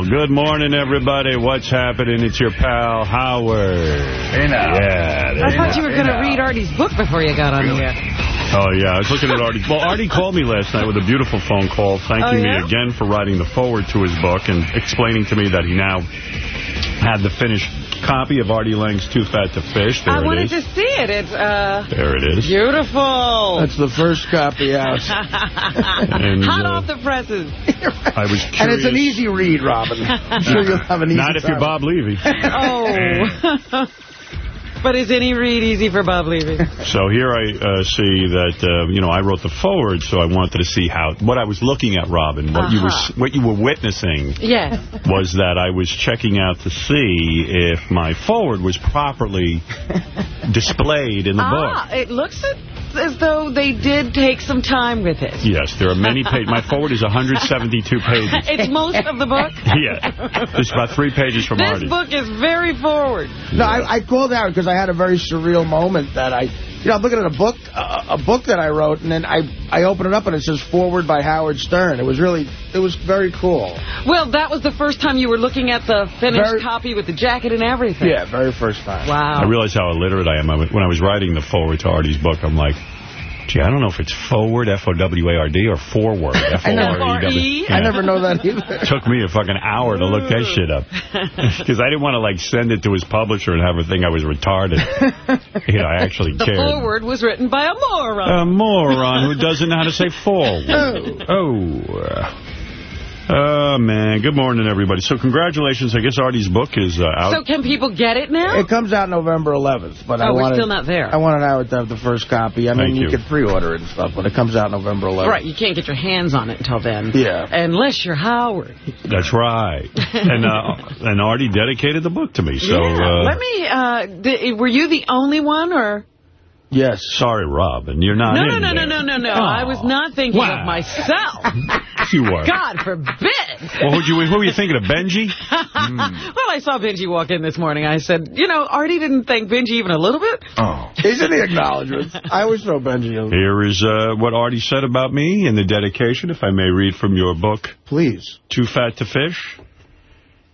Well, good morning, everybody. What's happening? It's your pal, Howard. Hey, now. Yeah. I thought you were going to read Artie's book before you got on the air. Oh, yeah. I was looking at Artie. Well, Artie called me last night with a beautiful phone call thanking Oh, yeah? me again for writing the forward to his book and explaining to me that he now had the finished copy of Artie Lange's Too Fat to Fish. There I it wanted is. to see it. It's uh, There it is. beautiful. That's the first copy out. And, Hot uh, off the presses. I was curious. and it's an easy read, Robin. I'm sure you'll have an easy Not if you're. Bob Levy. Oh. But is any read easy for Bob Levy? So here I uh, see that, uh, you know, I wrote the forward, so I wanted to see how, what I was looking at, Robin, what you were Uh-huh. what you were witnessing Yeah. was that I was checking out to see if my forward was properly displayed in the Ah, book. it looks as though they did take some time with it. Yes, there are many pages. My forward is 172 pages. It's most of the book. Yeah, there's about three pages from This Artie. book is very forward. No, I, I called out because I had a very surreal moment that I, you know, I'm looking at a book, uh, a book that I wrote, and then I, I open it up and it says "Forward" by Howard Stern. It was really, it was very cool. Well, that was the first time you were looking at the finished Very- copy with the jacket and everything. Yeah, very first time. Wow. I Wow. realize how illiterate I am. I, when I was writing the forward to Artie's book, I'm like, gee, I don't know if it's forward, F-O-W-A-R-D, or forward, F-O-R-E-W. F-O-R-E? I never know that either. took me a fucking hour to look that shit up. Because I didn't want to, like, send it to his publisher and have her think I was retarded. you know, I actually The cared. forward was written by a moron. A moron who doesn't know how to say forward. Oh. Oh, man. Good morning, everybody. So congratulations. I guess Artie's book is uh, out. so can people get it now? It comes out November 11th, but I Oh, we're wanted, still not there. I wanted Howard to have the first copy. I mean, you, you. can pre-order it and stuff, but it comes out November 11th. Right, you can't get your hands on it until then. Yeah. Unless you're Howard. That's right. and uh, and Artie dedicated the book to me. So yeah. uh, Let me, uh, di- were you the only one or? Yes. sorry, Robin, you're not No, no, no, no, no, no, no. Oh. I was not thinking Wow. of myself. You were. God forbid. Well, who'd you, who were you thinking of, Benji? Well, I saw Benji walk in this morning. I said, you know, Artie didn't thank Benji even a little bit. Oh. He's in the acknowledgments. I always throw Benji. Here is uh, what Artie said about me in the dedication, if I may read from your book, Please. Too Fat to Fish.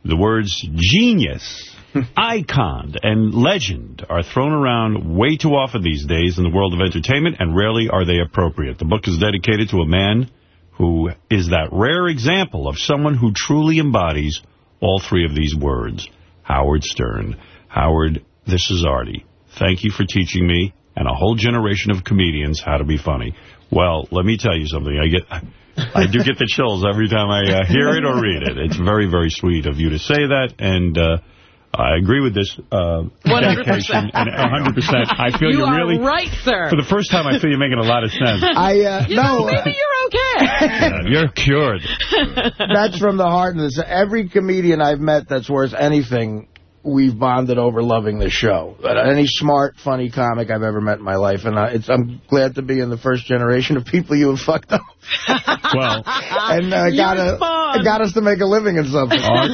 The words genius, icon, and legend are thrown around way too often these days in the world of entertainment, and rarely are they appropriate. The book is dedicated to a man who is that rare example of someone who truly embodies all three of these words. Howard Stern. Howard, this is Artie. Thank you for teaching me and a whole generation of comedians how to be funny. Well, let me tell you something. I get, I do get the chills every time I uh, hear it or read it. It's very, very sweet of you to say that, and uh, I agree with this uh, 100%. dedication, and 100%. I feel You you're are really, right, sir. for the first time, I feel you're making a lot of sense. I, uh, you no. know, maybe you're okay. Yeah, you're cured. That's from the heart. And this, every comedian I've met that's worth anything, we've bonded over loving the show. Any smart, funny comic I've ever met in my life. And uh, it's, I'm glad to be in the first generation of people you have fucked up. Well, and uh, got, a, got us to make a living in something. Art,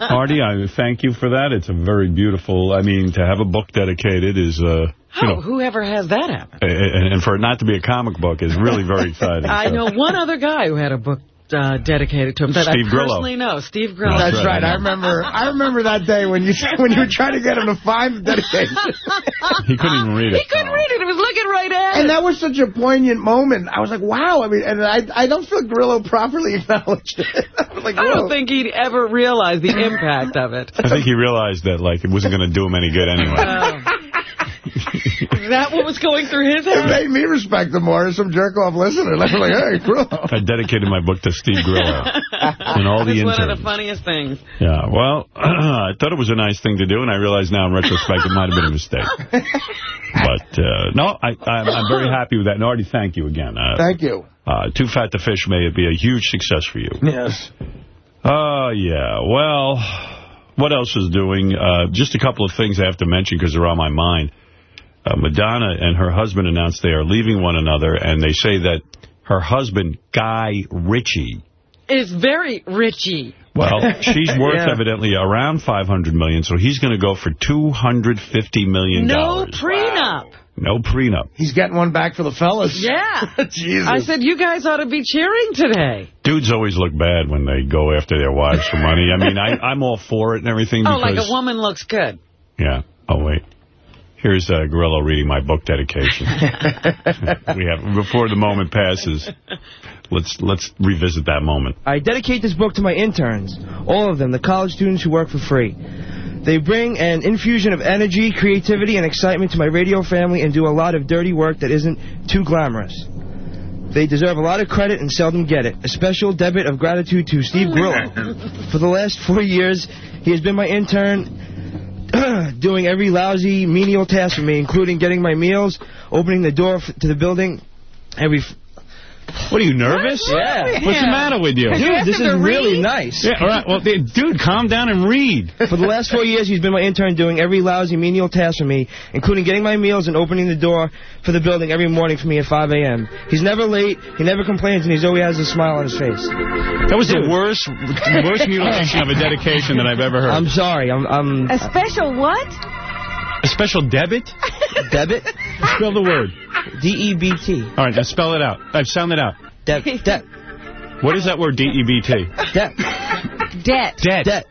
Artie, I thank you for that. It's a very beautiful, I mean, to have a book dedicated is, uh, you know, whoever has that happen? and, and for it not to be a comic book is really very exciting. I So- know one other guy who had a book uh, dedicated to him that Steve I Grillo. personally know. Steve Grillo. That's right, right. I I remember. I remember that day when you when you were trying to get him to find the dedication, He couldn't even read it. He couldn't read it. He was looking right at and it. that was such a poignant moment. I was like, wow. I mean, and I I don't feel Grillo properly acknowledged it. I like, I don't think he'd ever realize the impact of it. I think he realized that, like, it wasn't going to do him any good anyway. Oh. Is that what was going through his head? It made me respect him more as some jerk-off listener. I was like, hey, Grillo. I dedicated my book to Steve Grillo and all the That's one of the funniest things. Yeah, well, I thought it was a nice thing to do, and I realize now in retrospect it might have been a mistake. But, uh, no, I, I'm, I'm very happy with that. And Artie, thank you again. Uh, Thank you. uh, Too Fat to Fish may be a huge success for you. Yes. Oh, yeah. Well, what else is doing? Uh, just a couple of things I have to mention because they're on my mind. Uh, Madonna and her husband announced they are leaving one another, and they say that her husband, Guy Ritchie, Is very Ritchie. well, she's worth Yeah. evidently around $500 million, so he's going to go for 250 million. No prenup. No prenup. He's getting one back for the fellas. Yeah. Jesus. I said, you guys ought to be cheering today. Dudes always look bad when they go after their wives for money. I mean, I, I'm all for it and everything. Oh, because, like a woman looks good. Yeah. Oh, wait. Here's uh, Grillo reading my book dedication. we have before the moment passes. Let's let's revisit that moment. I dedicate this book to my interns, all of them, the college students who work for free. They bring an infusion of energy, creativity, and excitement to my radio family and do a lot of dirty work that isn't too glamorous. They deserve a lot of credit and seldom get it. A special debit of gratitude to Steve Grillo. For the last four years, he has been my intern, doing every lousy, menial task for me, including getting my meals, opening the door to the building every... What are you, nervous? Yeah. What's the matter with you? Dude, this is really nice. Yeah, all right. Well, dude, calm down and read. For the last four years, he's been my intern doing every lousy menial task for me, including getting my meals and opening the door for the building every morning for me at 5 a.m. He's never late, he never complains, and he's always has a smile on his face. That was the worst, worst mutilation of a dedication that I've ever heard. I'm sorry. I'm, I'm A special what? A special debit? debit. Spell the word. D-E-B-T. All right, now spell it out. I've sound it out. Deb. Deb. What is that word, D-E-B-T? Deb. Debt. Debt. Deb.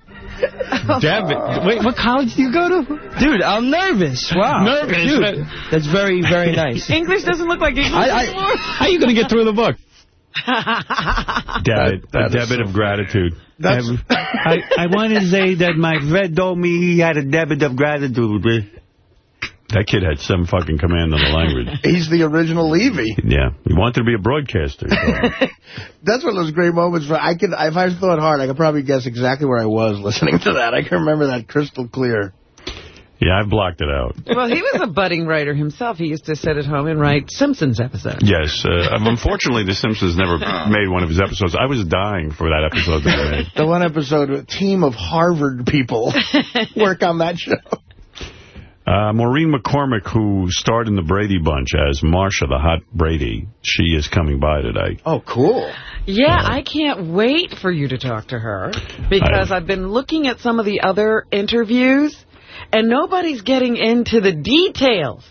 Debit. Wait, what college do you go to? Dude, I'm nervous. Wow. Nervous? Dude, that's very, very nice. English doesn't look like English I- I- anymore. How are you going to get through the book? Debit. That- that a debit so of gratitude. That's- I, I want to say that my friend told me he had a debit of gratitude. That kid had some fucking command of the language. He's the original Levy. Yeah. He wanted to be a broadcaster. so. That's one of those great moments. Where I could, if I thought hard, I could probably guess exactly where I was listening to that. I can remember that crystal clear. yeah, I've blocked it out. Well, he was a budding writer himself. He used to sit at home and write Simpsons episodes. Yes. Uh, unfortunately, The Simpsons never made one of his episodes. I was dying for that episode that they made. The one episode, a team of Harvard people work on that show. Uh, Maureen McCormick, who starred in the Brady Bunch as Marcia, the hot Brady, she is coming by today. Oh, cool. Yeah, I can't wait for you to talk to her because I- I've been looking at some of the other interviews and nobody's getting into the details.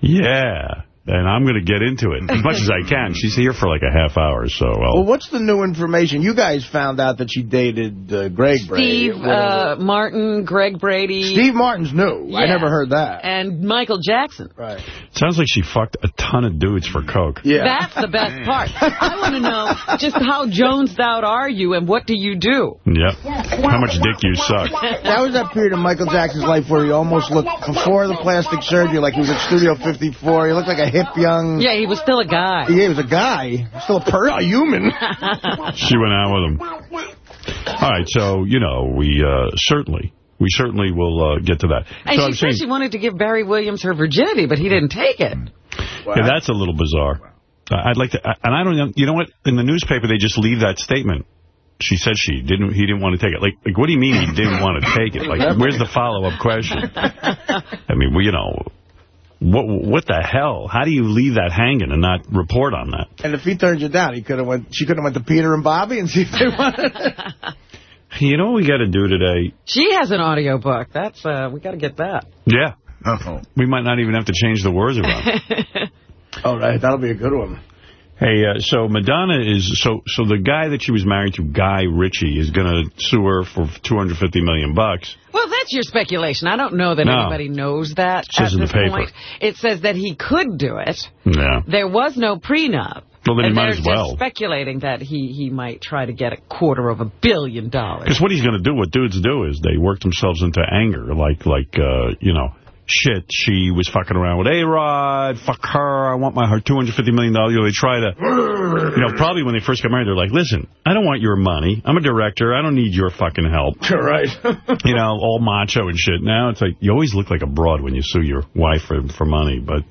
Yeah. And I'm going to get into it as much as I can. She's here for like a half hour, so Well, I'll... what's the new information? You guys found out that she dated uh, Greg Brady. Steve uh, Martin, Greg Brady, Steve Martin's new. I never heard that. and Michael Jackson. Right. Sounds like she fucked a ton of dudes for coke. Yeah. That's the best part. I want to know just how jonesed out are you and what do you do? Yep. How much dick you suck. That was that period of Michael Jackson's life where he almost looked, before the plastic surgery, like he was at Studio 54. He looked like a hip young... Yeah, he was still a guy. Yeah, he was a guy. Still a, per a human. She went out with him. All right, so, you know, we uh, certainly, we certainly will uh, get to that. And so she I'm said saying, she wanted to give Barry Williams her virginity, but he didn't take it. yeah, that's a little bizarre. Uh, I'd like to, and I don't know, you know what? In the newspaper, they just leave that statement. She said she didn't, he didn't want to take it. Like, like what do you mean he didn't want to take it? Like, where's the follow-up question? I mean, well, you know, what what the hell? How do you leave that hanging and not report on that? And if he turned you down, he could have went. She could have went to Peter and Bobby and see if they wanted. You know what we got to do today? She has an audio book. That's uh, we got to get that. Yeah. We might not even have to change the words around. oh, right. That'll be a good one. Hey, uh, so Madonna is so so the guy that she was married to, Guy Ritchie, is going to sue her for 250 million bucks. Well, that's your speculation. I don't know that No. anybody knows that It Says in the paper. point. It says that he could do it. Yeah. There was no prenup. Well, then he might as well. speculating that he, he might try to get a quarter of a billion dollars. Because what he's going to do, what dudes do, is they work themselves into anger. Like, like uh, you know, shit, she was fucking around with A-Rod, fuck her, I want my her $250 million. You know, they try to, you know, probably when they first got married, they're like, listen, I don't want your money. I'm a director. I don't need your fucking help. right. you know, all macho and shit. Now it's like, you always look like a broad when you sue your wife for, for money, but...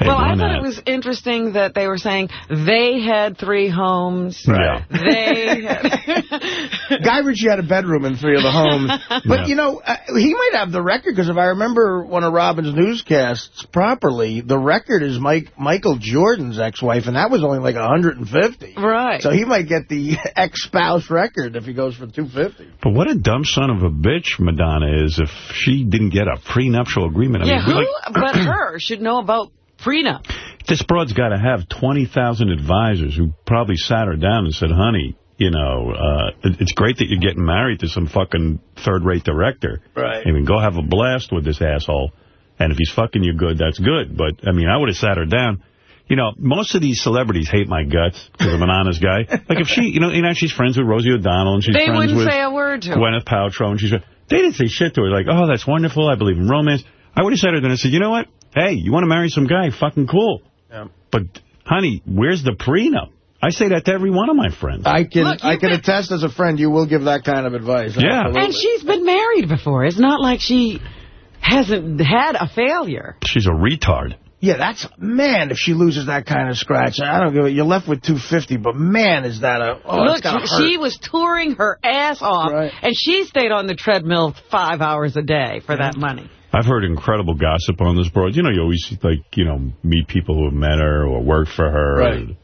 Hey, well, I thought not? it was interesting that they were saying they had three homes. Yeah. They had... Guy Ritchie had a bedroom in three of the homes. But, Yeah. you know, uh, he might have the record, because if I remember one of Robin's newscasts properly, the record is Mike Michael Jordan's ex-wife, and that was only like 150. right. So he might get the ex-spouse record if he goes for 250. But what a dumb son of a bitch Madonna is if she didn't get a prenuptial agreement. I yeah, mean, who like, but her should know about prenup? this broad's got to have 20,000 advisors who probably sat her down and said, honey, you know, uh, it's great that you're getting married to some fucking third-rate director. Right. I mean, go have a blast with this asshole. And if he's fucking you good, that's good. But, I mean, I would have sat her down. You know, most of these celebrities hate my guts because I'm an honest guy. Like, if she, you know, you know, she's friends with Rosie O'Donnell and she's They friends wouldn't with say a word to. Gwyneth Paltrow. And she's, they didn't say shit to her. Like, oh, that's wonderful. I believe in romance. I would have said her then and said, you know what? Hey, you want to marry some guy? Fucking cool. Yeah. But, honey, where's the prenup? I say that to every one of my friends. I can Look, I can could- attest as a friend, you will give that kind of advice. Yeah. Absolutely. And she's been married before. It's not like she hasn't had a failure. She's a retard. Yeah, that's, man, if she loses that kind of scratch, I don't give it. You're left with 250, but man, is that a, oh, Look, she, she was touring her ass off, Right. and she stayed on the treadmill five hours a day for that money. I've heard incredible gossip on this broad. You know, you always, like, you know, meet people who have met her or worked for her. Right. and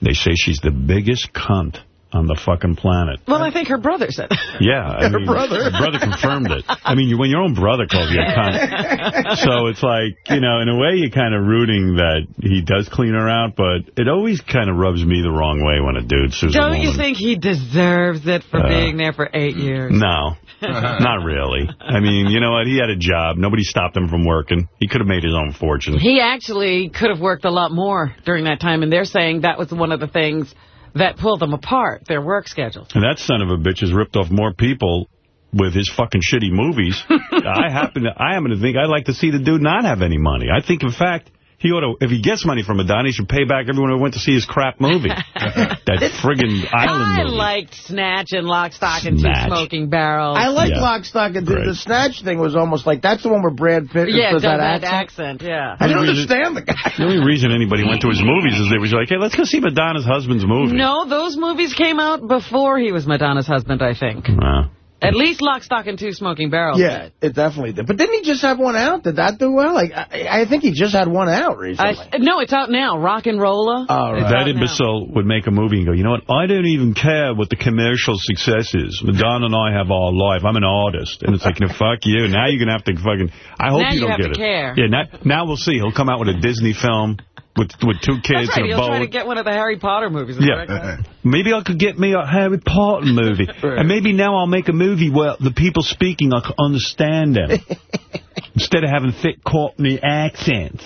They say she's the biggest cunt on the fucking planet. Well, I think her brother said that. Yeah, I Her mean, brother. her brother confirmed it. I mean, you- when your own brother calls you a cunt. so it's like, you know, in a way you're kind of rooting that he does clean her out, but it always kind of rubs me the wrong way when a dude sues a Don't you woman. think he deserves it for Uh, being there for eight years? No, not really. I mean, you know what? He had a job. Nobody stopped him from working. He could have made his own fortune. He actually could have worked a lot more during that time, and they're saying that was one of the things that pulled them apart, their work schedules. And that son of a bitch has ripped off more people with his fucking shitty movies. I happen to, I happen to think I'd like to see the dude not have any money. I think, in fact, he ought to, if he gets money from Madonna, he should pay back everyone who went to see his crap movie. that friggin' island I movie. liked Snatch and Lock, Stock, and Two Smoking Barrels. I like Yeah. Lock, Stock, and the, Great. the Snatch thing was almost like, that's the one where Brad Pitt yeah, does does that, that accent. accent, yeah. I didn't Really? understand the guy. The only reason anybody went to his movies is they was like, hey, let's go see Madonna's husband's movie. No, those movies came out before he was Madonna's husband, I think. Uh, At least Lock, Stock, and Two Smoking Barrels Yeah, did. it definitely did. But didn't he just have one out? Did that do well? Like, I, I think he just had one out recently. I, no, it's out now. RocknRolla. Oh, right. That out now. imbecile would make a movie and go, you know what, I don't even care what the commercial success is. Madonna and I have our life. I'm an artist. And it's like, no, fuck you. Now you're going to have to fucking... I hope Now you you don't have get to it. care. Yeah, now, now we'll see. He'll come out with a Disney film with with two kids That's right. and a boat. to get one of the Harry Potter movies. Yeah. that. Maybe I could get me a Harry Potter movie. And maybe now I'll make a movie where the people speaking, I can understand them. Instead of having thick Cockney accents.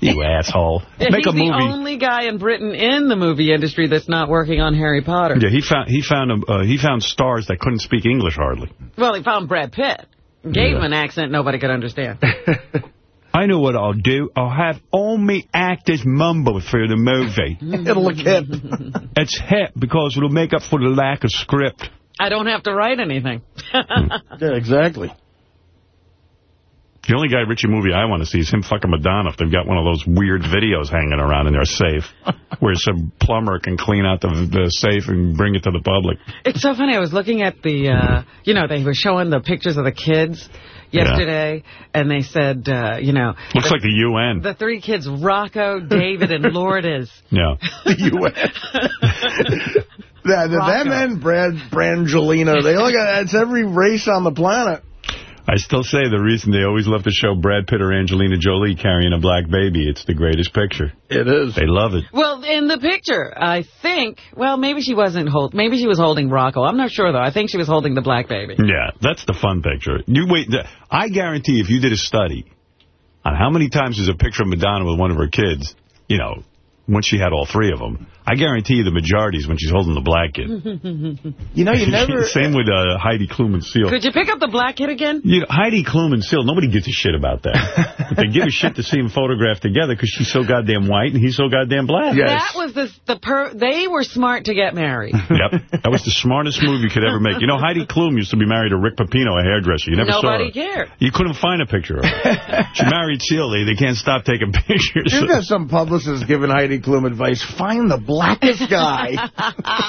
You asshole. Make he's a movie. the only guy in Britain in the movie industry that's not working on Harry Potter. Yeah, he found he found a, uh, he found stars that couldn't speak English hardly. Well, he found Brad Pitt. Gave Yeah. him an accent nobody could understand. I know what I'll do. I'll have all me actors mumble through the movie. It'll look hip. it's hip because it'll make up for the lack of script. I don't have to write anything. yeah, exactly. The only Guy Ritchie movie I want to see is him fucking Madonna if they've got one of those weird videos hanging around in their safe where some plumber can clean out the, the safe and bring it to the public. It's so funny. I was looking at the, uh, you know, they were showing the pictures of the kids yesterday, and they said, uh, you know, Looks like the UN. the three kids, Rocco, David, and Lourdes. Yeah. Yeah, the, them Rocco. and Brad Brangelina, they look at it's every race on the planet. I still say the reason they always love to show Brad Pitt or Angelina Jolie carrying a black baby, it's the greatest picture. It is. They love it. Well, in the picture, I think, well, maybe she wasn't hold, maybe she was holding Rocco. I'm not sure, though. I think she was holding the black baby. Yeah, that's the fun picture. You wait. I guarantee if you did a study on how many times there's a picture of Madonna with one of her kids, you know, once she had all three of them. I guarantee you the majority is when she's holding the black kid. You know, you never... Same with uh, Heidi Klum and Seal. Could you pick up the black kid again? You know, Heidi Klum and Seal, nobody gives a shit about that. but they give a shit to see them photographed together because she's so goddamn white and he's so goddamn black. Yes. That was the, the per they were smart to get married. Yep. That was the smartest move you could ever make. You know, Heidi Klum used to be married to Ric Pipino, a hairdresser. You never Nobody saw her. cared. You couldn't find a picture of her. she married Seal. They, they can't stop taking pictures. You've got some publicist giving Heidi Klum advice. Find the blackest guy.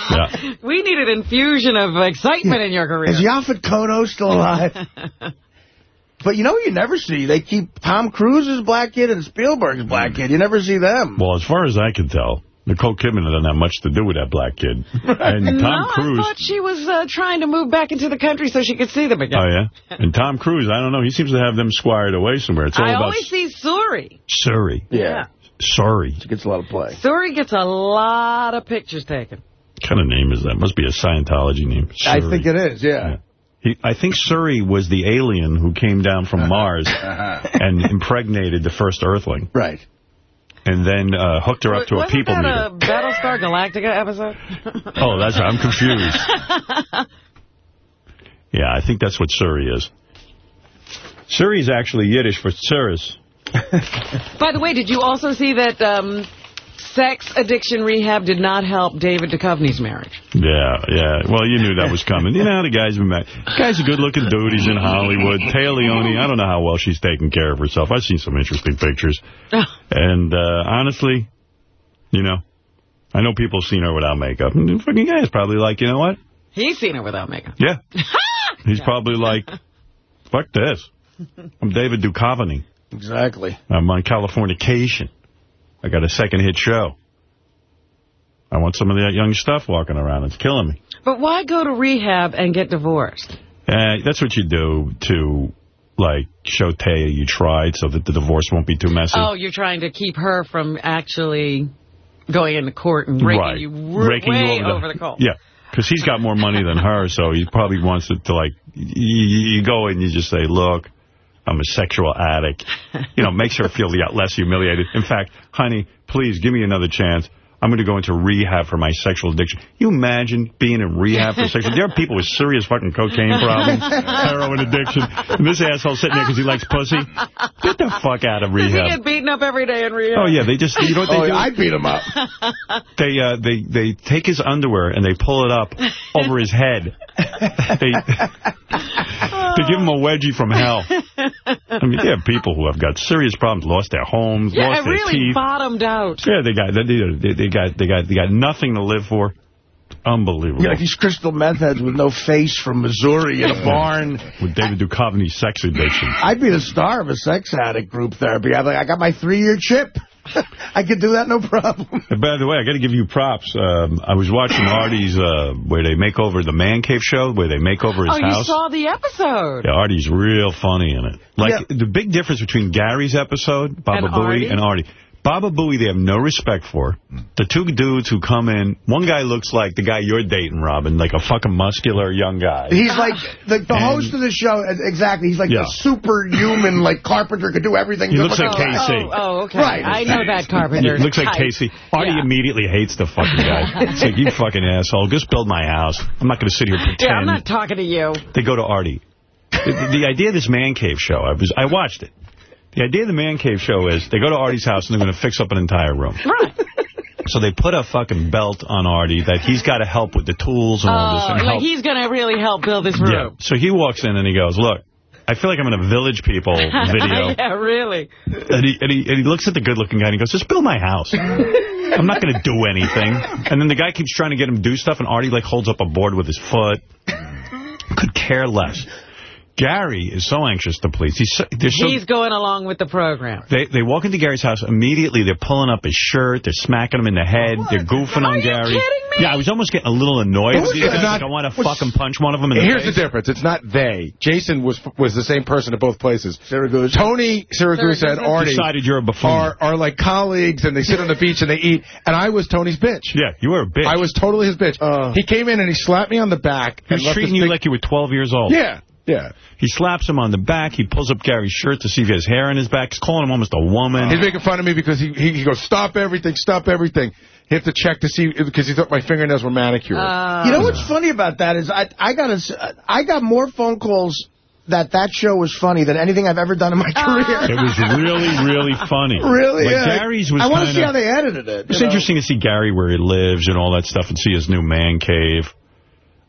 Yeah. We need an infusion of excitement in your career. Is Yaphet Kotto still alive? but you know you never see? They keep Tom Cruise's black kid and Spielberg's black kid. You never see them. Well, as far as I can tell, Nicole Kidman doesn't have much to do with that black kid. And Tom no, Cruise... I thought she was uh, trying to move back into the country so she could see them again. Oh, yeah? And Tom Cruise, I don't know. He seems to have them squired away somewhere. It's all I about always see Suri. Surrey. Yeah. Surrey. She gets a lot of play. Suri gets a lot of pictures taken. What kind of name is that? Must be a Scientology name. I think it is, yeah. Yeah. He, I think Surrey was the alien who came down from Mars and impregnated the first Earthling, Right. and then uh, hooked her up to a Wasn't people that meter. a Battlestar Galactica episode? Oh, that's right. I'm confused. yeah, I think that's what Surrey is. Surrey is actually Yiddish for Tsuris. By the way, did you also see that um, sex addiction rehab did not help David Duchovny's marriage? Yeah, yeah. Well, you knew that was coming. You know how the guy's been back. Guy's a good-looking dude. He's in Hollywood. Téa Leoni, I don't know how well she's taking care of herself. I've seen some interesting pictures. And uh, honestly, you know, I know people have seen her without makeup. And the fucking guy's probably like, you know what? He's seen her without makeup. Yeah. He's probably like, fuck this. I'm David Duchovny. Exactly. I'm on Californication. I got a second hit show. I want some of that young stuff walking around. It's killing me. But why go to rehab and get divorced? Uh, that's what you do to, like, show Téa you tried so that the divorce won't be too messy. Oh, you're trying to keep her from actually going into court and raking right. you Raking way you over the, coals. Yeah, because he's got more money than her, so he probably wants it to, like, you, you go and you just say, look, I'm a sexual addict. You know, makes her feel less humiliated. In fact, honey, please give me another chance. I'm going to go into rehab for my sexual addiction. You imagine being in rehab for sexual... There are people with serious fucking cocaine problems, heroin addiction, and this asshole sitting there because he likes pussy. Get the fuck out of Does he get beaten up every day in rehab? Oh, yeah, they just... You know what they Oh, do? I'd beat him up. They uh, they they take his underwear and they pull it up over his head. They they give them a wedgie from hell. I mean, there are people who have got serious problems, lost their homes, Yeah, lost it their really teeth. bottomed out. Yeah, they got they, they, they got they got they got nothing to live for. Unbelievable. Yeah, like these crystal meth heads with no face from Missouri in a barn. With David Duchovny's sex addiction. I'd be the star of a sex addict group therapy. I'd be like, I got my three-year chip. I could do that no problem. And by the way, I got to give you props. Um, I was watching Artie's uh, where they make over the Man Cave show, where they make over his Oh, you saw the episode. Yeah, Artie's real funny in it. Like, Yeah. the big difference between Gary's episode, Baba And Booey, and Artie. Baba Booey, they have no respect for. The two dudes who come in, one guy looks like the guy you're dating, Robin, like a fucking muscular young guy. He's like the, the And- host of the show. Uh, exactly. He's like Yeah. the superhuman, like Carpenter could do everything. He just looks like that. Casey. Oh, oh, oh, okay. Right. I know that carpenter. He looks like type. Casey. Artie Yeah. immediately hates the fucking guy. It's like, you fucking asshole. Just build my house. I'm not going to sit here and pretend. Yeah, I'm not talking to you. They go to Artie. The, the idea of this man cave show, I was I watched it. The idea of the man cave show is they go to Artie's house and they're going to fix up an entire room. Right. So they put a fucking belt on Artie that he's got to help with the tools and all this. Oh, And like help. he's going to really help build this room. Yeah. So he walks in and he goes, look, I feel like I'm in a Village People video. yeah, really. And he, and, he, and he looks at the good-looking guy and he goes, just build my house. I'm not going to do anything. And then the guy keeps trying to get him to do stuff, and Artie, like, holds up a board with his foot. Could care less. Gary is so anxious to please. He's so, they're so, He's going along with the program. they, they walk into Gary's house. Immediately, they're pulling up his shirt. They're smacking him in the head. They're goofing Are on you Gary. kidding me? Yeah, I was almost getting a little annoyed. It's with these guys. not- Like, I want to fucking punch one of them in the Here's the difference. It's not they. Jason was was the same person at both places. Siragusa. Tony Siragusa and Artie Decided you're a buffoon. are, are like colleagues, and they sit on the beach and they eat, and I was Tony's bitch. yeah, you were a bitch. I was totally his bitch. Uh. he came in and he slapped me on the back. He was treating you big- like you were 12 years old. Yeah. Yeah. He slaps him on the back. He pulls up Gary's shirt to see if he has hair in his back. He's calling him almost a woman. He's making fun of me because he, he, he goes, stop everything, stop everything. He had to check to see, because he thought my fingernails were manicured. Uh, You know what's funny about that is I I got a, I got more phone calls that that show was funny than anything I've ever done in my career. It was really, really funny. Really? Like yeah. Gary's was I want to see how they edited it. It's know? interesting to see Gary where he lives and all that stuff and see his new man cave.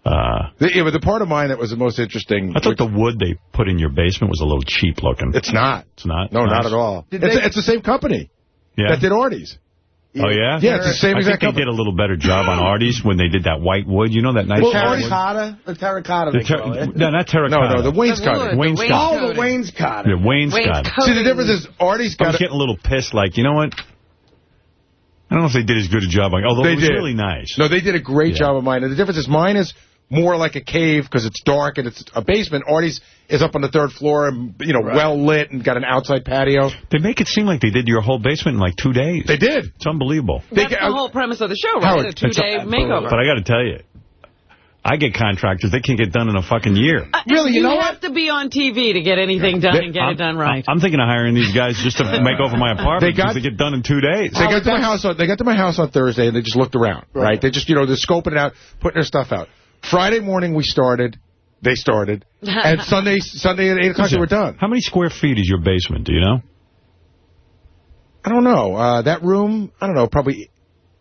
Uh, The- yeah, but the part of mine that was the most interesting... I thought the wood they put in your basement was a little cheap looking. It's not. It's not? No, Nice. not at all. Did It's, they- it's the same company Yeah. that did Artie's. Oh, yeah? Yeah, it's the same I exact think they company. did a little better job on Artie's when they did that white wood. You know that nice Well, terracotta, the terracotta. The they ter- call it. no, not terracotta. no, the wainscoting. the Wainscot. wainscoting. Oh, the wainscotta. Yeah, wainscot. Wainscoting. See, the difference is Artie's I got I was a, getting a little pissed, like, you know what? I don't know if they did as good a job. on Although They it was did. really nice. No, they did a great Yeah. job of mine. And the difference is mine is more like a cave because it's dark and it's a basement. Artie's is up on the third floor and, you know, well lit and got an outside patio. They make it seem like they did your whole basement in like two days. They did. It's unbelievable. They That's get- the whole premise of the show, right? Howard, a two-day makeover. But I got to tell you, I get contractors, they can't get done in a fucking year. Uh, Really, you know what? have to be on TV to get anything done and get I'm, it done right. I'm thinking of hiring these guys just to make over my apartment They because they get done in two days. They got to my house. On, they got to my house on Thursday, and they just looked around. Right? They just, you know, they're scoping it out, putting their stuff out. Friday morning we started. They started, and Sunday, Sunday at eight o'clock they were done. How many square feet is your basement? Do you know? I don't know. Uh, that room, I don't know, probably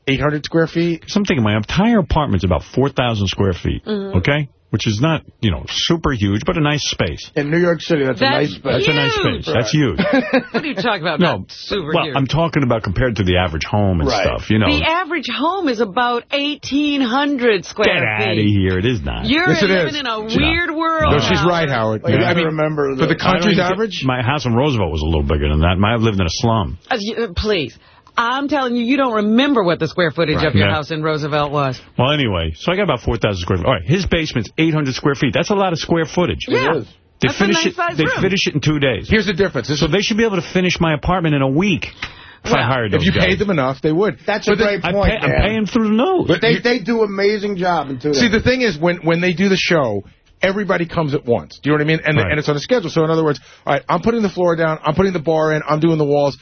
800 square feet. So I'm thinking my entire apartment's about 4,000 square feet. Mm-hmm. Okay? Which is not, you know, super huge, but a nice space. In New York City, that's, a nice space. That's a nice Huge. space. That's huge. what are you talking about? No, Not super well, huge. I'm talking about compared to the average home and Right. stuff. You know, the average home is about 1,800 square get feet. out of here. It is not. You're Yes, living is. in a not. weird world. No, she's right, Howard. Well, you I mean, remember for the the- I country's average. My house in Roosevelt was a little bigger than that. My, I lived in a slum. Uh, you- uh, Please. I'm telling you, you don't remember what the square footage of your Yeah. house in Roosevelt was. Well, anyway, so I got about 4,000 square feet. All right, his basement's 800 square feet. That's a lot of square footage. Yeah. is. They That's a finish nice it. sized They room. finish it in two days. Here's the difference. This So they should be able to finish my apartment in a week if I hired those if you guys. paid them enough, they would. That's a But the- great I point, pay, I'm paying through the nose. But They you- they do amazing job in two See, days. the thing is, when when they do the show, everybody comes at once. Do you know what I mean? And Right. and it's on a schedule. So in other words, all right, I'm putting the floor down, I'm putting the bar in, I'm doing the walls.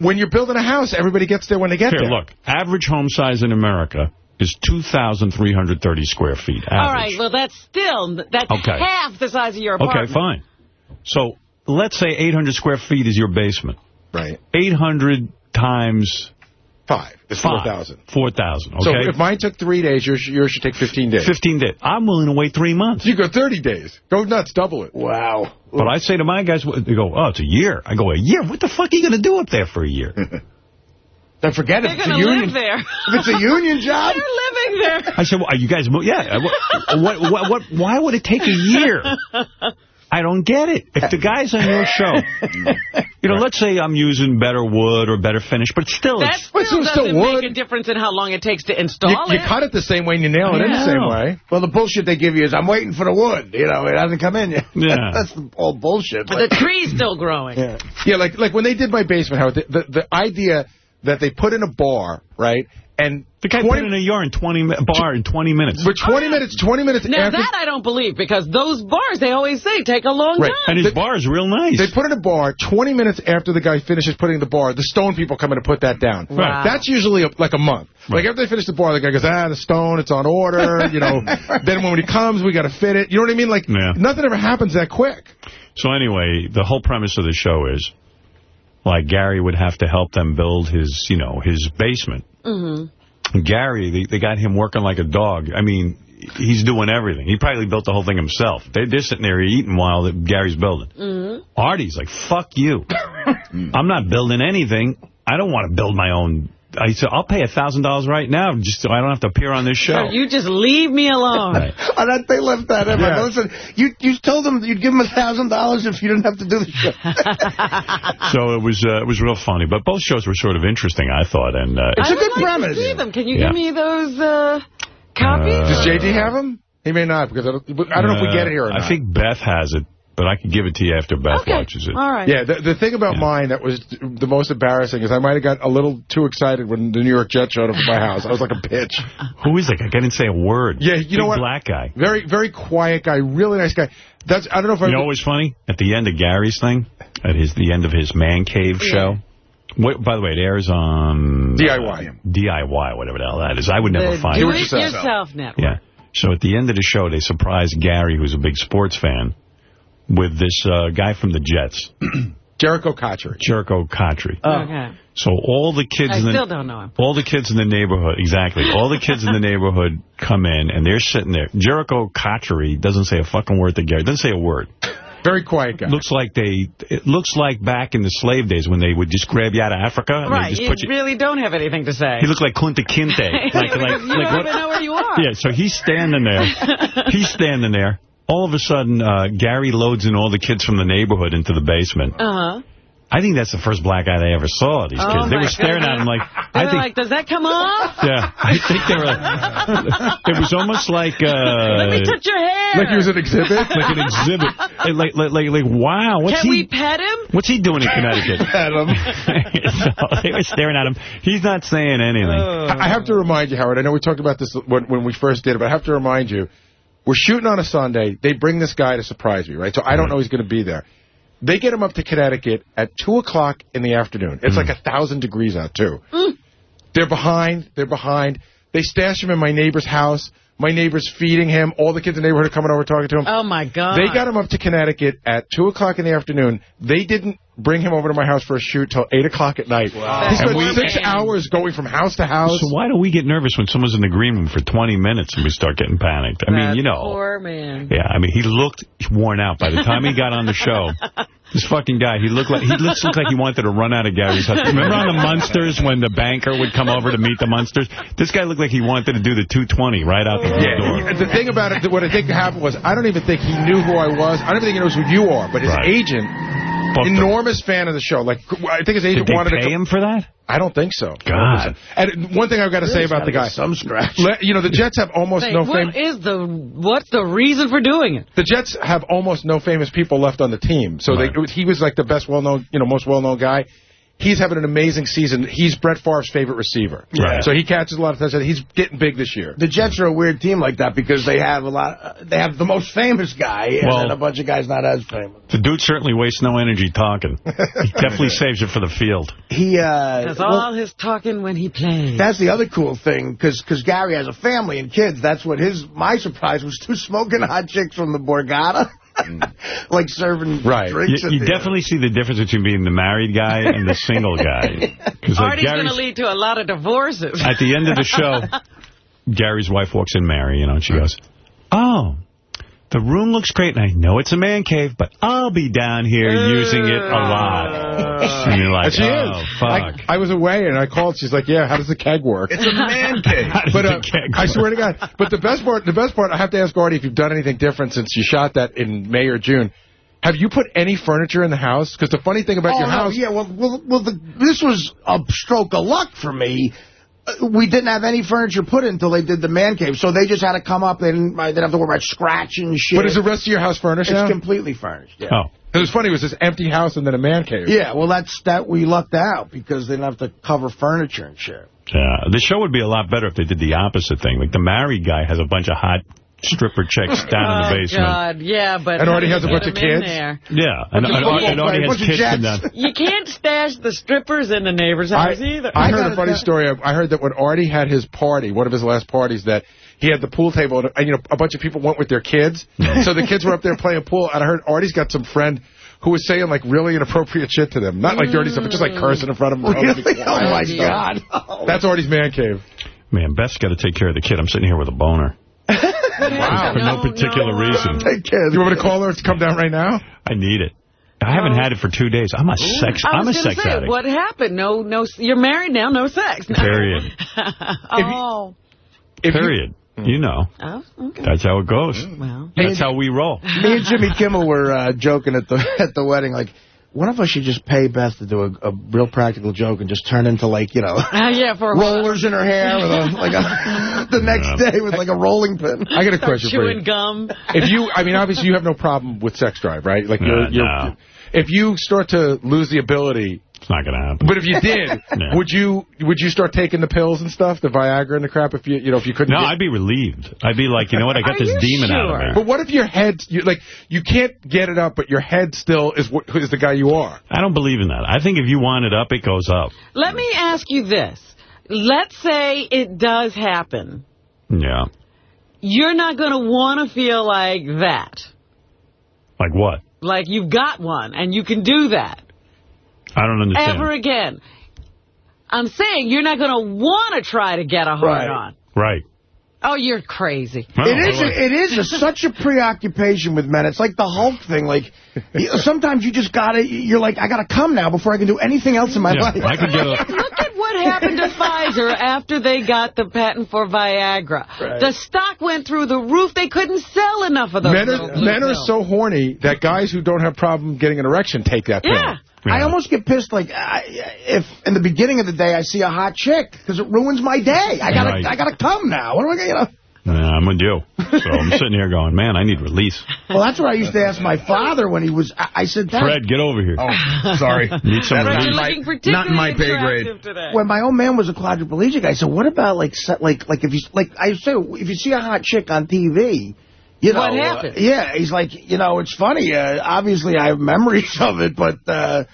When you're building a house, everybody gets there when they get Here, there. look. Average home size in America is 2,330 square feet. Average. All right, well, that's still, that's Okay. half the size of your apartment. Okay, fine. So let's say 800 square feet is your basement. Right. 800 times Five. It's five. 4,000. 4,000, okay? So if mine took three days, yours, yours should take 15 days. 15 days. I'm willing to wait three months. You go 30 days. Go nuts, double it. wow. But I say to my guys, they go, oh, it's a year. I go, a year? What the fuck are you going to do up there for a year? Don't forget They're if it's going a to union. live there. If it's a union job, They're living there. I said, well, are you guys, mo- yeah. What, what, what, what, why would it take a year? I don't get it. If the guys on your show, you know, let's say I'm using better wood or better finish, but still, That it's, still it's still doesn't make wood. a difference in how long it takes to install You, you cut it the same way and you nail it in the same way. well, the bullshit they give you is I'm waiting for the wood. You know, it hasn't come in yet. Yeah. That's all bullshit. But the tree's still growing. yeah. Yeah, like like when they did my basement, Howard, the, the, the idea that they put in a bar, right, and the guy 20 put in a yard in 20 mi- bar in 20 minutes. for 20 minutes, 20 minutes Now, after... that I don't believe, because those bars, they always say, take a long Right. time. And his the- bar is real nice. They put in a bar 20 minutes after the guy finishes putting the bar. The stone people come in to put that down. Wow. That's usually a, like a month. Like after they finish the bar, the guy goes, ah, the stone, it's on order. You know. then when he comes, we got to fit it. You know what I mean? Like Yeah. nothing ever happens that quick. So anyway, the whole premise of the show is, like, Gary would have to help them build his, you know, his basement. Mm-hmm. Gary, they, they got him working like a dog. I mean, he's doing everything. He probably built the whole thing himself. They, they're sitting there eating while the, Gary's building. Mm-hmm. Artie's like, fuck you. I'm not building anything. I don't want to build my own... I said, I'll pay a $1,000 right now just so I don't have to appear on this show. You just leave me alone. Right. Oh, that, they left that in. Yeah. Listen, you, you told them you'd give them a $1,000 if you didn't have to do the show. So it was uh, it was real funny. But both shows were sort of interesting, I thought. And uh, It's I a good like premise. To see them. Can you Yeah. give me those uh, copies? Uh, Does JD have them? He may not because I don't, I don't know if we get it here or not. I think Beth has it, but I can give it to you after Beth Okay. watches it. All right. Yeah, the, the thing about mine that was the most embarrassing is I might have got a little too excited when the New York Jets showed up at my house. I was like a bitch. Who is that guy? I didn't say a word. Yeah, you know what? black guy. Very, very quiet guy, really nice guy. That's I don't know if I. You know what was funny? At the end of Gary's thing, at his the end of his Man Cave show. What, by the way, it airs on... DIY. uh, DIY, whatever the hell that is. I would never The find Do it. It Yourself Network. Yeah. So at the end of the show, they surprised Gary, who's a big sports fan, with this uh, guy from the Jets, Jericho Cotchery. Jericho Cotry. Okay. So all the kids I in the still don't know him. all the kids in the neighborhood, exactly. All the kids in the neighborhood come in and they're sitting there. Jericho Cotchery doesn't say a fucking word to Gary. Doesn't say a word. Very quiet guy. Looks like they. It looks like back in the slave days when they would just grab you out of Africa and Right. they just You put you. really don't have anything to say. He looked like Kunta Kinte. like like you like don't what- even know where you are. Yeah, so he's standing there. He's standing there. All of a sudden, uh, Gary loads in all the kids from the neighborhood into the basement. Uh-huh. I think that's the first black eye they ever saw, these Oh, kids. They were staring at him like, They I think, like, does that come off? yeah, I think they were like, it was almost like, uh, Let me touch your hair. Like he was an exhibit? like an exhibit. Like, like, like, like, wow, what's Can he, we pet him? what's he doing in Connecticut? so they were staring at him. He's not saying anything. I have to remind you, Howard, I know we talked about this when, when we first did it, but I have to remind you, we're shooting on a Sunday. They bring this guy to surprise me, right? So I don't know he's going to be there. They get him up to Connecticut at 2 o'clock in the afternoon. It's like hmm. a 1,000 degrees out, too. Mm. They're behind. They're behind. They stash him in my neighbor's house. My neighbor's feeding him. All the kids in the neighborhood are coming over talking to him. Oh, my God. They got him up to Connecticut at 2 o'clock in the afternoon. They didn't bring him over to my house for a shoot till 8 o'clock at night. Wow. He spent And we- six hours going from house to house. So why do we get nervous when someone's in the green room for 20 minutes and we start getting panicked? I mean, you know. Poor man. Yeah, I mean, he looked worn out. By the time he got on the show, this fucking guy, he looked like he looks, looked like he wanted to run out of Gary's house. Remember on the Munsters when the banker would come over to meet the Munsters? This guy looked like he wanted to do the 220 right out the front door. Yeah, the thing about it, what I think happened was, I don't even think he knew who I was. I don't even think he knows who you are. But his Right. agent, Fucked him. Enormous fan of the show. Like, I think his agent Did they wanted pay to. him for that? I don't think so. God. And one thing I've got to say about the guy. Some scratch. Le- You know, the Jets have almost Say, no what fame. is the what's the reason for doing it? The Jets have almost no famous people left on the team. So Right. they, he was like the best well-known, you know, most well-known guy. He's having an amazing season. He's Brett Favre's favorite receiver. Right. So he catches a lot of touchdowns. He's getting big this year. The Jets are a weird team like that because they have a lot. Uh, they have the most famous guy and Well- then a bunch of guys not as famous. The dude certainly wastes no energy talking. He definitely saves it for the field. He uh, Does well, all his talking when he plays. That's the other cool thing, because Gary has a family and kids. That's what his my surprise was two smoking hot chicks from the Borgata, like serving Right. You, drinks. at you the- definitely see the difference between being the married guy and the single guy. 'Cause, like, Artie's going to lead to a lot of divorces. At the end of the show, Gary's wife walks in, Mary, you know, and she goes, oh, the room looks great, and I know it's a man cave, but I'll be down here using it a lot. and you're like, she oh, is. fuck. I, I was away, and I called. She's like, "Yeah, how does the keg work?" It's a man cave. But the uh, keg I swear to God. But the best part, the best part, I have to ask Artie if you've done anything different since you shot that in May or June. Have you put any furniture in the house? Because the funny thing about oh, your no, house, yeah. Well, well, well the, this was a stroke of luck for me. We didn't have any furniture put in until they did the man cave, so they just had to come up. They didn't, they didn't have to worry about scratching shit. but is the rest of your house furnished It's now? completely furnished. Yeah. Oh. It was funny. It was this empty house and then a man cave. Yeah, well, that's that we lucked out because they didn't have to cover furniture and shit. Yeah, the show would be a lot better if they did the opposite thing. Like the married guy has a bunch of hot stripper chicks down in the oh, basement. God, yeah, but... And Artie has a bunch of kids? there. Yeah, and, and, football and Artie players, has kids come jets. down. You can't stash the strippers in the neighbor's I, house either. I I heard a funny tell- story. I heard that when Artie had his party, one of his last parties, that he had the pool table, and, and you know, a bunch of people went with their kids. so the kids were up there playing pool, and I heard Artie's got some friend who was saying like really inappropriate shit to them, not like dirty stuff, but just like mm. cursing in front of them. Really? Oh, my Really? God. That's Artie's man cave. Man, Beth's got to take care of the kid. I'm sitting here with a boner. Wow. For no particular reason. Take care of You want me to call her to come down right now? I need it. I haven't had it for two days. I'm a sex. I I'm a sex say, addict. what happened? No, no. You're married now. No sex. Period. oh. If you- Period. You know, Oh. Okay. that's how it goes. Well. That's how we roll. Me and Jimmy Kimmel were uh, joking at the at the wedding, like, one of us should just pay Beth to do a, a real practical joke and just turn into, like, you know, Uh, yeah, for rollers in her hair with a, like a, the next day with, like, a rolling pin. I got a Start question for you. chewing gum. If you, I mean, obviously you have no problem with sex drive, right? Like, you're, Uh, you're, no. if you start to lose the ability, It's not going to happen. but if you did, No. would you would you start taking the pills and stuff, the Viagra and the crap? If you, you know, if you couldn't. No, get- I'd be relieved. I'd be like, you know what? I got this you demon out of sure? me. But what if your head, you, like, you can't get it up, but your head still is what is the guy you are? I don't believe in that. I think if you want it up, it goes up. Let me ask you this. Let's say it does happen. Yeah. You're not going to want to feel like that. Like what? Like you've got one and you can do that I don't understand. ever again. I'm saying you're not going to want to try to get a hard Right. on. Right. Oh, you're crazy. It is. well, A, it is a, such a preoccupation with men. It's like the Hulk thing. Like sometimes you just gotta. You're like, I gotta come now before I can do anything else in my yeah, life. I could get a... Look at what happened to Pfizer after they got the patent for Viagra. Right. The stock went through the roof. They couldn't sell enough of those. Men are, men are so horny that guys who don't have problem getting an erection take that pill. Yeah. Yeah. I almost get pissed, like I, if in the beginning of the day I see a hot chick because it ruins my day. I gotta, Right. I gotta come now. What am I gonna, you know? Yeah, I'm with you. So I'm sitting here going, man, I need release. Well, that's what I used to ask my father when he was. I, I said, Dad, Fred, get over here. Oh, sorry. Need some Fred, release. you're not in my pay grade. today. when my old man was a quadriplegic, I said, "What about like, like, like if you like?" I said, "If you see a hot chick on TV." You know, What uh, happened? yeah, he's like, you know, it's funny. Uh, obviously, I have memories of it, but uh,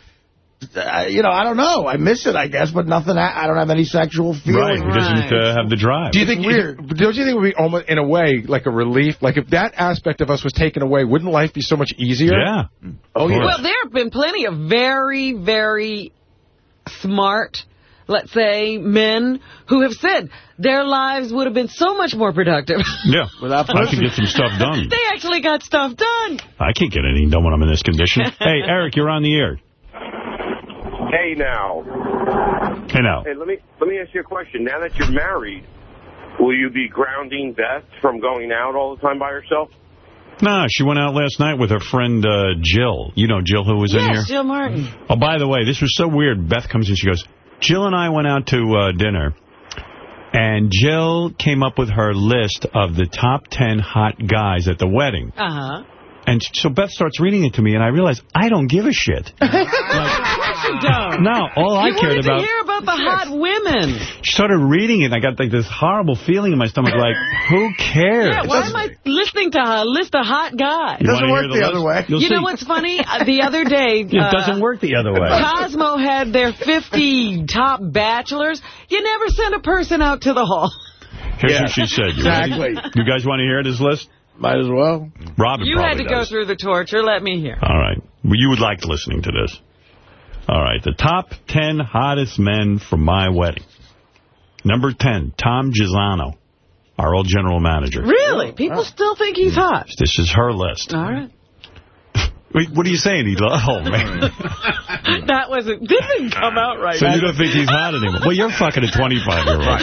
uh, you know, I don't know. I miss it, I guess, but nothing. I, I don't have any sexual feelings. Right, feeling. he doesn't uh, have the drive. Do you think weird. Don't you think it would be almost in a way like a relief? Like if that aspect of us was taken away, wouldn't life be so much easier? Yeah. Oh yeah. Well, there have been plenty of very, very smart, let's say, men who have said their lives would have been so much more productive. Yeah. Without I pussy. could get some stuff done. they actually got stuff done. I can't get anything done when I'm in this condition. hey, Eric, you're on the air. Hey now, Hey, now. hey, let me let me ask you a question. Now that you're married, will you be grounding Beth from going out all the time by herself? Nah, she went out last night with her friend uh, Jill. You know Jill who was in here? Yes, Jill Martin. Oh, by the way, this was so weird. Beth comes in, she goes, Jill and I went out to uh, dinner, and Jill came up with her list of the top 10 hot guys at the wedding. Uh-huh. And so Beth starts reading it to me, and I realize I don't give a shit. You don't. No, all I you cared wanted to hear about the hot women. She started reading it, and I got like this horrible feeling in my stomach, like, who cares? Yeah, why am I listening to a list of hot guys? You Doesn't work hear the other way. You'll You see. know what's funny? Uh, The other day, It uh, doesn't work the other way. Cosmo had their 50 top bachelors. You never send a person out to the hall. Here's Yeah. what she said. You ready? Exactly. You guys want to hear this list? Might as well. Robin You had probably to go through the torture. Let me hear. All right. Well, you would like listening to this. All right. The top 10 hottest men from my wedding. Number 10, Tom Chiusano, our old general manager. Really? People oh. still think he's hot. This is her list. All right. Wait, what are you saying? He, oh, man. That wasn't, didn't come out right. So you don't think he's hot anymore? Well, you're fucking a 25-year-old.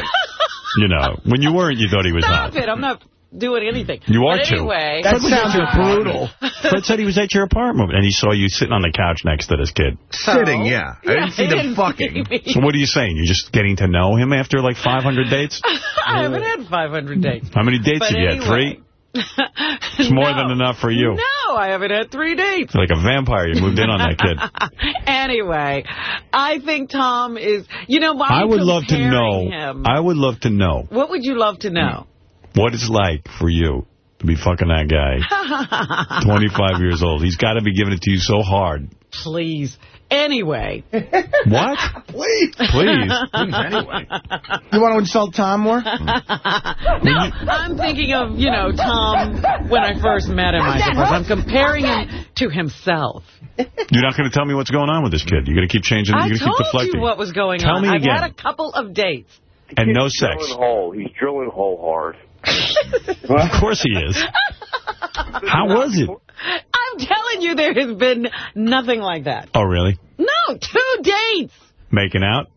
You know, when you weren't, you thought he was Stop hot. it. I'm not doing anything. You are but too. anyway. That sounds brutal. Fred said he was at your apartment, and he saw you sitting on the couch next to this kid. Sitting, yeah. I didn't see he fucking. me. So what are you saying? You're just getting to know him after like 500 dates? I haven't had 500 dates. How many dates But have you had? Three? It's more than enough for you. No, I haven't had three dates. Like a vampire, you moved in on that kid. anyway, I think Tom is, you know, why I would love to know. Him, I would love to know what would you love to know? What it's like for you to be fucking that guy. 25 years old. He's got to be giving it to you so hard. Please. Anyway. What? Please. Please. Please, anyway. You want to insult Tom more? No, I'm thinking of, you know, Tom when I first met him, I suppose. I'm comparing him to himself. You're not going to tell me what's going on with this kid. You're going to keep changing. I You're going to keep told you what was going Tell on. me I've again. had a couple of dates. and no He's sex. Drilling hole. He's drilling hole hard. Of course he is. How was it? I'm telling you, there has been nothing like that. Oh, really? No, two dates. Making out?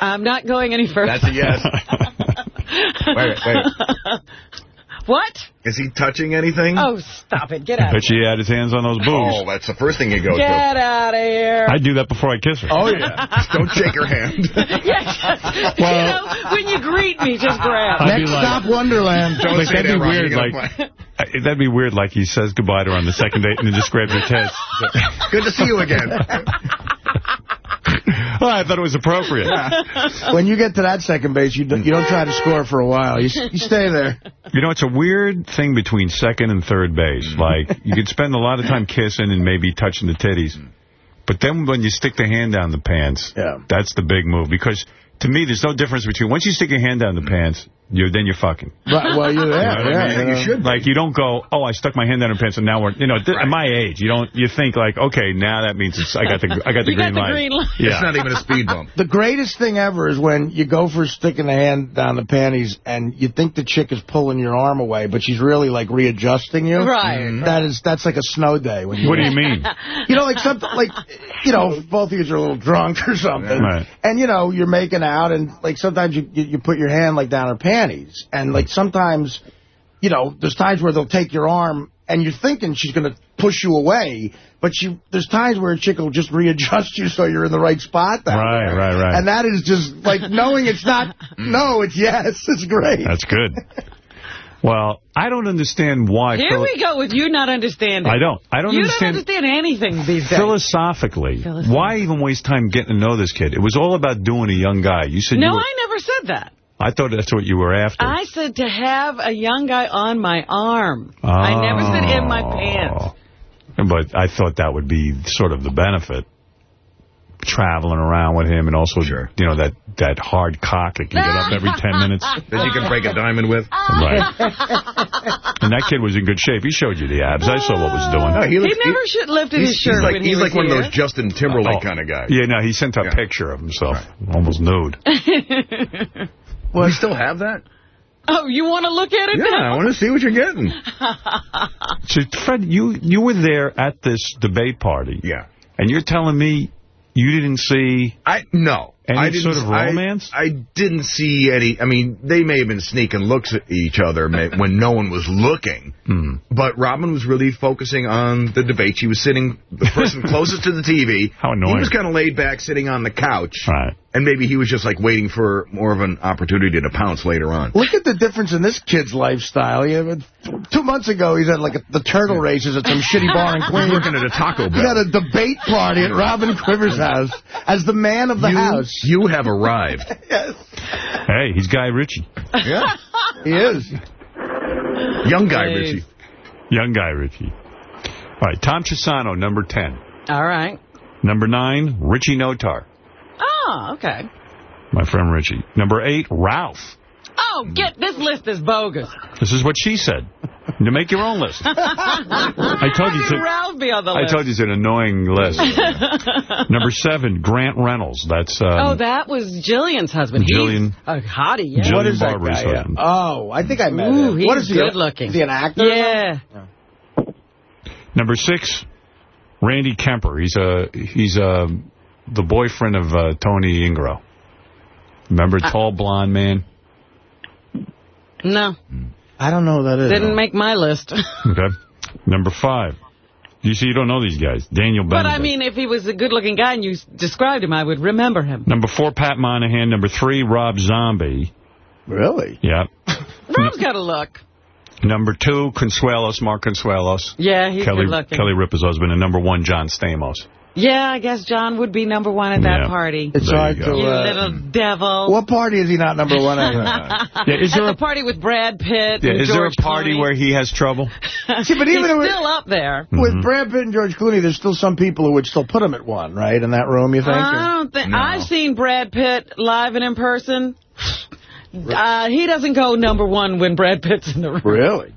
I'm not going any further. That's a yes. wait, wait. What? Is he touching anything? Oh, stop it. Get out I Bet you he had his hands on those boobs. Oh, that's the first thing you go Get to. Get out of here. I do that before I kiss her. Oh, yeah. Just don't shake her hand. yeah, just, you know, when you greet me, just grab. I'd Next like- stop, Wonderland. Don't Like, say that'd that, be Ronnie. weird, You're like- gonna Uh, That'd be weird, like he says goodbye to her on the second date and then just grabs her tits. Good to see you again. oh, I thought it was appropriate. When you get to that second base, you don't, you don't try to score for a while. You, you stay there. You know, it's a weird thing between second and third base. Mm. Like, you could spend a lot of time kissing and maybe touching the titties. Mm. But then when you stick the hand down the pants, Yeah. that's the big move. Because to me, there's no difference between, once you stick your hand down the pants, you're then you're fucking. Right, well, you're there. You know what I yeah, mean? you know. should. Like, you don't go, oh, I stuck my hand down her pants and now we're, you know, th- at my age, you don't, you think like, okay, now that means it's, I got the, I got the You got green the light. green light. Yeah. It's not even a speed bump. The greatest thing ever is when you go for sticking the hand down the panties and you think the chick is pulling your arm away, but she's really like readjusting you. Right. Mm-hmm. That is that's like a snow day. When you, what do you mean? You know, like something like you know, both of you are a little drunk or something, Right. and you know you're making out, and like sometimes you you, you put your hand like down her panties, and like sometimes, you know, there's times where they'll take your arm. And you're thinking she's going to push you away, but she there's times where a chick will just readjust you so you're in the right spot. Down Right, there. right, right. And that is just like knowing it's not mm. no, it's yes. It's great. That's good. Well, I don't understand why. Here we go with you not understanding. I don't. I don't you understand. don't understand anything these days. Philosophically, Philosophically. why even waste time getting to know this kid? It was all about doing a young guy. You said no, you were, I never said that. I thought that's what you were after. I said to have a young guy on my arm. I never said in my oh. pants. Oh. But I thought that would be sort of the benefit. Traveling around with him and also, Sure. you know, that, that hard cock that can get up every 10 minutes. That you can break a diamond with. Right. and that kid was in good shape. He showed you the abs. I saw what was uh, doing. No, he, He looks, never should lifted he's, his shirt he's like, when he he's was like one here. of those Justin Timberlake Oh. kind of guys. Yeah, no, he sent a Yeah. picture of himself, almost nude. Well, you still have that? Oh, you want to look at it Yeah, now? I want to see what you're getting. So, Fred, you, you were there at this debate party. Yeah. And you're telling me you didn't see... I no. Any I didn't, sort of romance? I, didn't see any. I mean, they may have been sneaking looks at each other when no one was looking. Hmm. But Robin was really focusing on the debate. She was sitting the person closest to the TV. How annoying. He was kind of laid back, sitting on the couch. Right. And maybe he was just like waiting for more of an opportunity to pounce later on. Look at the difference in this kid's lifestyle. Yeah, but two months ago, he's at like a, the turtle races at some shitty bar in He's Queens. working at a Taco He had Bell. a debate party at Robin Quivers' house as the man of the You, house. You have arrived. Yes, Hey, he's Guy Ritchie. yeah. he is. Young guy, Nice. Richie. Young Guy Ritchie. All right, Tom Chiusano, number 10. All right. Number 9, Richie Notar. Oh, okay. My friend Richie. Number 8, Ralph. Oh, get this list is bogus. This is what she said. You make your own list. I told you. To, It's can Ralph be on the list. I told you it's an annoying list. Number 7, Grant Reynolds. That's um, oh, that was Jillian's husband. Jillian- He's a hottie, yeah. Jill- What is that Barberie's guy? Husband. Oh, I think I met Ooh, him. he's what is he? good looking. Is he an actor? Yeah. Number 6, Randy Kemper. He's a he's a the boyfriend of uh, Tony Ingrao. Remember, tall blonde man. No, I don't know who that is. didn't make my list. Okay. Number 5. You see, you don't know these guys. Daniel but I mean, if he was a good-looking guy and you described him, I would remember him. Number 4, Pat Monahan. Number 3, Rob Zombie. Really? Yeah. Rob's got a look. Number 2, Consuelos, Mark Consuelos. Yeah, he's Kelly, good-looking. Kelly Ripa's husband. And number 1, John Stamos. Yeah, I guess John would be number one at that Yeah. party. It's There hard you to... go. You Uh, little devil. what party is he not number one at? Yeah, is At there the a party with Brad Pitt yeah, and is there a party Clooney. where he has trouble? See, but even He's with- still up there. With Brad Pitt and George Clooney, there's still some people who would still put him at one, right? In that room, you think? I don't think I've seen Brad Pitt live and in person. Uh, he doesn't go number one when Brad Pitt's in the room. Really?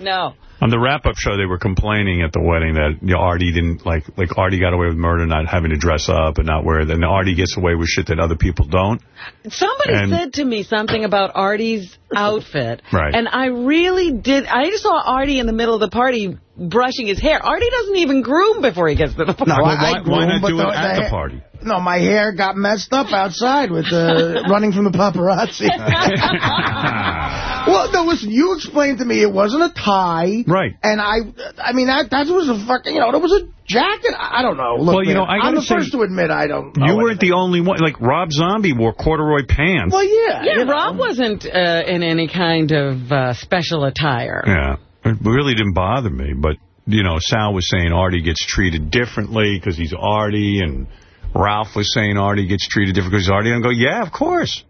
No. On the wrap-up show, they were complaining at the wedding that you know, Artie didn't, like, like Artie got away with murder, not having to dress up and not wear it. And Artie gets away with shit that other people don't. Somebody And- said to me something about Artie's outfit. Right. And I really did. I just saw Artie in the middle of the party brushing his hair. Artie doesn't even groom before he gets to the party. No, Well, I, why, I why groom, not but do it the- at the- the party? No, my hair got messed up outside with uh, running from the paparazzi. well, Well, no, listen, you explained to me it wasn't a tie. Right. And I, I mean, that that was a fucking, you know, it was a jacket. I, I don't know. Look, Well, you know, man, I I'm the say- first to admit I don't know You weren't anything. the only one. Like, Rob Zombie wore corduroy pants. Well, yeah. Yeah, you know. Rob wasn't uh, in any kind of uh, special attire. Yeah. It really didn't bother me, but, you know, Sal was saying Artie gets treated differently because he's Artie, and Ralph was saying Artie gets treated different because he's Artie, and I go, yeah, of course.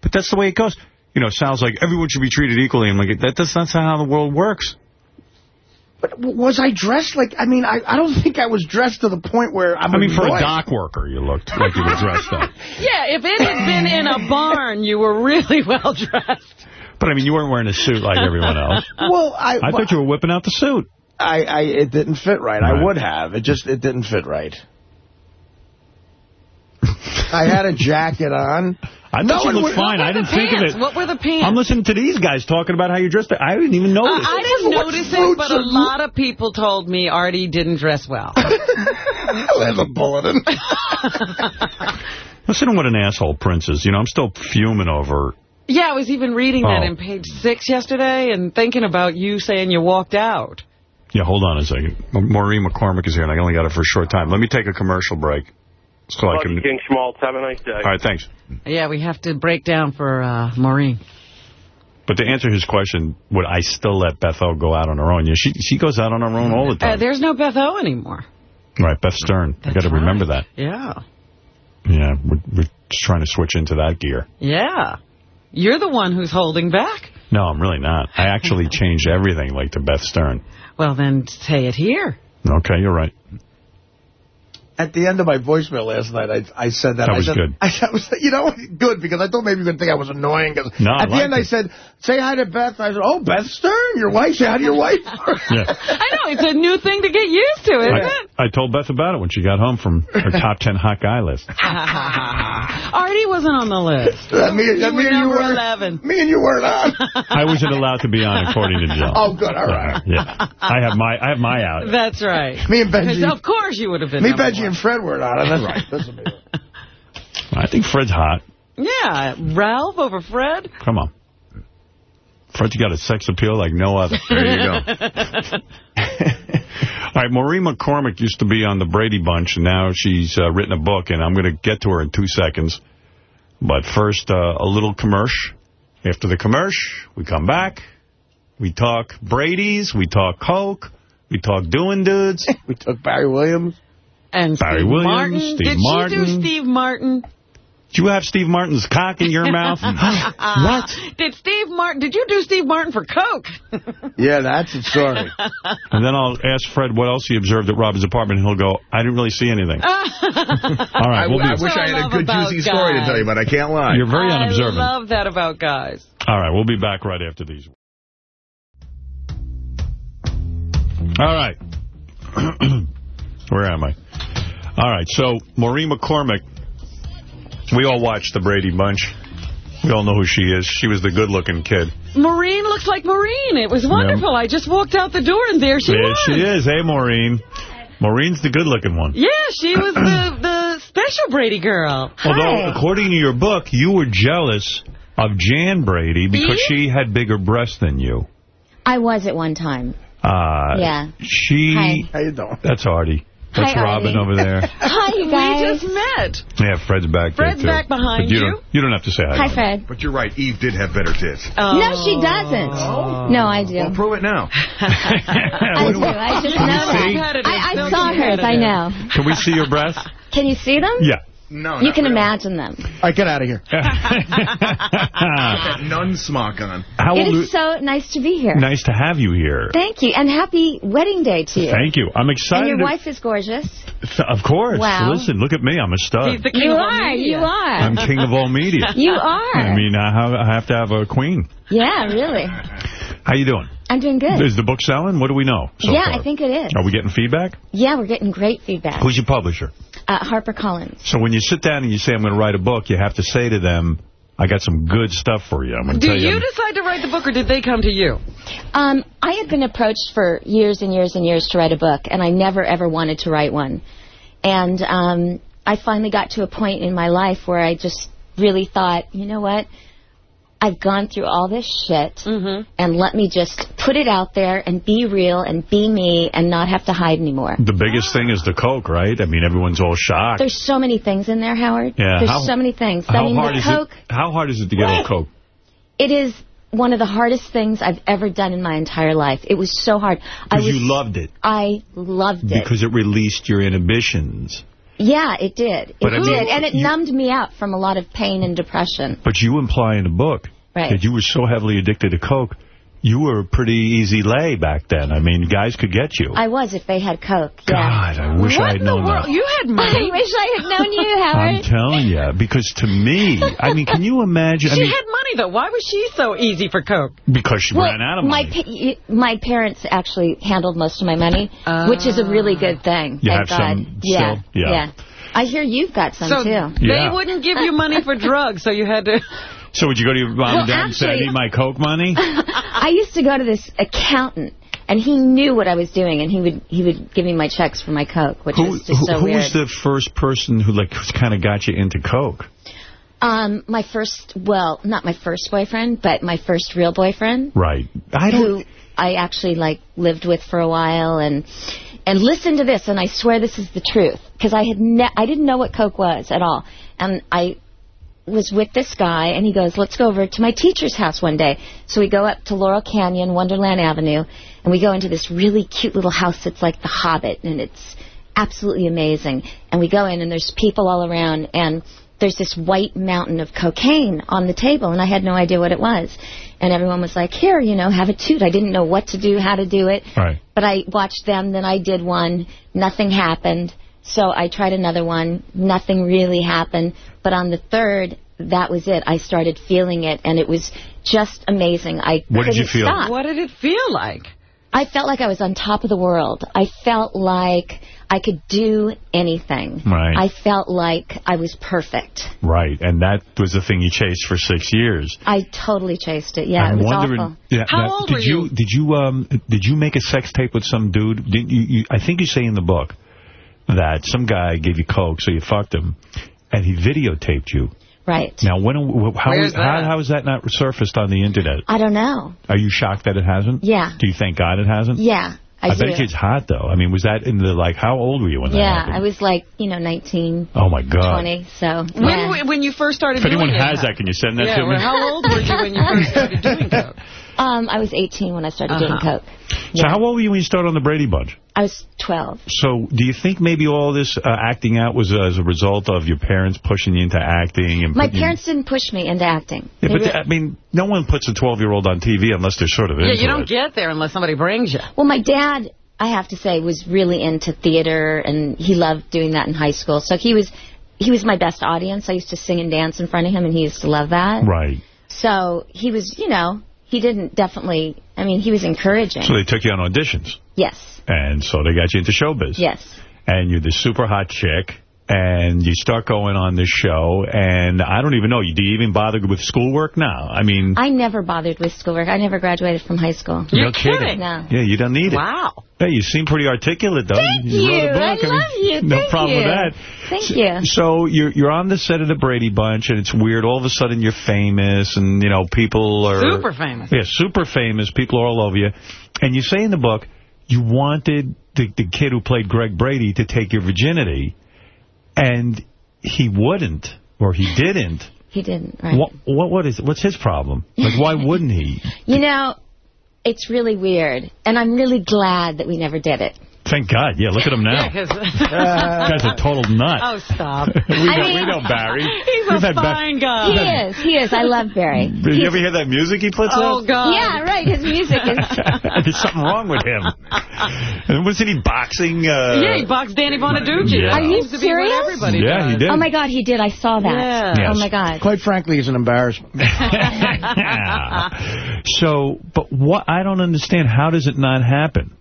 But that's the way it goes. You know, Sal's like, everyone should be treated equally. I'm like, that, that's not how the world works. But was I dressed like, I mean, I, I don't think I was dressed to the point where I'm I mean, for a dock worker, you looked like you were dressed up. Yeah, if it had been in a barn, you were really well dressed. But, I mean, you weren't wearing a suit like everyone else. Well, I, I thought you were whipping out the suit. I, I, it didn't fit right. Right. I would have. It just, it didn't fit right. I had a jacket on. I No, thought you looked fine. I didn't the think of it. What were the pants? I'm listening to these guys talking about how you dressed. I didn't even Uh. I didn't What notice it, but a lot of people told me Artie didn't dress well. There's a bulletin. Listen to what an asshole Prince is. You know, I'm still fuming over. Yeah, I was even reading that Oh. in page six yesterday and thinking about you saying you walked out. Yeah, hold on a second. Maureen McCormick is here, and I only got her for a short time. Let me take a commercial break. So I can. King Schmaltz. Have a nice day. All right, thanks. Yeah, we have to break down for uh, Maureen. But to answer his question, would I still let Beth O go out on her own? Yeah, she she goes out on her own all the Uh, time. there's no Beth O anymore. right, Beth Stern. I got to remember right. that. Yeah. Yeah, we're, we're just trying to switch into that gear. Yeah. You're the one who's holding back. No, I'm really not. I actually changed everything like to Beth Stern. Well, then say it here. Okay, you're right. At the end of my voicemail last night, I, I said that. That I was said, good. I said, was, you know, good, because I thought maybe you were going to think I was annoying. 'cause No, I At the liked end, I said, say hi to Beth. I said, oh, Beth Stern, your wife. Say hi to your wife. Yeah. I know, it's a new thing to get used to, isn't it? I, I told Beth about it when she got home from her top 10 hot guy list. Artie wasn't on the list. That me, You that were and you were. 11. Me and you weren't on. I wasn't allowed to be on according to Joe. Oh, good. All right. Yeah. I have my I have my out. That's right. Me and Benji. Of course you would have been Me, number Benji, one. and Fred weren't on. And that's right. That's what me. I think Fred's hot. Yeah, Ralph over Fred. Come on. Fred's got a sex appeal like no other. There you go. All right, Maureen McCormick used to be on the Brady Bunch, and now she's uh, written a book, and I'm going to get to her in two seconds. But first, uh, a little commercial. After the commercial, we come back. We talk Brady's. We talk Coke. We talk doing dudes. We talk Barry Williams. And Barry Steve Williams, Martin. Steve Did Martin. she do Steve Martin? Did you have Steve Martin's cock in your mouth? Uh, what? Did Steve Martin? Did you do Steve Martin for Coke? Yeah, that's a story. And then I'll ask Fred what else he observed at Robin's apartment, and he'll go, I didn't really see anything. All right, I, we'll I be, wish I had a good, about juicy story to tell you, but I can't lie. you're very I unobservant. I love that about guys. All right, we'll be back right after these. All right. Where am I? All right, so Maureen McCormick, we all watched the Brady Bunch. We all know who she is. She was the good-looking kid. Maureen looks like Maureen. It was wonderful. I just walked out the door and there she there was. she is. Hey, Maureen. Maureen's the good-looking one. Yeah, she was the, the special Brady girl. Although, according to your book, you were jealous of Jan Brady because Me? she had bigger breasts than you. I was at one time. Uh, Yeah. She... Hi. How you doing? That's Artie. That's Hi, Robin Artie. over there. Hi, you We just met. Yeah, Fred's back Fred's there, back behind you. you. Don't, you don't have to say hi. Hi, Fred. But you're right. Eve did have better tits. Oh. No, she oh. doesn't. Oh. No, I do. Well, prove it now. I do. I just know that. I, I saw hers. I know. Can we see your breasts? Can you see them? Yeah. No, You not can really. imagine them. All right, get out of here. That nun smock on. How It old? is so nice to be here. Nice to have you here. Thank you. And happy wedding day to you. Thank you. I'm and excited. your wife is gorgeous. Of course. Wow. Listen, look at me. I'm a stud. He's the king You of all are. media. You are. I'm king of all media. You are. I mean, I have, I have to have a queen. yeah, really. How you doing? I'm doing good. Is the book selling? What do we know so yeah, far? I think it is. Are we getting feedback? Yeah, we're getting great feedback. Who's your publisher? Uh, Harper Collins. So when you sit down and you say, I'm going to write a book, you have to say to them, I got some good stuff for you. I'm going to Do tell you. you decide to write the book, or did they come to you? Um, I had been approached for years and years and years to write a book, and I never ever wanted to write one. And um, I finally got to a point in my life where I just really thought, you know what? I've gone through all this shit, Mm-hmm. and let me just put it out there and be real and be me and not have to hide anymore. The biggest thing is the coke, right? I mean, everyone's all shocked. There's so many things in there, Howard. Yeah, There's how- so many things. I How mean, hard the is Coke, it? How hard is it to get on coke? it is one of the hardest things I've ever done in my entire life. It was so hard. I Because you loved it. I loved it. Because it released your inhibitions. yeah, it did. But it I mean, did, and it you- numbed me out from a lot of pain and depression. But you imply in the book Right. that you were so heavily addicted to coke, you were a pretty easy lay back then. I mean, guys could get you. I was if they had Coke. Yeah. God, I wish What I had known that. You had money. I wish I had known you, Howard. I'm telling you, because to me, I mean, can you imagine? I She mean, had money, though. Why was she so easy for Coke? because she well, ran out of my money. pa- my parents actually handled most of my money, which is a really good ah. thing. You have God. some yeah, still? Yeah. I hear you've got some So too. they Yeah. wouldn't give you money for drugs, so you had to... So would you go to your mom Well, and dad and say, I need my coke money? I used to go to this accountant, and he knew what I was doing, and he would he would give me my checks for my coke, which Who, was just who, so who weird. was the first person who like kind of got you into coke? um, my first, well, not my first boyfriend, but my first real boyfriend. Right. I don't. who I actually like lived with for a while and and listen to this and I swear this is the truth because I had ne- I didn't know what coke was at all and I was with this guy and he goes let's go over to my teacher's house one day so we go up to Laurel Canyon Wonderland Avenue and we go into this really cute little house that's like the Hobbit and it's absolutely amazing and we go in and there's people all around and there's this white mountain of cocaine on the table, and I had no idea what it was. And everyone was like, here, you know, have a toot. I didn't know what to do, how to do it. Right. But I watched them, then I did one. Nothing happened. So I tried another one. Nothing really happened. But on the third, that was it. I started feeling it, and it was just amazing. I What did you feel? Stop. What did it feel like? I felt like I was on top of the world. I felt like I could do anything. Right. I felt like I was perfect. Right, and that was the thing you chased for six years. I totally chased it. Yeah, I'm it was wondering. awful. Yeah, How now, old did were you? Did you um did you make a sex tape with some dude? Did you, you? I think you say in the book that some guy gave you coke, so you fucked him, and he videotaped you. Right. Now, when how Where's how, that? how is that not surfaced on the internet? I don't know. Are you shocked that it hasn't? Yeah. Do you thank God it hasn't? Yeah, I, I, bet it's hot though. I mean, was that in the like? How old were you when that happened? yeah. I was like, you know, 19, Oh my God! 20, so. When yeah. when you first started If anyone has that, can you send that yeah, to me? well, how old were you when you first started doing Coke? Um, I was 18 when I started doing Uh-huh. Coke. So how old were you when you started on the Brady Bunch? I was 12. So do you think maybe all this uh, acting out was uh, as a result of your parents pushing you into acting? and My putting you- parents didn't push me into acting. Yeah, They but re- I mean, no one puts a 12-year-old on TV unless they're sort of Yeah, you don't it. get there unless somebody brings you. Well, my dad, I have to say, was really into theater, and he loved doing that in high school. So he was he was my best audience. I used to sing and dance in front of him, and he used to love that. Right. So he was, you know, he didn't definitely, I mean, he was encouraging. So they took you on auditions, yes, and so they got you into showbiz. yes. And you're this super hot chick, and you start going on this show, and I don't even know, you do you even bother with schoolwork now? I mean, I never bothered with schoolwork. I never graduated from high school. You're no kidding. kidding. No. Yeah, you don't need it. Wow. Hey, you seem pretty articulate, though. Thank you. wrote a you. book. I mean, love you. No Thank problem with that. Thank so, you. So you're you're on the set of the Brady Bunch, and it's weird. All of a sudden, you're famous, and you know people are Super famous. Yeah, super famous. People are all over you, and you say in the book you wanted the the kid who played Greg Brady to take your virginity, and he wouldn't, or he didn't. He didn't, right? What what what is what's his problem? Like, why wouldn't he? You know, it's really weird, and I'm really glad that we never did it. Thank God. Yeah, look at him now. Yeah, 'cause- guy's a total nut. oh, stop. we, know, mean- we know Barry. He's We've a had Ba- fine guy. He is. He is. I love Barry. Did you ever hear that music he puts on? Oh, out? God. Yeah, right. His music is. There's something wrong with him. And wasn't he boxing? Uh, Yeah, he boxed Danny Bonaduce. Yeah. That Are you seems to be what serious? everybody Yeah, does. he did. Oh my God, he did. I saw that. Yeah. Yes. Oh my God. Quite frankly, he's an embarrassment. so, but what I don't understand, how does it not happen?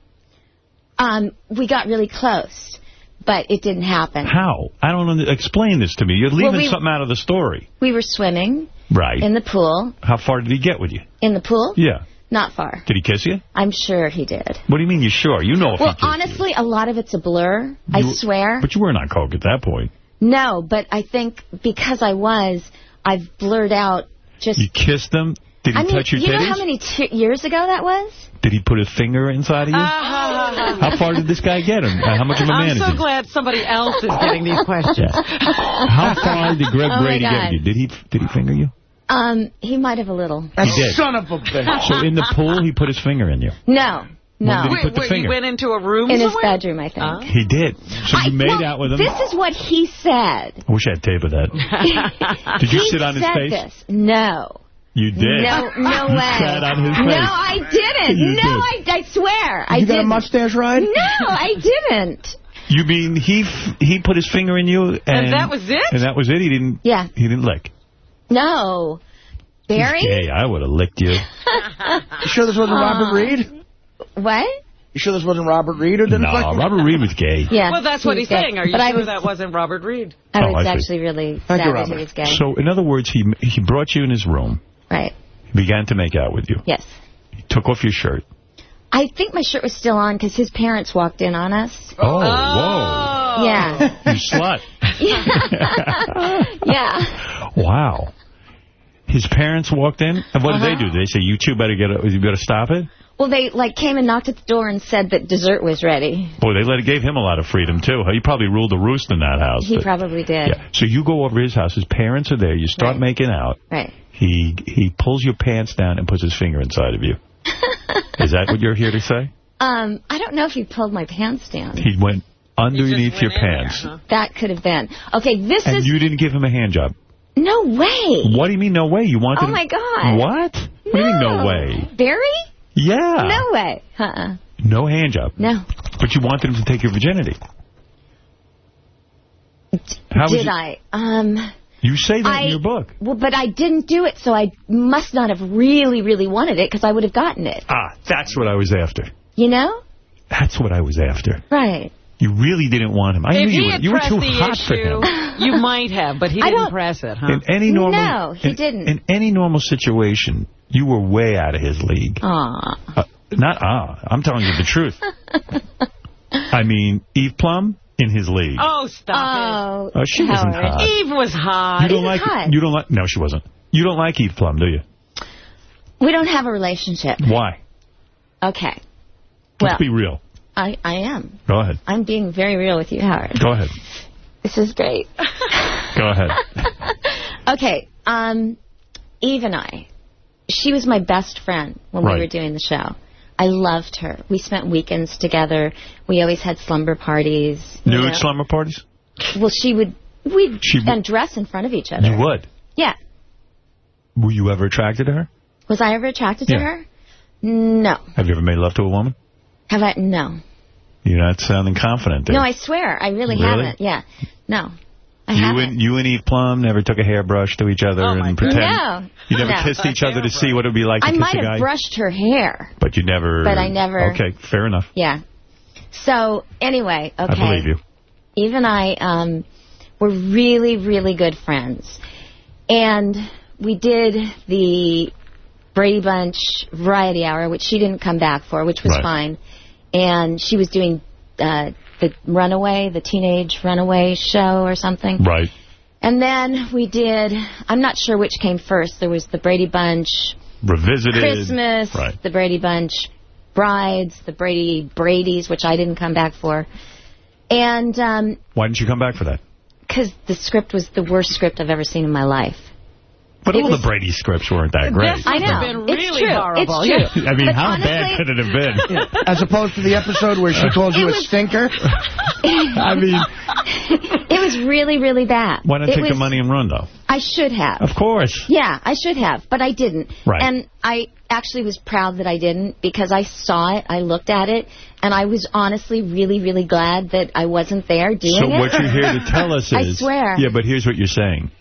Um, we got really close, but it didn't happen. How? I don't under, explain this to me. You're leaving we- something out of the story. We were swimming Right. in the pool. how far did he get with you? In the pool? Yeah. Not far. Did he kiss you? I'm sure he did. What do you mean you're sure? You know if Well, he kissed you. honestly, a lot of it's a blur. I swear. But you weren't on coke at that point. No, but I think because I was, I've blurred out just... You kissed him? Did he I mean, touch your you titties? know how many t years ago that was? Did he put a finger inside of you? How far did this guy get him? Uh, How much of a man I'm is so he? glad somebody else is getting these questions. How far did Greg Oh, Brady get you? Did he did he finger you? Um, he might have a little. He did. Son of a bitch. So in the pool, he put his finger in you. No, no. did he Wait, put the wait, finger? you went into a room In his bedroom, I think. Huh? He did. So you I- made well, out with him? This is what he said. I wish I had tape of that. Did you he sit on his said face? This. No. You did. No, no You way. sat on his No. I didn't. You no, I, I swear. I you got a mustache ride? No, I didn't. You mean he f he put his finger in you and, And that was it? And that was it. He didn't. Yeah. He didn't lick. No. Barry? Hey, I would have licked you. You sure this wasn't Robert Reed? What? You sure this wasn't Robert Reed or didn't no, like Robert Reed was gay. Yeah. Well, that's he what he's gay. saying. Are you but I sure was, that wasn't Robert Reed? I Oh, was I see. actually really Thank sad you, that he was gay. So in other words, he he brought you in his room. Right. He began to make out with you. Yes. He took off your shirt. I think my shirt was still on because his parents walked in on us. Oh, whoa. Yeah. You slut. yeah. wow. His parents walked in, and what did they Uh-huh. do? They say, "You two better get, a, you better stop it." Well, they like came and knocked at the door and said that dessert was ready. Boy, they let it gave him a lot of freedom too. He probably ruled the roost in that house. He probably did. Yeah. So you go over his house. His parents are there. You start Right. making out. Right. He he pulls your pants down and puts his finger inside of you. Is that what you're here to say? Um, I don't know if he pulled my pants down. He went underneath went your in there, pants. huh? That could have been. Okay, this And is you didn't give him a hand job. no way. What do you mean, no way? You wanted Oh him- my God. What? What do you mean, no way? Barry? Yeah. No way. Uh-uh. No hand job. No. But you wanted him to take your virginity. How Did it- I? Um. You say that I, in your book. Well, but I didn't do it, so I must not have really, really wanted it because I would have gotten it. Ah, that's what I was after. You know? That's what I was after. Right. You really didn't want him. I If knew you he were, you were pressed too the hot for issue, him. you might have, but he I didn't don't- press it, huh? In any normal, No, he in- didn't. In any normal situation, you were way out of his league. Aw. Uh, not ah, I'm telling you the truth. I mean, Eve Plumb in his league. Oh, stop Oh, Oh, she wasn't hot. Eve was hot. you don't Eve like is hot. you don't like no, she wasn't. You don't like Eve Plumb, do you? We don't have a relationship. Why? Okay. Let's Well, be real. I, I am. Go ahead. I'm being very real with you, Howard. Go ahead. This is great. Go ahead. okay. Um, Eve and I, she was my best friend when Right. we were doing the show. I loved her. We spent weekends together. We always had slumber parties. Nude know. slumber parties? Well, she would, we'd She undress in front of each other. You would. Yeah. Were you ever attracted to her? Was I ever attracted to her? No. Have you ever made love to a woman? Have I? No. You're not sounding confident there. No, I swear. I really, Really? haven't. Yeah. No. I you haven't. and you and Eve Plumb never took a hairbrush to each other Oh, and pretend. No. You never No. kissed each other to see what it would be like to I might have brushed her hair. but you never. But I never- Okay, fair enough. Yeah. So, anyway, okay. I believe you. Eve and I um, were really, really good friends. And we did the Brady Bunch Variety Hour, which she didn't come back for, which was Right. fine. And she was doing uh, the Runaway, the Teenage Runaway show or something. Right. And then we did, I'm not sure which came first. There was the Brady Bunch Revisited. Christmas, Right. the Brady Bunch Brides, the Brady Brady's, which I didn't come back for. And um Why didn't you come back for that? Because the script was the worst script I've ever seen in my life. But It all was- the Brady scripts weren't that great. This I know. been it's true. horrible. It's true. I mean, But how honestly, bad could it have been? As opposed to the episode where she called you It a stinker? I mean, It was really, really bad. why not It take the money and run, though? I should have. Of course. Yeah, I should have, but I didn't. Right. And I actually was proud that I didn't because I saw it, I looked at it, and I was honestly really, really glad that I wasn't there doing it. So it. what you're here to tell us is... I is... swear. Yeah, but here's what you're saying.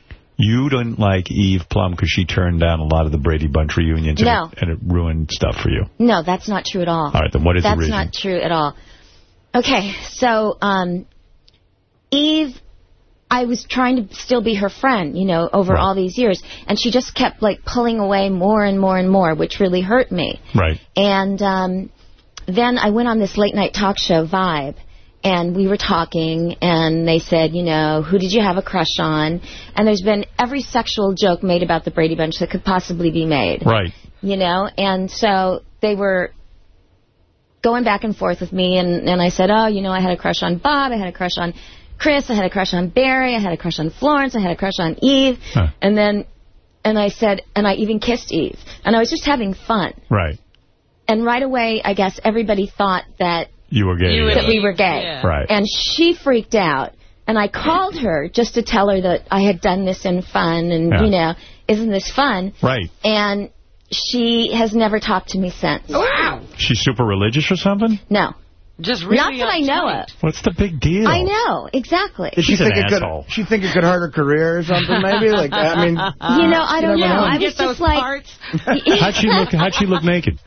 You didn't like Eve Plumb because she turned down a lot of the Brady Bunch reunions and, it, and it ruined stuff for you. No, that's not true at all. All right, then what is the reason? That's not true at all. Okay, so um, Eve, I was trying to still be her friend, you know, over Right. all these years, and she just kept like pulling away more and more and more, which really hurt me. Right. And um, then I went on this late night talk show, Vibe, and we were talking, and they said, you know, who did you have a crush on? And there's been every sexual joke made about the Brady Bunch that could possibly be made. Right. You know, and so they were going back and forth with me, and, and I said, oh, you know, I had a crush on Bob, I had a crush on Chris, I had a crush on Barry, I had a crush on Florence, I had a crush on Eve, Huh. and then, and I said, and I even kissed Eve, and I was just having fun. Right. And right away, I guess everybody thought that You were gay. You that we were gay. Yeah. Right. And she freaked out. And I called her just to tell her that I had done this in fun and, Yeah. you know, isn't this fun? Right. And she has never talked to me since. Oh, wow. She's super religious or something? No. Just really Not that I know uptight. of. What's the big deal? I know, exactly. Did she She's an think it could? She think it could hurt her career or something? Maybe like I mean, you know, I don't you know. know. I Get was those just like, parts. How'd she look? How'd she look naked?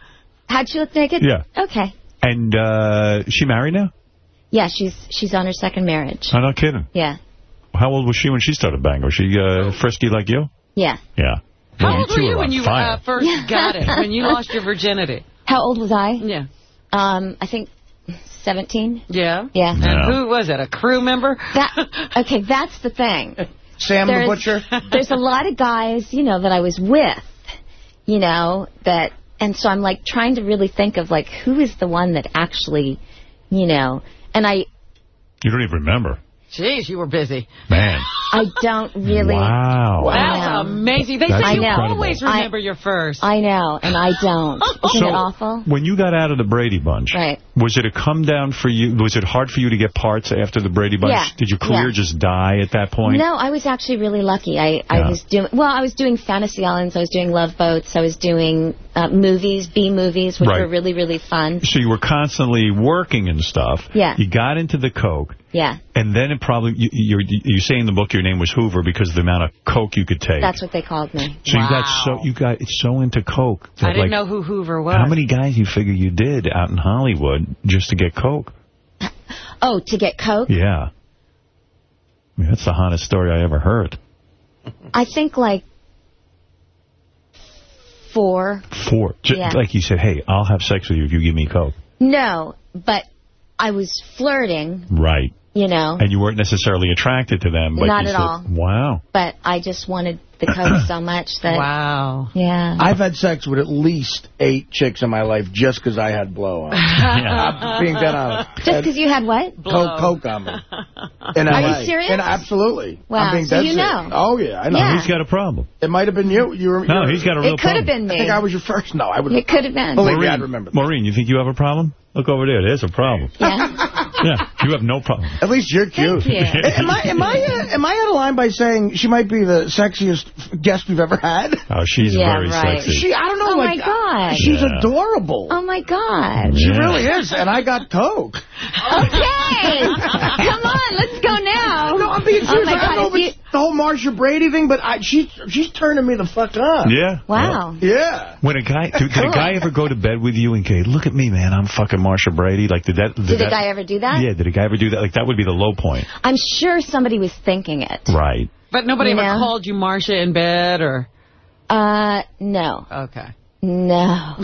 How'd she look naked? Yeah. Okay. And uh, she married now? Yeah, she's she's on her second marriage. I'm not kidding. Yeah. How old was she when she started banging? Was she uh, frisky like you? Yeah. Yeah. How Well, old were you when you uh, first got it? When you lost your virginity? How old was I? Yeah. Um, I think 17. Yeah. Yeah. And Yeah. who was it? A crew member? That okay, that's the thing. Sam the butcher. There's a lot of guys, you know, that I was with, you know, that, and so I'm like trying to really think of like who is the one that actually, you know, and I, You don't even remember. Jeez, you were busy. Man. I don't really. Wow. That's amazing. They That's say you always remember your first. I know, and I don't. Isn't So, it awful? when you got out of the Brady Bunch, Right. was it a come down for you? Was it hard for you to get parts after the Brady Bunch? Yeah. Did your career Yeah. just die at that point? No, I was actually really lucky. I, Yeah. I was doing well. I was doing fantasy islands. I was doing love boats. I was doing uh, movies, B movies, which Right. were really really fun. So you were constantly working and stuff. Yeah. You got into the coke, Yeah, and then it probably you, you're you say in the book your name was Hoover because of the amount of coke you could take. that's what they called me. so you got so you got so into coke. That, I didn't like, know who Hoover was. How many guys you figure you did out in Hollywood just to get coke? Oh, to get coke. Yeah. I mean, that's the hottest story I ever heard. I think like four. Four. J- Yeah. Like you said, hey, I'll have sex with you if you give me coke. No, but I was flirting, Right. You know, And you weren't necessarily attracted to them. But Not at said, all. Wow. but I just wanted the coke so much that Wow. yeah. I've had sex with at least eight chicks in my life just because I had blow on. I'm being dead honest. Just because you had what? Coke, coke on me. In Are LA. you serious? And absolutely. Wow, I'm being so dead you serious. know. Oh, yeah, I know. Yeah. He's got a problem. It might have been you. you were, No, he's got a real problem. It could have problem. been I me. think I was your first. No, I would It could have been. Believe me, I'd remember that. Maureen, you think you have a problem? Look over there. There's a problem. Yeah. Yeah, you have no problem. At least you're cute. Thank you. am I am I uh, am I out of line by saying she might be the sexiest guest we've ever had? Oh, she's Yeah, very right. sexy. She, I don't know. Oh, like, my God. She's Yeah. adorable. Oh my God. She Yeah. really is, and I got coke. Okay. Come on, let's go now. No, I'm being Oh serious. my I don't know God. If if it's the whole Marcia Brady thing, but I, she, she's turning me the fuck up. Yeah. Wow. Yeah. When a guy, did, did a guy ever go to bed with you and go, look at me, man, I'm fucking Marcia Brady? Like, did that? Did, Did that, a guy ever do that? Yeah, did a guy ever do that? Like, that would be the low point. I'm sure somebody was thinking it. Right. But nobody You ever know? called you Marcia in bed or... Uh, no. Okay. No.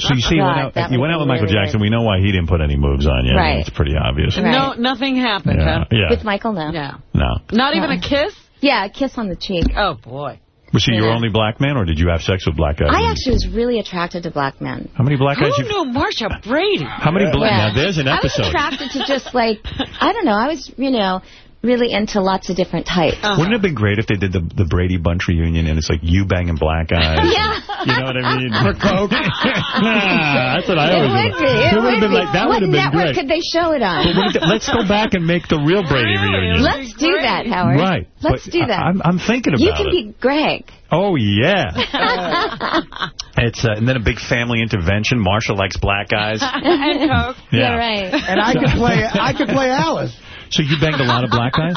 So you see, you went out, you went out with Michael really Jackson. weird. We know why he didn't put any moves on you. Right. it's pretty obvious. Right. No, nothing happened, Yeah. huh? yeah. With Michael, no. Yeah. No. Not even a kiss? Yeah, a kiss on the cheek. Oh, boy. Was he your only black man, or did you have sex with black guys? I actually was really attracted to black men. How many black guys? Who You, knew Marcia Brady? how many black? Yeah. Now there's an episode. I was episode. attracted to just like, I don't know, I was, you know, really into lots of different types. Wouldn't it have been great if they did the the Brady Bunch reunion and it's like you banging black guys? Yeah. You know what I mean? For coke. nah, that's what I It always would be. It would would have been be. like that would have been network great. could they show it on? But wouldn't let's go back and make the real Brady reunion. Let's do that, Howard. Right. Let's But do that. I, am I'm thinking about it. you can it. be Greg. Oh yeah. it's uh, and then a big family intervention. Marcia likes black guys. and Coke. Yeah, right. And I could play, I could play Alice. So you banged a lot of black guys?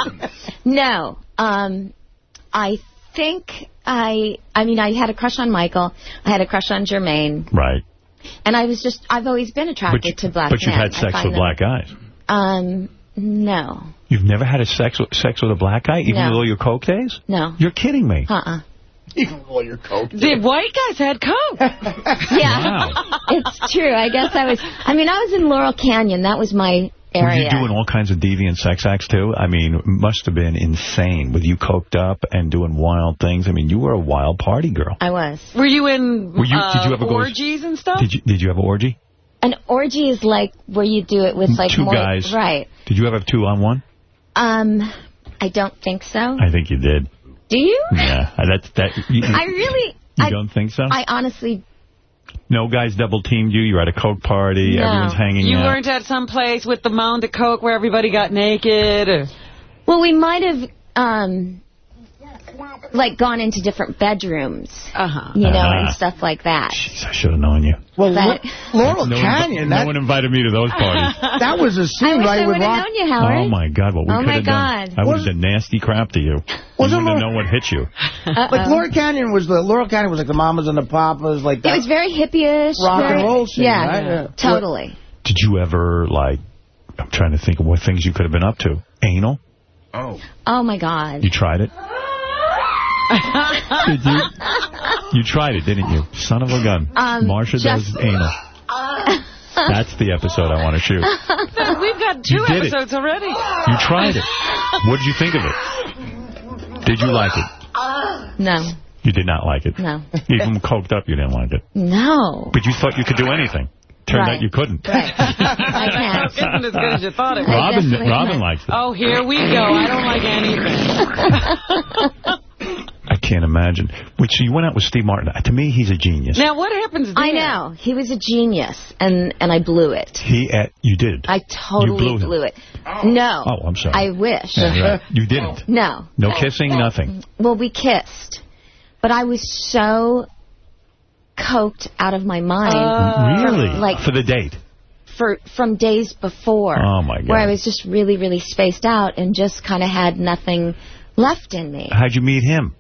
No. Um, I think I, I mean, I had a crush on Michael. I had a crush on Jermaine. Right. And I was just, I've always been attracted you, to black guys. but you've men. had sex with them- black guys. Um, no. You've never had a sex with, sex with a black guy, even No. with all your coke days? No. You're kidding me. Uh-uh. Even with all your coke. The white guys had Coke. Yeah. Wow. It's true. I guess I was, I mean, I was in Laurel Canyon. That was my, area. Were you doing all kinds of deviant sex acts, too? I mean, must have been insane with you coked up and doing wild things. I mean, you were a wild party girl. I was. Were you in Were you- uh, did you ever go- orgies and stuff? Did you Did you have an orgy? An orgy is like where you do it with like Two more, guys. Right. Did you ever have two on one? Um, I don't think so. I think you did. Do you? Yeah, that's that. You, I really. you I, don't think so? I honestly. No guys double teamed you. You were at a coke party. No. Everyone's hanging You out. weren't at some place with the mound of coke where everybody got naked? Or... Well, we might have. Um, like gone into different bedrooms, Uh-huh. you know, Uh-huh. and stuff like that. Jeez, I should have known you. Well, But- Laurel no Canyon, One, that, no one invited me to those parties. that was a I scene wish right I with would have Rock. known you, Howard. Oh, my God, what we Oh, could my have done. God. I would have Was- done nasty crap to you. You Wasn't wouldn't have Laurel- known what hit you. Like Laurel Canyon was the Laurel Canyon was like the mamas and the papas, like It was very hippie-ish. rock very- and roll scene, yeah, right? Yeah. totally. Did you ever, like, I'm trying to think of what things you could have been up to. Anal? Oh. Oh, my God. You tried it? Did you? You tried it, didn't you? Son of a gun. Um, Marcia does anal. That's the episode I want to shoot. We've got two You did it. episodes already. You tried it. What did you think of it? Did you like it? No, You did not like it. no, Even coked up, you didn't like it. no. But you thought you could do anything. Turned Right. out you couldn't. Right. I can't. Coke isn't as good as you thought it was. Robin, Robin likes it. Oh, here we go. I don't like anything. I can't imagine. Which so you went out with Steve Martin. To me, he's a genius. Now, what happens there? I know. He was a genius, and, and I blew it. He, uh, you did. I totally blew him. it. No. Oh, I'm sorry. I wish. Yeah, you're right. You didn't. No. No kissing, nothing. Well, we kissed, but I was so coked out of my mind really? like- For the date? for from days before. Oh, my God. Where I was just really, really spaced out and just kind of had nothing left in me. How'd you meet him?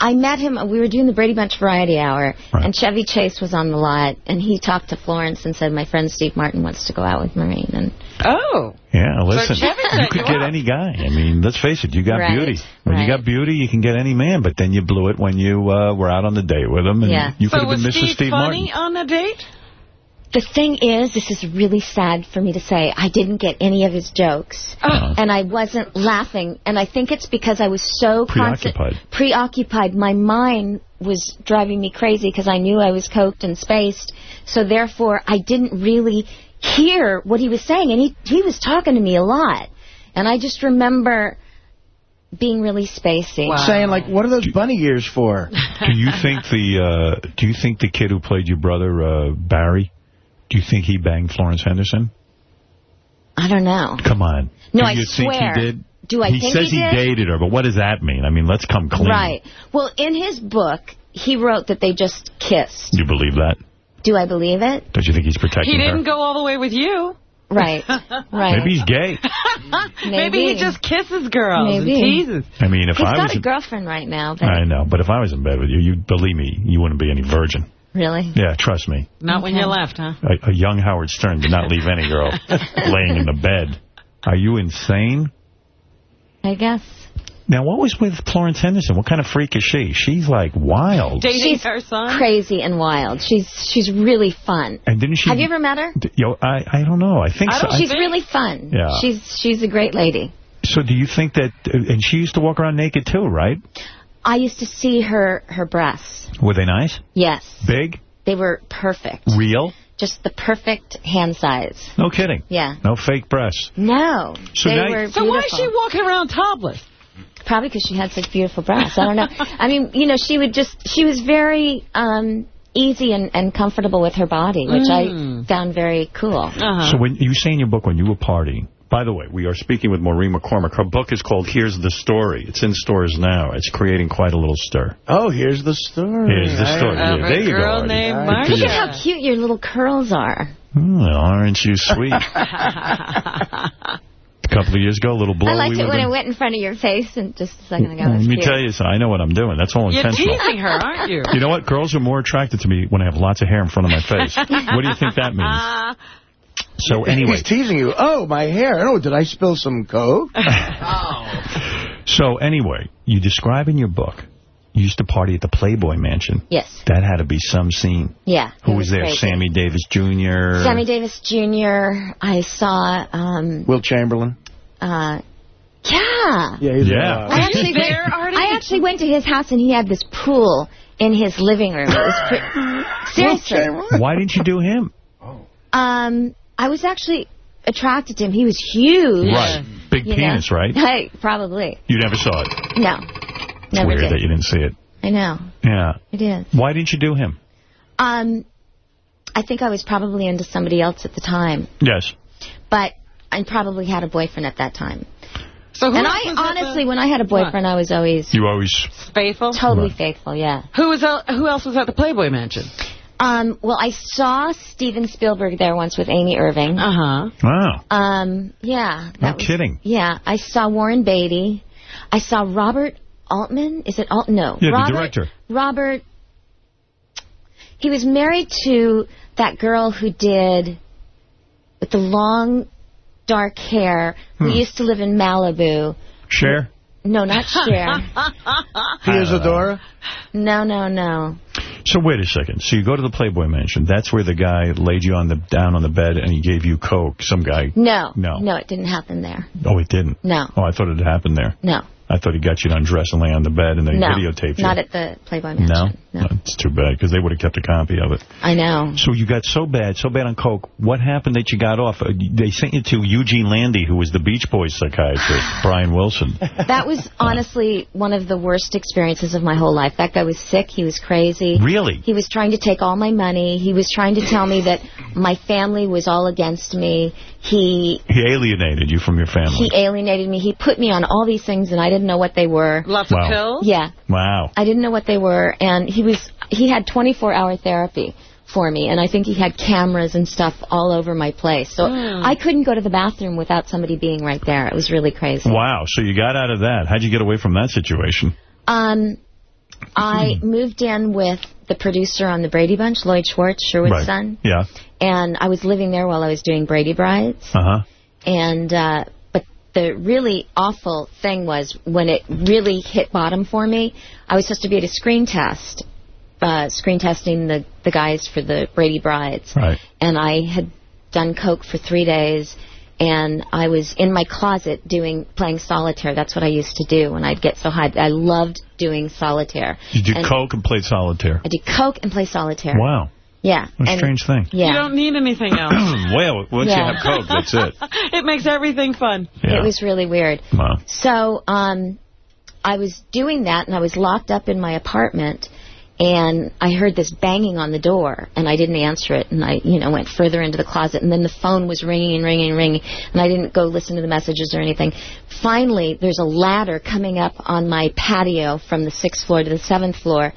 I met him, we were doing the Brady Bunch Variety Hour, Right. and Chevy Chase was on the lot, and he talked to Florence and said, my friend Steve Martin wants to go out with Maureen. And Oh. Yeah, listen, Chevy you could you get up. any guy. I mean, let's face it, you got Right, beauty. When you got beauty, you can get any man, but then you blew it when you uh, were out on the date with him, and Yeah. you could So have been was Mrs. Steve, Steve funny Martin. on the date? The thing is, this is really sad for me to say, I didn't get any of his jokes. Oh. And I wasn't laughing, and I think it's because I was so Preoccupied. preoccupied. My mind was driving me crazy because I knew I was coked and spaced. So therefore, I didn't really hear what he was saying, and he he was talking to me a lot. And I just remember being really spacey. Wow. Saying, like, what are those bunny ears for? do you think the uh, Do you think the kid who played your brother uh, Barry? Do you think he banged Florence Henderson? I don't know. Come on. No, do I think swear. he did? Do I he think says he he, dated her, but what does that mean? I mean, let's come clean. Right. Well, in his book, he wrote that they just kissed. You believe that? Do I believe it? Don't you think he's protecting He didn't her? go all the way with you. Right. Right. Maybe he's gay. Maybe he just kisses girls Maybe. and teases. I mean, if He's I got was, a girlfriend right now, but I know, but if I was in bed with you, you believe me, you wouldn't be any virgin. Really? Yeah, trust me. Not when you left, huh? A, a young Howard Stern did not leave any girl laying in the bed. Are you insane? I guess. Now, what was with Florence Henderson? What kind of freak is she? She's like wild. Dating She's her son? crazy and wild. She's she's really fun. And didn't she? Have you ever met her? Yo, I I don't know. I think I so. don't I- She's think- really fun. Yeah. She's she's a great lady. so, do you think that? uh, And she used to walk around naked too, right? I used to see her her breasts. Were they nice? Yes. Big? They were perfect. Real? Just the perfect hand size. No kidding. Yeah. No fake breasts. No. So they were So why is she walking around topless? Probably because she had such beautiful breasts. I don't know. I mean, you know, she would just, she was very um, easy and, and comfortable with her body, which Mm. I found very cool. Uh-huh. So when you say in your book when you were partying, by the way, we are speaking with Maureen McCormick. Her book is called Here's the Story. It's in stores now. It's creating quite a little stir. Oh, here's the story. Here's the story. Of Yeah, a there you go. girl Artie. named Marcia. Look at how cute your little curls are. Oh, aren't you sweet? a couple of years ago, a little blow. I liked we it would've when it went in front of your face and just a second ago. It Let me cute. tell you something. I know what I'm doing. That's all You're intentional. teasing her, aren't you? You know what? Girls are more attracted to me when I have lots of hair in front of my face. what do you think that means? Uh, So anyway, He's teasing you. Oh, my hair. Oh, did I spill some coke? so anyway, you describe in your book you used to party at the Playboy Mansion. Yes. That had to be some scene. Yeah. Who it was, there? crazy. Sammy Davis Jr. Sammy Davis Jr. I saw. Um, Wilt Chamberlain. uh, yeah. Yeah. He's Yeah. uh, I actually, there, Artie? I actually went to his house and he had this pool in his living room. It was pre- seriously. Why didn't you do him? Um, I was actually attracted to him. He was huge. Right. Big you penis, know? right? I, probably. You never saw it. No. It's Never weird did. that you didn't see it. I know. Yeah. It is. Why didn't you do him? Um, I think I was probably into somebody else at the time, Yes. but I probably had a boyfriend at that time. So who and I honestly, the- when I had a boyfriend, I was always You always... faithful. totally Right. faithful. Yeah. Who was el- who else was at the Playboy Mansion? Um, well, I saw Steven Spielberg there once with Amy Irving. Uh huh. Wow. Um, yeah. No that was- kidding. Yeah, I saw Warren Beatty. I saw Robert Altman. Is it Alt? No. Yeah, the Robert, director. Robert. He was married to that girl who did with the long, dark hair. Who Hmm. used to live in Malibu. Cher? No, not Cher. Theodora. no, no, no. So wait a second. So you go to the Playboy Mansion. That's where the guy laid you on the down on the bed and he gave you coke. Some guy. No. No. No, it didn't happen there. Oh, it didn't. No. Oh, I thought it had happened there. No. I thought he got you to undress and lay on the bed and then he no. videotaped you. Not at the Playboy no? Mansion. No. It's too bad because they would have kept a copy of it. I know. So you got so bad, so bad on coke. What happened that you got off? Uh, They sent you to Eugene Landy, who was the Beach Boys psychiatrist, Brian Wilson. That was honestly one of the worst experiences of my whole life. That guy was sick. He was crazy. Really? He was trying to take all my money. He was trying to tell me that my family was all against me. He He alienated you from your family. he alienated me. He put me on all these things, and I didn't know what they were. Lots Wow. of pills. Yeah, wow. I didn't know what they were, and he was he had 24-hour therapy for me, and I think he had cameras and stuff all over my place. So I couldn't go to the bathroom without somebody being right there. It was really crazy. Wow. So you got out of that. How'd you get away from that situation? Um, I moved in with the producer on the Brady Bunch, Lloyd Schwartz, Sherwood's right. son, Yeah. and I was living there while I was doing Brady Brides. Uh-huh. And uh, but the really awful thing was when it really hit bottom for me. I was supposed to be at a screen test, uh, screen testing the the guys for the Brady Brides, Right. and I had done coke for three days. And I was in my closet doing playing solitaire. That's what I used to do when I'd get so high. I loved doing solitaire. You did And coke and played solitaire. I did coke and play solitaire. Wow. Yeah. What a and- strange thing. Yeah. You don't need anything else. well, once Yeah. you have coke, that's it. it makes everything fun. Yeah. It was really weird. Wow. So um, I was doing that, and I was locked up in my apartment, and I heard this banging on the door, and I didn't answer it, and I, you know, went further into the closet, and then the phone was ringing and ringing and ringing, and I didn't go listen to the messages or anything. Finally, there's a ladder coming up on my patio from the sixth floor to the seventh floor,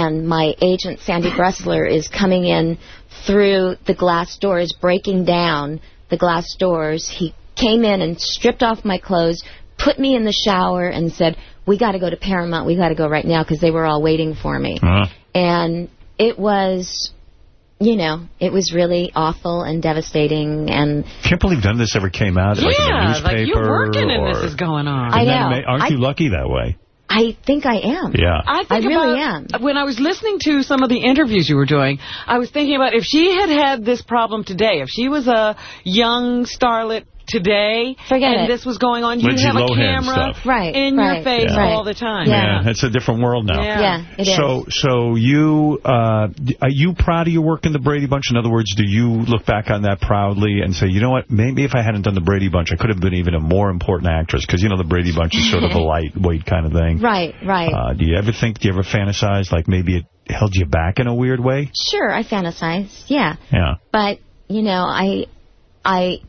and my agent Sandy Bresler is coming in through the glass doors, breaking down the glass doors. He came in and stripped off my clothes, put me in the shower, and said, "We got to go to Paramount. We got to go right now," because they were all waiting for me. Uh-huh. And it was, you know, it was really awful and devastating. And Can't believe none of this ever came out like in a yeah, newspaper. like you're working and this is going on. I know. ama- Aren't I- you lucky that way? I think I am. Yeah. I, think I really about, am. When I was listening to some of the interviews you were doing, I was thinking about if she had had this problem today, if she was a young starlet today, Forget and it. this was going on, you'd Lindsay have a Lohan camera stuff. Right, in right, your face Yeah. all the time. Yeah. Yeah, it's a different world now. Yeah. Yeah, it is. So, so you uh, are you proud of your work in the Brady Bunch? In other words, do you look back on that proudly and say, you know what, maybe if I hadn't done the Brady Bunch, I could have been even a more important actress? Because you know the Brady Bunch is sort of a lightweight kind of thing. Right, right. Uh, do you ever think? Do you ever fantasize like maybe it held you back in a weird way? sure, I fantasize. Yeah. Yeah. But, you know, I I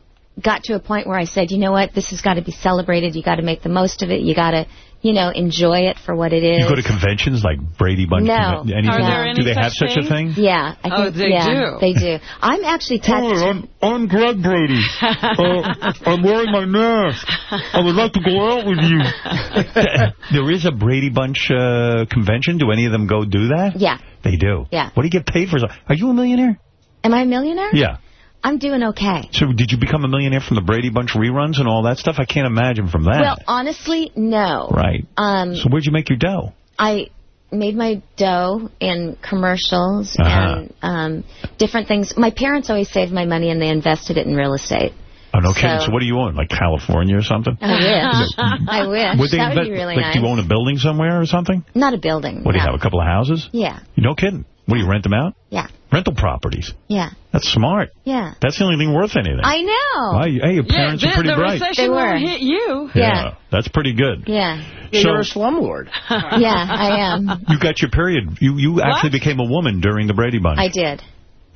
got to a point where I said, you know what, this has got to be celebrated. You got to make the most of it. You got to, you know, enjoy it for what it is. You go to conventions like Brady Bunch? No. conven- anything? Are there do any they have such such a thing? thing? yeah, I Oh, think they yeah, do. They do. I'm actually tattooed. I'm Greg Brady. Uh, I'm wearing my mask. I would like to go out with you. there is a Brady Bunch uh, convention. Do any of them go do that? Yeah. They do? Yeah. What do you get paid for? Are you a millionaire? Am I a millionaire? Yeah. I'm doing okay. So did you become a millionaire from the Brady Bunch reruns and all that stuff? I can't imagine from that. Well, honestly, no. right. Um, So where'd you make your dough? I made my dough in commercials Uh-huh. and um, different things. My parents always saved my money and they invested it in real estate. Oh, no kidding. So- So what do you own, like California or something? I wish. I wish. Would they that would be really like, nice. do you own a building somewhere or something? Not a building. What, do you have, a couple of houses? Yeah, No kidding. What, do you rent them out? yeah, Rental properties. yeah, That's smart. yeah. That's the only thing worth anything. I know. Wow, you- hey, your Yeah, parents the, are pretty the bright. recession They won't were. hit you. Yeah. That's pretty good. Yeah, Yeah, So- you're a slumlord. yeah, I am. You got your period. You you actually became a woman during the Brady Bunch. I did.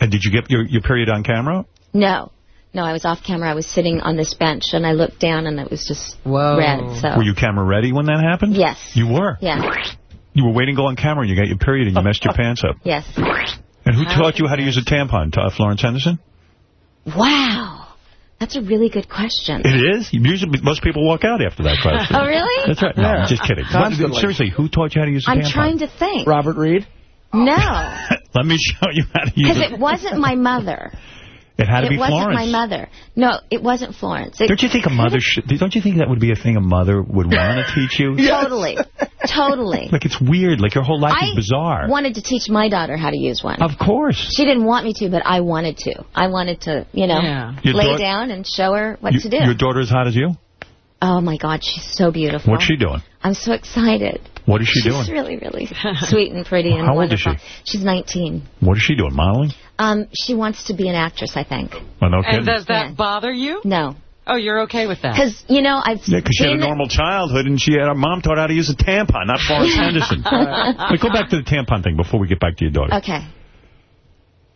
And did you get your, your period on camera? No, no, I was off camera. I was sitting on this bench and I looked down and it was just Whoa. red. So Were you camera ready when that happened? yes, You were? yeah, You were waiting to go on camera and you got your period and you messed your pants up. yes. And who taught you how to use a tampon? Ta- Florence Henderson? Wow, that's a really good question. It is? Usually, most people walk out after that question. Oh, really? That's right. No, I'm just kidding. What- Constantly. seriously, who taught you how to use a I'm tampon? I'm trying to think. Robert Reed? No, Let me show you how to use because it. it wasn't my mother. It had to It be wasn't my mother. No, it wasn't Florence. It, Don't you think a mother should, don't you think that would be a thing a mother would want to teach you? Totally, totally. Like it's weird. Like your whole life I is bizarre. I wanted to teach my daughter how to use one. Of course. She didn't want me to, but I wanted to. I wanted to, you know, Yeah. Lay down and show her what You- to do. Your daughter as hot as you? Oh my God, she's so beautiful. What's she doing? I'm so excited. What is she she's doing? She's really, really sweet and pretty and How old is she? She's 19. What is she doing? Modeling? Um, she wants to be an actress, I think. Oh, no And kidding. does that Yeah. bother you? No, Oh, you're okay with that? because you know I've Yeah, because she had a normal childhood, and she had her mom taught her how to use a tampon, not Florence Henderson. Wait, go back to the tampon thing before we get back to your daughter. Okay.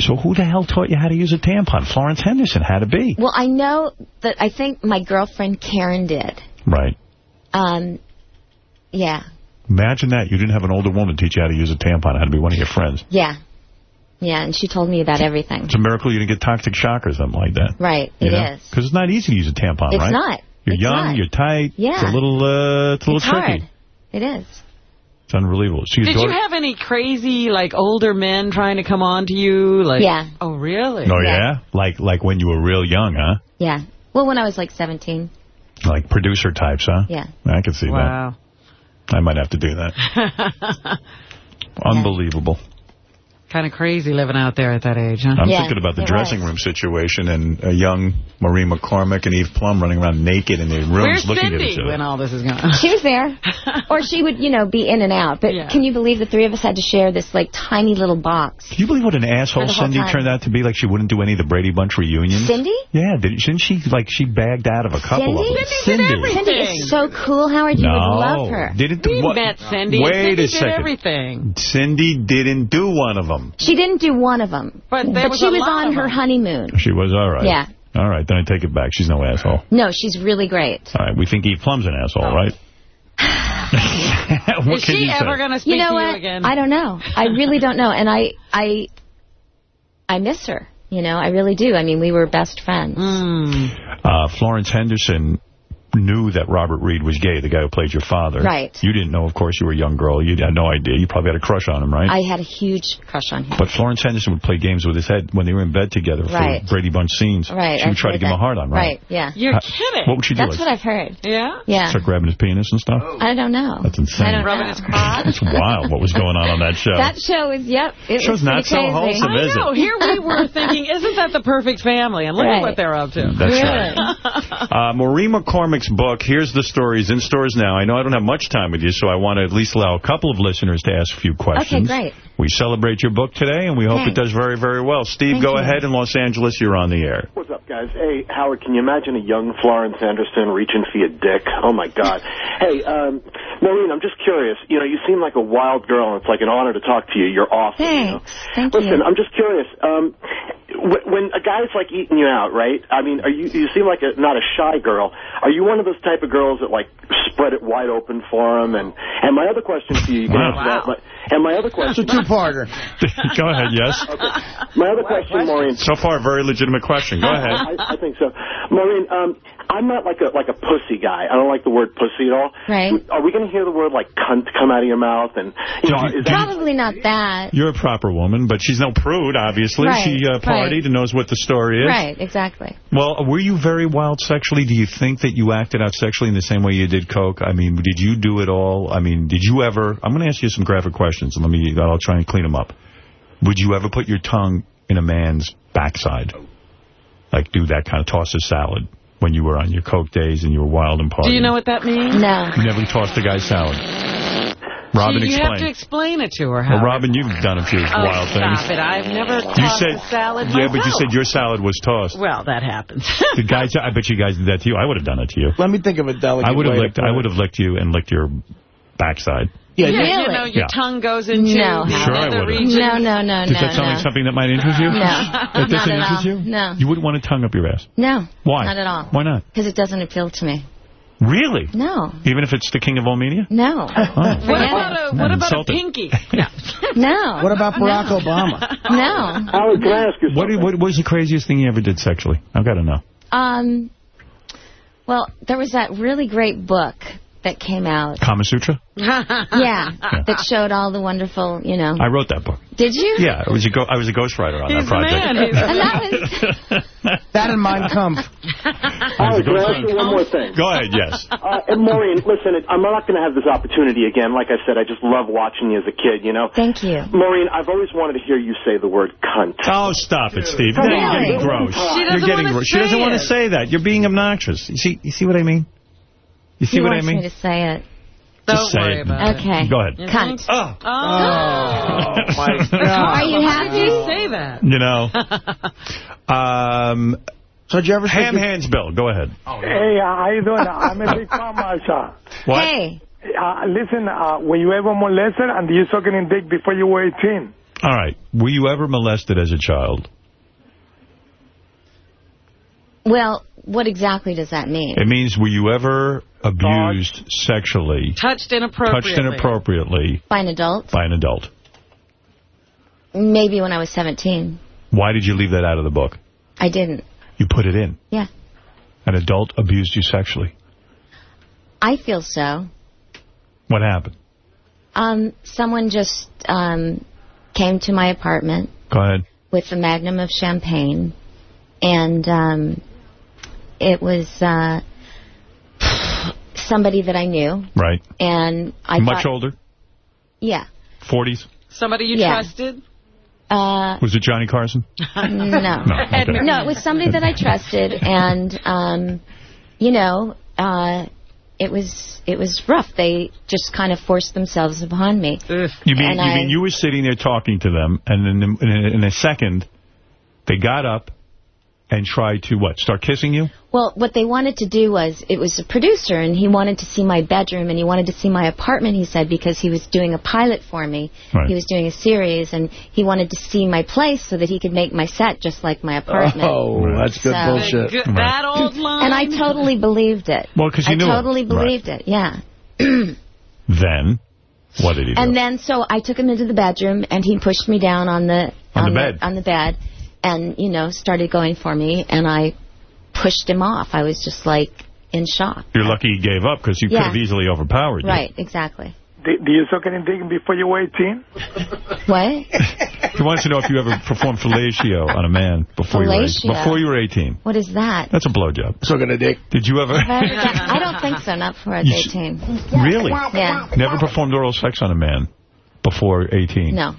So who the hell taught you how to use a tampon? Florence Henderson had to be. Well, I know that I think my girlfriend Karen did. Right. Um, yeah, Imagine that. You didn't have an older woman teach you how to use a tampon. It had to be one of your friends. yeah, yeah, and she told me about everything. It's a miracle you didn't get toxic shock or something like that. Right, it is. Because it's not easy to use a tampon, It's right? It's not. You're It's young, not. you're tight. Yeah. It's a little, uh, it's a little It's tricky. hard. It is. It's unbelievable. So your Did you have any crazy, like, older men trying to come on to you? Like, Yeah. Oh, really? Oh, Yeah. yeah? Like, like when you were real young, huh? Yeah. Well, when I was like 17. Like producer types, huh? Yeah. I can see Wow. that. Wow. I might have to do that. Unbelievable. Kind of crazy living out there at that age, huh? I'm Yeah, thinking about the dressing was. room situation and a young Maureen McCormick and Eve Plumb running around naked in their rooms Where's looking at each Cindy other. when all this is going on? She was there. or she would, you know, be in and out. But Yeah. can you believe the three of us had to share this, like, tiny little box? Can you believe what an asshole For the whole Cindy time. turned out to be? Like she wouldn't do any of the Brady Bunch reunions. Cindy? Yeah, did, didn't she? Like she bagged out of a couple Cindy? of them. Cindy did everything. Cindy is so cool, Howard. You no, would love her. didn't We what? met Cindy. and Wait Cindy a did second. everything. Cindy didn't do one of them. She didn't do one of them. But there was she a was lot on her them. honeymoon. She was all right. Yeah. All right, then I take it back. She's no asshole. No, she's really great. All right, we think Eve Plumb's an asshole, right? what Is can she you ever going to speak You know to what? you again? I don't know. I really don't know. And I, I, I miss her. You know, I really do. I mean, we were best friends. Mm. Uh, Florence Henderson knew that Robert Reed was gay, the guy who played your father. Right. You didn't know, of course. You were a young girl. You had no idea. You probably had a crush on him, right? I had a huge crush on him. But Florence Henderson would play games with his head when they were in bed together Right. for Brady Bunch scenes. Right. She would I've try to heard give him a that. hard on, right? Right, yeah. You're How- kidding. What would she do? That's what I've heard. Yeah? Yeah. Start grabbing his penis and stuff? I don't know. That's insane. I don't Rubbing know. his crotch? It's wild what was going on on that show. That show is, yep. It Show's was not pretty so crazy. wholesome, I is know. it? Here we were thinking, isn't that the perfect family? And look Right. at what they're up to. That's Really? right. Uh, Maureen McCormick's book, Here's the Stories, in stores now. I know I don't have much time with you, so I want to at least allow a couple of listeners to ask a few questions. Okay, great. We celebrate your book today, and we hope it does very, very well. Steve, Thank go you. ahead in Los Angeles. You're on the air. What's up, guys? Hey, Howard, can you imagine a young Florence Anderson reaching for your dick? Oh, my God. hey, um, Maureen, I'm just curious. You know, you seem like a wild girl, and it's like an honor to talk to you. You're awesome. you know? Thank Listen, you. I'm just curious. Um, when a guy's like eating you out, right? I mean, are you you seem like a, not a shy girl. Are you one of those type of girls that like spread it wide open for him? And and my other question to you, you can Wow. answer that. But, and my other It's a question, two-parter. go ahead, yes. my other question, Maureen. So far, a very legitimate question. Go ahead. I, I think so. Maureen, um, I'm not like a like a pussy guy. I don't like the word pussy at all. Right. Are we going to hear the word like cunt come out of your mouth? And you know, is that Probably not that. You're a proper woman, but she's no prude, obviously. Right, she uh, partied right. and knows what the story is. Right, exactly. Well, were you very wild sexually? Do you think that you acted out sexually in the same way you did coke? I mean, did you do it all? I mean, did you ever... I'm going to ask you some graphic questions, and let me. I'll try and clean them up. Would you ever put your tongue in a man's backside? Like do that kind of toss a salad when you were on your coke days and you were wild and partying? Do you know what that means? No. You never tossed a guy's salad. Robin, you explain. have to explain it to her, Well, Robin, you've done a few oh, wild stop things. it. I've never You tossed said, a salad yeah, but you said your salad was tossed. Well, that happens. The guys, I bet you guys did that to you. I would have done it to you. Let me think of a delicate I would have to licked. put I would have licked you and licked your backside. Yeah, Yeah, Really? you know, your Yeah. tongue goes into No, the Sure I would've. region. No, no, no, Does no, that sound no. like something that might interest you? No, That doesn't at interest all. you? No. You wouldn't want to tongue up your ass. No. Why? Not at all. Why not? Because it doesn't appeal to me. Really? No. Even if it's the king of all media? No. Oh. What about a what about a pinky? No. No. What about Barack No. Obama? No. Howard, can I ask you What, something? what was the craziest thing you ever did sexually? I've got to know. Um. Well, there was that really great book that came out. Kama Sutra? Yeah, that showed all the wonderful, you know. I wrote that book. Did you? Yeah, it was a go I was a ghostwriter on He's that project. man. He's the And that was. That and Mein Kampf. Howard, can I ask you one more thing? Go ahead, yes. Uh, and Maureen, listen, I'm not going to have this opportunity again. Like I said, I just love watching you as a kid, you know? Thank you. Maureen, I've always wanted to hear you say the word cunt. Oh, stop it, Steve. Come Now on. You're getting gross. She You're doesn't getting wanna gross. She doesn't say want to say that. You're being obnoxious. You see, you see what I mean? You see he what I wants mean? me to say it. Don't Just say worry it. Okay. Go ahead. it. Cunt. Oh. Oh. my God. Are you Why did you say that? You know. um, So did you ever ham think hands, Bill. Go ahead. Hey, uh, how you doing? I'm a big fan, Marcia. What? Hey. Uh, listen, uh, were you ever molested and you sucking in dick before you were 18? All right. Were you ever molested as a child? Well, what exactly does that mean? It means were you ever abused sexually, Touched inappropriately. touched inappropriately By an adult? by an adult? Maybe when I was 17. Why did you leave that out of the book? I didn't. You put it in. Yeah. An adult abused you sexually. I feel so. What happened? Um, someone just um, came to my apartment Go ahead. with a magnum of champagne, and um, it was uh, somebody that I knew, Right. and I Much thought, older? Yeah. 40s? Somebody you Yeah. trusted? Uh, Was it Johnny Carson? no. No. Okay. No, it was somebody that I trusted, and um, you know, uh, it was it was rough. They just kind of forced themselves upon me. You mean And you I- mean you were sitting there talking to them, and then in a, in a second, they got up and try to, what, start kissing you? Well, what they wanted to do was, it was a producer, and he wanted to see my bedroom, and he wanted to see my apartment, he said, because he was doing a pilot for me. Right. He was doing a series, and he wanted to see my place so that he could make my set just like my apartment. Oh, that's good So- bullshit. Good- That old line? And I totally believed it. Well, 'cause you I knew him. totally Right. believed it, yeah. Then, what did he do? And then, so I took him into the bedroom, and he pushed me down on the On the bed. on the bed, and you know started going for me, and I pushed him off. I was just like in shock. You're lucky he gave up, because he could have easily overpowered you. Right, exactly. Do, do you suck in dick before you were 18? What? He wants to know if you ever performed fellatio on a man before you were Fellatio? before you were 18. What is that? That's a blowjob. Sucking a dick. Did you ever? I ever done- I don't think so. Not before I was 18. really? Yeah. Never performed oral sex on a man before 18? No.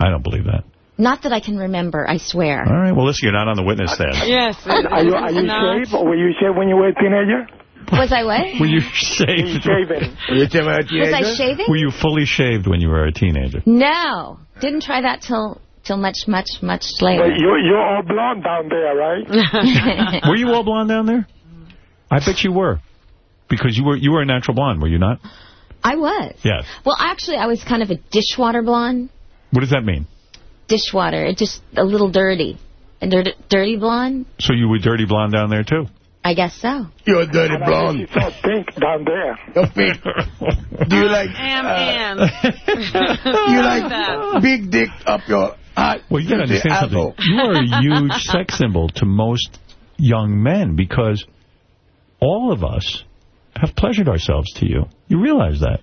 I don't believe that. Not that I can remember. I swear. All right, well, listen, you're not on the witness stand. Yes. Are you, are you not. shaved or were you shaved when you were a teenager? Was I what? Were you shaved? Were you shaved? shaven? Was I shaving? Were you fully shaved when you were a teenager? No. Didn't try that till till much, much, much Well, later. you're, you're all blonde down there, right? Were you all blonde down there? I bet you were. Because you were you were a natural blonde, were you not? I was. Yes. Well, actually, I was kind of a dishwater blonde. What does that mean? Dishwater. It's just a little dirty. A dirty, dirty blonde? So you were dirty blonde down there, too? I guess so. You're dirty And I blonde. guess you saw pink down there. You're pink. Do you like Am uh, and. you like big dick up your hot Well, you got to understand something. You are a huge sex symbol to most young men because all of us have pleasured ourselves to you. You realize that?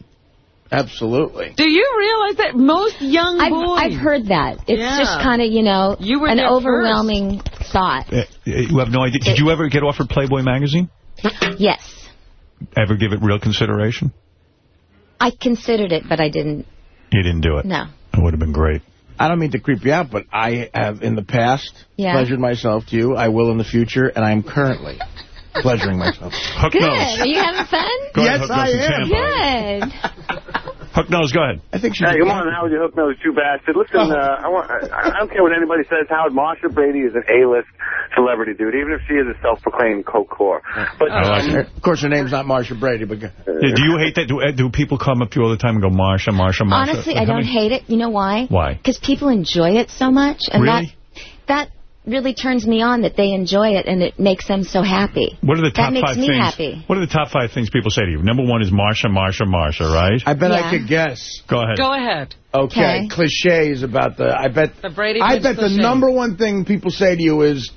Absolutely. Do you realize that most young I've, boys... I've heard that. It's Yeah. just kind of, you know, You an there overwhelming thought. Uh, You have no idea. Did you ever get offered Playboy magazine? Yes. Ever give it real consideration? I considered it, but I didn't. You didn't do it. No. It would have been great. I don't mean to creep you out, but I have in the past Yeah. pleasured myself to you. I will in the future, and I am currently pleasuring myself. Hook Good. nose. Are you having fun? Go Yes, Hook I am. Good. Hook nose, go ahead. I think she's. Hey, good morning, Howard. You hook nose, too bastard. Listen, uh, I, want, I, I don't care what anybody says. Howard Marcia Brady is an A-list celebrity, dude. Even if she is a self-proclaimed coke whore. But I like um. Of course, her name's not Marcia Brady, but Yeah, do you hate that? Do, uh, do people come up to you all the time and go, Marcia, Marcia, Marcia? Honestly, I don't many- hate it. You know why? Why? Because people enjoy it so much. And Really? that, that really turns me on that they enjoy it and it makes them so happy. What are the top that makes five me things? happy. What are the top five things people say to you? Number one is Marcia, Marcia, Marcia, right? I bet Yeah. I could guess. Go ahead. Go ahead. Okay, Okay. cliches about the. I bet. The Brady I Bunch bet the number one thing people say to you is,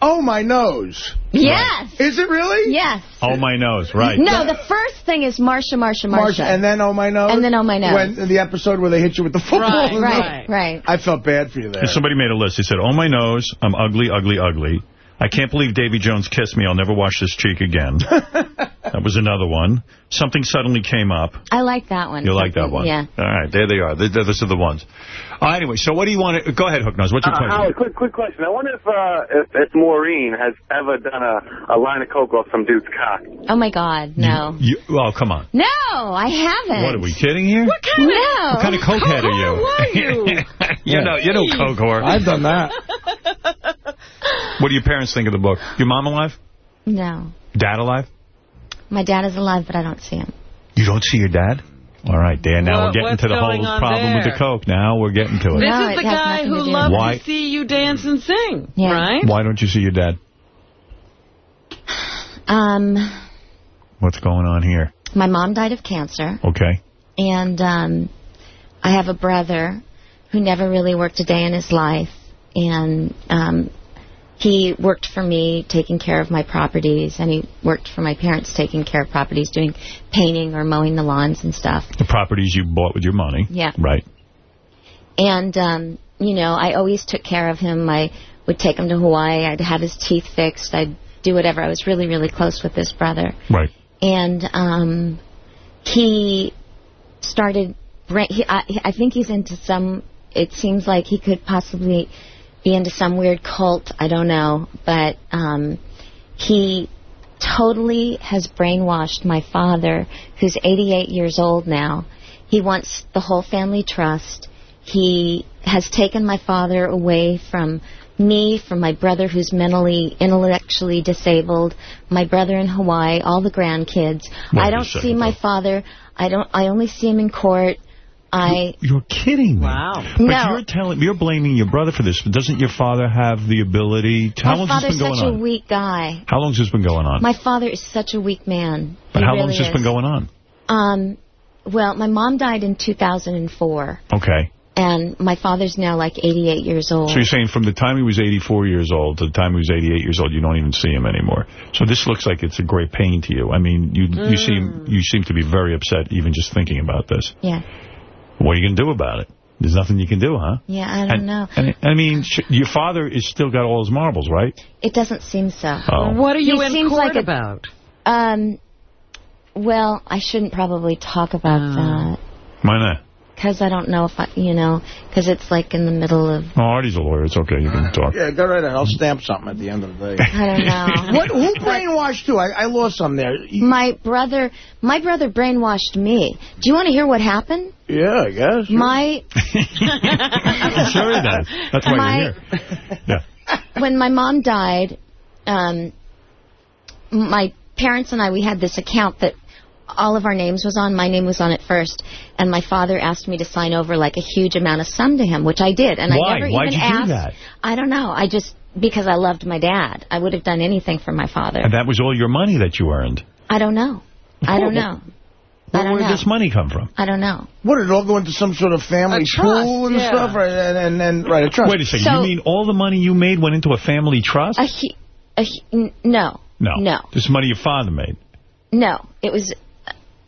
"Oh my nose." Yes. Is it really? Yes. Oh, my nose, right. No, the first thing is Marcia, Marcia, Marcia. Marcia, and then oh my nose. And then, "Oh, my nose." When the episode where they hit you with the football. Right, in the right, right. I felt bad for you there. And Somebody made a list. He said, oh, my nose, I'm ugly, ugly, ugly. I can't believe Davy Jones kissed me. I'll never wash this cheek again. that was another one. Something suddenly came up. I like that one. You like that one? Yeah. All right, there they are. Th- th- Those are the ones. Uh, anyway, so what do you want to... Go ahead, Hook Nose. What's your Uh, question? Howard, quick, quick question. I wonder if, uh, if, if Maureen has ever done a, a line of coke off some dude's cock. Oh, my God. No. You, oh, come on. No, I haven't. What, are we kidding here? What kind of... No. What kind of cokehead are you? whore were you? you know, you know coke whore. I've done that. What do your parents think of the book? Your mom alive? No. Dad alive? My dad is alive, but I don't see him. You don't see your dad? All right, Dan, Now What- we're getting to the whole going on problem with the coke. Now we're getting to it. This No, is the guy who to do loves Why? to see you dance and sing, Yeah. right? Why don't you see your dad? Um, What's going on here? my mom died of cancer, Okay. and um, I have a brother who never really worked a day in his life, and um, he worked for me taking care of my properties, and he worked for my parents taking care of properties, doing painting or mowing the lawns and stuff. The properties you bought with your money. Yeah. Right. And, um, you know, I always took care of him. I would take him to Hawaii. I'd have his teeth fixed. I'd do whatever. I was really, really close with this brother. Right. And um, he started, he, I, I think he's into some, it seems like he could possibly be into some weird cult. I don't know. But um, he totally has brainwashed my father, who's 88 years old now. He wants the whole family trust. He has taken my father away from me, from my brother who's mentally, intellectually disabled, my brother in Hawaii, all the grandkids. Wait I don't see my father. I don't. I only see him in court. I You're kidding me. Wow. But No. you're telling, you're blaming your brother for this. But doesn't your father have the ability? To, how my long's this father's been going such on? a weak guy. How long's this been going on? My father is such a weak man. but He how really long's this is. been going on? Um, well, my mom died in 2004, Okay. and my father's now like 88 years old. So you're saying from the time he was 84 years old to the time he was 88 years old, you don't even see him anymore. So this looks like it's a great pain to you. I mean, you you seem you seem to be very upset even just thinking about this. Yeah, What are you going to do about it? There's nothing you can do, huh? yeah, I don't and, know. And, I mean, sh your father is still got all his marbles, right? It doesn't seem so. Oh. What are you He in seems court like a- about? Um, well, I shouldn't probably talk about Oh. that Why not? Because I don't know if I, you know, because it's like in the middle of. Oh, Artie's a lawyer. It's okay. You can talk. Yeah, go right ahead. I'll stamp something at the end of the day. I don't know. what? Who brainwashed you? I, I lost some there. My brother, my brother brainwashed me. Do you want to hear what happened? Yeah, I guess. My I'm sure he does. That's why My- you're here. Yeah. when my mom died, um, my parents and I, we had this account that all of our names was on. My name was on it first, and my father asked me to sign over like a huge amount of sum to him, which I did. And Why? I never Why'd even you do asked. that? I don't know. I just because I loved my dad. I would have done anything for my father. And that was all your money that you earned. I don't know. I don't know. Where, don't where know. did this money come from? I don't know. What did it all go into some sort of family trust, pool and yeah. stuff, right? And, and, and right, a trust. Wait a second. So- you mean all the money you made went into a family trust? A hu- he- no. No. No. This money your father made. No. It was a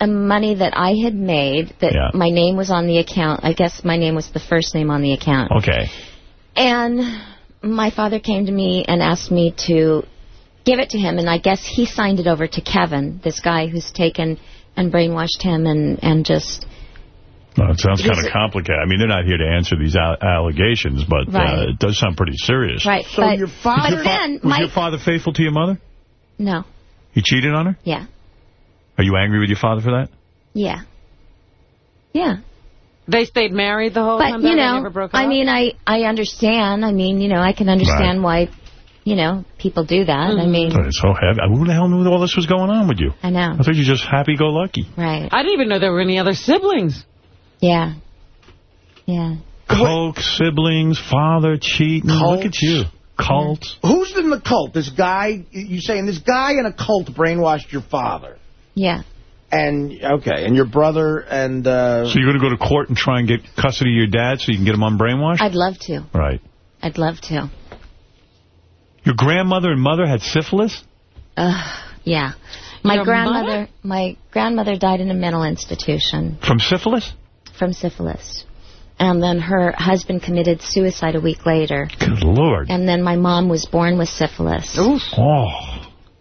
money that I had made that Yeah. my name was on the account. I guess my name was the first name on the account. Okay. And my father came to me and asked me to give it to him, and I guess he signed it over to Kevin, this guy who's taken and brainwashed him and, and just... Well, it sounds kind of complicated. I mean, they're not here to answer these allegations, but uh, it does sound pretty serious. Right, So but, your father- but then Was my... your father faithful to your mother? No, He cheated on her? yeah, Are you angry with your father for that? yeah. Yeah. They stayed married the whole But, time? you know, never broke I up? mean, I, I understand. I mean, you know, I can understand why, you know, people do that. I mm-hmm. mean, Oh, It's so heavy. Who the hell knew all this was going on with you? I know. I thought you were just happy-go-lucky. Right. I didn't even know there were any other siblings. Yeah. Yeah. Coke, siblings, father, cheating. Look at you. Cults. Who's in the cult? This guy, you saying this guy in a cult brainwashed your father. Yeah. And, okay, and your brother and... Uh, So you're going to go to court and try and get custody of your dad so you can get him unbrainwashed? I'd love to. Right. I'd love to. Your grandmother and mother had syphilis? Ugh, yeah. My Your grandmother, mother? my grandmother died in a mental institution From syphilis? from syphilis. And then her husband committed suicide a week later. Good Lord. And then my mom was born with syphilis. Oh.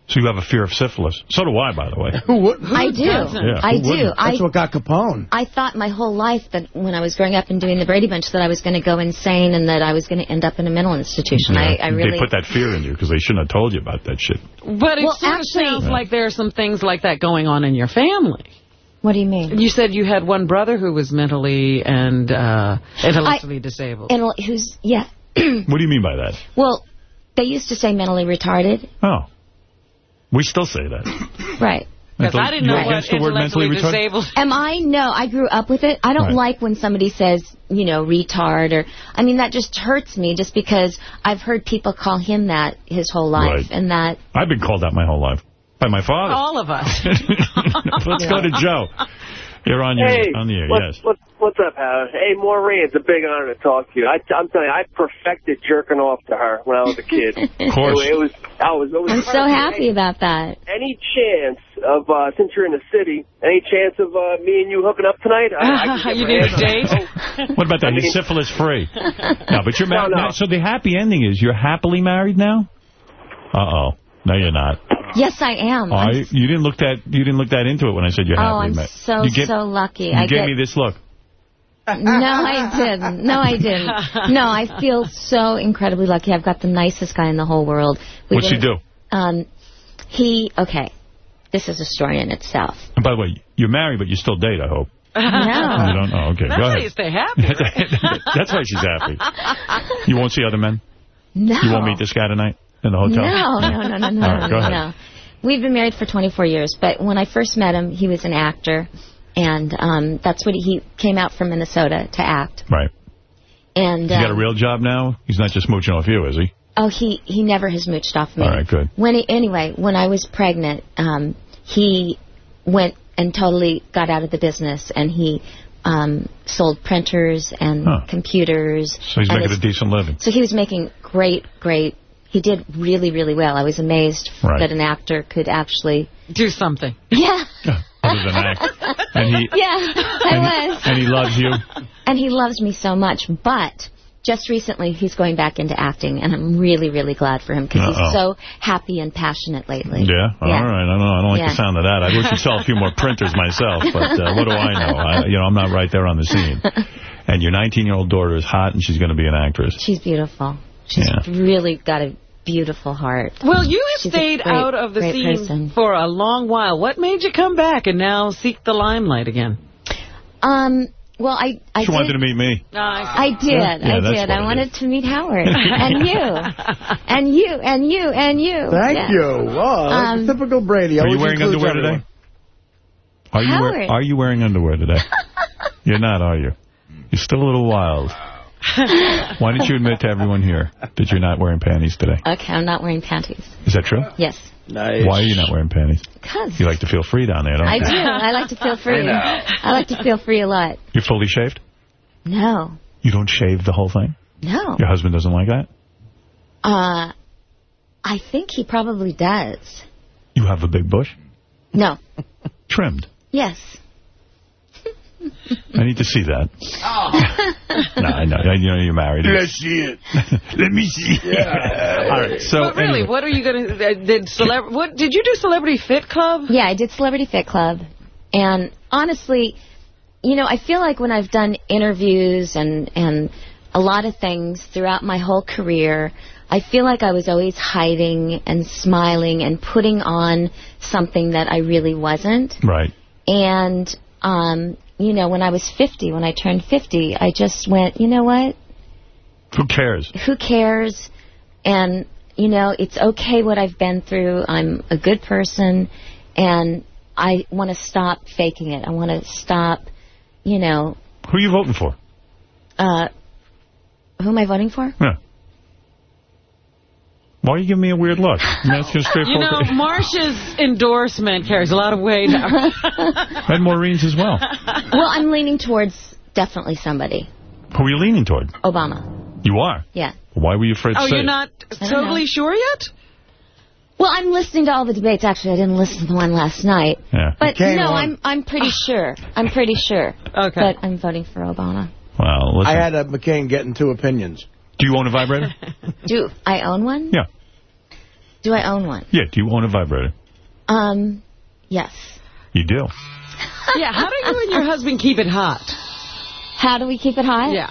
So you have a fear of syphilis. So do I, by the way. who wouldn't? I do. Yeah, I who do. wouldn't? I That's what got Capone. I thought my whole life that when I was growing up and doing the Brady Bunch that I was going to go insane and that I was going to end up in a mental institution. I, I really They put that fear in you because they shouldn't have told you about that shit. But it Well, sort of actually- sounds like there are some things like that going on in your family. What do you mean? You said you had one brother who was mentally and uh, intellectually disabled. And who's yeah. What do you mean by that? Well, they used to say mentally retarded. Oh. We still say that. Right. Because I didn't know what the word intellectually mentally retarded? disabled... Am I? No, I grew up with it. I don't Right. like when somebody says, you know, retard or, I mean, that just hurts me just because I've heard people call him that his whole life Right. and that, I've been called that my whole life. By my father. All of us. Let's go to Joe. You're on your Hey, on the air, what's, yes. what's, what's up, Howard? Hey, Maureen, it's a big honor to talk to you. I, I'm telling you, I perfected jerking off to her when I was a kid. Of course. It, was, I was, it was I'm so perfect. happy about that. Any chance of, uh, since you're in the city, any chance of uh, me and you hooking up tonight? I, I you need a date? What about that? I He's mean- syphilis free. No, but you're No, married. no. So the happy ending is you're happily married now? Uh-oh. No, you're not. Yes, I am. Oh, I'm you didn't look that you didn't look that into it when I said you're Oh, happily I'm married. so, you get- so lucky. You I gave get, me this look. No, I didn't. No, I didn't. No, I feel so incredibly lucky. I've got the nicest guy in the whole world. We've What's he do? Um, he, okay, this is a story in itself. And by the way, you're married, but you still date, I hope. No. You don't? Oh, okay. That's Go how ahead. you stay happy. right? That's why she's happy. You won't see other men? No. You won't meet this guy tonight in the hotel? No, no, no, no, no, right, no, no, We've been married for 24 years, but when I first met him, he was an actor, and um, that's what he, he came out from Minnesota to act. Right. And He's got a um, real job now? He's not just mooching off you, is he? oh, he he never has mooched off me. All right, good. When he, anyway, when I was pregnant, um, he went and totally got out of the business, and he um, sold printers and Huh. computers. So he's making a decent living. So he was making great, great. He did really, really well. I was amazed Right. that an actor could actually. Do something. Yeah, Other than act. And he, yeah, I was. and he loves you. And he loves me so much. But just recently, he's going back into acting, and I'm really, really glad for him because Uh-oh. he's so happy and passionate lately. Yeah? All right. I don't know. I don't like Yeah. the sound of that. I wish to sell a few more printers myself, but uh, what do I know? I, you know, I'm not right there on the scene. And your 19-year-old daughter is hot, and she's going to be an actress. She's beautiful. She's Yeah. really got a beautiful heart. Well, you have She's stayed great, out of the scene person. for a long while. What made you come back and now seek the limelight again? Um. Well, I I She did. wanted to meet me. I did. Yeah, I did. I wanted is. to meet Howard and you and you and you and you. Thank Yeah. you. Oh, Um, typical Brady. Are you Always wearing underwear everyone. today? Are you, wear, Howard. are you wearing underwear today? You're not, are you? You're still a little wild. Why don't you admit to everyone here that you're not wearing panties today? Okay, I'm not wearing panties. Is that true? Yes. Nice. Why are you not wearing panties? Because You like to feel free down there, don't I you? do. I like to feel free. I like to feel free a lot. You're fully shaved? No. You don't shave the whole thing? No. Your husband doesn't like that? Uh, I think he probably does. You have a big bush? No. Trimmed. Yes. I need to see that. no, I know. I know you're married. Let's see it. Let me see. All right. So but really, anyway. what are you going to... Uh, did, celeb what, did you do Celebrity Fit Club? Yeah, I did Celebrity Fit Club. And honestly, you know, I feel like when I've done interviews and, and a lot of things throughout my whole career, I feel like I was always hiding and smiling and putting on something that I really wasn't. Right. And, um, you know, when I was 50, when I turned 50, I just went, you know what? Who cares? Who cares? And, you know, it's okay what I've been through. I'm a good person. And I want to stop faking it. I want to stop, you know, Who are you voting for? uh, who am I voting for? Yeah. Why are you giving me a weird look? I'm asking a You know, straightforward. Marcia's endorsement carries a lot of weight. and Maureen's as well. well, I'm leaning towards definitely somebody. Who are you leaning toward? Obama. You are. Yeah. Why were you afraid to oh, say you're not don't totally know. sure yet? Well, I'm listening to all the debates. Actually, I didn't listen to the one last night. Yeah. But came no, on. I'm I'm pretty sure. I'm pretty sure. Okay. But I'm voting for Obama. Well, listen. I had a McCain getting two opinions. Do you own a vibrator? Do I own one? Yeah. Do I own one? Yeah. Do you own a vibrator? Um, yes. You do. yeah, how do you and your husband keep it hot? How do we keep it hot? Yeah.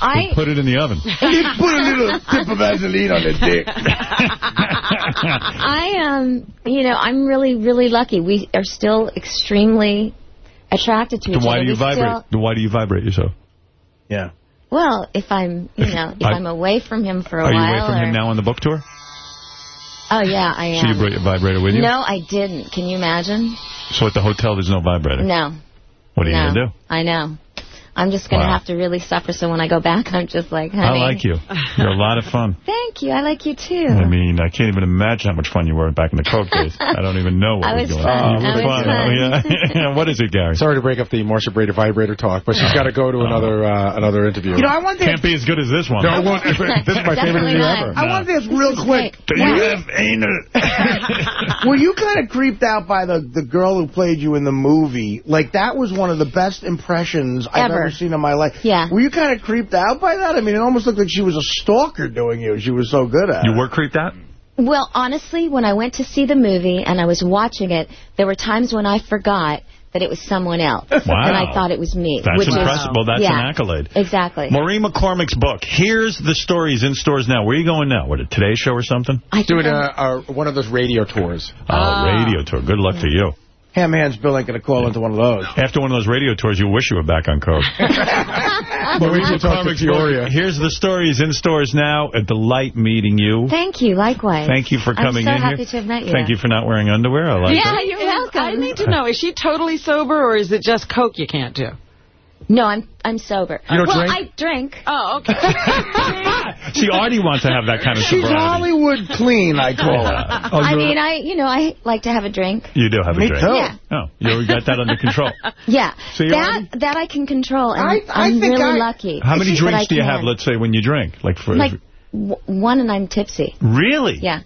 I Put it in the oven. Put a little tip of Vaseline on the dick. I um, you know, I'm really really lucky. We are still extremely attracted to each Then why other. do you We vibrate? still- Then why do you vibrate yourself? Yeah. Well, if I'm, you know, if I- I'm away from him for a while. Are you away from or, him now on the book tour? Oh yeah, I So am. you brought your vibrator with you? No, I didn't. Can you imagine? So at the hotel there's no vibrator? No. What are you no. going to do? I know. I'm just going to Wow. have to really suffer, so when I go back, I'm just like, honey. I like you. You're a lot of fun. Thank you. I like you, too. I mean, I can't even imagine how much fun you were back in the Coke days. I don't even know what I we're was doing. fun. You I were was fun. Oh, yeah. what is it, Gary? Sorry to break up the Marcia Brady vibrator talk, but she's got to go to another uh, another interview. You know, I want to Can't be as good as this one. No, it won't. This is my favorite Definitely interview not. ever. I want to ask real quick. Do you have anal? Were you kind of creeped out by the, the girl who played you in the movie? Like, that was one of the best impressions I've Ever. Ever seen in my life. Yeah. Were you kind of creeped out by that? I mean, it almost looked like she was a stalker doing you. She was so good at you it. You were creeped out? Well, honestly, when I went to see the movie and I was watching it, there were times when I forgot that it was someone else. Wow. And I thought it was me. That's which is- impressive. Well, that's yeah, an accolade. Exactly. Maureen McCormick's book. Here's the stories in stores now. Where are you going now? What, a Today Show or something? I think Doing a, a, one of those radio tours. Oh, radio tour. Good luck to you. Ham Hands Bill ain't going to call into one of those. After one of those radio tours, you wish you were back on Coke. Maureen should talk to McCormick's. Peoria. Here's the stories in stores now. A delight meeting you. Thank you. Likewise. Thank you for coming in I'm so in happy here. to have met you. Thank you for not wearing underwear. I like Yeah, it. you're welcome. I need to know, is she totally sober or is it just Coke you can't do? No, I'm I'm sober. You don't well, drink? I drink. Oh, okay. See, Artie wants to have that kind of She's sobriety. Hollywood clean, I call her. Oh, I mean, I you know I like to have a drink. You do have a Me drink. too. Yeah. Oh, you got that under control. Yeah, So you're that that I can control, and I- I am think really I- lucky. How many drinks do you have, let's say, when you drink? Like for Like w one, and I'm tipsy. Really? Yeah.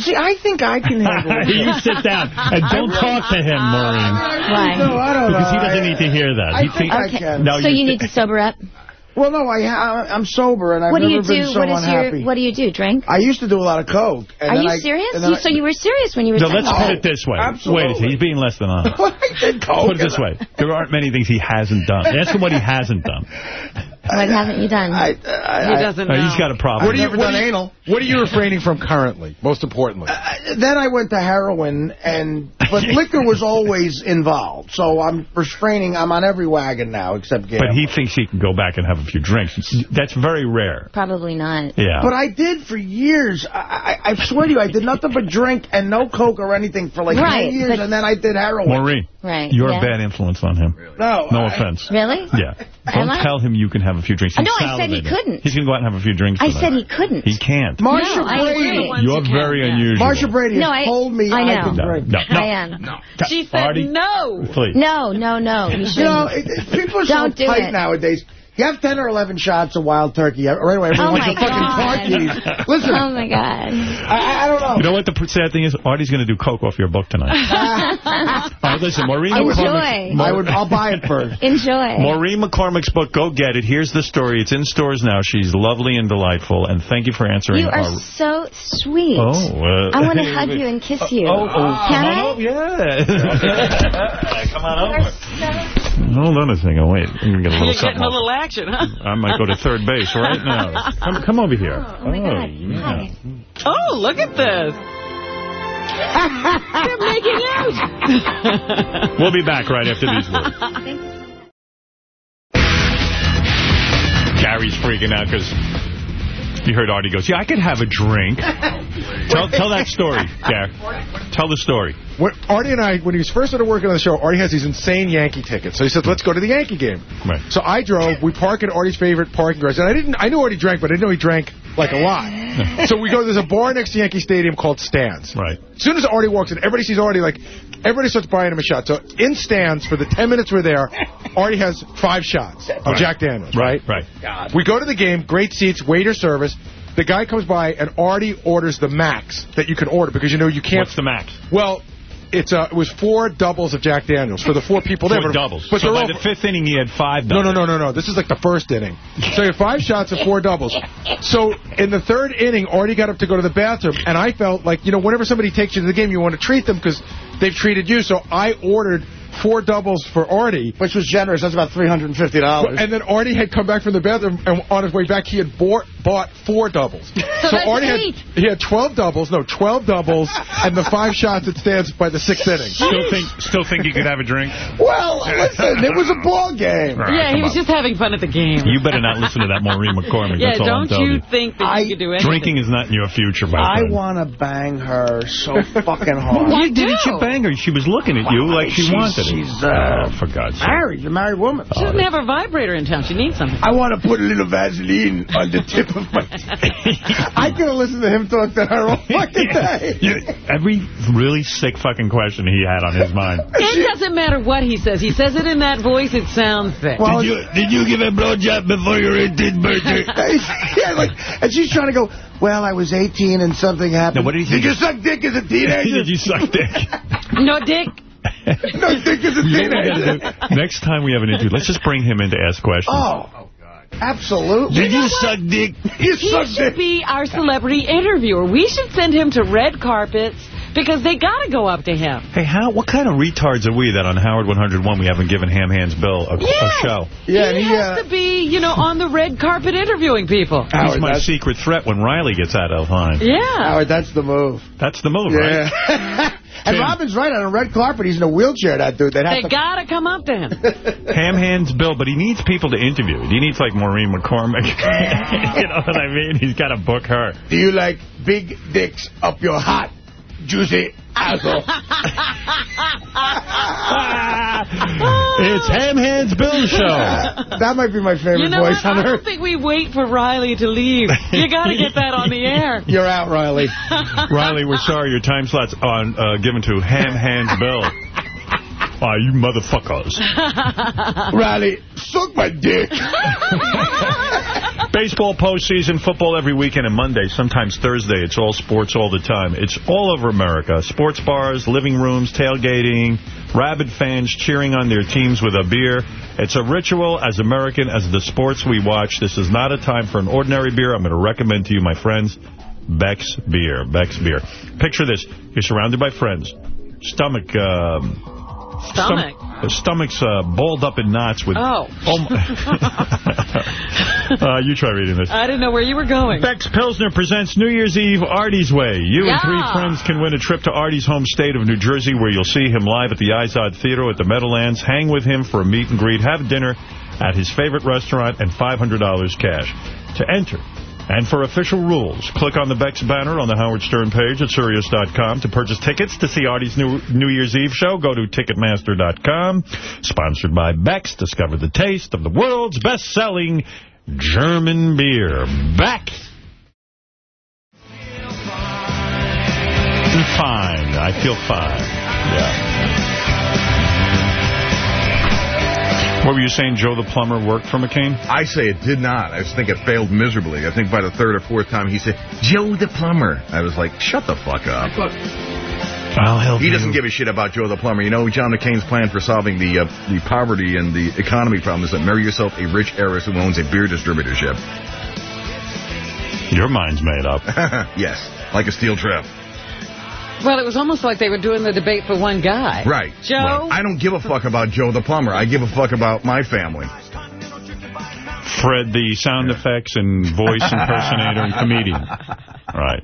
See, I think I can handle it. you sit down and don't talk to him, Maureen. Why? No, I don't Because he doesn't need to hear that. I he think I can. No, so you need to sober up. Well, no, I, ha- I'm sober, and I've what do never you been so what is unhappy. your What do you do? Drink? I used to do a lot of coke. And Are then you I, serious? and then You, I- so you were serious when you were No, saying let's put it this way. Absolutely. Wait, he's being less than honest. I did coke. Put it this way. There aren't many things he hasn't done. Ask him what he hasn't done. What haven't you done? I, I, He doesn't Uh, know. he's got a problem. What do you- what done you- anal. What are you refraining from currently, most importantly? then I went to heroin, and but liquor was always involved. So I'm refraining. I'm on every wagon now except but he thinks he can go back and have a few drinks. That's very rare. Probably not. Yeah. But I did for years. I, I, I swear to you, I did nothing but drink and no coke or anything for like Right, 10 years, and then I did heroin. Maureen, Right. you're yeah. a bad influence on him. No, No I- offense. Really? Yeah. Don't Am I? tell him you can have a few drinks. He's no, I said he couldn't. He's going to go out and have a few drinks I tonight. said he couldn't. He can't. Marcia No, Brady. agree. ones You're very can, yeah. unusual. Marcia Brady No, has I- told me I know. can No, drink. no, no. I am. She said Artie, no. Please. No, no, no. You You know, it, it- people are so Don't do tight it. nowadays. You have 10 or 11 shots of wild turkey. Right away, everyone Oh, wants my a fucking car God. keys. Listen, Oh, my God. I, I don't know. You know what the sad thing is? Artie's going to do coke off your book tonight. All right, listen, Maureen Enjoy. McCormick. I would, I'll buy it first. Enjoy. Maureen McCormick's book, go get it. Here's the story. It's in stores now. She's lovely and delightful, and thank you for answering You are our... so sweet. Oh, uh, I want to hug you and kiss you. Oh, oh, Can come I? on over. Yeah. come on over. Hold on a second. Wait. I'm going to get a You're little getting something. a little action, huh? I might go to third base right now. Come, come over here. Oh, my God. Oh, yeah. Oh, look at this. They're making out. We'll be back right after these words. Gary's freaking out because he heard Artie goes, yeah, I could have a drink. tell, tell that story, Gary. Tell the story. When Artie and I, when he was first started working on the show, Artie has these insane Yankee tickets. So he said, let's go to the Yankee game. Right. So I drove. We park at Artie's favorite parking garage. And I didn't. I knew Artie drank, but I didn't know he drank like a lot. so we go. There's a bar next to Yankee Stadium called Stan's. Right. As soon as Artie walks in, everybody sees Artie. Like everybody starts buying him a shot. So in Stan's for the 10 minutes we're there, Artie has five shots of Right. Jack Daniels. Right, right. God. We go to the game. Great seats. Waiter service. The guy comes by and Artie orders the max that you can order because you know you can't. What's the max? Well, it's uh, it was four doubles of Jack Daniels for the four people there. Four but- doubles. But so by all, the fifth inning, he had five no, doubles. no, no, no, no. This is like the first inning. So you have five shots of four doubles. So in the third inning, Artie got up to go to the bathroom, and I felt like, you know, whenever somebody takes you to the game, you want to treat them because they've treated you. So I ordered four doubles for Artie. Which was generous. That's about $350. And then Artie had come back from the bathroom, and on his way back, he had bought, bought four doubles. So, that's Artie eight. had he had 12 doubles, no, 12 doubles, and the five shots it stands by the sixth inning. Still think, still think you could have a drink? Well, listen, it was a ball game. All right, Yeah, he was on. just having fun at the game. You better not listen to that Maureen McCormick. yeah, That's don't telling you think that I- you could do anything? Drinking is not in your future, my I want to bang her so fucking hard. Why Why didn't you bang her? She was looking at you like she She's- wanted it. She's, uh, oh, for God's sake. Married, a married woman. She doesn't have her vibrator in town. She needs something. I want to put a little Vaseline on the tip of my... I could have listened to him talk to her all fucking day. You- every really sick fucking question he had on his mind. It doesn't matter what he says. He says it in that voice. It sounds sick. Well, did you give a blowjob before your 18th birthday? yeah, like, and she's trying to go, well, I was 18 and something happened. Now, what did he think? Did you suck dick as a teenager? Did you suck dick? no dick. no dick as a You know what we teenager. gotta do? Next time we have an interview, let's just bring him in to ask questions. Oh, absolutely. Did you suck dick? You He suck should dick. be our celebrity interviewer. We should send him to red carpets because they got to go up to him. Hey, how? What kind of retards are we that on Howard 101 we haven't given Ham Hands Bill a, a show? Yeah, he he, has uh, to be, you know, on the red carpet interviewing people. He's my that's- secret threat when Riley gets out of line. Yeah. Howard, that's the move. That's the move, right? Yeah. and Tim. Robin's right. On a red carpet, he's in a wheelchair, that dude. They'd have They to... got to come up to him. Ham Hands Bill, but he needs people to interview. He needs, like, Maureen McCormick. you know what I mean? He's got to book her. Do you like big dicks up your hot, juicy asshole? it's Ham Hands Bill show. that might be my favorite You know voice what? on I don't think we wait for Riley to leave. You got to get that on the air. You're out, Riley. Riley, we're sorry. Your time slot's on uh, given to Ham Hands Bill. Ah, you motherfuckers. Riley, suck my dick. Baseball postseason, football every weekend and Monday, sometimes Thursday. It's all sports all the time. It's all over America. Sports bars, living rooms, tailgating, rabid fans cheering on their teams with a beer. It's a ritual as American as the sports we watch. This is not a time for an ordinary beer. I'm going to recommend to you, my friends, Beck's Beer. Beck's Beer. Picture this. You're surrounded by friends. Stomach... Um, Stomach. Stom stomach's uh, balled up in knots with... Oh. uh, you try reading this. I didn't know where you were going. Beck's Pilsner presents New Year's Eve Artie's Way. You and three friends can win a trip to Artie's home state of New Jersey where you'll see him live at the Izod Theater at the Meadowlands, hang with him for a meet and greet, have dinner at his favorite restaurant, and $500 cash. To enter and for official rules, click on the Beck's banner on the Howard Stern page at Sirius.com to purchase tickets to see Artie's new New Year's Eve show. Go to Ticketmaster.com. Sponsored by Beck's. Discover the taste of the world's best-selling German beer. Beck's. Fine. I feel fine. Yeah. What were you saying, Joe the plumber worked for McCain? I say it did not. I just think it failed miserably. I think by the third or fourth time he said, Joe the plumber. I was like, shut the fuck up. I'll help He doesn't give a shit about Joe the plumber. You know, John McCain's plan for solving the uh, the poverty and the economy problem is that marry yourself a rich heiress who owns a beer distributorship. Your mind's made up. yes, like a steel trap. Well, it was almost like they were doing the debate for one guy. Right. Joe? Well, I don't give a fuck about Joe the plumber. I give a fuck about my family. Fred, the sound effects and voice impersonator and comedian. Right.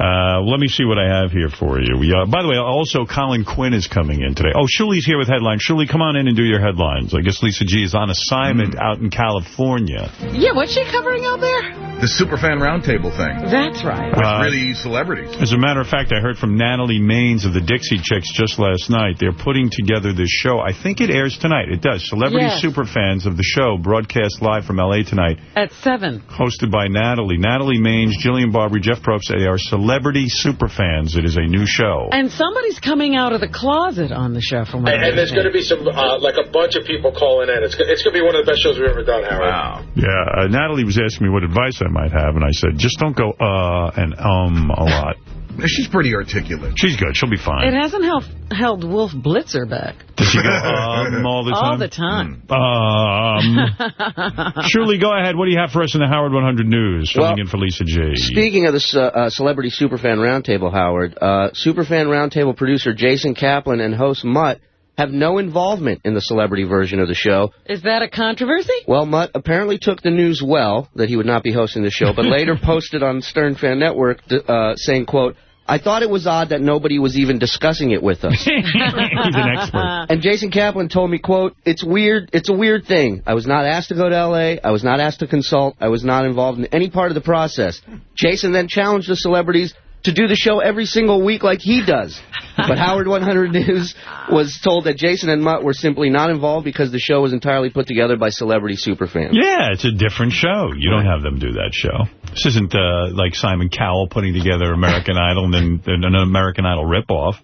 Uh, let me see what I have here for you. We, uh, by the way, also Colin Quinn is coming in today. Oh, Shuli's here with headlines. Shuli, come on in and do your headlines. I guess Lisa G is on assignment out in California. Yeah, what's she covering out there? The Superfan Roundtable thing. That's right. With Uh, really celebrities. As a matter of fact, I heard from Natalie Maines of the Dixie Chicks just last night. They're putting together this show. I think it airs tonight. It does. Celebrity Yes. superfans of the show broadcast live from L.A. tonight. At 7. hosted by Natalie. Natalie Maines, Jillian Barberie, Jeff Probst. They are celebrity superfans. It is a new show. And somebody's coming out of the closet on the show from what And, and there's going to be some, uh, like a bunch of people calling in. It's, it's going to be one of the best shows we've ever done, Howard. Wow. Yeah, uh, Natalie was asking me what advice I might have, and I said, just don't go uh and um a lot. She's pretty articulate. She's good. She'll be fine. It hasn't held, held Wolf Blitzer back. Does she go um all the time? All the time. Um, Shuli, go ahead. What do you have for us in the Howard 100 News? Filling Well, in for Lisa G. Speaking of this uh, uh, Celebrity Superfan Roundtable, Howard, uh, Superfan Roundtable producer Jason Kaplan and host Mutt have no involvement in the celebrity version of the show. Is that a controversy? Well, Mutt apparently took the news well that he would not be hosting the show, but later posted on Stern Fan Network uh, saying, quote, I thought it was odd that nobody was even discussing it with us. He's an expert. And Jason Kaplan told me, quote, it's weird, it's a weird thing. I was not asked to go to L.A., I was not asked to consult, I was not involved in any part of the process. Jason then challenged the celebrities to do the show every single week like he does. But Howard 100 News was told that Jason and Mutt were simply not involved because the show was entirely put together by celebrity superfans. Yeah, it's a different show. You don't have them do that show. This isn't uh, like Simon Cowell putting together American Idol and then an American Idol ripoff.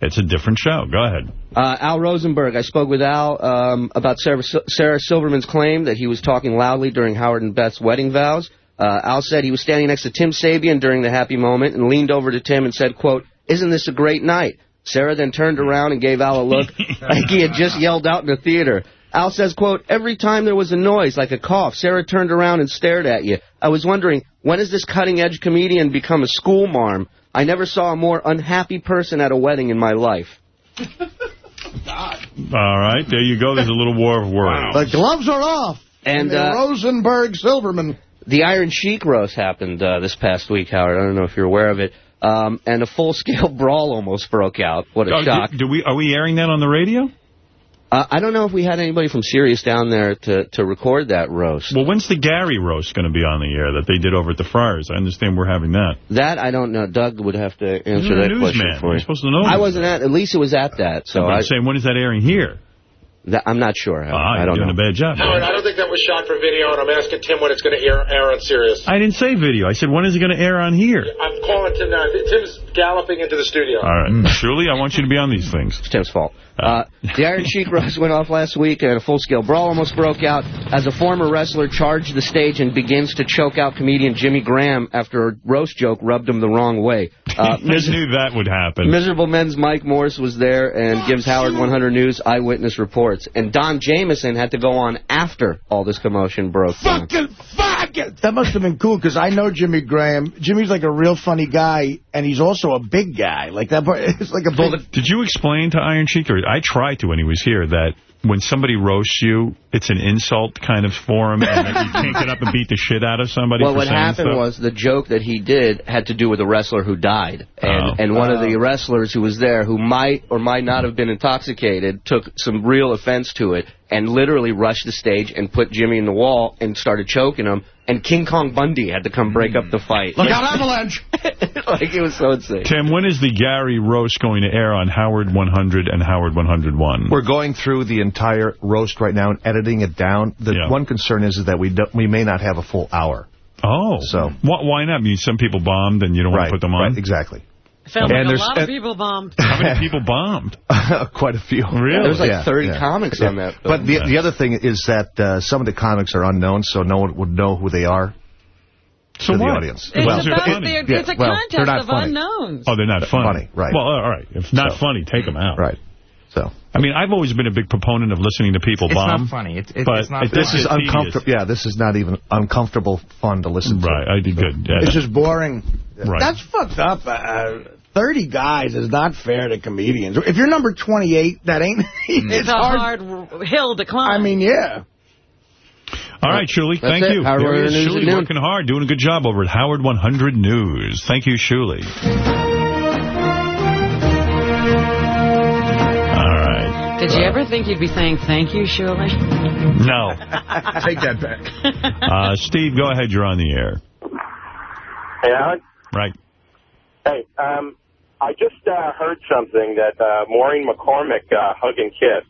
It's a different show. Go ahead. Uh, Al Rosenberg, I spoke with Al um, about Sarah, Sarah Silverman's claim that he was talking loudly during Howard and Beth's wedding vows. Uh, Al said he was standing next to Tim Sabean during the happy moment and leaned over to Tim and said, quote, isn't this a great night? Sarah then turned around and gave Al a look like he had just yelled out in the theater. Al says, quote, every time there was a noise, like a cough, Sarah turned around and stared at you. I was wondering, when has this cutting-edge comedian become a school marm? I never saw a more unhappy person at a wedding in my life. All right, there you go. There's a little war of words. The gloves are off. And, uh, Rosenberg Silverman. The Iron Sheik roast happened uh, this past week, Howard. I don't know if you're aware of it. Um, and a full-scale brawl almost broke out. What a Oh, shock. Do, do we are we airing that on the radio? Uh, I don't know if we had anybody from Sirius down there to, to record that roast. Well, when's the Gary roast going to be on the air that they did over at the Friars? I understand we're having that. That I don't know. Doug would have to answer that question newsman. for You're supposed to know I wasn't at. At least it was at that. So I'm I, saying, when is that airing here? That, I'm not sure. Howard. Ah, I you're don't doing know. a bad job. Howard, I don't think that was shot for video, and I'm asking Tim when it's going to air, air on Sirius. I didn't say video. I said, when is it going to air on here? I'm calling Tim now. Tim's galloping into the studio. All right. Shirley, I want you to be on these things. It's Tim's fault. Uh, the Iron Sheik roast went off last week, and a full-scale brawl almost broke out as a former wrestler charged the stage and begins to choke out comedian Jimmy Graham after a roast joke rubbed him the wrong way. Uh, I knew that would happen. Miserable Men's Mike Morris was there and gives Howard 100 News eyewitness reports. And Don Jamieson had to go on after all this commotion broke down. Fucking fuck it. That must have been cool because I know Jimmy Graham. Jimmy's like a real funny guy, and he's also a big guy. Like that. part- It's like a big. Did you explain to Iron Sheik, or I tried to when he was here, that when somebody roasts you, it's an insult kind of form, and that you can't get up and beat the shit out of somebody Well, for what happened stuff? was the joke that he did had to do with a wrestler who died. And, Oh. and one of the oh. wrestlers who was there, who might or might not have been intoxicated, took some real offense to it and literally rushed the stage and put Jimmy in the wall and started choking him. And King Kong Bundy had to come break up the fight. Look out, avalanche! like, it was so insane. Tim, when is the Gary roast going to air on Howard 100 and Howard 101? We're going through the entire roast right now and editing it down. The Yeah. one concern is, is that we don't, we may not have a full hour. Oh. So- Why, why not? I mean, some people bombed and you don't want to put them on? right, exactly. Sounds And like a there's- lot of people bombed. How many people bombed? Quite a few. Really? There's like Yeah, 30 yeah. comics Yeah. on that. But the the other thing is that uh, some of the comics are unknown, so no one would know who they are So to the audience. It's Well, about they're the, it's a well, contest of funny. unknowns. Oh, they're not funny. Funny, right. Well, all right. If not So- funny, take them out. Right. So I mean, I've always been a big proponent of listening to people It's bomb. not funny. It's, it's, but it's not it- this This is is uncomfortable. Yeah, this is not even uncomfortable fun to listen to. Right, I did good. Yeah, It's just boring. Right. That's fucked up. Uh, 30 guys is not fair to comedians. If you're number 28, that ain't... It's, it's a hard. hard hill to climb. I mean, yeah. All right, Shuli, thank it. you. Howard There he 100 is, News Shuli, working hard, doing a good job over at Howard 100 News. Thank you, Shuli. Did you ever think you'd be saying thank you, Shirley? No. Take that back. Uh, Steve, go ahead. You're on the air. Hey, Alan? Right. Hey, um, I just uh, heard something that uh, Maureen McCormick uh, hug and kiss,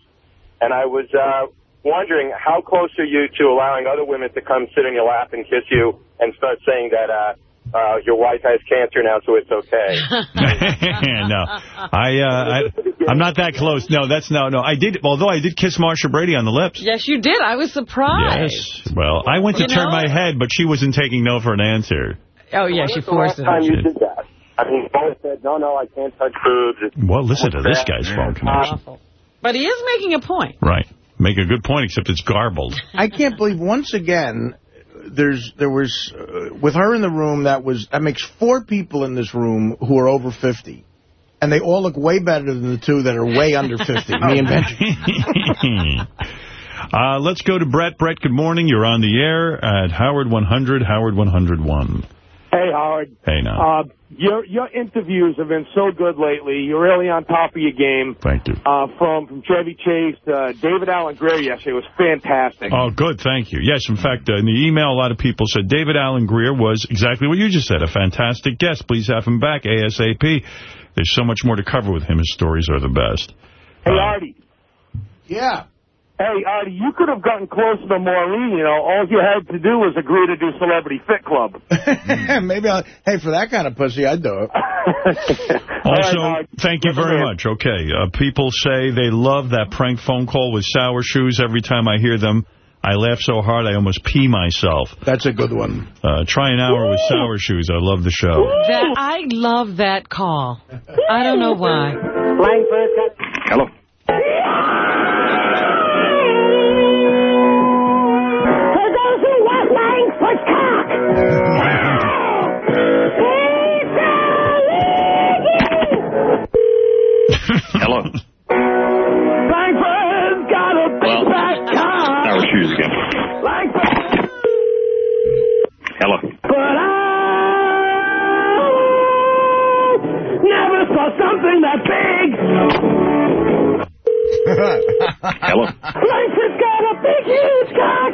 and I was uh, wondering how close are you to allowing other women to come sit in your lap and kiss you and start saying that uh, uh, your wife has cancer now, so it's okay. no, I, uh, I, I'm not that close. No, that's no, no. I did, although I did kiss Marcia Brady on the lips. yes, you did. I was surprised. Yes. Well, I went to You turn know- my head, but she wasn't taking no for an answer. Oh, yeah, she was the last forced it. time you did that? I mean, both said, no, no, I can't touch boobs. Well, listen to this guy's phone connection. Awful. But he is making a point. Right. Make a good point, except it's garbled. I can't believe once again there's there was uh, with her in the room that was that makes four people in this room who are over 50 and they all look way better than the two that are way under 50 me and Benjy uh, let's go to Brett. Brett, good morning. You're on the air at Howard 100, Howard 101. Hey, Howard. Hey, now. Uh, your your interviews have been so good lately. You're really on top of your game. Thank you. Uh, from from Chevy Chase to David Alan Grier yesterday was fantastic. Oh, good. Thank you. Yes, in fact, uh, in the email, a lot of people said David Alan Grier was exactly what you just said, a fantastic guest. Please have him back ASAP. There's so much more to cover with him. His stories are the best. Hey, Artie. yeah Hey, Artie, you could have gotten closer to Maureen. You know, all you had to do was agree to do Celebrity Fit Club. maybe I'll hey for that kind of pussy I'd do it Also, All right, thank you very much. Okay, uh, people say they love that prank phone call with sour shoes. Every time I hear them, I laugh so hard I almost pee myself. that's a good one Uh, try an hour with sour shoes. I love the show. That I love that call. I don't know why. Hello. Hello. Langford's got a big, huge cock.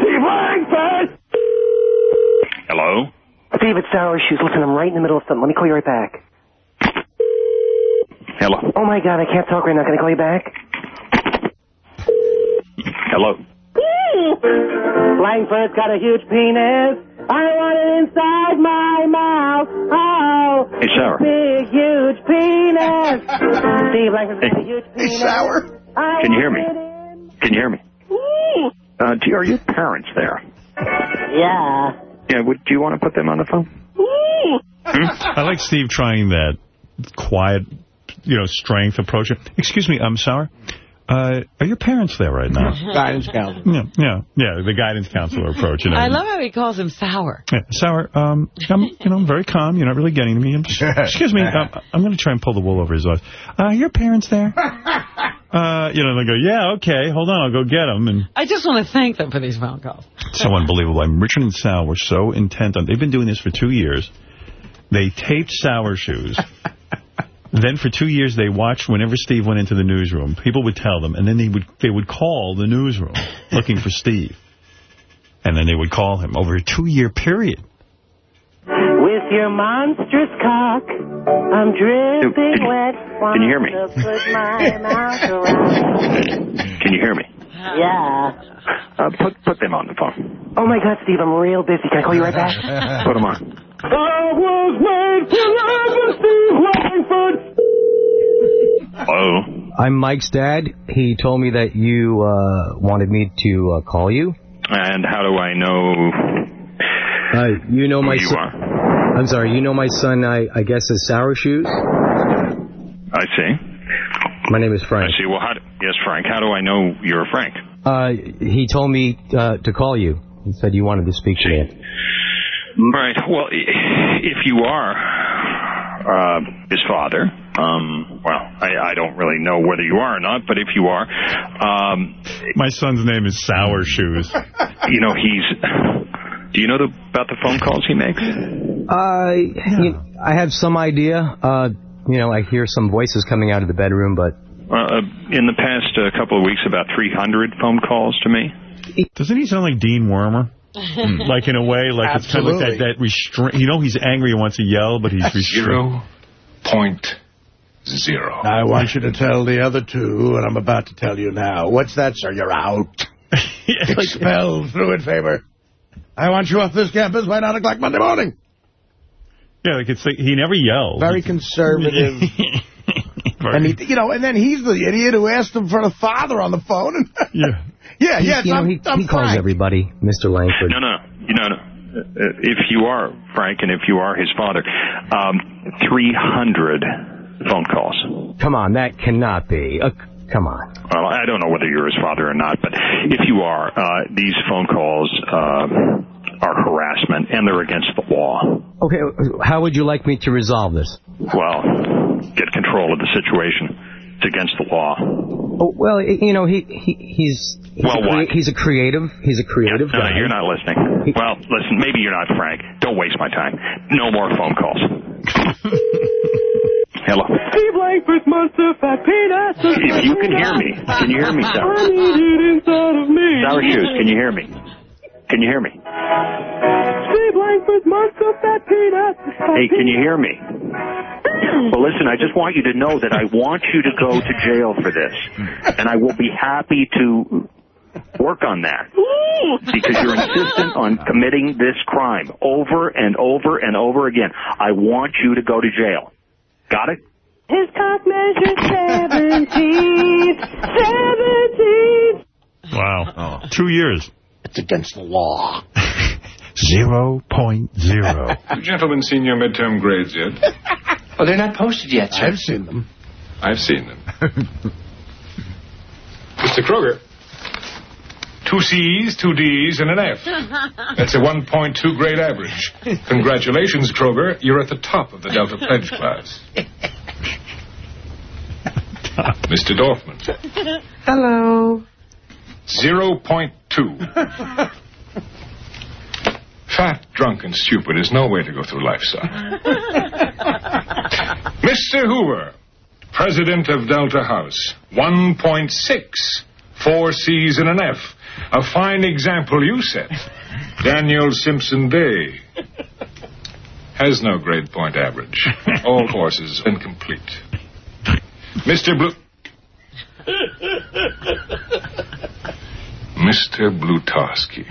Steve Langford. Hello. Steve, it's Sour Shoes. Listen, I'm right in the middle of something. Let me call you right back. Hello. Oh, my God, I can't talk right now. Can I call you back? Hello. Langford's got a huge penis. I want it inside my mouth. Oh, Hey, Sour. big, huge penis. Steve Langford's got huge penis. sour I Can you hear me? want it in- Can you hear me? Uh, do, are your parents there? Yeah. Yeah. Would, do you want to put them on the phone? I like Steve trying that quiet, you know, strength approach. Excuse me, I'm Sour. Uh, are your parents there right now? guidance counselor Yeah, yeah, yeah. The guidance counselor approach. You know. I love how he calls him sour. Yeah, Sour, um, I'm, you know, I'm very calm. You're not really getting to me. I'm excuse me, um, I'm going to try and pull the wool over his eyes. Uh, your parents there? Uh, you know, they go, yeah, okay, hold on, I'll go get them. And I just want to thank them for these phone calls. so unbelievable. I'm Richard and Sal were so intent on, they've been doing this for two years. They taped Sour Shoes. Then for two years they watched whenever Steve went into the newsroom. People would tell them, and then they would they would call the newsroom looking for Steve. And then they would call him over a two-year period. With your monstrous cock, I'm dripping wet. can you hear me? Want to Put my mouth around. Can you hear me? Yeah. Uh, put put them on the phone. Oh my God, Steve, I'm real busy. Can I call you right back? Put them on. I was made for loving Steve Langford. Hello? I'm Mike's dad. He told me that you uh, wanted me to uh, call you. And how do I know uh, You know my son. I'm sorry. You know my son, I, I guess, is Sour Shoes? I see. My name is Frank. I see. Well, how do, yes, Frank. How do I know you're Frank? Uh, he told me uh, to call you. He said you wanted to speak see, to me. Right. Well, if you are uh, his father, um, well, I, I don't really know whether you are or not, but if you are, um, My son's name is Sour Shoes. you know, he's. Do you know the, about the phone calls he makes? Uh, you- I have some idea. Uh, you know, I hear some voices coming out of the bedroom, but Uh, in the past uh, couple of weeks, about 300 phone calls to me. Doesn't he sound like Dean Wormer? Mm. like in a way, like it's kind of like that, that restraint. You know, he's angry and wants to yell, but he's restrained. Point zero. I want you to tell the other two, and I'm about to tell you now. What's that, sir? You're out. Expelled through in favor. I want you off this campus by 9 o'clock Monday morning. Yeah, like it's like he never yells. Very conservative. and he, you know, and then he's the idiot who asked him for the father on the phone. Yeah. Yeah, He- yeah. you know, I'm, he, I'm he calls Frank. everybody Mr. Langford. No, no, no. You no. Uh, if you are Frank and if you are his father, um, 300 phone calls. Come on, that cannot be. Uh, come on. Well, I don't know whether you're his father or not, but if you are, uh, these phone calls uh, are harassment and they're against the law. Okay, how would you like me to resolve this? Well, get control of the situation. It's against the law. Oh, well, you know, he, he he's he's, Well, a, what? he's a creative. He's a creative No, no, guy. you're not listening. Well, listen, maybe you're not Frank. Don't waste my time. No more phone calls. Hello. Steve Langford's monster fat peanuts. If you can hear me, can you hear me, Sour? I need it inside of me. Sour Shoes, can you hear me? Can you hear me? Steve Langford's monster fat peanuts. Hey, can you hear me? Well, listen, I just want you to know that I want you to go to jail for this. And I will be happy to work on that. Because you're insistent on committing this crime over and over and over again. I want you to go to jail. Got it? His cock measures 17. 17. Wow. Oh. Two years. It's against the law. Zero point zero. You gentlemen seen your midterm grades yet? Oh, they're not posted yet, sir. I've seen them. I've seen them. Mr. Kroger. Two C's, two D's, and an F. That's a 1.2 grade average. Congratulations, Kroger. You're at the top of the Delta Pledge class. Mr. Dorfman. Hello. 0.2. Fat, drunk, and stupid is no way to go through life, son. Mr. Hoover, president of Delta House. 1.6. Four C's and an F. A fine example you set. Daniel Simpson Day. Has no grade point average. All courses incomplete. Mr. Blue. Mr. Blutarsky.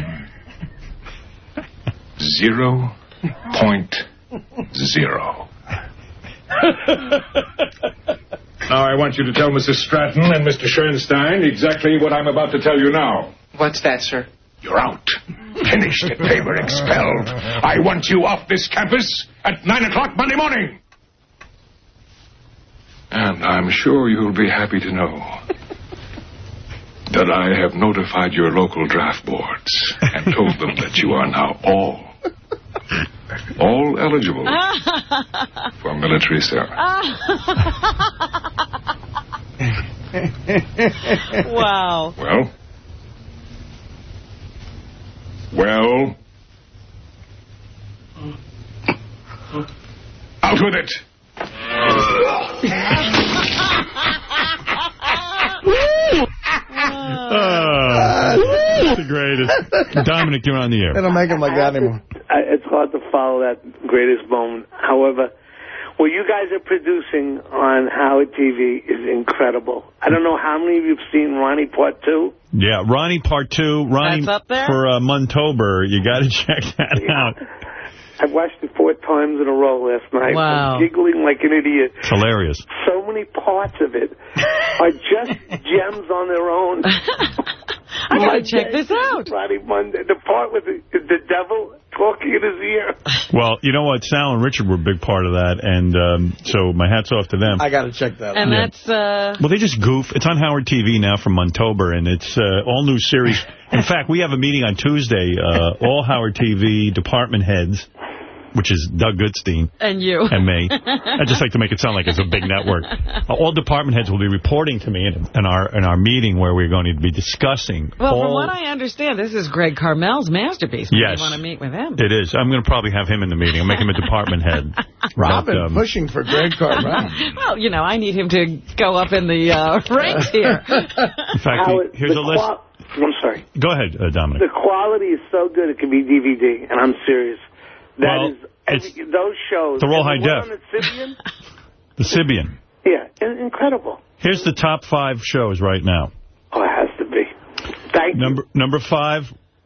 Zero point zero. Now I want you to tell Mrs. Stratton and Mr. Schoenstein exactly what I'm about to tell you now. What's that, sir? You're out. Finished. Paper expelled. I want you off this campus at 9 o'clock Monday morning. And I'm sure you'll be happy to know that I have notified your local draft boards and told them that you are now all, all eligible for military service. wow. Well? Well? Out with it! Oh, the greatest. Dominic, you're on the air. They don't make them like that anymore. I, it's hard to follow that greatest moment. However, what you guys are producing on Howard TV is incredible. I don't know how many of you've seen Ronnie Part 2. Yeah, Ronnie Part 2. Ronnie That's up there? for uh, Montober. You got to check that out. I watched it four times in a row last night. Wow. I'm giggling like an idiot. It's hilarious. So many parts of it are just gems on their own. I gotta check this out. Friday, Monday. The part with the, the devil talking in his ear. Well, you know what? Sal and Richard were a big part of that, and um, so my hat's off to them. I got to check that And Yeah. that's, uh, Well, they just goof. It's on Howard TV now from Montober, and it's uh, all new series. In fact, we have a meeting on Tuesday, uh, all Howard TV department heads, which is Doug Goodstein and you. and me. I just like to make it sound like it's a big network. Uh, all department heads will be reporting to me in, in our in our meeting where we're going to be discussing Well, all... from what I understand, this is Greg Carmel's masterpiece. Maybe Yes. You want to meet with him. It is. I'm going to probably have him in the meeting. I'll make him a department head. Robin But, um, pushing for Greg Carmel. well, you know, I need him to go up in the uh, ranks here. In fact, Howard, here's a list. I'm sorry. Go ahead, uh, Dominic. The quality is so good it can be DVD, and I'm serious. That Well, is every- those shows. they're all and high the one def. the Sybian, The Sybian. yeah, incredible. Here's the top five shows right now. Oh, it has to be. Thank Number number five,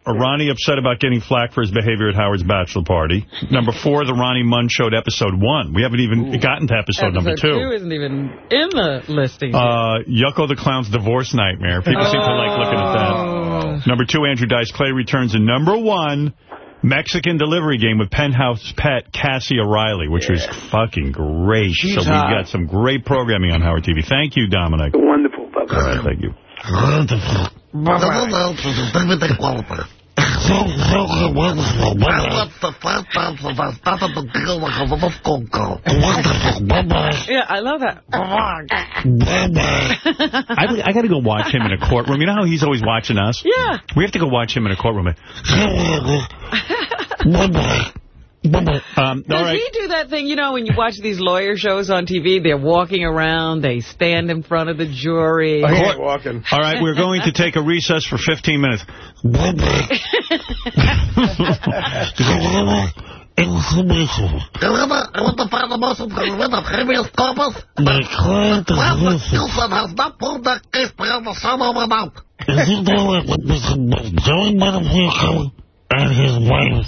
uh, Ronnie upset about getting flack for his behavior at Howard's bachelor party. Number four, the Ronnie Mund showed episode one. We haven't even gotten to episode, number Episode two. isn't even in the listing. Uh, Yucko the Clown's divorce nightmare. People seem to like looking at Oh. that. Number two, Andrew Dice Clay returns. And number one, Mexican delivery game with penthouse pet Cassie O'Reilly, which was fucking great. She's so we hot. got some great programming on Howard TV. Thank you, Dominic. Wonderful. Bye-bye. All right, thank you. yeah, I love that. I, I got to go watch him in a courtroom. You know how he's always watching us? Yeah. We have to go watch him in a courtroom. um, Does all right. he do that thing, you know, when you watch these lawyer shows on TV, they're walking around, they stand in front of the jury. Court- walking. All right, we're going to take a recess for 15 minutes. I want to find the most relevant of habeas corpus. Wilson has not proved the case beyond the shadow of a. Is he doing with Mr. Joey Metaphysician and his wife,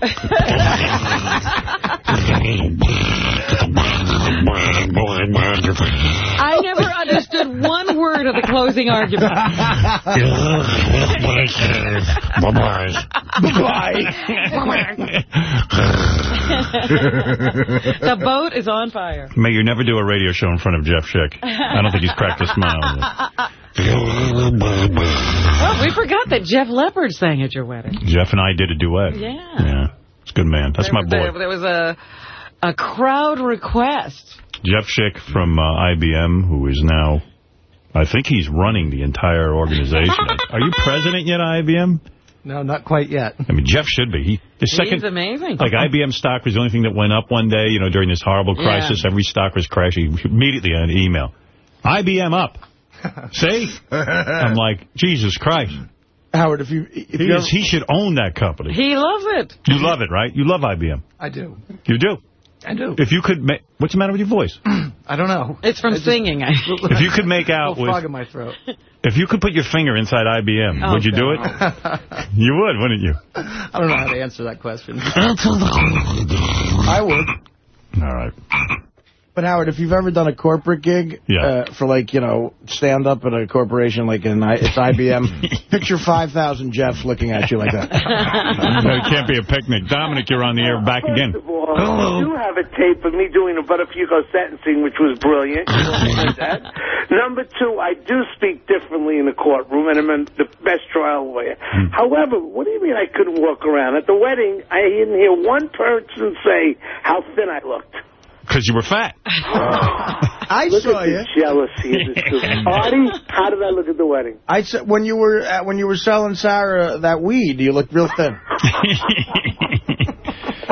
I declare Joey Metaphysician does not plan to kill his wife, and Amy Fisher has a nice pussy. And then also tell what's in the court. I never understood one word of the closing argument. the boat is on fire. May you never do a radio show in front of Jeff Schick. I don't think he's cracked a smile. Oh, we forgot that Jeff Leppard sang at your wedding. Jeff and I did a duet. Yeah. Yeah. It's a good man. That's my boy. There was a a crowd request. Jeff Schick from uh, IBM, who is now, I think he's running the entire organization. Are you president yet, IBM? No, not quite yet. I mean, Jeff should be. He the second, He's amazing. Like IBM stock was the only thing that went up one day, you know, during this horrible Yeah. crisis. Every stock was crashing. Immediately on an email. IBM up. See? I'm like, Jesus Christ. Howard, if you if He, you is, he should own that company. He loves it. You love it, right? You love IBM. I do. You do. I do. If you could make... What's the matter with your voice? I don't know. It's from singing. I If you could make out little with... frog in my throat. If you could put your finger inside IBM, Oh, would you do it? You would, wouldn't you? I don't know how to answer that question. I would. All right. But Howard, if you've ever done a corporate gig Yeah. uh, for like, you know, stand up at a corporation like in I- it's IBM, picture 5,000 Jeffs looking at you like that. no, it can't be a picnic. Dominic, you're on the air back again. Hello. I do have a tape of me doing a but a go sentencing, which was brilliant. You know, like that. Number two, I do speak differently in the courtroom, and I'm the best trial lawyer. However, what do you mean I couldn't walk around? At the wedding, I didn't hear one person say how thin I looked. Because you were fat. I look saw at you. the jealousy in this group. Artie, how did I look at the wedding? I said when you were uh, when you were selling Sarah that weed, you looked real thin.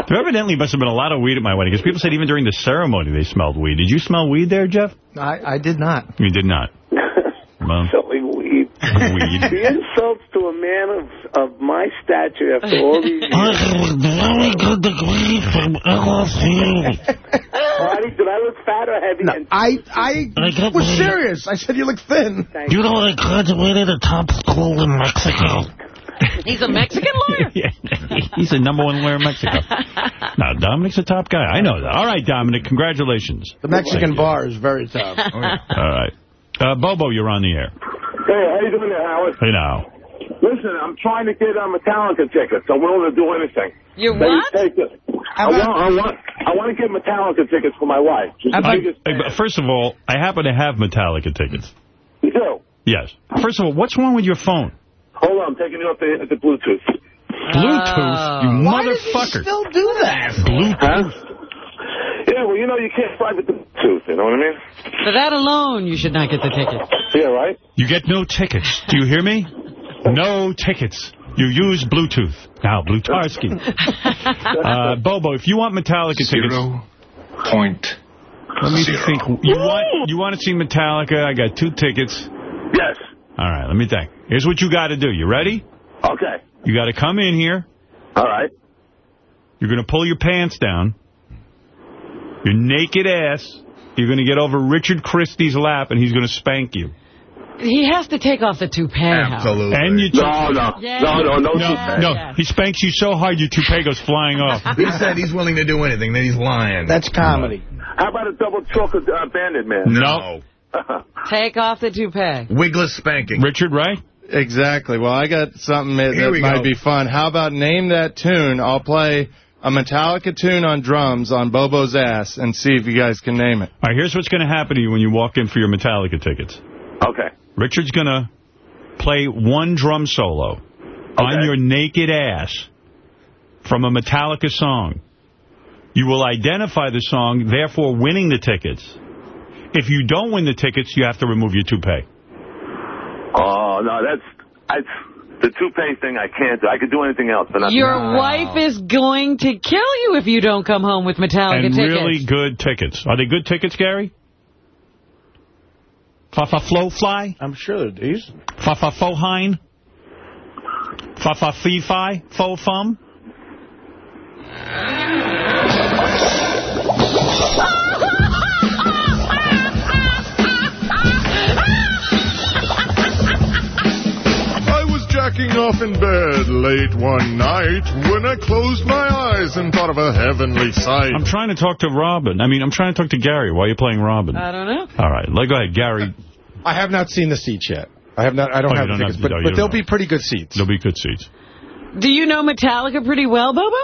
There evidently must have been a lot of weed at my wedding, because people said even during the ceremony they smelled weed. Did you smell weed there, Jeff? I, I did not. You did not. Well, Selling weed. Weed. The insults to a man of, of my stature after all these years. I have very good degree from LSU. Marty, did I look fat or heavy? And I I I was my- serious. I said you look thin. You know I graduated a top school in Mexico. He's a Mexican lawyer. He's the number one lawyer in Mexico. now, Dominic's a top guy. I know that. All right, Dominic, congratulations. The Mexican bar is very tough. All right. Uh, Bobo, you're on the air. Hey, how you doing there, Howard? Hey, now. Listen, I'm trying to get uh, Metallica tickets. I'm willing to do anything. You Let me what? Take it. I want, I want, I want to get Metallica tickets for my wife. She's the I- first of all, I happen to have Metallica tickets. You do? Yes. First of all, what's wrong with your phone? Hold on, I'm taking you off the, the Bluetooth. Bluetooth, you Why does motherfucker. Still do that. Bluetooth. Yeah, well, you know, you can't fly with the tooth, you know what I mean? For that alone, you should not get the ticket. Yeah, right? You get no tickets. Do you hear me? No tickets. You use Bluetooth. Now, Blutarsky. uh, Bobo, if you want Metallica tickets... Zero point Let me zero. think. You want you want to see Metallica? I got two tickets. Yes. All right, let me think. Here's what you got to do. You ready? Okay. You got to come in here. All right. You're going to pull your pants down. Your naked ass. You're going to get over Richard Christy's lap, and he's going to spank you. He has to take off the toupee, Howard. And you No, no. Yeah. No, no, no. no, toupee. no. He spanks you so hard your toupee goes flying off. He said he's willing to do anything, then he's lying. That's comedy. How about a double chocolate uh, bandit, man? No. Take off the toupee. Wigless spanking. Richard, right? Exactly. Well, I got something that, that might go. be fun. How about name that tune? I'll play a Metallica tune on drums on Bobo's ass and see if you guys can name it. All right, here's what's going to happen to you when you walk in for your Metallica tickets. Okay. Richard's going to play one drum solo on your naked ass from a Metallica song. You will identify the song, therefore winning the tickets. If you don't win the tickets, you have to remove your toupee. Oh, no, that's... I, the toupee thing I can't do. I could do anything else, but not... Your wife is going to kill you if you don't come home with Metallica and tickets. really good tickets. Are they good tickets, Gary? Fa-fa flow fly? I'm sure they're decent. Fa-fa fo hein? Fa-fa jacking off in bed late one night when I closed my eyes and thought of a heavenly sight. I'm trying to talk to Robin. I mean, I'm trying to talk to Gary. Why are you playing Robin? I don't know. All right, let go ahead, Gary. I have not seen the seats yet. I have not. I don't Oh, have the don't tickets, have- but, you but don't they'll know. be pretty good seats. There'll be good seats. Do you know Metallica pretty well, Bobo?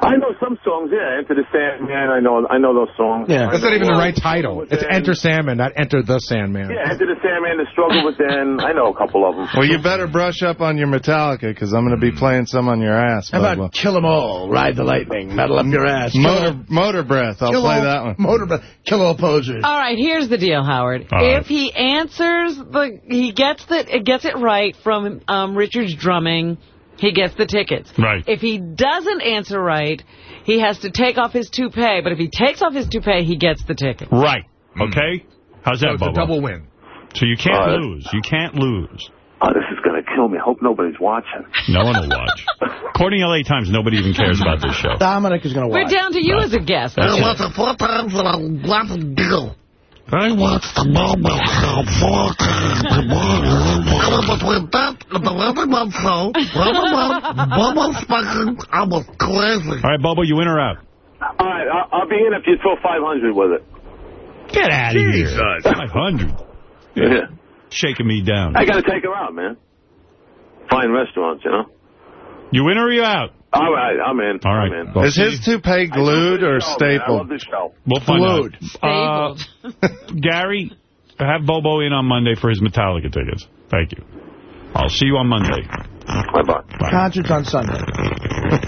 I know some songs, yeah. Enter the Sandman, I know I know those songs. Yeah, that's not even the right title. It's Enter Sandman, not Enter the Sandman. Yeah, Enter the Sandman, The Struggle Within. I know a couple of them. Well, you better brush up on your Metallica because I'm going to be playing some on your ass. How Bobo. about Kill 'em All, Ride the Lightning, Metal Up Your Ass. Kill Motor, all- motor breath. I'll kill play all- that one. Motor Breath. Kill all posers. All right, here's the deal, Howard. All right. If he answers the, he gets the, gets it right from um, Richard's drumming, he gets the tickets. Right. If he doesn't answer right, he has to take off his toupee. But if he takes off his toupee, he gets the ticket. Right. Hmm. Okay? How's that, So it's a double win. So you can't All right. lose. You can't lose. Oh, this is going to kill me. Hope nobody's watching. No one will watch. According to L.A. Times, nobody even cares about this show. Dominic is going to watch. We're down to you as a guest. That's I it. watched it four times and I love the deal. I watched the Bobo Show four times. And between that and the Letterman Month Show, Letterman, Bobo Spanking, I was crazy. All right, Bobo, you in or out? All right, I'll, I'll be in if you throw 500 with it. Get out of Jesus. here. 500. Yeah. Shaking me down. I got to take her out, man. Fine restaurants, you know. You in or you out? All right, I'm in. All right. I'm in. Is his toupee glued or I love stapled? this show. We'll find Glued. out. Uh, Gary, have Bobo in on Monday for his Metallica tickets. Thank you. I'll see you on Monday. Bye-bye. Concerts on Sunday.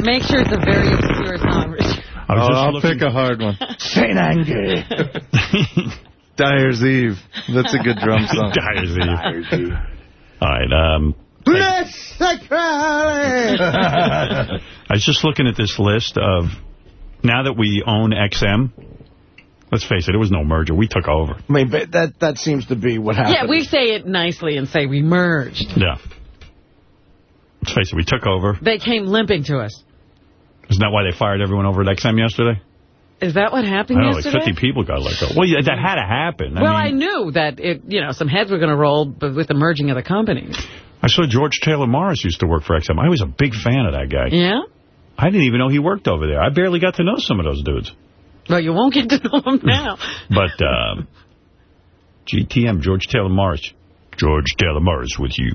Make sure it's a very obscure song, Richard. I was oh, I'll looking- pick a hard one. Saint Anger. Dyer's Eve. That's a good drum song. Dyer's Eve. All right. Um, Bless the cry. I was just looking at this list of now that we own XM, Let's face it, it was no merger. We took over. I mean, but that that seems to be what happened. Yeah, we say it nicely and say we merged. Yeah. Let's face it, we took over. They came limping to us. Isn't that why they fired everyone over at XM yesterday? Is that what happened I don't know, yesterday? like 50 people got let go. Well, yeah, that had to happen. I well, mean, I knew that it, you know, some heads were going to roll with the merging of the companies. I saw George Taylor Morris used to work for XM. I was a big fan of that guy. Yeah? I didn't even know he worked over there. I barely got to know some of those dudes. Well, you won't get to know them now. But um, GTM, George Taylor Morris. George Taylor Morris with you.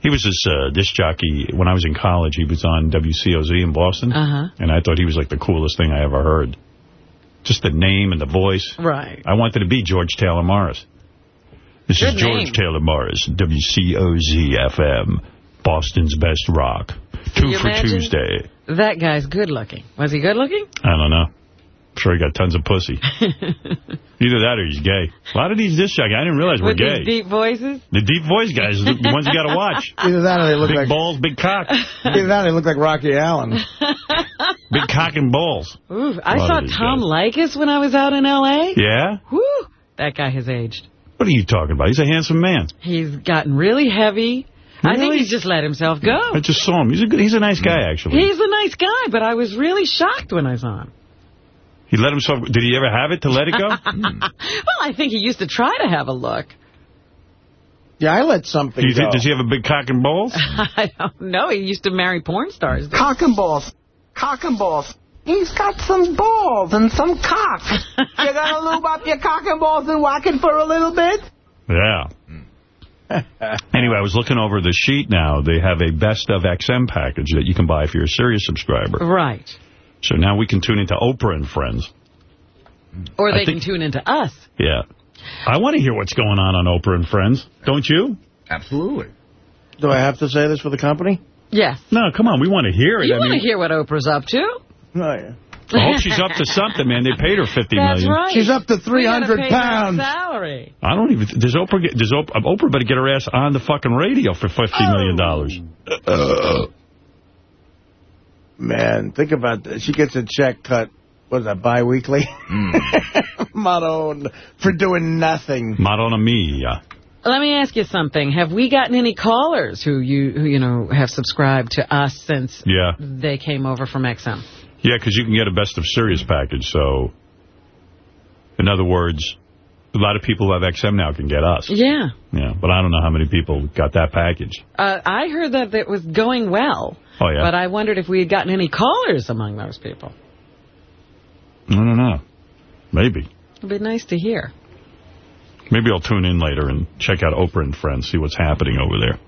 He was this uh, disc jockey. When I was in college, he was on WCOZ in Boston. Uh-huh. And I thought he was like the coolest thing I ever heard. Just the name and the voice. Right. I wanted to be George Taylor Morris. This Good is George name. Taylor Morris, WCOZ FM, Boston's best rock. Two for? Tuesday. That guy's good looking. Was he good looking? I don't know. I'm sure he got tons of pussy. Either that or he's gay. A lot of these disc jockeys, I didn't realize we're gay. these deep voices? The deep voice guys, the the ones you got to watch. Either that or they look big like balls, big cock. either that or they look like Rocky Allen. Big cock and balls. Ooh, I A lot saw of these Tom Leykis when I was out in L.A. Yeah? Woo! That guy has aged. What are you talking about? He's a handsome man. He's gotten really heavy. I think he's just let himself go. I just saw him. He's a good, he's a nice guy, actually. He's a nice guy, but I was really shocked when I saw him. He let himself. Did he ever have it to let it go? well, I think he used to try to have a look. Yeah, I let something Do you think, go. does he have a big cock and balls? I don't know. He used to marry porn stars. Cock and balls. Cock and balls. He's got some balls and some cock. you gonna lube up your cock and balls and whack it for a little bit? Yeah. anyway, I was looking over the sheet now. They have a best of XM package that you can buy if you're a Sirius subscriber. Right. So now we can tune into Oprah and Friends. Or they think- can tune into us. Yeah. I want to hear what's going on on Oprah and Friends. Don't you? Absolutely. Do I have to say this for the company? Yes. No, come on. We want to hear it. You I want to hear what Oprah's up to? Oh, yeah. I hope she's up to something, man. They paid her fifty That's million. right. She's up to 300 pay her pounds. salary. I don't even. Does Oprah get? Does Oprah? Uh, Oprah better get her ass on the fucking radio for fifty million dollars. Oh. Man, think about that. She gets a check cut, what is that, bi-weekly? Hmm. Madonna, for doing nothing. Madonna mia. Let me ask you something. Have we gotten any callers who you who you know have subscribed to us since Yeah, they came over from XM? Yeah, because you can get a best of Sirius package. So, in other words, a lot of people who have XM now can get us. Yeah. Yeah, but I don't know how many people got that package. Uh, I heard that it was going well. Oh yeah, But I wondered if we had gotten any callers among those people. I don't know. Maybe. It'd be nice to hear. Maybe I'll tune in later and check out Oprah and Friends, see what's happening over there.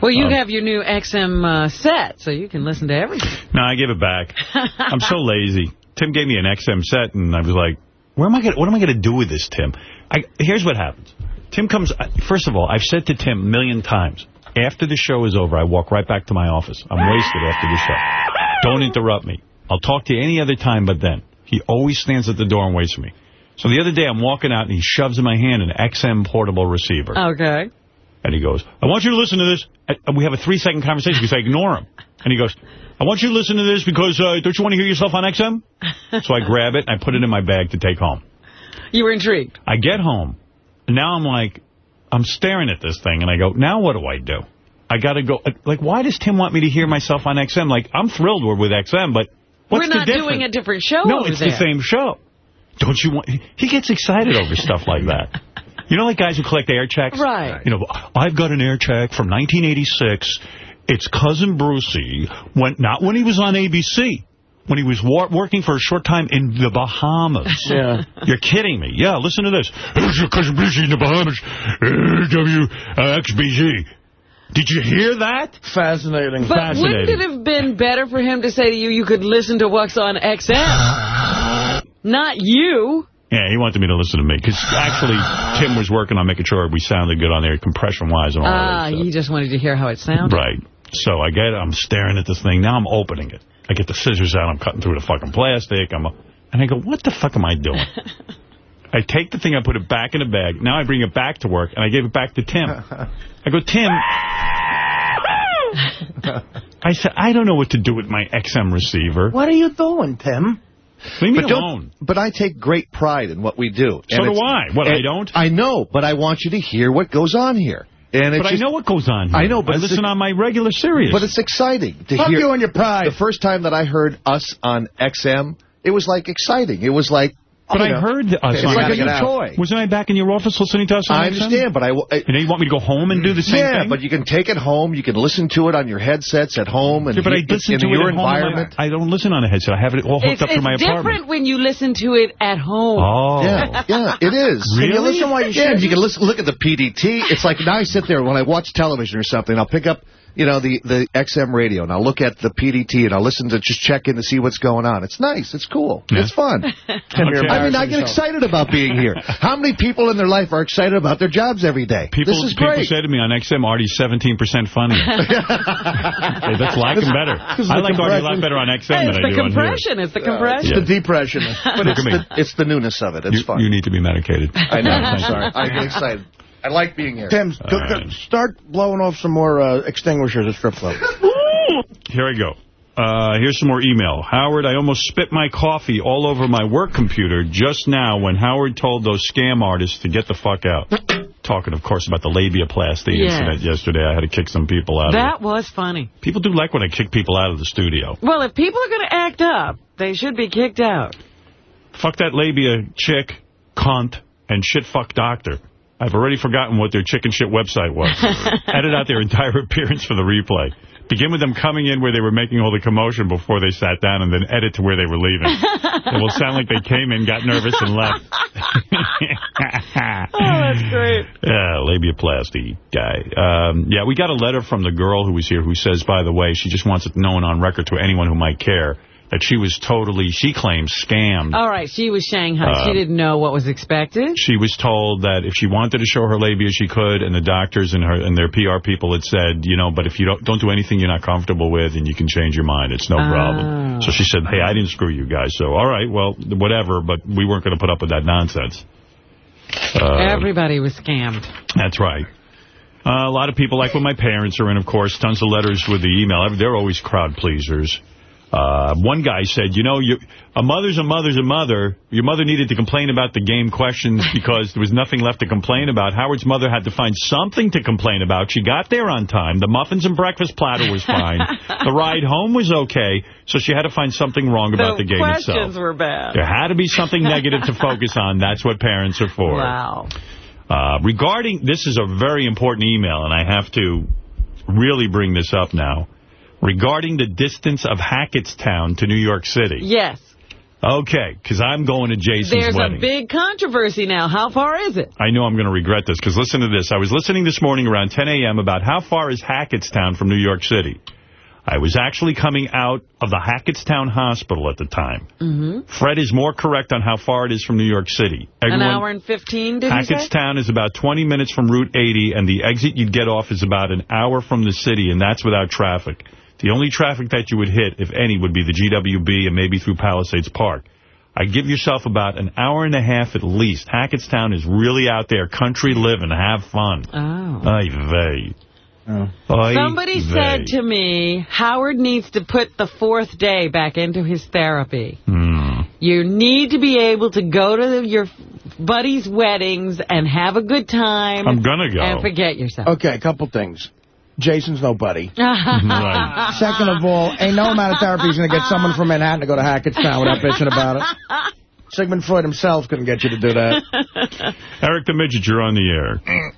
Well, you Um, have your new XM uh, set, so you can listen to everything. No, I gave it back. I'm so lazy. Tim gave me an XM set, and I was like, "Where am I going? What am I going to do with this, Tim?" I, here's what happens. Tim comes. First of all, I've said to Tim a million times. After the show is over, I walk right back to my office. I'm wasted after the show. Don't interrupt me. I'll talk to you any other time but then. He always stands at the door and waits for me. So the other day, I'm walking out, and he shoves in my hand an XM portable receiver. Okay. And he goes, I want you to listen to this. And we have a three-second conversation because I ignore him. And he goes, I want you to listen to this because uh, don't you want to hear yourself on XM? so I grab it and I put it in my bag to take home. You were intrigued. I get home. Now I'm like, I'm staring at this thing. And I go, now what do I do? I got to go. Like, why does Tim want me to hear myself on XM? Like, I'm thrilled we're with XM, but what's We're not the doing a different show No, it's there. the same show. Don't you want... He gets excited over stuff like that. You know like guys who collect air checks? Right. You know, I've got an air check from 1986. It's Cousin Brucie, when not when he was on ABC, when he was war working for a short time in the Bahamas. Yeah. You're kidding me. Yeah, listen to this. Here's your Cousin Brucie in the Bahamas, WXBZ. Did you hear that? Fascinating. But wouldn't it have been better for him to say to you, you could listen to what's on XM? Not you. Yeah, he wanted me to listen to me because actually Tim was working on making sure we sounded good on there, compression-wise and all Ah, that. he just wanted to hear how it sounded. Right. So I get it. I'm staring at this thing. Now I'm opening it. I get the scissors out. I'm cutting through the fucking plastic. I'm, and I go, what the fuck am I doing? I take the thing, I put it back in the bag. Now I bring it back to work, and I gave it back to Tim. I go, Tim. I said, I don't know what to do with my XM receiver. What are you doing, Tim? Leave me but don't- alone. But I take great pride in what we do. So do I. What, I don't? I know, but I want you to hear what goes on here. And it's But I know what goes on here. I know, but I listen on my regular series. But it's exciting to Fuck hear. you and your pride. The first time that I heard us on XM, it was like exciting. It was like. But you I know, heard us uh, It's like a XM. new toy. Wasn't I back in your office listening to us I understand, but I. I And now you want me to go home and do the same yeah, thing? but you can take it home. You can listen to it on your headsets at home and Yeah, but I listen in to your it at home. environment. I don't listen on a headset. I have it all hooked It's, up to my apartment. it's different when you listen to it at home. Oh. Yeah, yeah, it is. Really? Can you listen while you yeah, you can listen, look at the PDT. It's like now I sit there when I watch television or something. I'll pick up, you know, the the XM radio and I'll look at the PDT and I'll listen to just check in to see what's going on. It's nice. It's cool. It's fun. Okay. I mean, I get excited about being here. How many people in their life are excited about their jobs every day? People, this is people great. say to me on XM, Artie's 17% funny. hey, that's like him better. This is I like Artie a lot better on XM Hey, than I the do on here. compression. It's the compression. It's the depression. But Look it's at me. the, it's the newness of it. It's You, fun. you need to be medicated. I know. I'm sorry. I get excited. I like being here. Tim, go- go- start blowing off some more uh, extinguishers at strip clubs. Here I go. Uh, here's some more email. Howard, I almost spit my coffee all over my work computer just now when Howard told those scam artists to get the fuck out. Talking, of course, about the labiaplasty Yes. incident yesterday. I had to kick some people out of That was funny. People do like when I kick people out of the studio. Well, if people are going to act up, they should be kicked out. Fuck that labia chick, cunt, and shit fuck doctor. I've already forgotten what their chicken shit website was. Edit out their entire appearance for the replay. Begin with them coming in where they were making all the commotion before they sat down, and then edit to where they were leaving. it will sound like they came in, got nervous, and left. Oh, that's great. Yeah, labiaplasty guy. Um, yeah, we got a letter from the girl who was here who says, by the way, she just wants it known on record to anyone who might care that she was totally, she claims, scammed. All right, she was Shanghai. she Um, didn't know what was expected. She was told that if she wanted to show her labia, she could, and the doctors and her and their PR people had said, you know, but if you don't don't do anything you're not comfortable with, and you can change your mind, it's no Oh. problem. So she said, hey, I didn't screw you guys, so all right, well, whatever, but we weren't going to put up with that nonsense. Um, Everybody was scammed. that's right. Uh, a lot of people, like when my parents are in, of course, tons of letters with the email. They're always crowd pleasers. Uh, one guy said, you know, you, a mother's a mother's a mother. Your mother needed to complain about the game questions because there was nothing left to complain about. Howard's mother had to find something to complain about. She got there on time. The muffins and breakfast platter was fine. the ride home was okay. So she had to find something wrong about the, the game questions itself. were bad. There had to be something negative to focus on. That's what parents are for. Wow. Uh, regarding, this is a very important email, and I have to really bring this up now. Regarding the distance of Hackettstown to New York City. Yes. Okay, because I'm going to Jason's There's wedding. a big controversy now. How far is it? I know I'm going to regret this, because listen to this. I was listening this morning around 10 a.m. about how far is Hackettstown from New York City. I was actually coming out of the Hackettstown Hospital at the time. Mm-hmm. Fred is more correct on how far it is from New York City. An hour and 15, did? Hackettstown is about 20 minutes from Route 80, and the exit you'd get off is about an hour from the city, and that's without traffic. The only traffic that you would hit, if any, would be the GWB and maybe through Palisades Park. I give yourself about an hour and a half at least. Hackettstown is really out there, country living, have fun. Oh. Ay vey. Ay Somebody vey. said to me, Howard needs to put the fourth day back into his therapy. Hmm. You need to be able to go to your buddies' weddings and have a good time. I'm gonna go. And forget yourself. Okay, a couple things. Jason's nobody. Right. Second of all, ain't no amount of therapy is going to get someone from Manhattan to go to Hackettstown without bitching about it. Sigmund Freud himself couldn't get you to do that. Eric the Midget, you're on the air.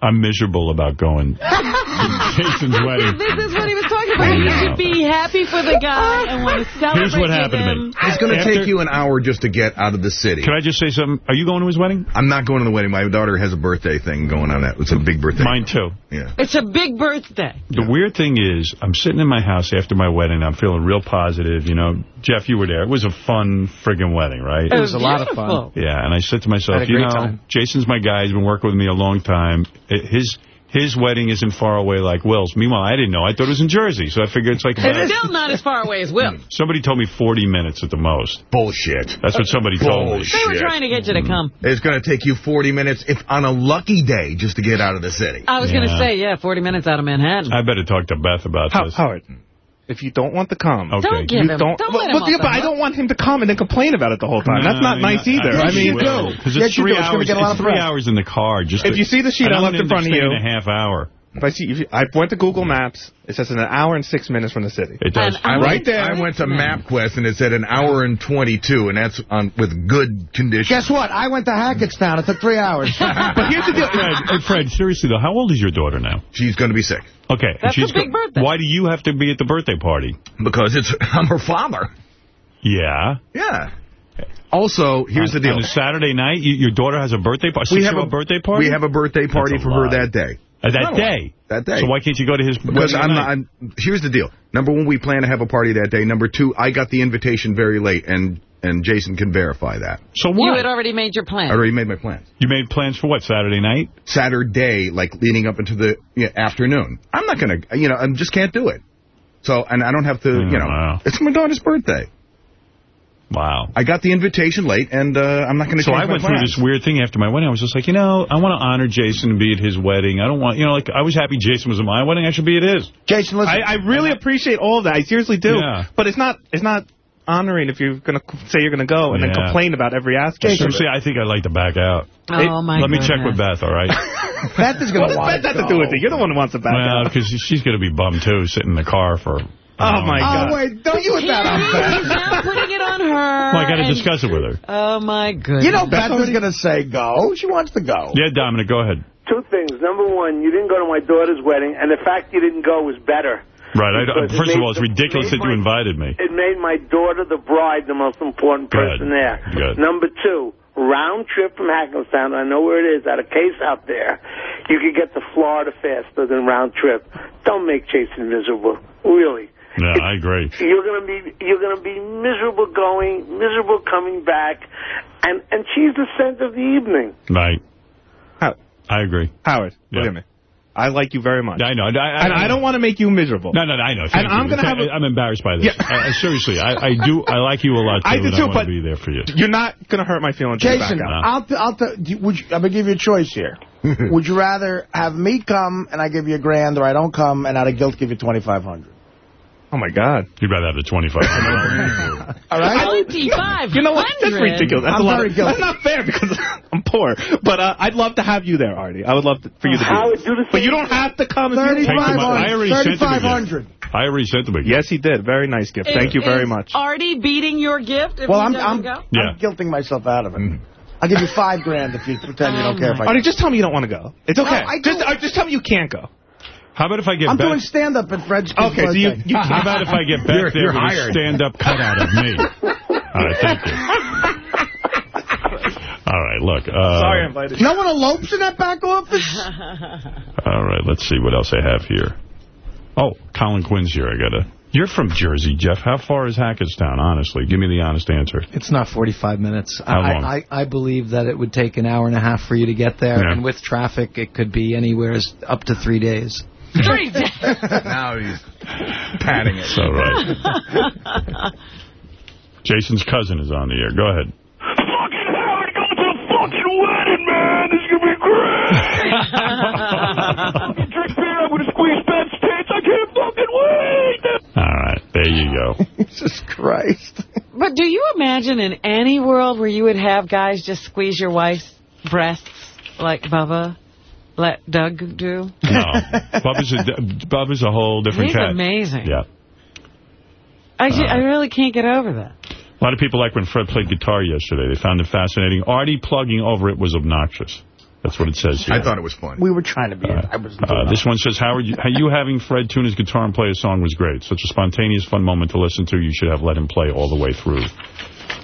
I'm miserable about going to Jason's wedding. This is what he was talking about. You should be happy for the guy and want to celebrate Here's what with happened to him. me. It's going to take you an hour just to get out of the city. Can I just say something? Are you going to his wedding? I'm not going to the wedding. My daughter has a birthday thing going on. That It's a big birthday. Mine too. Yeah. It's a big birthday. The weird thing is, I'm sitting in my house after my wedding. I'm feeling real positive. You know, Jeff, you were there. It was a fun friggin' wedding, right? It was a lot of fun. Yeah, and I said to myself, you know, time. Jason's my guy. He's been working with me a long time. His his wedding isn't far away like Will's. Meanwhile, I didn't know. I thought it was in Jersey, so I figured it's like. It's still not as far away as Will. Somebody told me 40 minutes at the most. Bullshit. That's what somebody told me. They were trying to get you to mm-hmm. come. It's going to take you 40 minutes, if on a lucky day, just to get out of the city. I was going to say, yeah, 40 minutes out of Manhattan. I better talk to Beth about How- this. Howard, If you don't want to come, Okay. Don't give you him- Don't, don't but, let him but, yeah, but I don't want him to come and then complain about it the whole time. That's not nice either. I mean, Because it's three hours. It's three hours in the car. Just If to- you see the sheet I I'm left in front of stay you- in a half hour. If I see, if you, I went to Google Maps. It says an hour and six minutes from the city. It does. I right there. I went to MapQuest and it said an hour and 22, and that's on with good conditions. Guess what? I went to Hackettstown. It took three hours. but here's the deal. Fred, hey, Fred, seriously, though, how old is your daughter now? She's going to be six. Okay. and That's a big birthday. Why do you have to be at the birthday party? Because it's I'm her father. Yeah. Yeah. Also, here's On- the deal. On a Saturday night, you, your daughter has a birthday party. we have a birthday party. We have a birthday party a for her that day. Uh, that day. That day. So why can't you go to his Because I'm not. I'm, here's the deal. Number one, we plan to have a party that day. Number two, I got the invitation very late, and and Jason can verify that. So what? You had already made your plan. I already made my plans. You made plans for what? Saturday night? Saturday, like leading up into the yeah, afternoon. I'm not gonna. You know, I just can't do it. So, and I don't have to. you know, wow. it's my daughter's birthday. Wow. I got the invitation late, and uh, I'm not going to. So I went through this weird thing after my wedding. I was just like, you know, I want to honor Jason and be at his wedding. I don't want, you know, like I was happy Jason was at my wedding. I should be at his. Jason, listen. I, I really appreciate all of that. I seriously do. Yeah. But it's not. It's not honoring if you're going to say you're going to go and then complain about every aspect. of Seriously. I think I'd like to back out. Oh, my Let me check with. Beth, all right? Beth is going to does want that have to do with it? You're the one who wants to back well, out. because she's going to be bummed, too, sitting in the car for... Oh, my God. Oh, wait. Don't you with that on He's Beth. Now on her. Well, I got to discuss it with her. Oh, my goodness. You know Beth was going to say go. She wants to go. Yeah, Dominic, go ahead. Two things. Number one, you didn't go to my daughter's wedding, and the fact you didn't go was better. Right. I, Because first of all, it's the- ridiculous made that you invited me. It made my daughter, the bride, the most important person there. Good. Number two, round trip from Hackettstown. I know where it is. At a case out there, you could get to Florida faster than round trip. Don't make Jason miserable. Really. Yeah, I agree. You're gonna be you're gonna be miserable going, miserable coming back, and and she's the scent of the evening. Right. How- I agree. Howard, Yeah. look at me. I like you very much. I know. I, I, and I don't want to make you miserable. No, no, no, I know. Thank And I'm gonna have a- I'm embarrassed by this. Yeah. I, I- seriously, I, I do. I like you a lot, too, I do and too, I want but- to be there for you. You're not going to hurt my feelings. Jason. I'll t- I'll t- you- would you, I'm gonna give you a choice here. would you rather have me come and I give you a grand, or I don't come and out of guilt give you twenty five hundred? Oh, my God. You'd rather have the 25. All right. Twenty-five. You know what? That's ridiculous. That's I'm a lot very of. That's not fair because I'm poor. But uh, I'd love to have you there, Artie. I would love to, for you to be Howard, there. do the But you don't have to come. if you Take don't them- want. I already sent them a gift. 3,500. I already sent them a gift. Yes, he did. Very nice gift. Thank you very much. Artie beating your gift if Well, I'm doesn't I'm, go? Yeah. I'm guilting myself out of it. I'll give you five grand if you pretend you don't care if I. Artie, just tell me you don't want to go. It's okay. I just, uh, just tell me you can't go. How about if I get I'm Beth? doing stand up at Fred's kid's Okay, so you- birthday. you How about if I get Beth You're- there you're with hired. a stand-up cutout of me? All right, thank you. All right, look. Uh, Sorry I invited you. No one elopes in that back office. All right, let's see what else I have here. Oh, Colin Quinn's here. I gotta. You're from Jersey, Jeff. How far is Hackettstown? Honestly, give me the honest answer. It's not 45 minutes. How I, long? I, I believe that it would take an hour and a half for you to get there, Yeah. and with traffic, it could be anywhere as- up to three days. Three days. now he's patting it. So right. Jason's cousin is on the air. Go ahead. Fucking Howard, going to the fucking wedding, man. This is going to be great. fucking drink beer. I'm going to squeeze Ben's tits. I can't fucking wait. All right, there you go. Jesus Christ. But do you imagine in any world where you would have guys just squeeze your wife's breasts like Bubba let Doug do? No, Bubba's a, Bubba's a whole different He's cat. amazing. Yeah. I, Uh, I really can't get over that. A lot of people like when Fred played guitar yesterday. They found it fascinating. Artie plugging over it was obnoxious. That's what it says here. I thought it was fun. We were trying to be. I was. Uh, this one says, Howard, you, you having Fred tune his guitar and play a song was great. Such a spontaneous, fun moment to listen to. You should have let him play all the way through.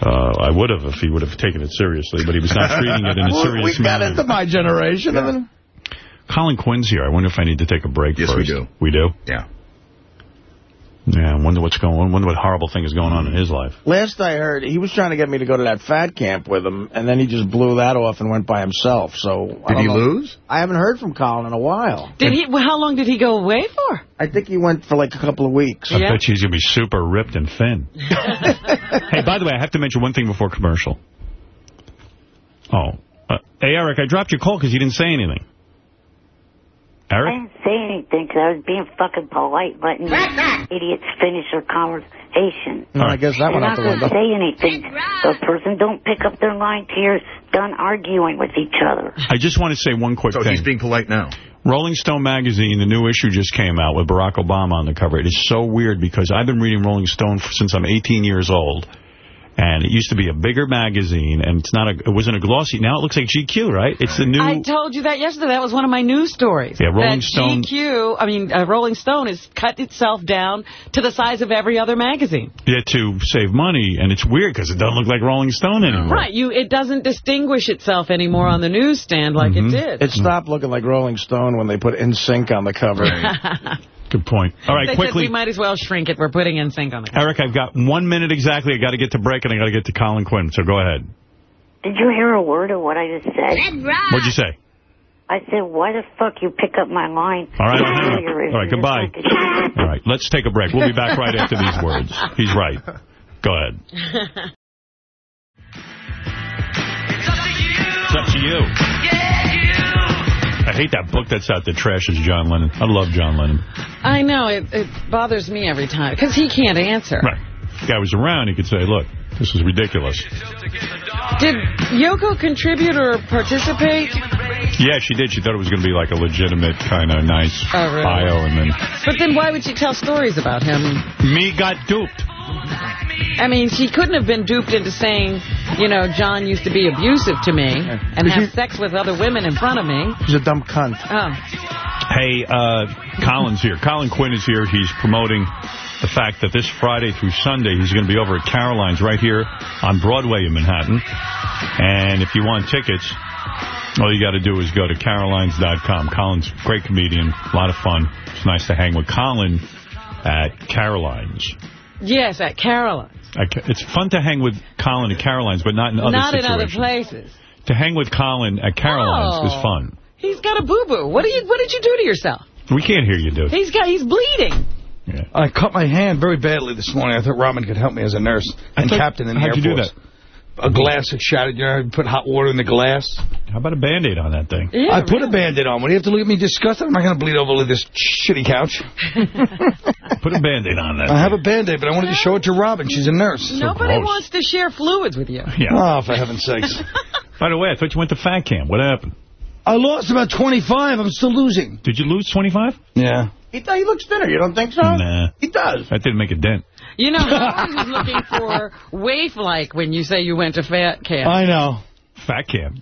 Uh, I would have if he would have taken it seriously, but he was not treating it in a Well, serious we got manner. into my generation. and then- Colin Quinn's here. I wonder if I need to take a break Yes, first. we do. We do? Yeah. Yeah, I wonder what's going on. wonder what horrible thing is going on in his life. Last I heard, he was trying to get me to go to that fat camp with him, and then he just blew that off and went by himself. So I Did don't he know. lose? I haven't heard from Colin in a while. Did he? Well, how long did he go away for? I think he went for like a couple of weeks. I bet you he's going to be super ripped and thin. hey, by the way, I have to mention one thing before commercial. Oh. Uh, hey, Eric, I dropped your call because you didn't say anything. Eric? I didn't say anything because I was being fucking polite, letting these idiots finish their conversation. No, I guess that You're went out not the going window. to say anything. The person don't pick up their line till you're done arguing with each other. I just want to say one quick So thing. So he's being polite now. Rolling Stone magazine, the new issue just came out with Barack Obama on the cover. It is so weird because I've been reading Rolling Stone since I'm 18 years old. And it used to be a bigger magazine, and it's not a, it wasn't a glossy. Now it looks like GQ, right? It's the new... I told you that yesterday. That was one of my news stories. Yeah, Rolling that Stone- GQ, I mean, uh, Rolling Stone has cut itself down to the size of every other magazine. Yeah, to save money, and it's weird because it doesn't look like Rolling Stone anymore. Right. You. It doesn't distinguish itself anymore on the newsstand like Mm-hmm. it did. It stopped looking like Rolling Stone when they put NSYNC on the cover. Good point. All right, they quickly. said we might as well shrink it. We're putting NSYNC on the Eric, I've got one minute exactly. I got to get to break, and I got to get to Colin Quinn, so go ahead. Did you hear a word of what I just said? What'd you say? I said, why the fuck you pick up my line? All right, earlier if all right, goodbye. fucking- All right, let's take a break. We'll be back right after these words. He's right. Go ahead. It's up to you. I hate that book that's out there trashes John Lennon. I love John Lennon. I know. It, it bothers me every time because he can't answer. Right. If the guy was around, he could say, look, this is ridiculous. Did Yoko contribute or participate? Yeah, she did. She thought it was going to be like a legitimate kind of nice Oh, really? bio, and then But then why would she tell stories about him? me got duped. I mean, she couldn't have been duped into saying, you know, John used to be abusive to me and have sex with other women in front of me. He's a dumb cunt. Oh. Hey, uh, Colin's here. Colin Quinn is here. He's promoting the fact that this Friday through Sunday, he's going to be over at Caroline's right here on Broadway in Manhattan. And if you want tickets, all you got to do is go to carolines.com. Colin's a great comedian, a lot of fun. It's nice to hang with Colin at Caroline's. Yes, at Caroline. I It's fun to hang with Colin at Caroline's, but not in other Not in other places. To hang with Colin at Caroline's Oh. is fun. He's got a boo-boo. What, do you, what did you do to yourself? We can't hear you, dude. He's got. He's bleeding. I cut my hand very badly this morning. I thought Robin could help me as a nurse and thought- captain in the how'd Air you do Force. A glass had shattered. You know, I put hot water in the glass. How about a Band-Aid on that thing? I put a Band-Aid on. What do you have to look at me disgusted? I'm not going to bleed over this shitty couch. Put a Band-Aid on that. I have a Band-Aid, but I wanted to show it to Robin. She's a nurse. Nobody wants to share fluids with you. Yeah. Oh, for heaven's sakes. By the way, I thought you went to fat camp. What happened? I lost about 25. I'm still losing. Did you lose 25? Yeah. He, th- he looks thinner. You don't think so? Nah. He does. That didn't make a dent. You know, Howard was looking for waif-like when you say you went to fat camp. I know. Fat camp.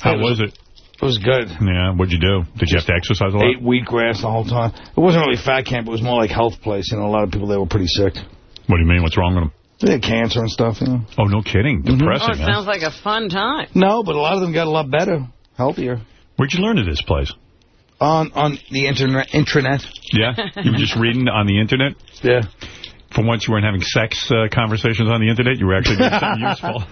How was it? It was good. Yeah, what'd you do? Did you have to exercise a lot? Ate wheatgrass the whole time. It wasn't really fat camp. It was more like health place. You know, a lot of people there were pretty sick. What do you mean? What's wrong with them? They had cancer and stuff, you know. Oh, no kidding. Mm-hmm. Oh, Depressing, it huh? sounds like a fun time. No, but a lot of them got a lot better, healthier. Where'd you learn of this place? On on the internet. intranet. Yeah? You were just reading on the Internet? Yeah. For once you weren't having sex uh, conversations on the Internet? You were actually doing something useful?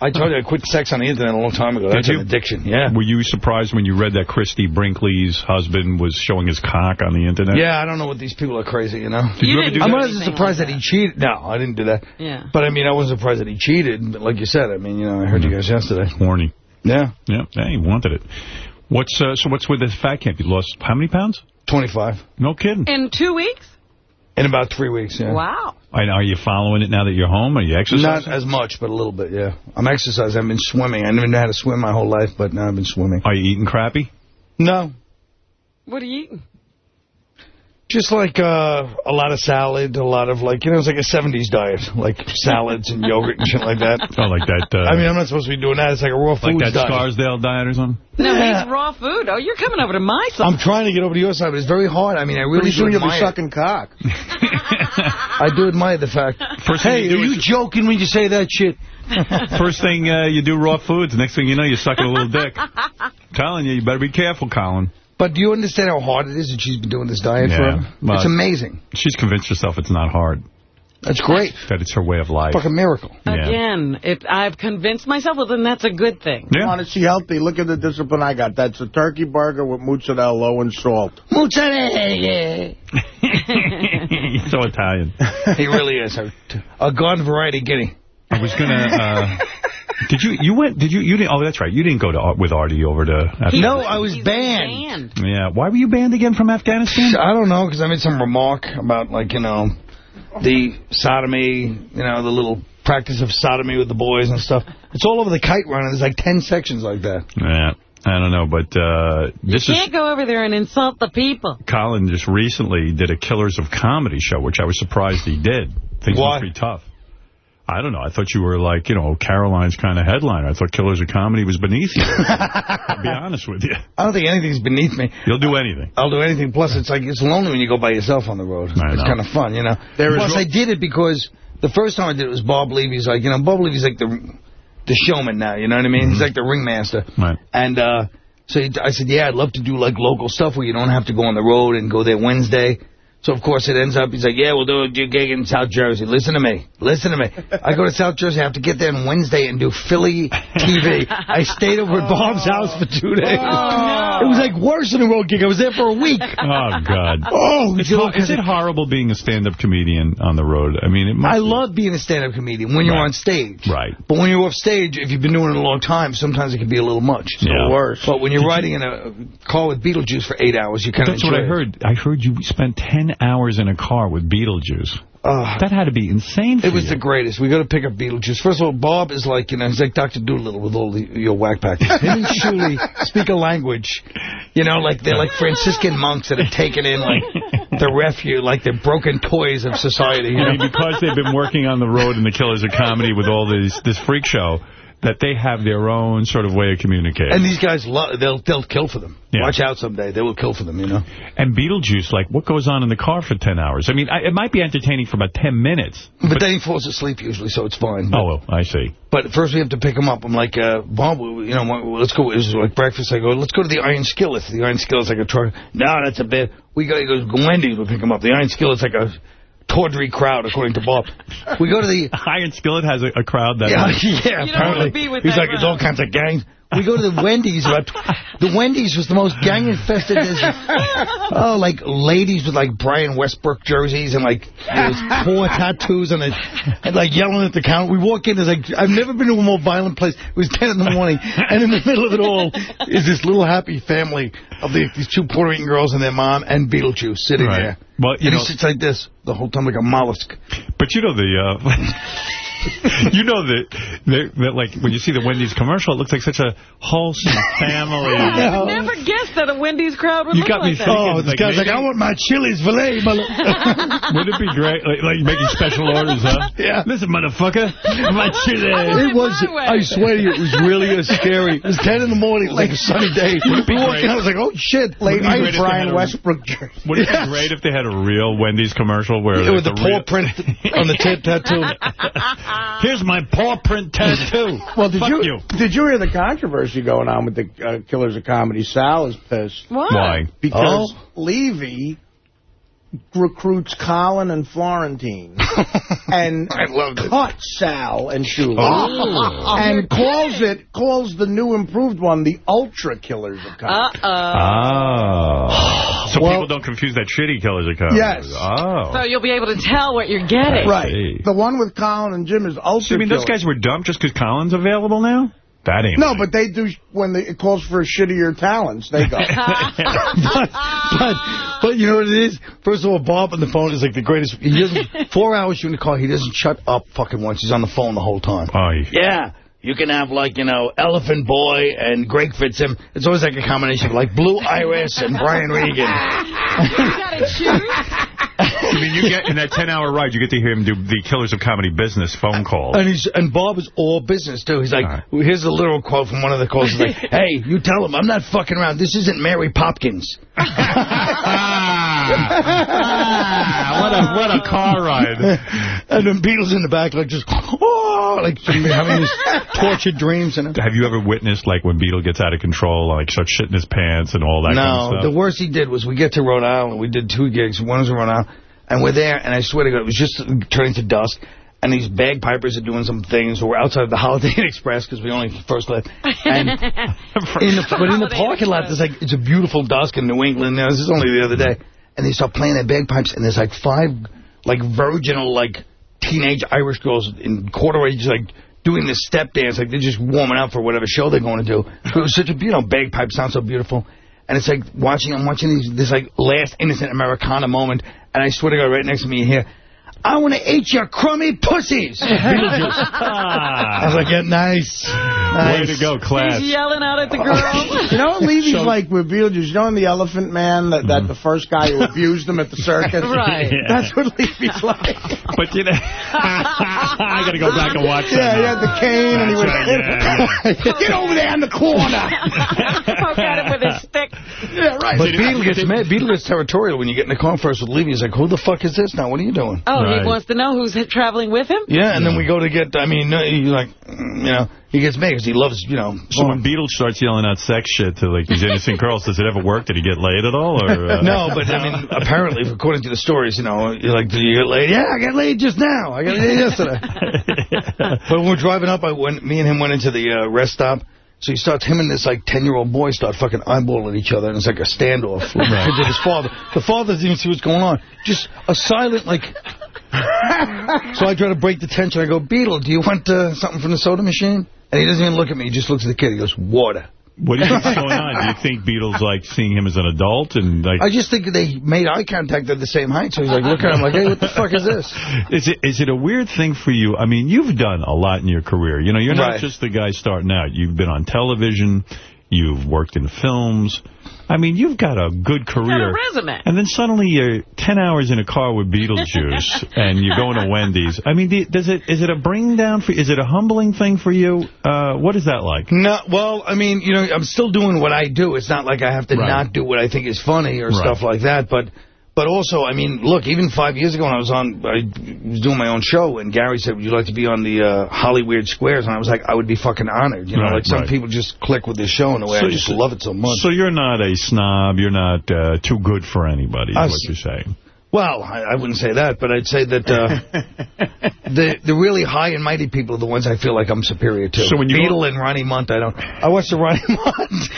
I told you I quit sex on the internet a long time ago. Did That's you? an addiction. Yeah. Were you surprised when you read that Christie Brinkley's husband was showing his cock on the Internet? Yeah, I don't know what these people are crazy, you know. Did you, ever do I that? wasn't surprised that he cheated. No, I didn't do that. Yeah. But I mean, I wasn't surprised that he cheated. But like you said, I mean, you know, I heard you guys yesterday. Horny. Yeah. Yeah, yeah, he wanted it. What's uh, So what's with this fat camp? You lost how many pounds? 25. No kidding. In two weeks? In about three weeks, yeah. Wow. And are you following it now that you're home? Are you exercising? Not as much, but a little bit, yeah. I'm exercising. I've been swimming. I never knew how to swim my whole life, but now I've been swimming. Are you eating crappy? No. What are you eating? Just like uh, a lot of salad, a lot of like, you know, it's like a 70s diet, like salads and yogurt and shit like that. Oh, like that. Uh, I mean, I'm not supposed to be doing that. It's like a raw food like food that diet. Scarsdale diet or something? No, Yeah. he's raw food. Oh, you're coming over to my side. I'm trying to get over to your side, but it's very hard. I mean, I really Pretty soon do you'll be sucking cock. I do admire the fact. First thing hey, you are you joking when you say that shit? First thing uh, you do raw foods. Next thing you know, you're sucking a little dick. telling you, you better be careful, Colin. But do you understand how hard it is that she's been doing this diet Yeah, forever? well, it's amazing. She's convinced herself it's not hard. That's great. That it's her way of life. Fucking miracle. Yeah. Again, if I've convinced myself, well, then that's a good thing. Yeah. want to see healthy? Look at the discipline I got. That's a turkey burger with mozzarella low in salt. Mozzarella. He's so Italian. he really is. A, a garden variety guinea. I was gonna. Uh, Did you you went? Did you you didn't? Oh, that's right. You didn't go to with Artie over to. Afghanistan. No, I was banned. Yeah. Why were you banned again from Afghanistan? I don't know, because I made some remark about, like, you know, the sodomy, you know, the little practice of sodomy with the boys and stuff. It's all over the kite runner there's like 10 sections like that. Yeah. I don't know, but uh, You this is can't go over there and insult the people. Colin just recently did a Killers of Comedy show, which I was surprised he did. Things Why? must be tough. I don't know. I thought you were like, you know, Caroline's kind of headliner. I thought Killers of Comedy was beneath you. I'll be honest with you. I don't think anything's beneath me. You'll do anything. I'll do anything. Plus, it's like it's lonely when you go by yourself on the road. I it's kind of fun, you know. There is Plus, I did it because the first time I did it was Bob Levy's like, you know, Bob Levy's like the the showman now, you know what I mean? He's like the ringmaster. Mm-hmm. Right. And uh, so I said, yeah, I'd love to do like local stuff where you don't have to go on the road and go there Wednesday. So, of course, it ends up, he's like, yeah, we'll do a gig in South Jersey. Listen to me. Listen to me. I go to South Jersey. I have to get there on Wednesday and do Philly TV. I stayed over at oh. Bob's house for two days. Oh, it was like worse than a road gig. I was there for a week. Oh, God. Oh, It's you is it horrible being a stand-up comedian on the road? I mean, it must I be. love being a stand-up comedian when you're Right. on stage. Right. But when you're off stage, if you've been doing it a long time, sometimes it can be a little much. It's Yeah. worse. But when you're riding in a car with Beetlejuice for eight hours, you kind of That's what I heard. I heard you spent 10 hours in a car with Beetlejuice. Ah. that had to be insane for It was you. the greatest. We got to pick up Beetlejuice. First of all, Bob is like, you know, he's like Dr. Dolittle with all the, your whack packers. Him and Shuli speak a language, you know, like they're like Franciscan monks that have taken in like the refuge, like the broken toys of society. You I know? mean, because they've been working on the road in the Killers of Comedy with all these this freak show, that they have their own sort of way of communicating. And these guys, they'll they'll kill for them. Yeah. Watch out someday. They will kill for them, you know. And Beetlejuice, like, what goes on in the car for 10 hours? I mean, I, it might be entertaining for about 10 minutes. But, then he falls asleep usually, so it's fine. Oh, well, I see. But first we have to pick him up. I'm like, uh, Bob, you know, let's go. It was like breakfast. I go, let's go to the Iron Skillet. The Iron Skillet's like a truck. No, that's a bit. We go. He goes, Wendy's. We'll pick him up. The Iron Skillet's like a tawdry crowd, according to Bob. We go to the Iron Skillet has a, a crowd that. yeah, yeah. You don't wanna Apparently, be with he's that like, it's all kinds of gangs. We go to the Wendy's. The Wendy's was the most gang infested. Oh, like ladies with like Brian Westbrook jerseys and like those poor tattoos and, and like yelling at the counter. We walk in. There's like I've never been to a more violent place. It was 10 in the morning, and in the middle of it all is this little happy family of the, these two Puerto Rican girls and their mom and Beetlejuice sitting Right. there. Well, you and know- he sits like this the whole time, like a mollusk. But you know the, uh, you know that, that, that, like, when you see the Wendy's commercial, it looks like such a wholesome family. I never guessed that a Wendy's crowd would You look got me like thinking, Oh, this like, guy's like, I want my chilies filet. mother-" Wouldn't it be great? Like, like making special orders, huh? Yeah. Listen, motherfucker, my chili. It was, I swear to you, it was really uh, scary. It was 10 in the morning, like a sunny day. We be great? I was like, oh, shit. Would it Lady great Brian Westbrook jersey. Would it Yes. be great if they had a real Wendy's commercial where Yeah, with like, the paw print on the tip tattoo. Here's my paw print tattoo. Well, did you, you. did you hear the controversy going on with the uh, Killers of Comedy? Sal is pissed Why? Why? because Oh. Levy recruits Colin and Florentine and I loved it. Sal and Shula Oh. oh. and calls it calls the new improved one the Ultra Killers of Comedy. Uh-oh. Oh. So Well- people don't confuse that shitty Killers of Comedy. Yes. Oh. So you'll be able to tell what you're getting. right. The one with Colin and Jim is Ultra So you mean those guys were dumb just because Colin's available now? That ain't No, right. but they do when they, it calls for shittier talents. They go. but, but, but you know what it is? First of all, Bob on the phone is like the greatest. He doesn't, four hours you in the car, he doesn't shut up fucking once. He's on the phone the whole time. Oh, he- Yeah. You can have, like, you know, Elephant Boy and Greg Fitzsimmons. It's always like a combination of, like, Blue Iris and Brian Regan. You gotta choose. I mean, you get in that 10-hour ride, you get to hear him do the Killers of Comedy business phone calls. And he's and Bob is all business, too. He's like, right. here's a literal quote from one of the calls. He's like, hey, you tell him, I'm not fucking around. This isn't Mary Popkins. Ah, what a what a car ride. and then Beetle's in the back, like, just, oh, like, having these tortured dreams. And Have you ever witnessed, like, when Beetle gets out of control, like, starts shitting his pants and all that no, kind of the worst he did was we get to Rhode Island. We did two gigs. One was in Rhode Island. And we're there, and I swear to God, it was just turning to dusk. And these bagpipers are doing some things. We're outside of the Holiday Inn Express because we only first left. And in the, but in the parking lot, there's like it's a beautiful dusk in New England. Now, this is only the other day, and they start playing their bagpipes, and there's like five like virginal like teenage Irish girls in quarter age like doing this step dance, like they're just warming up for whatever show they're going to do. It was such a, you know, bagpipe sounds so beautiful. And it's like watching, I'm watching these, this like last innocent Americana moment, and I swear to God, right next to me here, I want to eat your crummy pussies. Beetlejuice. Ah. I was like, yeah, nice. Way to go, class. He's yelling out at the girl. You know what Levy's like with Beetlejuice? You know in The Elephant Man, that, that mm-hmm. the first guy who abused him at the circus? Right. Yeah. That's what Levy's like. But, you know, I got to go back and watch that. Yeah, he had the cane and he was... That's Get over there in the corner. Poke at him with his stick. Yeah, right. But Beetle gets. Beetle gets territorial when you get in the car first with Levy. He's like, who the fuck is this now? What are you doing? Oh, he wants to know who's traveling with him? Yeah, and then we go to get, I mean, he's like, you know, he gets mad because he loves, you know. So when Beetle starts yelling out sex shit to like these innocent girls, does it ever work? Did he get laid at all? Or uh... no, but I mean, apparently, according to the stories, you know, you're like, did you get laid? Yeah, I got laid just now. I got laid yesterday. but when we're driving up, I went, me and him went into the uh, rest stop. So he starts, him and this like 10-year-old boy start fucking eyeballing each other, and it's like a standoff. Like, Right. Because his father. The father doesn't even see what's going on. Just a silent, like... so I try to break the tension. I go, Beetle, do you want uh, something from the soda machine? And he doesn't even look at me. He just looks at the kid. He goes, water. What do you think's going on? Do you think Beetle's like seeing him as an adult and like? I just think they made eye contact at the same height. So he's like, look at him like, hey, what the fuck is this? Is it is it a weird thing for you? I mean, you've done a lot in your career. You know, you're not Right. just the guy starting out. You've been on television. You've worked in films. I mean, you've got a good career. resume. And then suddenly you're 10 hours in a car with Beetlejuice and you're going to Wendy's. I mean, does it is it a bring down for Is it a humbling thing for you? Uh, what is that like? No, well, I mean, you know, I'm still doing what I do. It's not like I have to Right. not do what I think is funny or Right. stuff like that. But but also, I mean, look, even five years ago when I was on, I was doing my own show, and Gary said, would you like to be on the uh, Hollywood Squares? And I was like, I would be fucking honored. You know, Right, like some right. people just click with this show in a way. I just love it so much. So you're not a snob. You're not uh, too good for anybody, is I what you're saying. Well, I, I wouldn't say that, but I'd say that uh, the the really high and mighty people are the ones I feel like I'm superior to. So when you Beetle and Ronnie Mund, I don't. I watched the Ronnie Mund.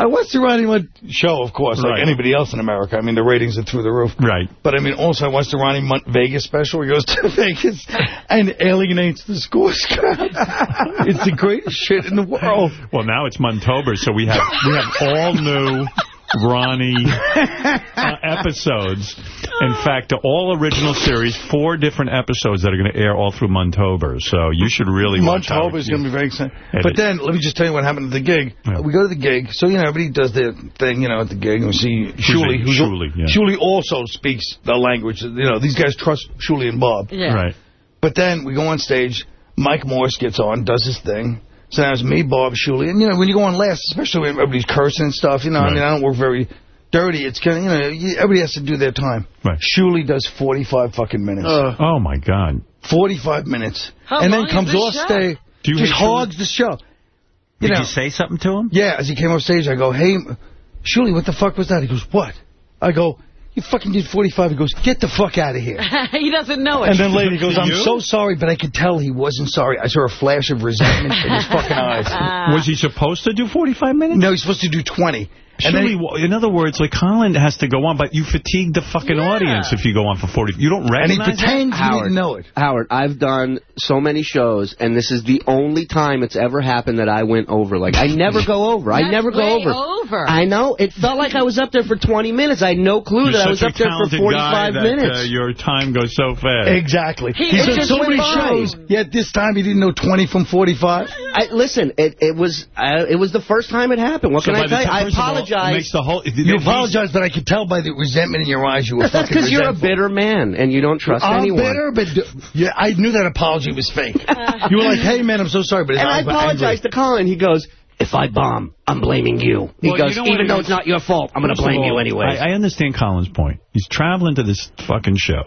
I watched the Ronnie Mund show, of course, like anybody else in America. I mean, the ratings are through the roof. Right. But I mean, also I watched the Ronnie Mund Vegas special. He goes to Vegas and alienates the score scrap. it's the greatest shit in the world. Well, now it's Montober, so we have we have all new Ronnie uh, episodes. In fact, all original series, four different episodes that are going to air all through Montober. So you should really watch Montober Howard is going to be very exciting. But is. then, let me just tell you what happened at the gig. Uh, We go to the gig, so, you know, everybody does their thing, you know, at the gig, and we see Shuli. it? who's yeah. Shuli also speaks the language. You know, these guys trust Shuli and Bob. Yeah. Right. But then we go on stage, Mike Morse gets on, does his thing. So now it's me, Bob, Shuli. And, you know, when you go on last, especially when everybody's cursing and stuff, you know, I mean, I don't work very dirty. It's kind of, you know, everybody has to do their time. Right. Shuli does 45 fucking minutes. oh, my God. 45 minutes. How and then is comes off show? stage. Do just hate Shuli? hogs the show. You Did know, you say something to him? yeah, as he came off stage, I go, hey, Shuli, what the fuck was that? He goes, what? I go, you fucking did 45. He goes, get the fuck out of here. he doesn't know it. And then later he goes, I'm you? so sorry, but I could tell he wasn't sorry. I saw a flash of resentment in his fucking eyes. Was he supposed to do 45 minutes? No, he's supposed to do 20. And then Shuli, he, in other words, like Colin has to go on, but you fatigue the fucking Yeah. audience if you go on for 40. You don't and he recognize that? pretends he Howard. didn't know it. Howard, I've done so many shows, and this is the only time it's ever happened that I went over. Like, I never go over. I never go over. over. I know. It felt like I was up there for 20 minutes. I had no clue You're that I was up there for 45 that, minutes. Uh, your time goes so fast. Exactly. He- He's done so many by. shows, yet this time he didn't know 20 from 45. I, listen, it, it was uh, it was the first time it happened. What So can I the tell you? I first of all, it apologize. makes the whole, You apologize, but I could tell by the resentment in your eyes you were That's fucking because you're a resentful. bitter man and you don't trust I'm anyone. bitter, but d- yeah, I knew that apology was fake. you were like, "Hey, man, I'm so sorry," but his And I eyes were apologized to Colin. He goes, "If I bomb, I'm blaming you." He Well, you goes, know "Even though it's not your fault, I'm going to First of blame you anyway." I, I understand Colin's point. He's traveling to this fucking show.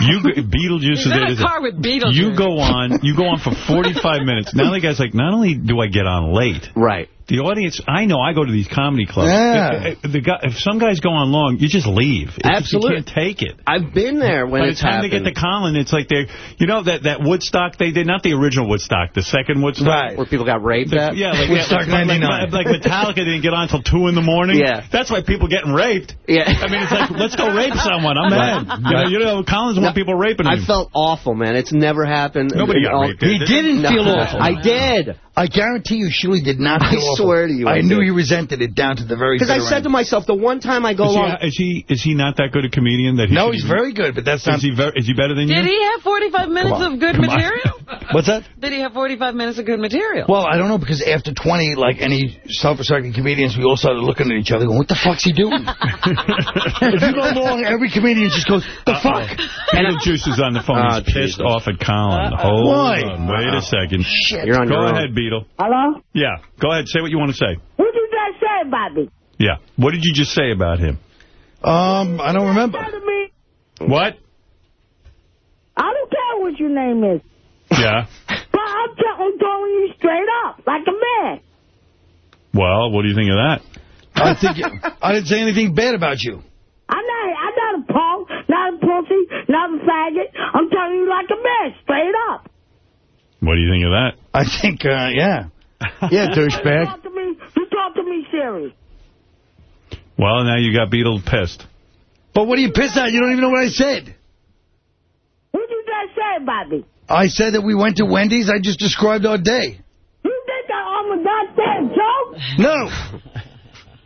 you Beetlejuice He's is there. a car with Beetlejuice. You go on. You go on for 45 minutes. Now the guy's like, not only do I get on late, right. The audience, I know I go to these comedy clubs. Yeah. If, if the guy, if some guys go on long, you just leave. It's just- Absolutely. you can't take it. I've been there when By the it's time happened. they get to Colin, it's like they're, you know, that, that Woodstock they did, not the original Woodstock, the second Woodstock. Where people got raped The- at? yeah, like, Woodstock yeah, like, 99. like, like Metallica didn't get on until 2 in the morning. Yeah. That's why people getting raped. Yeah. I mean, it's like, let's go rape someone. I'm mad. You, know, you know, Collins want people raping him. I felt awful, man. It's never happened. Nobody got All- raped. He didn't feel awful. I did. I guarantee you, Shuli did not feel awful. Swear to you I I knew did. he resented it down to the very Because I said end. to myself, the one time I go Is he, along... is he is he not that good a comedian? That he No, he's be- very good, but that's not... Is he very, is he better than Did you? Did he have 45 minutes of good Come material? What's that? Did he have 45 minutes of good material? Well, I don't know, because after 20, like any self-respecting comedians, we all started looking at each other going, what the fuck's he doing? if you go long, every comedian just goes, the fuck? Beetlejuice is on the phone. Oh, He's ah, pissed off at Colin. Hold Why? on. Wait a second. Shit. You're on Go your own. ahead, Beetle. Hello? Yeah. Go ahead. Say what you want to say. What did you just say about me? Yeah. What did you just say about him? Um, I don't remember. Tell What? I don't care what your name is, Yeah. but I'm, t- I'm telling you straight up, like a man. Well, what do you think of that? I think I didn't say anything bad about you. I'm not, I'm not a punk, not a pussy, not a faggot. I'm telling you like a man, straight up. What do you think of that? I think, uh, yeah. Yeah, You douchebag. talk to me, you talk to me serious. Well, now you got Beetle pissed. But what are you pissed at? You don't even know what I said. What did you just say about me? I said that we went to Wendy's. I just described our day. You think that I'm a goddamn joke? No.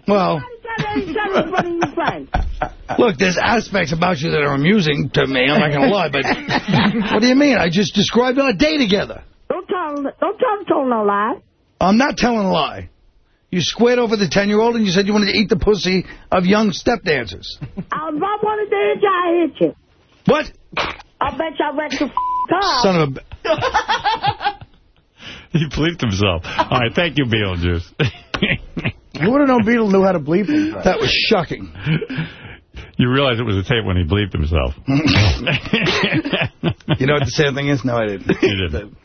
Well, You said that you said it in front of your friends. look, there's aspects about you that are amusing to me. I'm not going to lie, but what do you mean? I just described our day together. Don't tell, don't tell, tell no lie. I'm not telling a lie. You squared over the 10-year-old and you said you wanted to eat the pussy of young step dancers. Uh, If I wanted to hit you, I hit you. What? I bet you I wrecked your f- car. Son of a... He bleeped himself. All right. Thank you, Beetlejuice. You would have known Beetle knew how to bleep him. That was shocking. you realize it was a tape when he bleeped himself. You know what the sad thing is? No, I didn't. He didn't.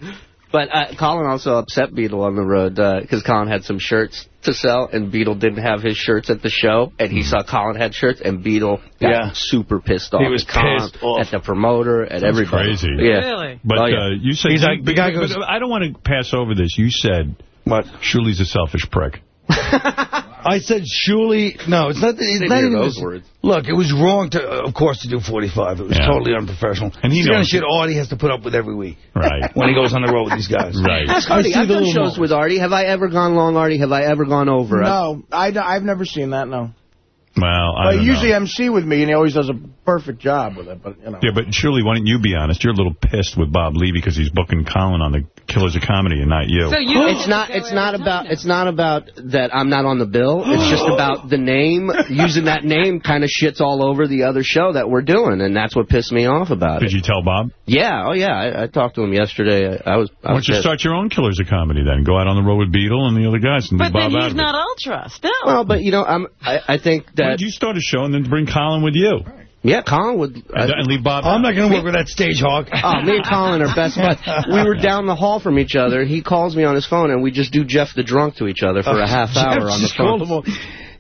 But uh, Colin also upset Beetle on the road because Colin had some shirts to sell, and Beetle didn't have his shirts at the show, and he saw Colin had shirts, and Beetle got Yeah. super pissed off. He was at Colin, pissed off. at the promoter, at everybody. crazy. Yeah. Really? But Oh, yeah. uh, you said He's like- the guy goes- I don't want to pass over this. You said What? Shuli's a selfish prick. I said Shuli... No, it's not... It's Didn't not even those this- words. Look, it was wrong, to, uh, of course, to do 45. It was Yeah. totally unprofessional. And he It's the kind of knows shit Artie has to put up with every week Right. when he goes on the road with these guys. Right. Ask I Artie. see I've the done shows moments. with Artie. Have I ever gone long, Artie? Have I ever gone over? No, I, I've never seen that, no. Well, I But don't he usually know. MC with me, and he always does a perfect job with it, but, you know. Yeah, but Shuli, why don't you be honest? You're a little pissed with Bob Levy because he's booking Colin on the Killers of Comedy and not you. So you It's not. It's not about. It's not about that I'm not on the bill. It's just about the name. Using that name kind of shits all over the other show that we're doing, and that's what pissed me off about Did it. Did you tell Bob? Yeah. Oh yeah. I, I talked to him yesterday. I, I was. I Why don't you pissed. start your own Killers of Comedy then? Go out on the road with Beetle and the other guys and But leave Bob then out he's of it. not ultra. Still. Well, but you know, I'm. I, I think Why that. don't you start a show and then bring Colin with you? Yeah, Colin would. And, and leave Bob I'm not going to work with that stage hog. Oh, me and Colin are best buds. We were down the hall from each other. He calls me on his phone, and we just do Jeff the Drunk to each other for a half Jeff hour on the phone. him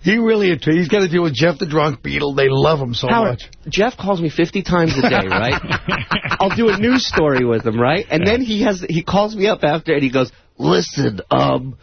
He really, he's got to deal with Jeff the Drunk Beetle. They love him so Howard, much. Jeff calls me 50 times a day, right? I'll do a news story with him, right? And then he has he calls me up after and he goes, "Listen, um,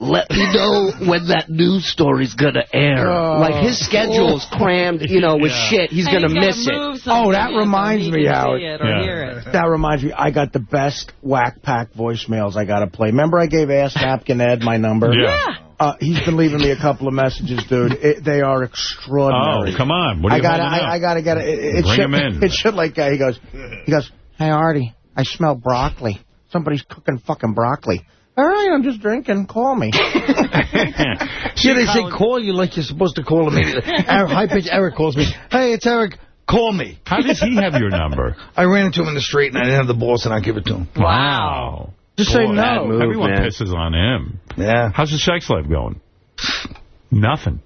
let me know when that news story's gonna air." Oh. like his schedule is crammed, you know, with Yeah. shit. He's gonna miss it. Oh, that reminds me, can Howard. see it or Yeah. That reminds me, I got the best whack pack voicemails I got to play. Remember I gave Ass Napkin Ed my number? Yeah. Uh, he's been leaving me a couple of messages, dude. It, they are extraordinary. Oh, come on. What are I you got holding I, out? I got to get it. it it's Bring shit, him in. It's shit like uh, he goes. He goes. Hey Artie, I smell broccoli. Somebody's cooking fucking broccoli. All right, I'm just drinking. Call me. Yeah, they say call you like you're supposed to call immediately. High pitch Eric calls me. Hey, it's Eric. Call me. How does he have your number? I ran into him in the street and I didn't have the balls and I give it to him. Wow. Just say no. move, Everyone man. pisses on him. Yeah. How's the sex life going? Nothing.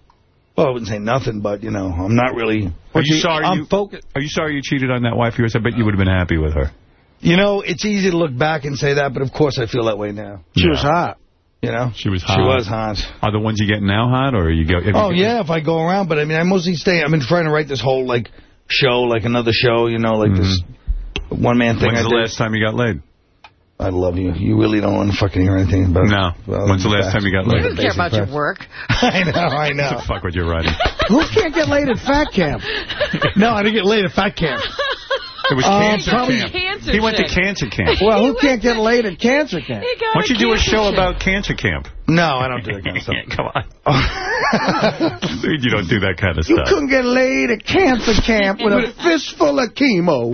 Well, I wouldn't say nothing, but, you know, I'm not really... Are you sorry I'm you focused. Are you sorry you cheated on that wife of yours? I bet you would have been happy with her. You know, it's easy to look back and say that, but of course I feel that way now. She Yeah. was hot. You know? She was hot. She was hot. Are the ones you get now hot, or you go? have you- Oh, yeah, if I go around. But, I mean, I mostly stay. I've been trying to write this whole, like, show, like another show, you know, like this one-man thing Mm-hmm. When's I the did. last time you got laid? I love you. You really don't want to fucking hear anything about No. Well, When's the last time you got You laid? don't care about your work. I know, I know. What the fuck with your writing? Who can't get laid at fat camp? no, I didn't get laid at fat camp. It was Uh, cancer probably- camp. Cancer he went to cancer camp. Well, who can't get laid at cancer camp? Why don't you do a show about cancer camp? No, I don't do that kind of stuff. Come on. Dude, you don't do that kind of You stuff. couldn't get laid at cancer camp with a fistful of chemo.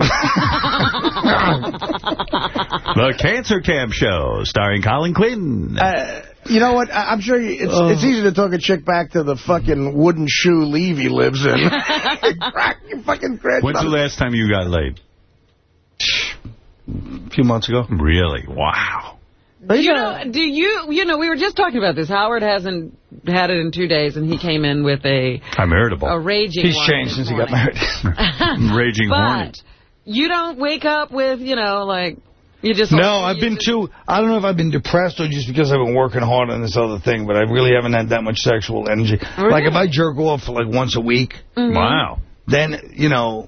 The Cancer Camp Show, starring Colin Quinn. Uh, you know what? I- I'm sure it's Oh. it's easy to talk a chick back to the fucking wooden shoe Levy lives in. Crack your fucking creds When's the last time you got laid? A few months ago. Really? Wow. You know, do you, you know, we were just talking about this. Howard hasn't had it in two days, and he came in with a, I'm irritable. a raging He's changed this since he got married. Raging horny. But you don't wake up with, you know, like, you just... No, I've been too, I don't know if I've been depressed or just because I've been working hard on this other thing, but I really haven't had that much sexual energy. Like if I jerk off for like once a week, Mhm. Wow. then, you know.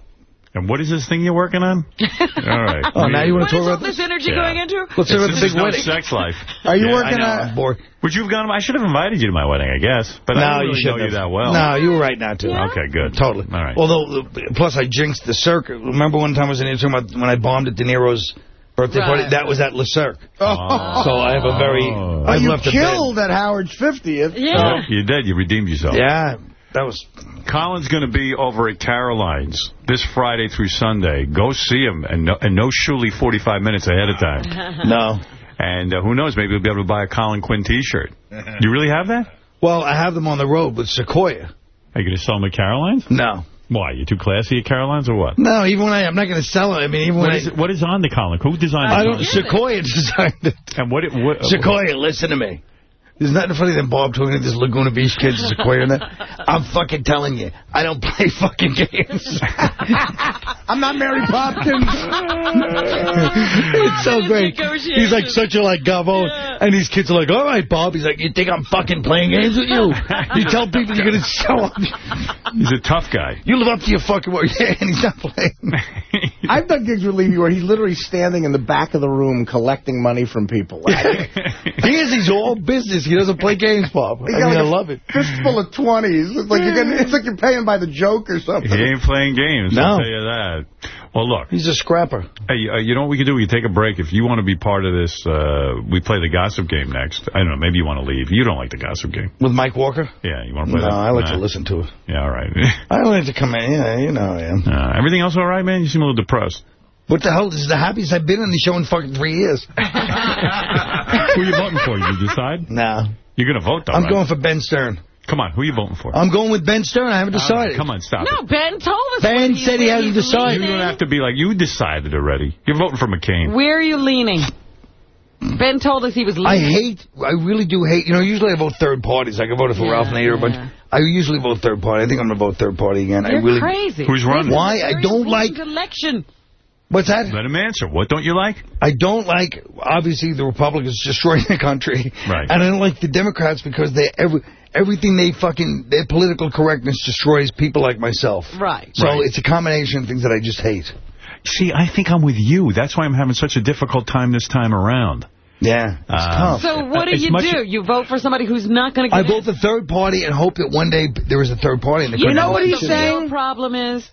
And what is this thing you're working on? All right. Oh, now you want to talk about this this? energy Yeah. going into? Let's talk about the big is no wedding. sex life. Are you Yeah, working I know, on... I'm. Would you have gone? I should have invited you to my wedding, I guess. But I no, don't you really shouldn't know you that well. No, you were right not to. Okay, good. Totally. All right. Although, plus I jinxed the circuit. Remember one time I was in here talking about when I bombed at De Niro's birthday Right. party? That was at Le Cirque. Oh. So I have a very... Oh. Oh, I've you left a killed at Howard's 50th. Yeah. You did. You redeemed yourself. Yeah, that was... Colin's going to be over at Caroline's this Friday through Sunday. Go see him, and no, and no Shuli 45 minutes ahead of time. No. And uh, who knows, maybe we'll be able to buy a Colin Quinn T-shirt. You really have that? Well, I have them on the road with Sequoia. Are you going to sell them at Caroline's? No. Why? You too classy at Caroline's or what? No, even when I... I'm not going to sell it. I mean, even when What I... what is on the Colin? Who designed I it? don't... Sequoia designed it. And what? It, what uh, Sequoia, listen to me. There's nothing funny than Bob talking to this Laguna Beach kids and Sequoia and that. I'm fucking telling you, I don't play fucking games. I'm not Mary Poppins. it's so great. He's like such a like gavo, and these kids are like, all right, Bob. He's like, you think I'm fucking playing games with you? You tell people you're gonna show up. He's a tough guy. You live up to your fucking word. Yeah, and he's not playing. I've done gigs with Levy where he's literally standing in the back of the room collecting money from people. he is. He's all business. He doesn't play games, Bob. I He mean, got like I a love it. Fistful of 20s. It's like, you're getting, it's like you're paying by the joke or something. He ain't playing games, No. I'll tell you that. Well, look. He's a scrapper. Hey, uh, you know what we can do? We can take a break. If you want to be part of this, uh, we play the gossip game next. I don't know. Maybe you want to leave. You don't like the gossip game. With Mike Walker? Yeah, you want to play No, that? I like Nah. to listen to it. Yeah, all right. I don't like to come in. Yeah, you know I am. Uh, everything else all right, man? You seem a little depressed. What the hell? This is the happiest I've been on the show in fucking three years. Who are you voting for? Did you decide? No. You're going to vote, though, I'm right? going for Ben Stern. Come on, who are you voting for? I'm going with Ben Stern. I haven't All right, decided. come on, stop No, Ben told us. Ben where said he hasn't he's decided. You leaning. don't have to be like, you decided already. You're voting for McCain. Where are you leaning? Ben told us he was leaning. I hate, I really do hate, you know, usually I vote third parties. Like I voted for Yeah, Ralph Nader a bunch. yeah. I usually vote third party. I think I'm going to vote third party again. You're I really, crazy. Who's running? Why? I don't like- important election. What's that? Let him answer. What don't you like? I don't like, obviously, the Republicans destroying the country. Right. And I don't like the Democrats because they every everything they fucking, their political correctness destroys people like myself. Right. So Right. it's a combination of things that I just hate. See, I think I'm with you. That's why I'm having such a difficult time this time around. Yeah, it's Um, tough. So what do As you do? You vote for somebody who's not going to I get vote for third party and hope that one day there is a third party in the You know what he's the saying? real problem is?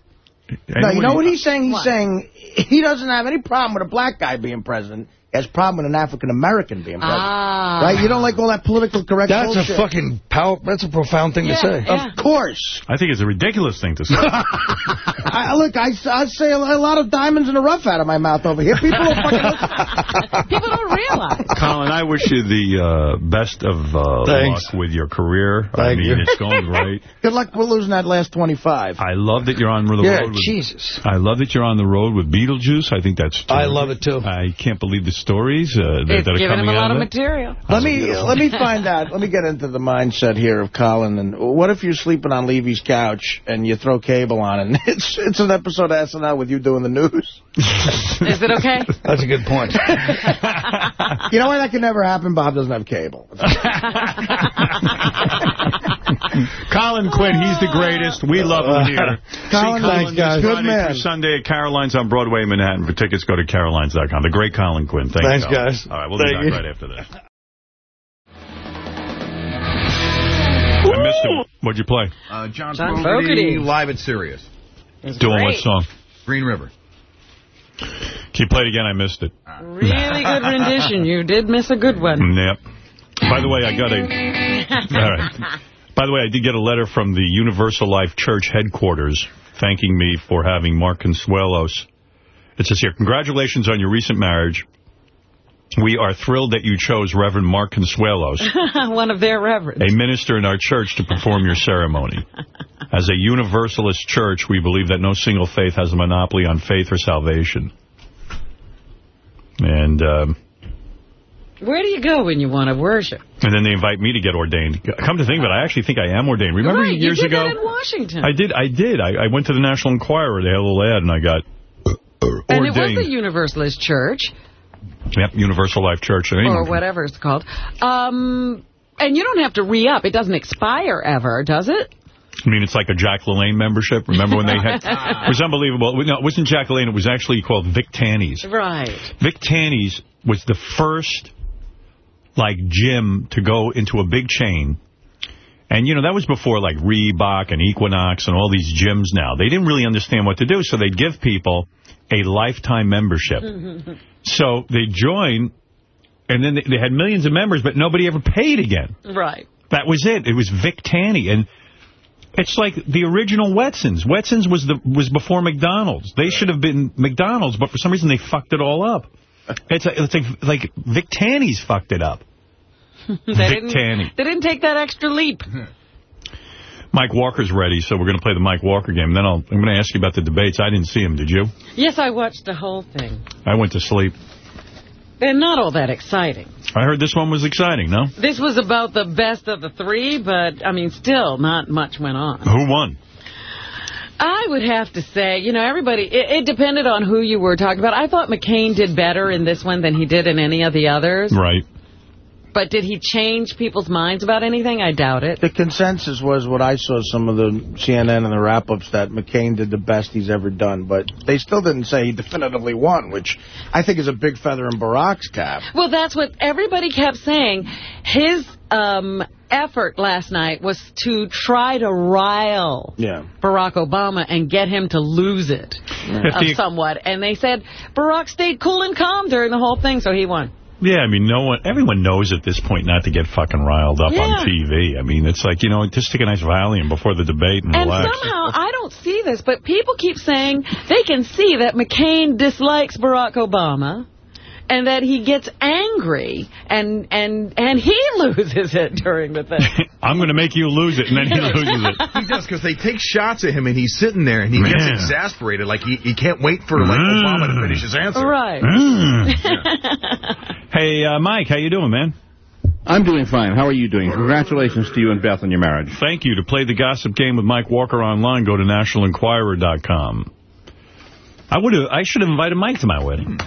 No, you know what he's saying? He's What? saying he doesn't have any problem with a black guy being president. He has a problem with an African-American being president. Ah. Right? You don't like all that political correct That's bullshit. a fucking power. That's a profound thing Yeah, to say. yeah. Of course. I think it's a ridiculous thing to say. I, look, I, I say a, lot of diamonds in the rough out of my mouth over here. People don't fucking. People don't realize. Colin, I wish you the uh, best of uh, luck with your career. Thank I mean, you. it's going great. Good luck with losing that last 25. I love that you're on the Yeah, road. With, Jesus. I love that you're on the road with Beetlejuice. I think that's. I love it, too. I can't believe the stories uh, that, It's that are giving him a lot of of it? material. Let me let me find out. Let me get into the mindset here of Colin. And what if you're sleeping on Levy's couch and you throw cable on, and it's it's an episode of SNL with you doing the news? Is it okay? That's a good point. you know why that can never happen? Bob doesn't have cable. Colin Quinn, he's the greatest. We love him here. Colin, See thanks, guys. this Good Friday man. Sunday at Caroline's on Broadway Manhattan. For tickets, go to carolines.com. The great Colin Quinn. Thank Thanks, you, guys. All right, we'll Thank be back you. right after this. I missed him. What'd you play? Uh, John, John Fogerty, Fogerty. live at Sirius. Doing what song? Green River. Can you play it again? I missed it. Really good rendition. You did miss a good one. Yep. By the way, I got a... All right. By the way, I did get a letter from the Universal Life Church headquarters thanking me for having Mark Consuelos. It says here, congratulations on your recent marriage. We are thrilled that you chose Reverend Mark Consuelos, one of their reverends. a minister in our church, to perform your ceremony. As a Universalist church, we believe that no single faith has a monopoly on faith or salvation. And... Um, Where do you go when you want to worship? And then they invite me to get ordained. Come to think of it, I actually think I am ordained. Remember right, years ago? in Washington. I did. I did. I, I went to the National Enquirer. They had a little ad, and I got ordained. and it was the Universalist Church, Yep, Universal Life Church. Anyway, or whatever it's called. Um, and you don't have to re-up. It doesn't expire ever, does it? I mean, it's like a Jack LaLanne membership. Remember when they had... it was unbelievable. No, it wasn't Jack LaLanne. It was actually called Vic Tanny's. Right. Vic Tanny's was the first, like, gym to go into a big chain. And, you know, that was before, like, Reebok and Equinox and all these gyms now. They didn't really understand what to do, so they'd give people a lifetime membership. So they join, and then they, they had millions of members, but nobody ever paid again. right. That was it. It was Vic Tanny. And it's like the original Wetsons. Wetsons was the was before McDonald's. They should have been McDonald's, but for some reason they fucked it all up. It's, a, it's like, like Vic Tanny's fucked it up. they Vic didn't, Tanny. They didn't take that extra leap. Mike Walker's ready, so we're going to play the Mike Walker game. Then I'll, I'm going to ask you about the debates. I didn't see him, did you? Yes, I watched the whole thing. I went to sleep. They're not all that exciting. I heard this one was exciting, no? This was about the best of the three, but, I mean, still, not much went on. Who won? I would have to say, you know, everybody, it, it depended on who you were talking about. I thought McCain did better in this one than he did in any of the others. Right. But did he change people's minds about anything? I doubt it. The consensus was what I saw some of the CNN and the wrap-ups that McCain did the best he's ever done, but they still didn't say he definitively won, which I think is a big feather in Barack's cap. Well, that's what everybody kept saying. His um, effort last night was to try to rile Yeah. Barack Obama and get him to lose it If uh, somewhat. And they said Barack stayed cool and calm during the whole thing, so he won. Yeah, I mean, no one, everyone knows at this point not to get fucking riled up Yeah. on TV. I mean, it's like, you know, just take a nice Valium before the debate and, And relax. somehow, I don't see this, but people keep saying they can see that McCain dislikes Barack Obama and that he gets angry and and and he loses it during the thing. I'm going to make you lose it, and then he loses it. He does, because they take shots at him, and he's sitting there, and he gets exasperated. Like, he, he can't wait for, like, Mm. Obama to finish his answer. Right. Hey, uh, Mike, how you doing, man? I'm doing fine. How are you doing? Congratulations to you and Beth on your marriage. Thank you. To play the gossip game with Mike Walker online, go to nationalenquirer.com. I would have. I should have invited Mike to my wedding.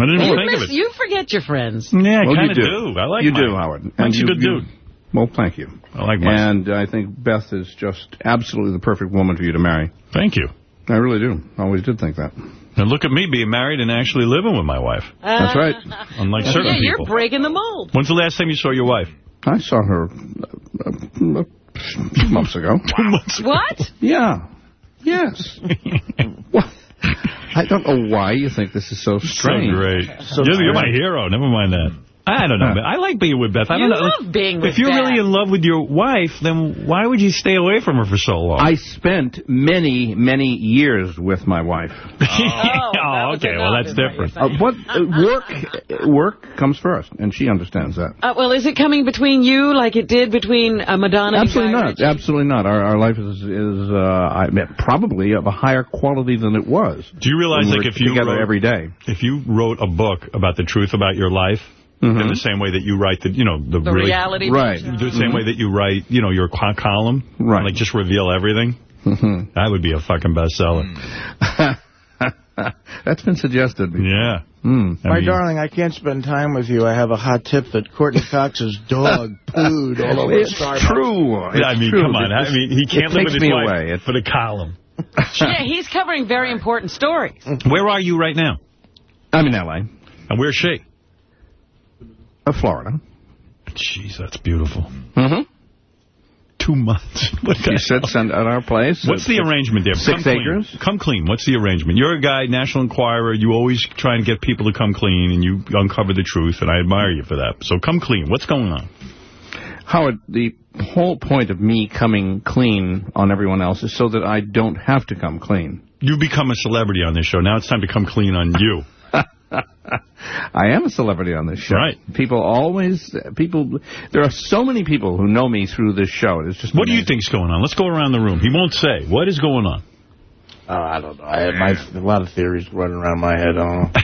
I didn't You, even think of it. you forget your friends. Yeah, I Well, kind of do. I like you Mike. do, Howard. Mike's you, a good you- dude. Well, thank you. I like Mike. And I think Beth is just absolutely the perfect woman for you to marry. Thank you. I really do. I always did think that. And look at me being married and actually living with my wife. That's right. Unlike certain yeah, you're people. breaking the mold. When's the last time you saw your wife? I saw her uh, uh, two months ago. Two months What? Yeah. Yes. What? I don't know why you think this is so So strange. great. you're, you're my hero. Never mind that. I don't know. man. I like being with Beth. I You don't know. love being with If you're Beth. really in love with your wife, then why would you stay away from her for so long? I spent many, many years with my wife. oh, okay. Well, that's different. Uh, what uh, work work comes first, and she understands that. Uh, well, is it coming between you like it did between uh, Madonna Absolutely and Guy not. Ritchie? Absolutely not. Our our life is is uh, I mean, probably of a higher quality than it was. Do you realize, when like, if you together wrote- every day, If you wrote a book about the truth about your life, Mm-hmm. in the same way that you write the, you know, the, The really, reality Right. the same way mm-hmm. that you write, you know, your column, Right. Like just reveal everything. Mm-hmm. That would be a fucking bestseller. Mm. that's been suggested. Before. Yeah. Mm. My mean- darling, I can't spend time with you. I have a hot tip that Courteney Cox's dog pooed all over It's Starbucks. true. Yeah, I mean, true. come on. I mean, he can't live takes with his me wife away. It's- for the column. Yeah, he's covering very important stories. Where are you right now? I'm in L.A. And where's she? Uh, Florida. Jeez, that's beautiful. Mm-hmm. Two months. What sits at at our place. What's the arrangement there? Six come acres. Clean. Come clean. What's the arrangement? You're a guy, National Enquirer. You always try and get people to come clean, and you uncover the truth, and I admire you for that. So come clean. What's going on? Howard, the whole point of me coming clean on everyone else is so that I don't have to come clean. You become a celebrity on this show. Now it's time to come clean on you. I am a celebrity on this show. Right. People always, people, there are so many people who know me through this show. It's just What do you think's going on? Let's go around the room. He won't say. What is going on? Oh, I don't know. I have my, a lot of theories running around my head. I don't know.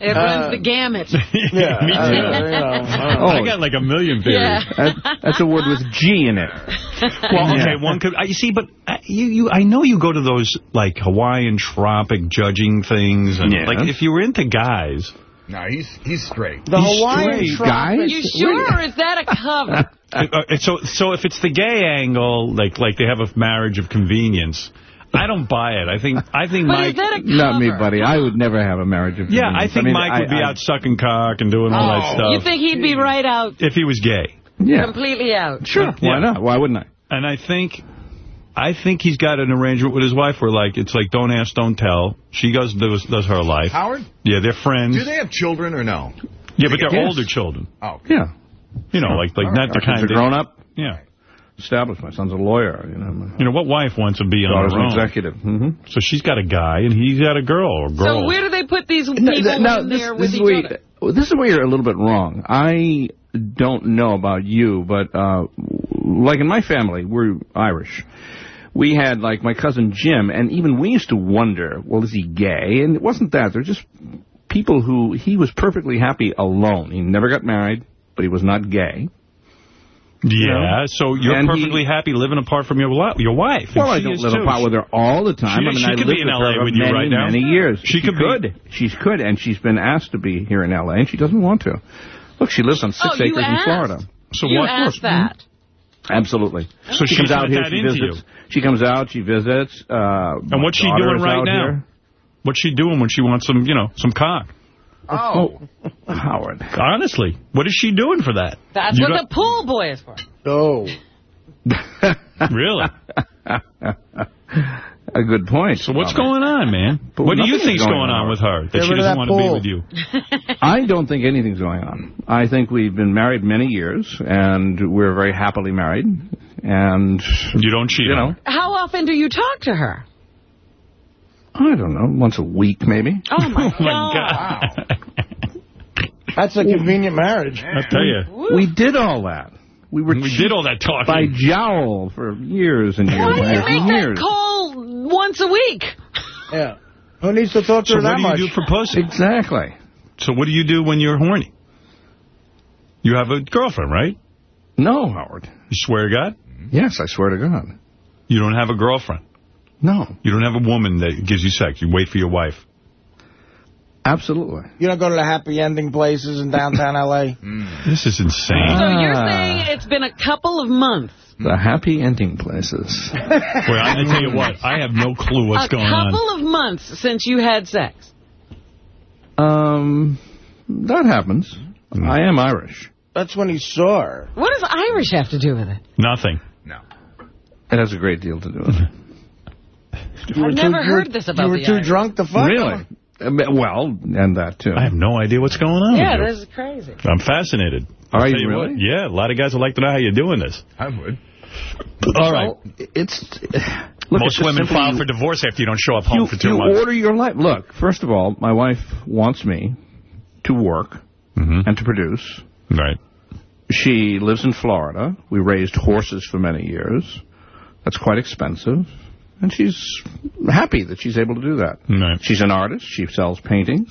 It runs the gamut. Yeah, Me too. I, don't you know, I. I got like a million theories. Yeah. That- that's a word with G in it. Well, okay, Yeah. one could. uh, You see, but uh, you, you, I know you go to those like Hawaiian tropic judging things, and Yeah. like if you were into guys, No, he's he's straight. The He's Hawaiian straight, tropics- You sure, or is that a cover? Uh, uh, so so if it's the gay angle, like like they have a marriage of convenience, I don't buy it. I think I think But Mike. is that a cover? Not me, buddy. I would never have a marriage of convenience. yeah, I convenience. think mean, Mike would I- be I- out sucking cock and doing all that stuff You think he'd be right out, if he was gay. Yeah, completely out? sure. Why Yeah. not? Why wouldn't I? And I think, I think he's got an arrangement with his wife where, like, it's like don't ask, don't tell. She goes does, does her life. Howard, Yeah, they're friends. do they have children or no? yeah, but they're Yes. older children. Oh, Yeah. You know, like like All not right. the kind of grown up, Yeah. established. My son's a lawyer. You know, You know, what wife wants to be on her an own? executive. Mm-hmm. So she's got a guy and he's got a girl or girl. So where do they put these people now, when this, they're this with each where other? this is where you're a little bit wrong. I don't know about you, but uh, like in my family, we're Irish. We had like my cousin Jim, and even we used to wonder, well, is he gay? And it wasn't that. They're just people who he was perfectly happy alone. He never got married, but he was not gay. yeah, so you're And he- perfectly happy living apart from your your wife. Well, I don't live too. apart with her all the time. She- I mean, she I could lived be in with LA her with for you many, right now. many years. She could be- She could, and she's been asked to be here in L.A., and she doesn't want to. Look, she lives on six Oh, you acres in. Florida. So you what? asked that. Absolutely. So she she's comes out here, she visits. you. She comes out, she visits. Uh, And what's she doing right now? here. What's she doing when she wants some, you know, some cock? Oh. oh, Howard. Honestly, what is she doing for that? That's You what don't- the pool boy is for. Oh. Really? A good point. So what's going on, man? But what do you nothing is think's going going on on. with her that Get she doesn't that want to be with you? I don't think anything's going on. I think we've been married many years, and we're very happily married. And You don't cheat you know. How often do you talk to her? I don't know, once a week maybe. Oh, my Oh, God. my God. That's a convenient marriage. I'll tell you. We did all that. We were We did all that talking. by jowl for years and years Why do you make and that call once a week? Yeah. Who needs to talk to So her what do you much? do for pussy? Exactly. So what do you do when you're horny? You have a girlfriend, right? No, Howard. You swear to God? Yes, I swear to God. You don't have a girlfriend. No, You don't have a woman that gives you sex. You wait for your wife. absolutely. You don't go to the happy ending places in downtown L.A.? This is insane. So you're saying it's been a couple of months. The happy ending places. Boy, I, I tell you what, I have no clue what's a going on. A couple of months since you had sex. Um, that happens. I am Irish. That's when he saw her. What does Irish have to do with it? Nothing. No. It has a great deal to do with it. You were I've too- never you were- heard this about You were too Irish. drunk to fuck Really? Uh, Well, and that, too. I have no idea what's going on. Yeah, with you. this is crazy. I'm fascinated. Are I'll you really? what, yeah, a lot of guys would like to know how you're doing this. I would. All right. Well, it's... Look, Most it's women simply file for divorce after you don't show up home you, for two you months. order your life. Look, first of all, my wife wants me to work and to produce. Right. She lives in Florida. We raised horses for many years. That's quite expensive. And she's happy that she's able to do that. Right. She's an artist. She sells paintings.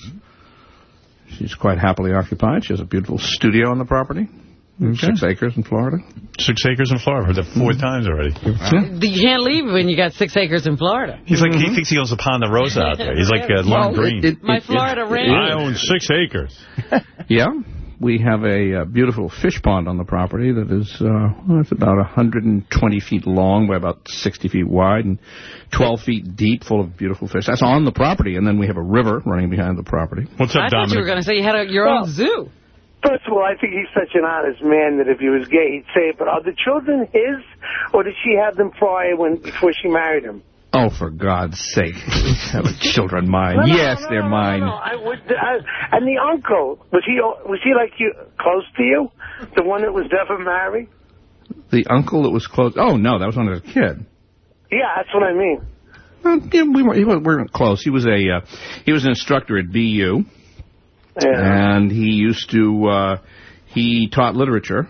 She's quite happily occupied. She has a beautiful studio on the property. Six acres in Florida. Six acres in Florida. I've heard that four times already. You can't leave when you got six acres in Florida. He's like, he thinks he owns a Ponderosa out there. He's like uh, Lorne Well, Greene. it- it- My it- Florida it- ranch. I own six acres. Yeah. We have a uh, beautiful fish pond on the property that is uh, well, it's about 120 feet long by about 60 feet wide and 12 feet deep, full of beautiful fish. That's on the property, and then we have a river running behind the property. What's up, I thought you were going to say you had a, your own zoo. First of all, I think he's such an honest man that if he was gay, he'd say it. But are the children his, or did she have them prior when before she married him? Oh, for God's sake. Have children mine. No, no, yes, no, they're mine. No, I would, I, and the uncle was he was he like you close to you? The one that was never married? The uncle that was close. Oh, no, that was when I was a kid. Yeah, that's what I mean. Uh, yeah, we, were, we weren't close. He was a uh, he was an instructor at BU, and he used to uh, he taught literature,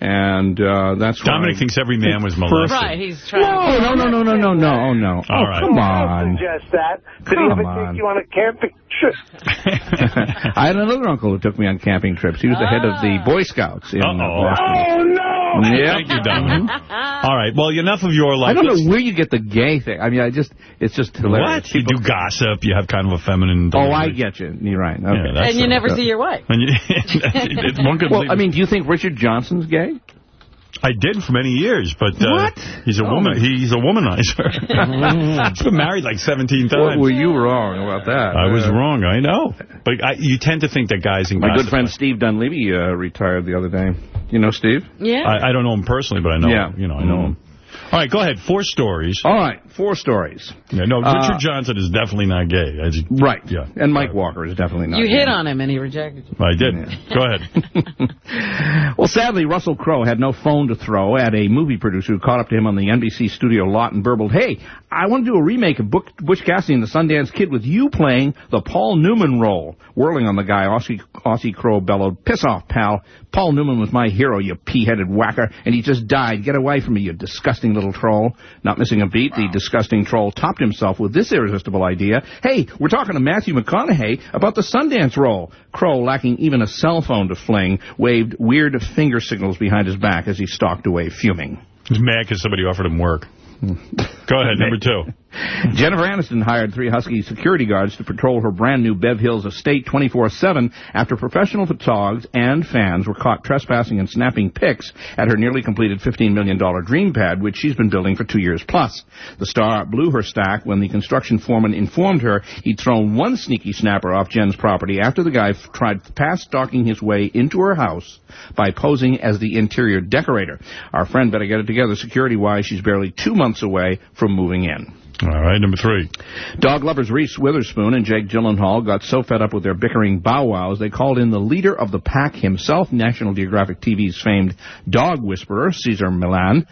and uh, that's why Dominic thinks every man was molested. Right, he's trying No, no, no, no, no, no, no, oh, no. All oh, right. come I on. suggest that. Did he ever on. take you on a camping trip? I had another uncle who took me on camping trips. He was the head of the Boy Scouts. In, uh, Oh no! Yeah. Thank you, Dominic. All right. Well, enough of your life. I don't know where you get the gay thing. I mean, I just, it's just hilarious. What? You do gossip. You have kind of a feminine... Oh, I get you. You're right. Okay. Yeah, And you the- never see your wife. And you, one could well, I mean, do you think Richard Johnson's gay? I did for many years, but uh, What? he's a Oh, woman. He's a womanizer. He's been married like 17 times. Well, were you wrong about that? I was Uh, wrong. I know, but I, you tend to think that guys in My good gossip- friend Steve Dunleavy uh, retired the other day. You know Steve? Yeah. I, I don't know him personally, but I know. Yeah. You know, I know him. All right, go ahead. Four stories. All right, four stories. Yeah, no, Uh, Richard Johnson is definitely not gay. I just, Right. Yeah. And Mike Walker is definitely not You gay. hit on him and he rejected you. I did. Go ahead. Well, sadly, Russell Crowe had no phone to throw at a movie producer who caught up to him on the NBC studio lot and burbled, Hey, I want to do a remake of Book, Butch Cassidy and the Sundance Kid with you playing the Paul Newman role. Whirling on the guy, Aussie, Aussie Crowe bellowed, Piss off, pal. Paul Newman was my hero, you pea-headed whacker, and he just died. Get away from me, you disgusting little troll. Not missing a beat, the disgusting troll topped himself with this irresistible idea. Hey, we're talking to Matthew McConaughey about the Sundance role. Crowe, lacking even a cell phone to fling, waved weird finger signals behind his back as he stalked away, fuming. He's mad because somebody offered him work. Go ahead, number two. Jennifer Aniston hired three Husky security guards to patrol her brand new Bev Hills estate 24-7 after professional photogs and fans were caught trespassing and snapping pics at her nearly completed $15 million dream pad, which she's been building for two years plus. The star blew her stack when the construction foreman informed her he'd thrown one sneaky snapper off Jen's property after the guy tried fast stalking his way into her house by posing as the interior decorator. Our friend better get it together security-wise. She's barely two months away from moving in. All right, number three. Dog lovers Reese Witherspoon and Jake Gyllenhaal got so fed up with their bickering bow wows they called in the leader of the pack himself, National Geographic TV's famed dog whisperer, Cesar Millan.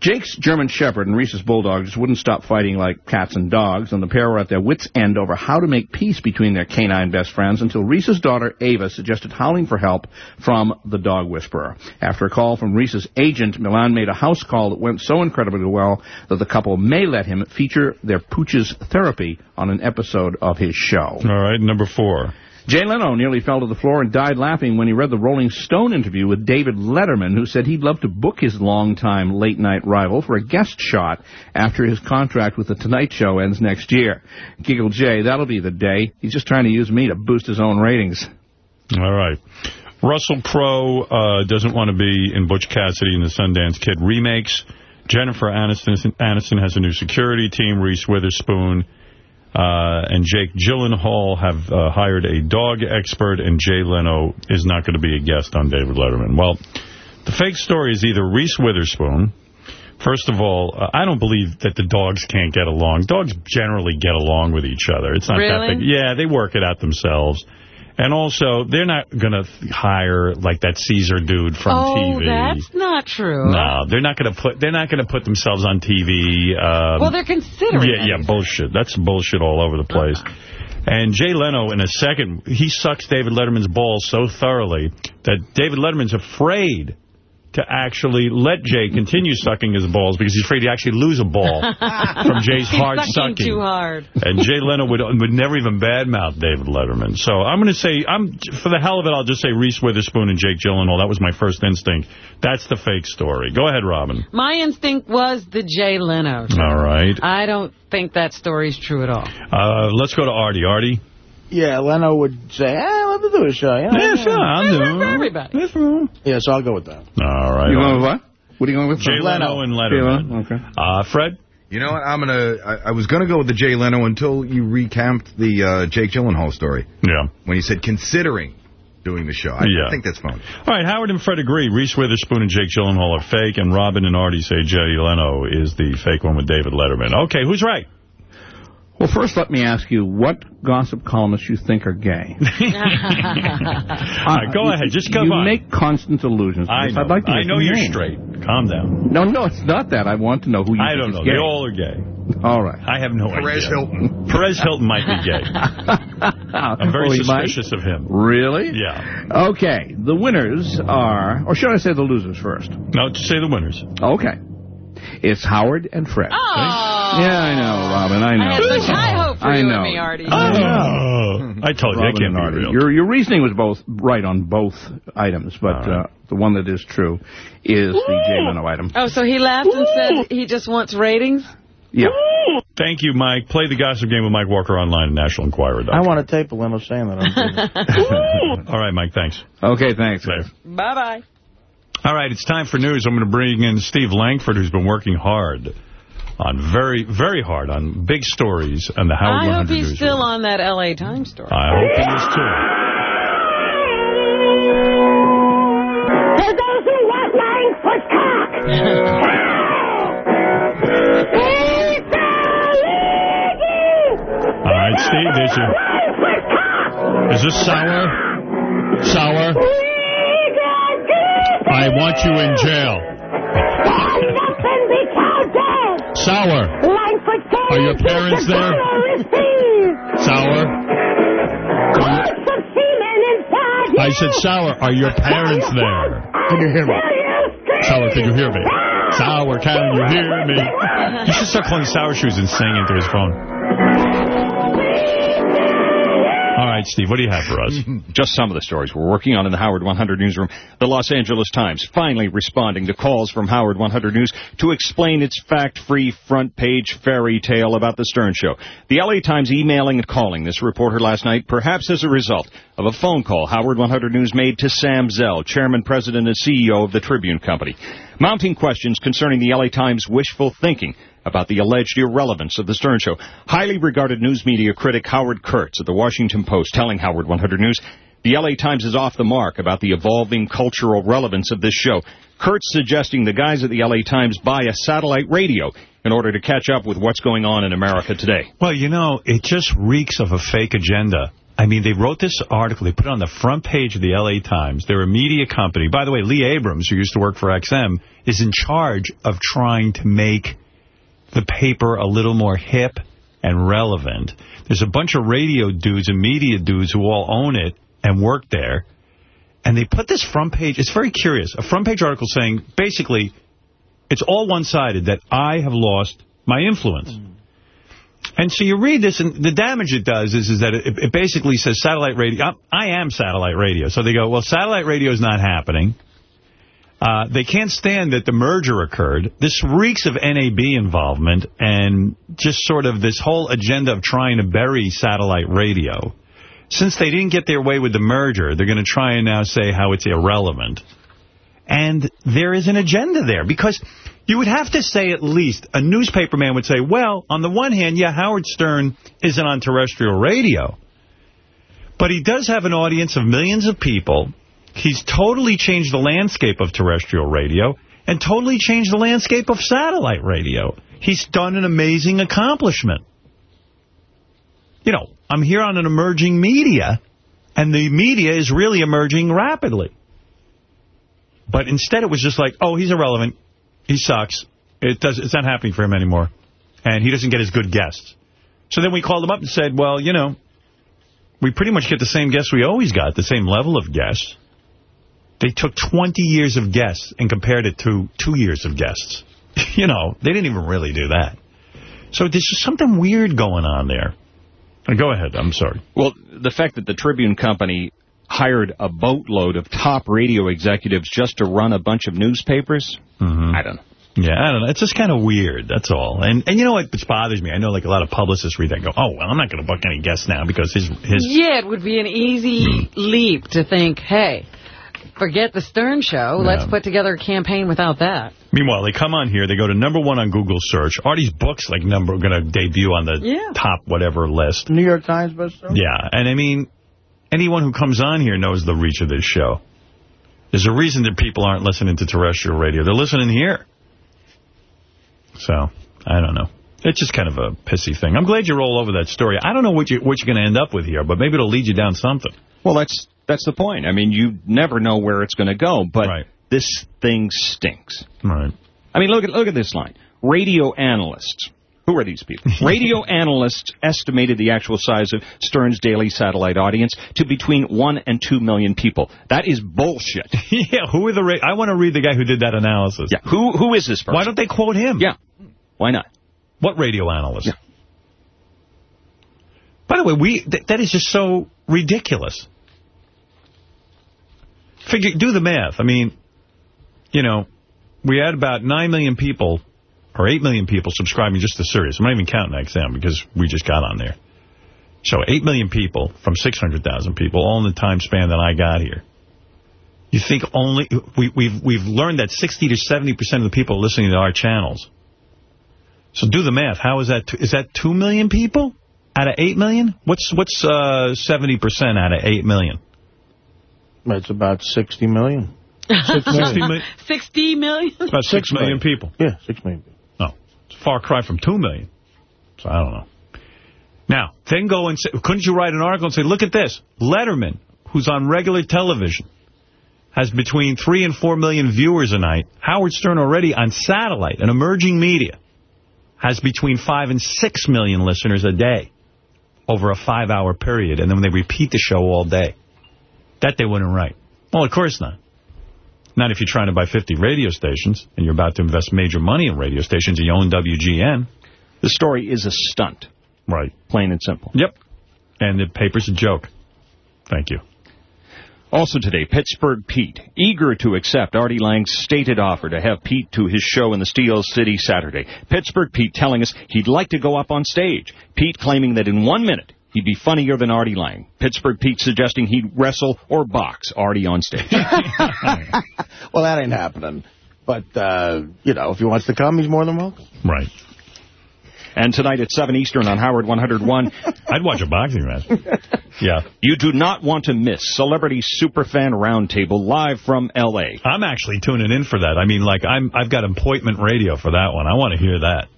Jake's German Shepherd and Reese's Bulldog just wouldn't stop fighting like cats and dogs, and the pair were at their wits' end over how to make peace between their canine best friends until Reese's daughter Ava suggested howling for help from the dog whisperer. After a call from Reese's agent, Millan made a house call that went so incredibly well that the couple may let him feature their pooch's therapy on an episode of his show. All right, number four. Jay Leno nearly fell to the floor and died laughing when he read the Rolling Stone interview with David Letterman, who said he'd love to book his longtime late-night rival for a guest shot after his contract with The Tonight Show ends next year. Giggle Jay, that'll be the day. He's just trying to use me to boost his own ratings. All right. Russell Crowe uh, doesn't want to be in Butch Cassidy and the Sundance Kid remakes. Jennifer Aniston, Aniston has a new security team. Reese Witherspoon uh, and Jake Gyllenhaal have uh, hired a dog expert, and Jay Leno is not going to be a guest on David Letterman. Well, the fake story is either Reese Witherspoon, First of all, uh, I don't believe that the dogs can't get along. Dogs generally get along with each other. It's not Really? that big. Yeah, they work it out themselves. And also, they're not going to hire like that Cesar dude from oh, TV. that's not true. No, they're not going to put. They're not going to put themselves on TV. Um, Well, they're considering Yeah, yeah, bullshit. That's bullshit all over the place. And Jay Leno, in a second, he sucks David Letterman's balls so thoroughly that David Letterman's afraid to actually let Jay continue sucking his balls because he's afraid he'd actually lose a ball from Jay's hard sucking. sucking. too hard. And Jay Leno would would never even badmouth David Letterman. So I'm going to say, I'm for the hell of it, I'll just say Reese Witherspoon and Jake Gyllenhaal. That was my first instinct. That's the fake story. Go ahead, Robin. My instinct was the Jay Leno. All right. I don't think that story's true at all. Uh, let's go to Artie. Artie? Yeah, Leno would say, eh, let me do a show. Yeah, Yeah, sure, I'll do For it. everybody. Yeah, so I'll go with that. All right. You going with what? What are you going with? Jay Leno, and Letterman. Okay. Uh, Fred? You know what? I'm gonna. I, I was gonna go with the Jay Leno until you recamped the uh, Jake Gyllenhaal story. Yeah. When you said considering doing the show, I Yeah. think that's fine. All right, Howard and Fred agree. Reese Witherspoon and Jake Gyllenhaal are fake, and Robin and Artie say Jay Leno is the fake one with David Letterman. Okay, who's right? Well, first let me ask you what gossip columnists you think are gay. Uh, all right, go you- ahead. Just go You on. make constant allusions I know, I'd like to I know you're name. straight. Calm down. No, no, it's not that. I want to know who you I don't know. gay. They all are gay. All right. I have no Perez idea. Hilton. Perez Hilton might be gay. I'm very Oh, he might? suspicious of him. Really? Yeah. Okay. The winners are, or should I say the losers first? No, just say the winners. Okay. It's Howard and Fred. Oh. Yeah, I know, Robin. I know. I had such high hope for I you know. and me, Artie. Oh, I told you, that Robin can't and be Artie. real. Your, your reasoning was both right on both items, but All right. uh, the one that is true is the Jay Leno item. Oh, so he laughed and said he just wants ratings? Yeah. Thank you, Mike. Play the gossip game with Mike Walker online at NationalEnquirer.com. I want to tape of Leno saying that. I'm All right, Mike, thanks. Okay, thanks. Bye-bye. All right, it's time for news. I'm going to bring in Steve Langford, who's been working hard on very, very hard on big stories and the Howard I 100 hope he's still on that L.A. Times story. I hope he is too. For those who want lying cock. All right, Steve, there's your... Is this sour? Sour? I want you in jail. Sour. Are your parents there? Sour? I said, Sour, are your parents there? Can you hear me? Sour, can you hear me? Sour, can you hear me? You should start calling Sour Shoes and sing into his phone. Right, Steve, what do you have for us? Just some of the stories we're working on in the Howard 100 newsroom. The Los Angeles Times finally responding to calls from Howard 100 News to explain its fact-free front page fairy tale about the Stern Show. The LA Times emailing and calling this reporter last night, perhaps as a result of a phone call Howard 100 News made to Sam Zell, chairman, president, and CEO of the Tribune Company. Mounting questions concerning the LA Times wishful thinking about the alleged irrelevance of the Stern Show. Highly regarded news media critic Howard Kurtz of the Washington Post telling Howard 100 News the LA Times is off the mark about the evolving cultural relevance of this show. Kurtz suggesting the guys at the LA Times buy a satellite radio in order to catch up with what's going on in America today. Well, you know, it just reeks of a fake agenda. I mean, they wrote this article, they put it on the front page of the L.A. Times. They're a media company. By the way, Lee Abrams, who used to work for XM, is in charge of trying to make the paper a little more hip and relevant. There's a bunch of radio dudes and media dudes who all own it and work there. And they put this front page, it's very curious, a front page article saying, basically, it's all one-sided, that I have lost my influence. Mm. And so you read this, and the damage it does is, is that it, it basically says satellite radio. I'm, I am satellite radio. So they go, well, satellite radio is not happening. Uh, they can't stand that the merger occurred. This reeks of NAB involvement and just sort of this whole agenda of trying to bury satellite radio. Since they didn't get their way with the merger, they're going to try and now say how it's irrelevant. And there is an agenda there because you would have to say at least, a newspaper man would say, well, on the one hand, yeah, Howard Stern isn't on terrestrial radio. But he does have an audience of millions of people. He's totally changed the landscape of terrestrial radio. and totally changed the landscape of satellite radio. He's done an amazing accomplishment. You know, I'm here on an emerging media, and the media is really emerging rapidly. But instead it was just like, oh, he's irrelevant. He sucks. It does. It's not happening for him anymore. And he doesn't get as good guests. So then we called him up and said, well, you know, we pretty much get the same guests we always got, the same level of guests. They took 20 years of guests and compared it to two years of guests. you know, they didn't even really do that. So there's just something weird going on there. Uh, Go ahead. I'm sorry. Well, the fact that the Tribune Company hired a boatload of top radio executives just to run a bunch of newspapers, I don't know. Yeah, I don't know. It's just kind of weird, that's all. And and you know what which bothers me? I know like a lot of publicists read that and go, oh, well, I'm not going to book any guests now because his... his Yeah, it would be an easy leap to think, hey, forget the Stern show. Let's put together a campaign without that. Meanwhile, they come on here, they go to number one on Google search. Artie's book's like number going to debut on the Yeah. top whatever list. New York Times bestseller? Yeah, and I mean, anyone who comes on here knows the reach of this show. There's a reason that people aren't listening to terrestrial radio. They're listening here. So, I don't know. It's just kind of a pissy thing. I'm glad you roll over that story. I don't know what, you, what you're going to end up with here, but maybe it'll lead you down something. Well, that's that's the point. I mean, you never know where it's going to go, but this thing stinks. Right. I mean, look at look at this line. Radio analysts. Who are these people? Radio analysts estimated the actual size of Stern's daily satellite audience to between 1 and 2 million people. That is bullshit. yeah, who are the... Ra I want to read the guy who did that analysis. Yeah, who who is this person? Why don't they quote him? Yeah, why not? What radio analyst? Yeah. By the way, we th that is just so ridiculous. Figure, do the math. I mean, you know, we had about 9 million people, or 8 million people subscribing just to Sirius. I'm not even counting XM because we just got on there. So 8 million people from 600,000 people, all in the time span that I got here. You think only, we, we've, we've learned that 60 to 70% of the people are listening to our channels. So do the math. How is that? Is that 2 million people out of 8 million? What's what's uh, 70% out of 8 million? It's about 60 million. 60 million? 60 million? It's about 6 million people. Yeah, 6 million people. Oh, it's a far cry from 2 million. So I don't know. Now, then go and say, couldn't you write an article and say, look at this. Letterman, who's on regular television, has between 3 and 4 million viewers a night. Howard Stern already on satellite, an emerging media, has between 5 and 6 million listeners a day over a five-hour period, and then they repeat the show all day. That they wouldn't write. Well, of course not. Not if you're trying to buy 50 radio stations, and you're about to invest major money in radio stations, and you own WGN. The story is a stunt. Right. Plain and simple. Yep. And the paper's a joke. Thank you. Also today, Pittsburgh Pete, eager to accept Artie Lange's stated offer to have Pete to his show in the Steel City Saturday. Pittsburgh Pete telling us he'd like to go up on stage. Pete claiming that in one minute he'd be funnier than Artie Lange. Pittsburgh Pete suggesting he'd wrestle or box Artie on stage. Well, that ain't happening. But, uh, you know, if he wants to come, he's more than welcome. Right. And tonight at 7 Eastern on Howard 101. I'd watch a boxing match. Yeah. You do not want to miss Celebrity Superfan Roundtable live from L.A. I'm actually tuning in for that. I mean, like, I'm, I've got appointment radio for that one. I want to hear that.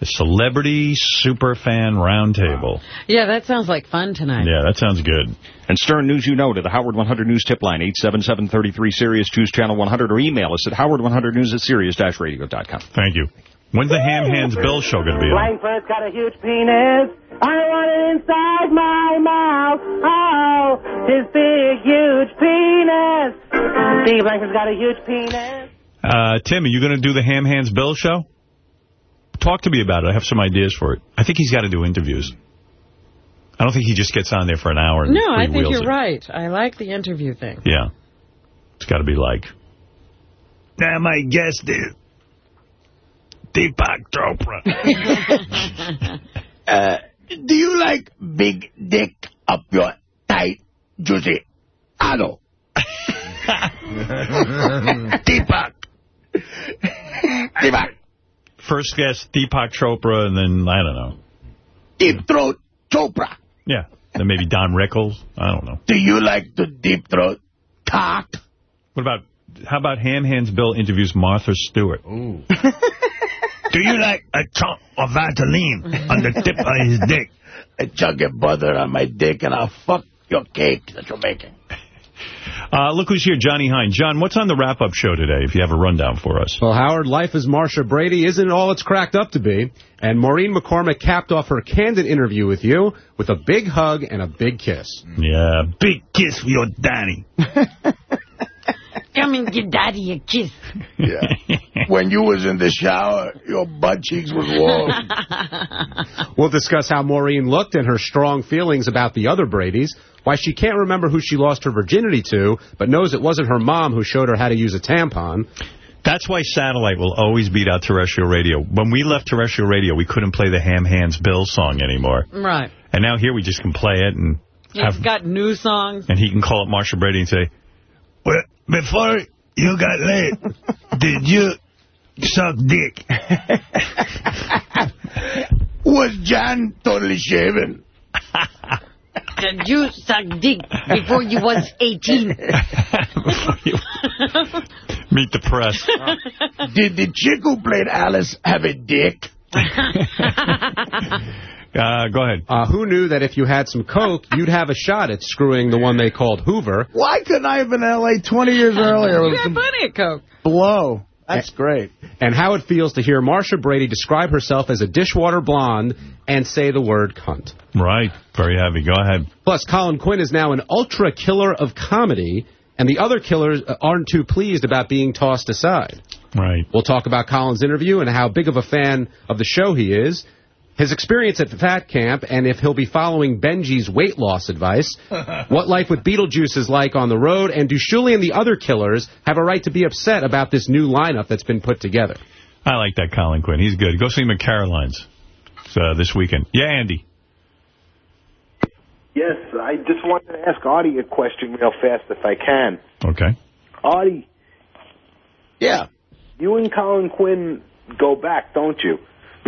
The Celebrity Superfan Roundtable. Yeah, that sounds like fun tonight. Yeah, that sounds good. And Stern News You Know to the Howard 100 News tip line, 877-33-SIRIUS, choose channel 100, or email us at howard100news at sirius-radio.com. Thank you. When's the Ham Hands Bill show going to be on? Langford's got a huge penis. I want it inside my mouth. Oh, his big, huge penis. Steve Langford's got a huge penis. Uh, Tim, are you going to do the Ham Hands Bill show? Talk to me about it. I have some ideas for it. I think he's got to do interviews. I don't think he just gets on there for an hour and No, I think you're it. right. I like the interview thing. Yeah. It's got to be like, now my guest is Deepak Chopra. Uh, do you like big dick up your tight, juicy ano? Deepak. Deepak. First guest, Deepak Chopra, and then, I don't know. Deep throat Chopra. Yeah. Then maybe Don Rickles. I don't know. Do you like the deep throat cock? What about how about Ham Hands Bill interviews Martha Stewart? Ooh. Do you like a chunk of Vaseline on the tip of his dick? I chunk of butter on my dick and I'll fuck your cake that you're making. Uh, look who's here, Johnny Hein. John, what's on the wrap-up show today, if you have a rundown for us? Well, Howard, life as Marcia Brady isn't all it's cracked up to be. And Maureen McCormick capped off her candid interview with you with a big hug and a big kiss. Yeah. Big kiss for your daddy. Come and give Daddy a kiss. Yeah. when you was in the shower, your butt cheeks was warm. We'll discuss how Maureen looked and her strong feelings about the other Bradys, why she can't remember who she lost her virginity to, but knows it wasn't her mom who showed her how to use a tampon. That's why satellite will always beat out terrestrial radio. When we left terrestrial radio, we couldn't play the Ham Hands Bill song anymore. Right. And now here we just can play it, and He's have, got new songs. and he can call up Marcia Brady and say, Well, before you got laid, did you suck dick? was John totally shaven? Did you suck dick before you was 18? Meet the press. Did the chick who played Alice have a dick? Uh, go ahead. Uh, who knew that if you had some coke, you'd have a shot at screwing the one they called Hoover? Why couldn't I have been in L.A. 20 years earlier you had plenty of coke. blow? That's great. And how it feels to hear Marcia Brady describe herself as a dishwater blonde and say the word cunt. Right. Very heavy. Go ahead. Plus, Colin Quinn is now an ultra killer of comedy, and the other killers uh, aren't too pleased about being tossed aside. Right. We'll talk about Colin's interview and how big of a fan of the show he is, his experience at the Fat Camp, and if he'll be following Benjy's weight loss advice, what life with Beetlejuice is like on the road, and do Shuli and the other killers have a right to be upset about this new lineup that's been put together? I like that Colin Quinn. He's good. Go see him at Caroline's uh, this weekend. Yeah, Andy. Yes, I just wanted to ask Artie a question real fast if I can. Okay. Artie. Yeah. You and Colin Quinn go back, don't you?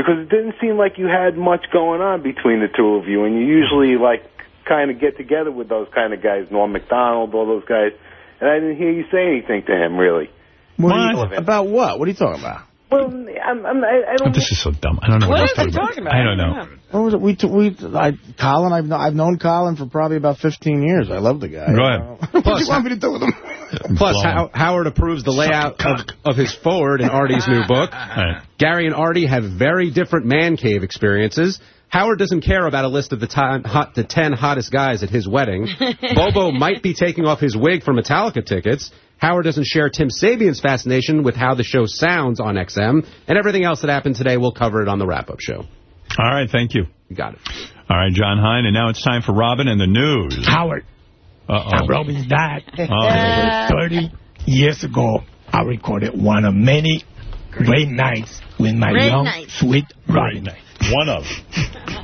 Because it didn't seem like you had much going on between the two of you, and you usually, like, kind of get together with those kind of guys, Norm Macdonald, all those guys, and I didn't hear you say anything to him, really. What? are about what? What are you talking about? Well, I'm, I'm, I, I don't... Oh, this is so dumb. I don't know what, What he's is he talking talking about. about? I don't know. What was it? We, t- we, I, Colin, I've, kn- I've known Colin for probably about 15 years. I love the guy. Go ahead. what do you want me to do with him? Plus, How Howard approves the layout of, of his forward in Artie's new book. Gary and Artie have very different man cave experiences. Howard doesn't care about a list of the, time, hot, the 10 hottest guys at his wedding. Bobo might be taking off his wig for Metallica tickets. Howard doesn't share Tim Sabean's fascination with how the show sounds on XM. And everything else that happened today, we'll cover it on the wrap-up show. All right, thank you. You got it. All right, John Hein, and now it's time for Robin and the news. Howard. Uh-oh. I'm Robin's dad. Oh. 30 years ago, I recorded one of many great nights with my Great young, nights. sweet Robin. One of.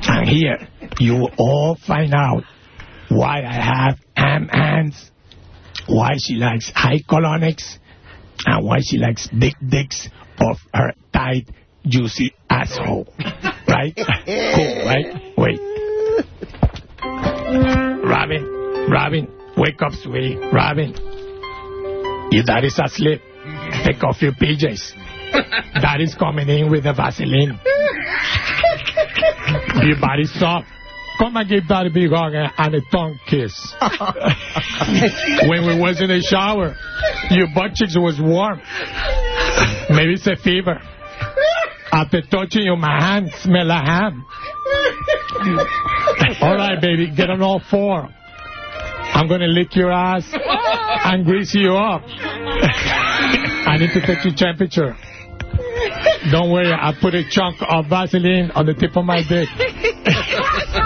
And here, you will all find out why I have ham hands, why she likes high colonics, and why she likes big dicks of her tight, juicy asshole. Right? cool, right? Wait. Robin, Robin, wake up, sweetie. Robin, your daddy's asleep. Take off your PJs. Daddy's coming in with the Vaseline. your body's soft. Come and give daddy a big hug and and a tongue kiss. when we was in the shower, your butt cheeks was warm. Maybe it's a fever. After touching you, my hand smell a ham. all right, baby, get on all four. I'm going to lick your ass and grease you up. I need to take your temperature. Don't worry, I put a chunk of Vaseline on the tip of my dick.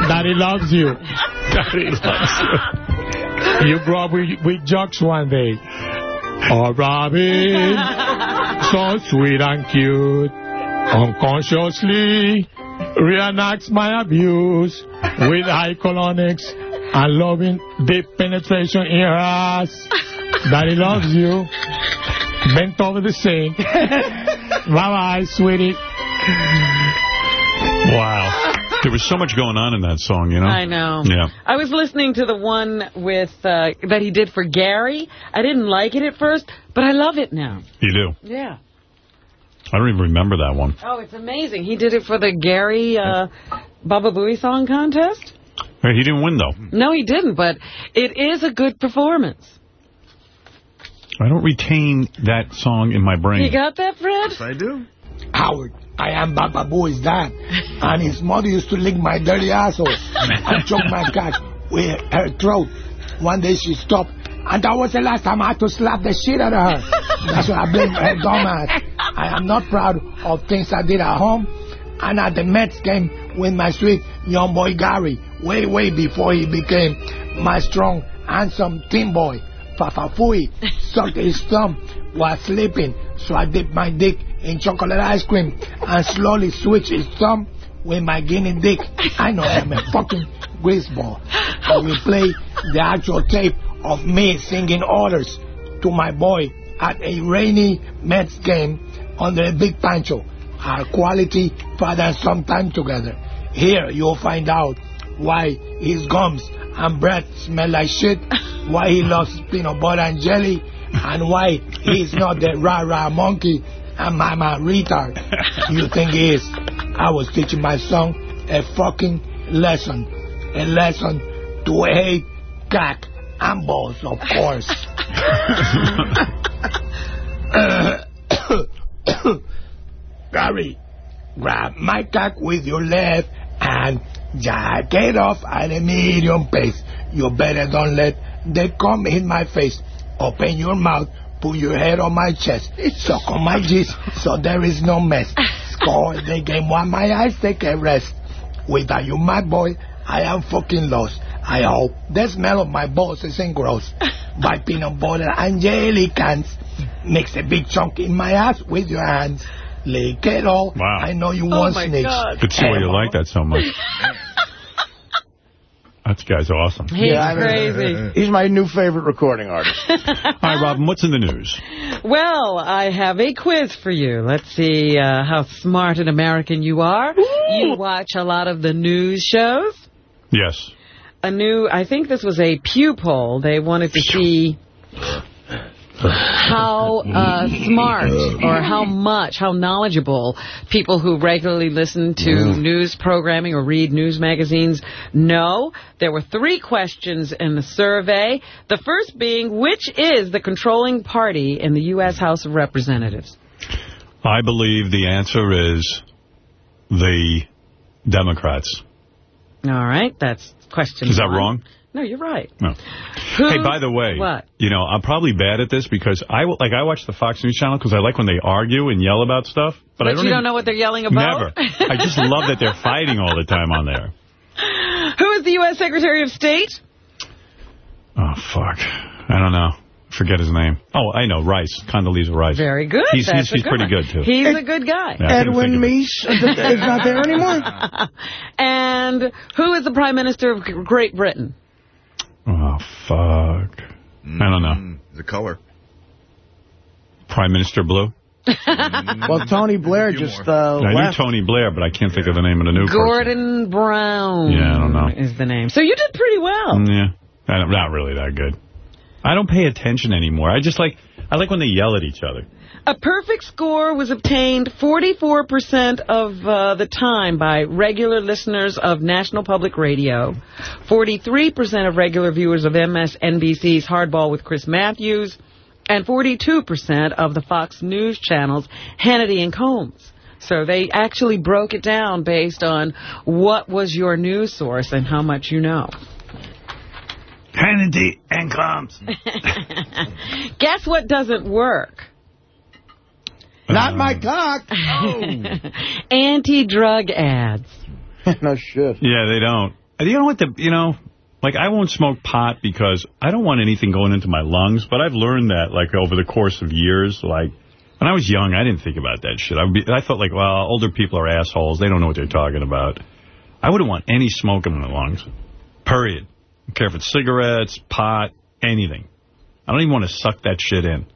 Daddy loves you. Daddy loves you. You grow up with, with jokes one day. Oh, Robin, so sweet and cute. Unconsciously reenacts my abuse with high colonics and loving deep penetration in her ass. Daddy loves you. Bent over the sink. Bye-bye, sweetie. Wow. There was so much going on in that song, you know? I know. Yeah. I was listening to the one with uh, that he did for Gary. I didn't like it at first, but I love it now. You do? Yeah. I don't even remember that one. Oh, it's amazing. He did it for the Gary uh, Baba Booey Song Contest. Hey, he didn't win, though. No, he didn't, but it is a good performance. I don't retain that song in my brain. You got that, Fred? I do. Howard, I am Baba Booey's dad, and his mother used to lick my dirty asshole and choke my cock with her throat. One day she stopped, and that was the last time I had to slap the shit out of her. That's why I blame her dumbass. I am not proud of things I did at home and at the Mets game with my sweet young boy Gary, way, way before he became my strong, handsome team boy. Fafafui sucked his thumb while sleeping, so I dipped my dick in chocolate ice cream and slowly switched his thumb with my guinea dick. I know I'm a fucking greaseball. I will play the actual tape of me singing orders to my boy at a rainy Mets game under a big pancho. Our quality father and son time together. Here you'll find out why his gums and breath smell like shit, why he loves peanut butter and jelly, and why he's not the rah-rah monkey and mama retard you think he is. I was teaching my son a fucking lesson. A lesson to hate cock and balls, of course. Gary, grab my cock with your left and jack it off at a medium pace. You better don't let they come in my face. Open your mouth, put your head on my chest, suck on my G's so there is no mess. Score the game while my eyes take a rest. Without you, my boy, I am fucking lost. I hope the smell of my balls isn't gross. Buy peanut butter and jelly cans. Mix a big chunk in my ass with your hands. Lick it all. Wow. I know you Oh want my snakes. God. Could see why you like that so much. That guy's awesome. He's I mean, crazy. He's my new favorite recording artist. Hi, Robin. What's in the news? Well, I have a quiz for you. Let's see uh, how smart an American you are. You watch a lot of the news shows. Yes. A new, I think this was a Pew poll. They wanted to see how uh, smart or how much, how knowledgeable people who regularly listen to news programming or read news magazines know. There were three questions in the survey. The first being, which is the controlling party in the U.S. House of Representatives? I believe the answer is the Democrats. All right, that's question Is that one. wrong? No, you're right. No. Who- Hey, by the way, What? you know, I'm probably bad at this because I like I watch the Fox News channel because I like when they argue and yell about stuff. But, But, I don't you even, don't know what they're yelling about? Never. I just love that they're fighting all the time on there. Who is the U.S. Secretary of State? Oh, fuck. I don't know. Forget his name. Oh, I know. Rice. Condoleezza Rice. Very good. He's, That's he's, a he's pretty one. good, too. He's a good guy. Yeah, I couldn't think Edwin of it. Meese uh, is not there anymore. And who is the Prime Minister of Great Britain? Oh, fuck. I don't know. The color. Prime Minister Blue? well, Tony Blair just uh, I knew left. Tony Blair, but I can't think of the name of the new person. Gordon Brown. Yeah, I don't know. Is the name. So you did pretty well. Mm, Yeah. I don't- Not really that good. I don't pay attention anymore. I just like, I like when they yell at each other. A perfect score was obtained 44% of uh, the time by regular listeners of National Public Radio, 43% of regular viewers of MSNBC's Hardball with Chris Matthews, and 42% of the Fox News channels Hannity and Colmes. So they actually broke it down based on what was your news source and how much you know. Hannity and Colmes. Guess what doesn't work? Not my um, cock. Anti-drug ads. no shit. Yeah, they don't. And You know what the, you know, like I won't smoke pot because I don't want anything going into my lungs, but I've learned that like over the course of years, like when I was young, I didn't think about that shit. I, would be, I thought like, well, older people are assholes. They don't know what they're talking about. I wouldn't want any smoke in my lungs. Period. I don't care if it's cigarettes, pot, anything. I don't even want to suck that shit in.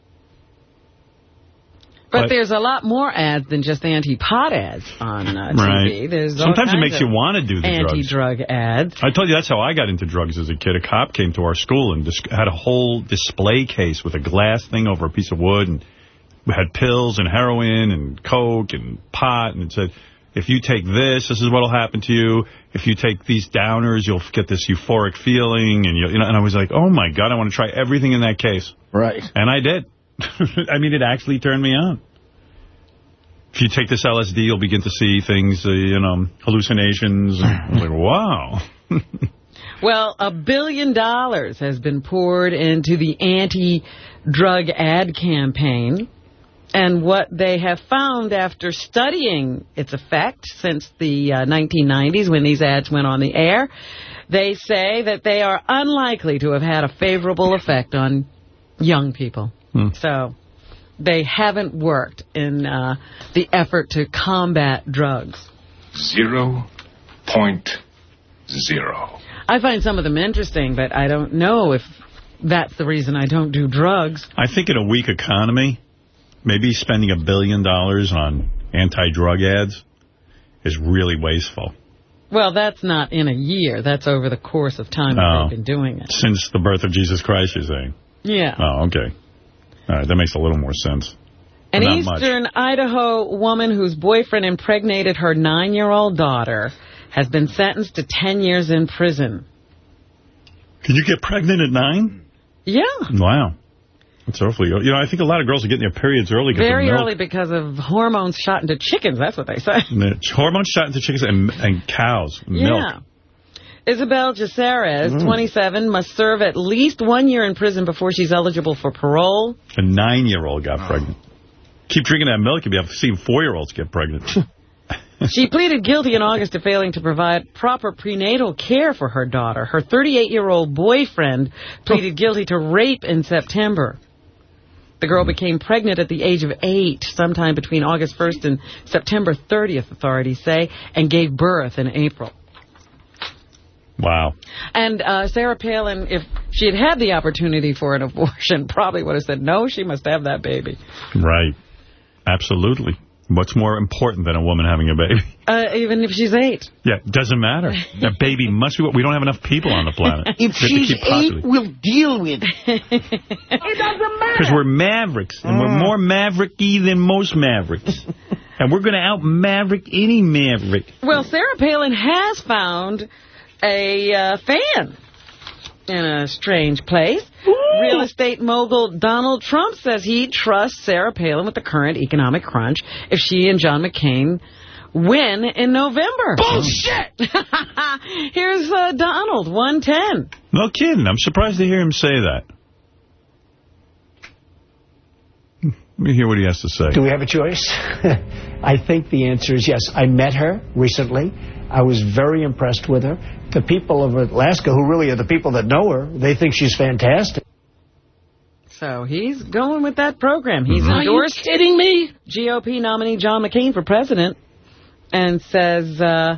But, there's a lot more ads than just anti-pot ads on uh, TV. Right. There's Sometimes it makes you want to do the drugs. anti-drug ads. I told you that's how I got into drugs as a kid. A cop came to our school and had a whole display case with a glass thing over a piece of wood and we had pills and heroin and coke and pot and it said, if you take this, this is what will happen to you. If you take these downers, you'll get this euphoric feeling. And, you you know, and I was like, oh, my God, I want to try everything in that case. Right. And I did. I mean, it actually turned me on. If you take this LSD, you'll begin to see things, uh, you know, hallucinations. I like, wow. Well, a billion dollars has been poured into the anti-drug ad campaign. And what they have found after studying its effect since the uh, 1990s when these ads went on the air, they say that they are unlikely to have had a favorable effect on young people. So they haven't worked in uh, the effort to combat drugs. Zero point zero. I find some of them interesting, but I don't know if that's the reason I don't do drugs. I think in a weak economy, maybe spending a billion dollars on anti-drug ads is really wasteful. Well, that's not in a year. That's over the course of time that they've been doing it. Since the birth of Jesus Christ, you're saying? Yeah. Oh, okay. All right, that makes a little more sense. An Not much. eastern Idaho woman whose boyfriend impregnated her nine-year-old daughter has been sentenced to 10 years in prison. Can you get pregnant at nine? Yeah. Wow. That's awfully... You know, I think a lot of girls are getting their periods early because Very early because of hormones shot into chickens. That's what they say. Hormones shot into chickens and, and cows, and milk. Isabel Jaceres, Mm. 27, must serve at least one year in prison before she's eligible for parole. A nine-year-old got pregnant. Keep drinking that milk, you'll be to four-year-olds get pregnant. She pleaded guilty in August to failing to provide proper prenatal care for her daughter. Her 38-year-old boyfriend pleaded guilty to rape in September. The girl became pregnant at the age of eight, sometime between August 1st and September 30th, authorities say, and gave birth in April. Wow. And uh, Sarah Palin, if she had had the opportunity for an abortion, probably would have said, no, she must have that baby. Right. Absolutely. What's more important than a woman having a baby? Uh, even if she's eight. Yeah, doesn't matter. A baby must be... What we don't have enough people on the planet. If We she's eight, populating. we'll deal with it. it doesn't matter. Because we're mavericks, and Mm. we're more mavericky than most mavericks. and we're going to out-maverick any maverick. Well, Sarah Palin has found a uh, fan in a strange place. Real estate mogul Donald Trump says he trusts Sarah Palin with the current economic crunch if she and John McCain win in November. Bullshit! Here's uh, Donald, 110. No kidding. I'm surprised to hear him say that. Let me hear what he has to say. Do we have a choice? I think the answer is yes. I met her recently. I was very impressed with her. The people of Alaska, who really are the people that know her, they think she's fantastic. So he's going with that program. He's Are you kidding me? GOP nominee John McCain for president and says uh,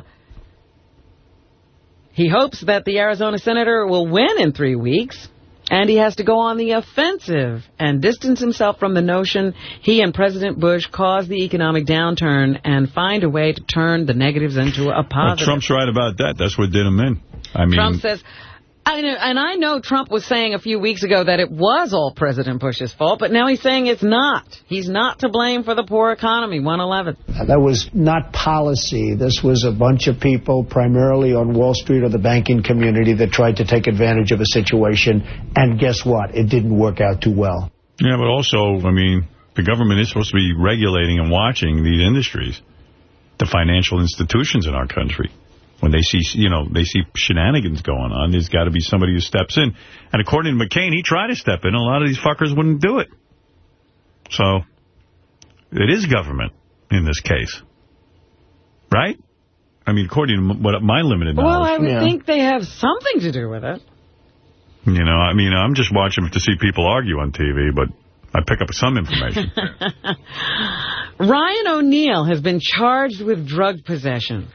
he hopes that the Arizona senator will win in three weeks. And he has to go on the offensive and distance himself from the notion he and President Bush caused the economic downturn and find a way to turn the negatives into a Well, positive. Trump's right about that. That's what did him in. I mean, Trump says, I know, and I know Trump was saying a few weeks ago that it was all President Bush's fault, but now he's saying it's not. He's not to blame for the poor economy, 111. Uh, that was not policy. This was a bunch of people, primarily on Wall Street or the banking community, that tried to take advantage of a situation. And guess what? It didn't work out too well. yeah, but also, I mean, the government is supposed to be regulating and watching these industries, the financial institutions in our country. When they see, you know, they see shenanigans going on, there's got to be somebody who steps in. And according to McCain, he tried to step in. A lot of these fuckers wouldn't do it. So, it is government in this case. Right? I mean, according to what my limited Well, knowledge. I would think they have something to do with it. You know, I mean, I'm just watching to see people argue on TV, but I pick up some information. Ryan O'Neal has been charged with drug possession.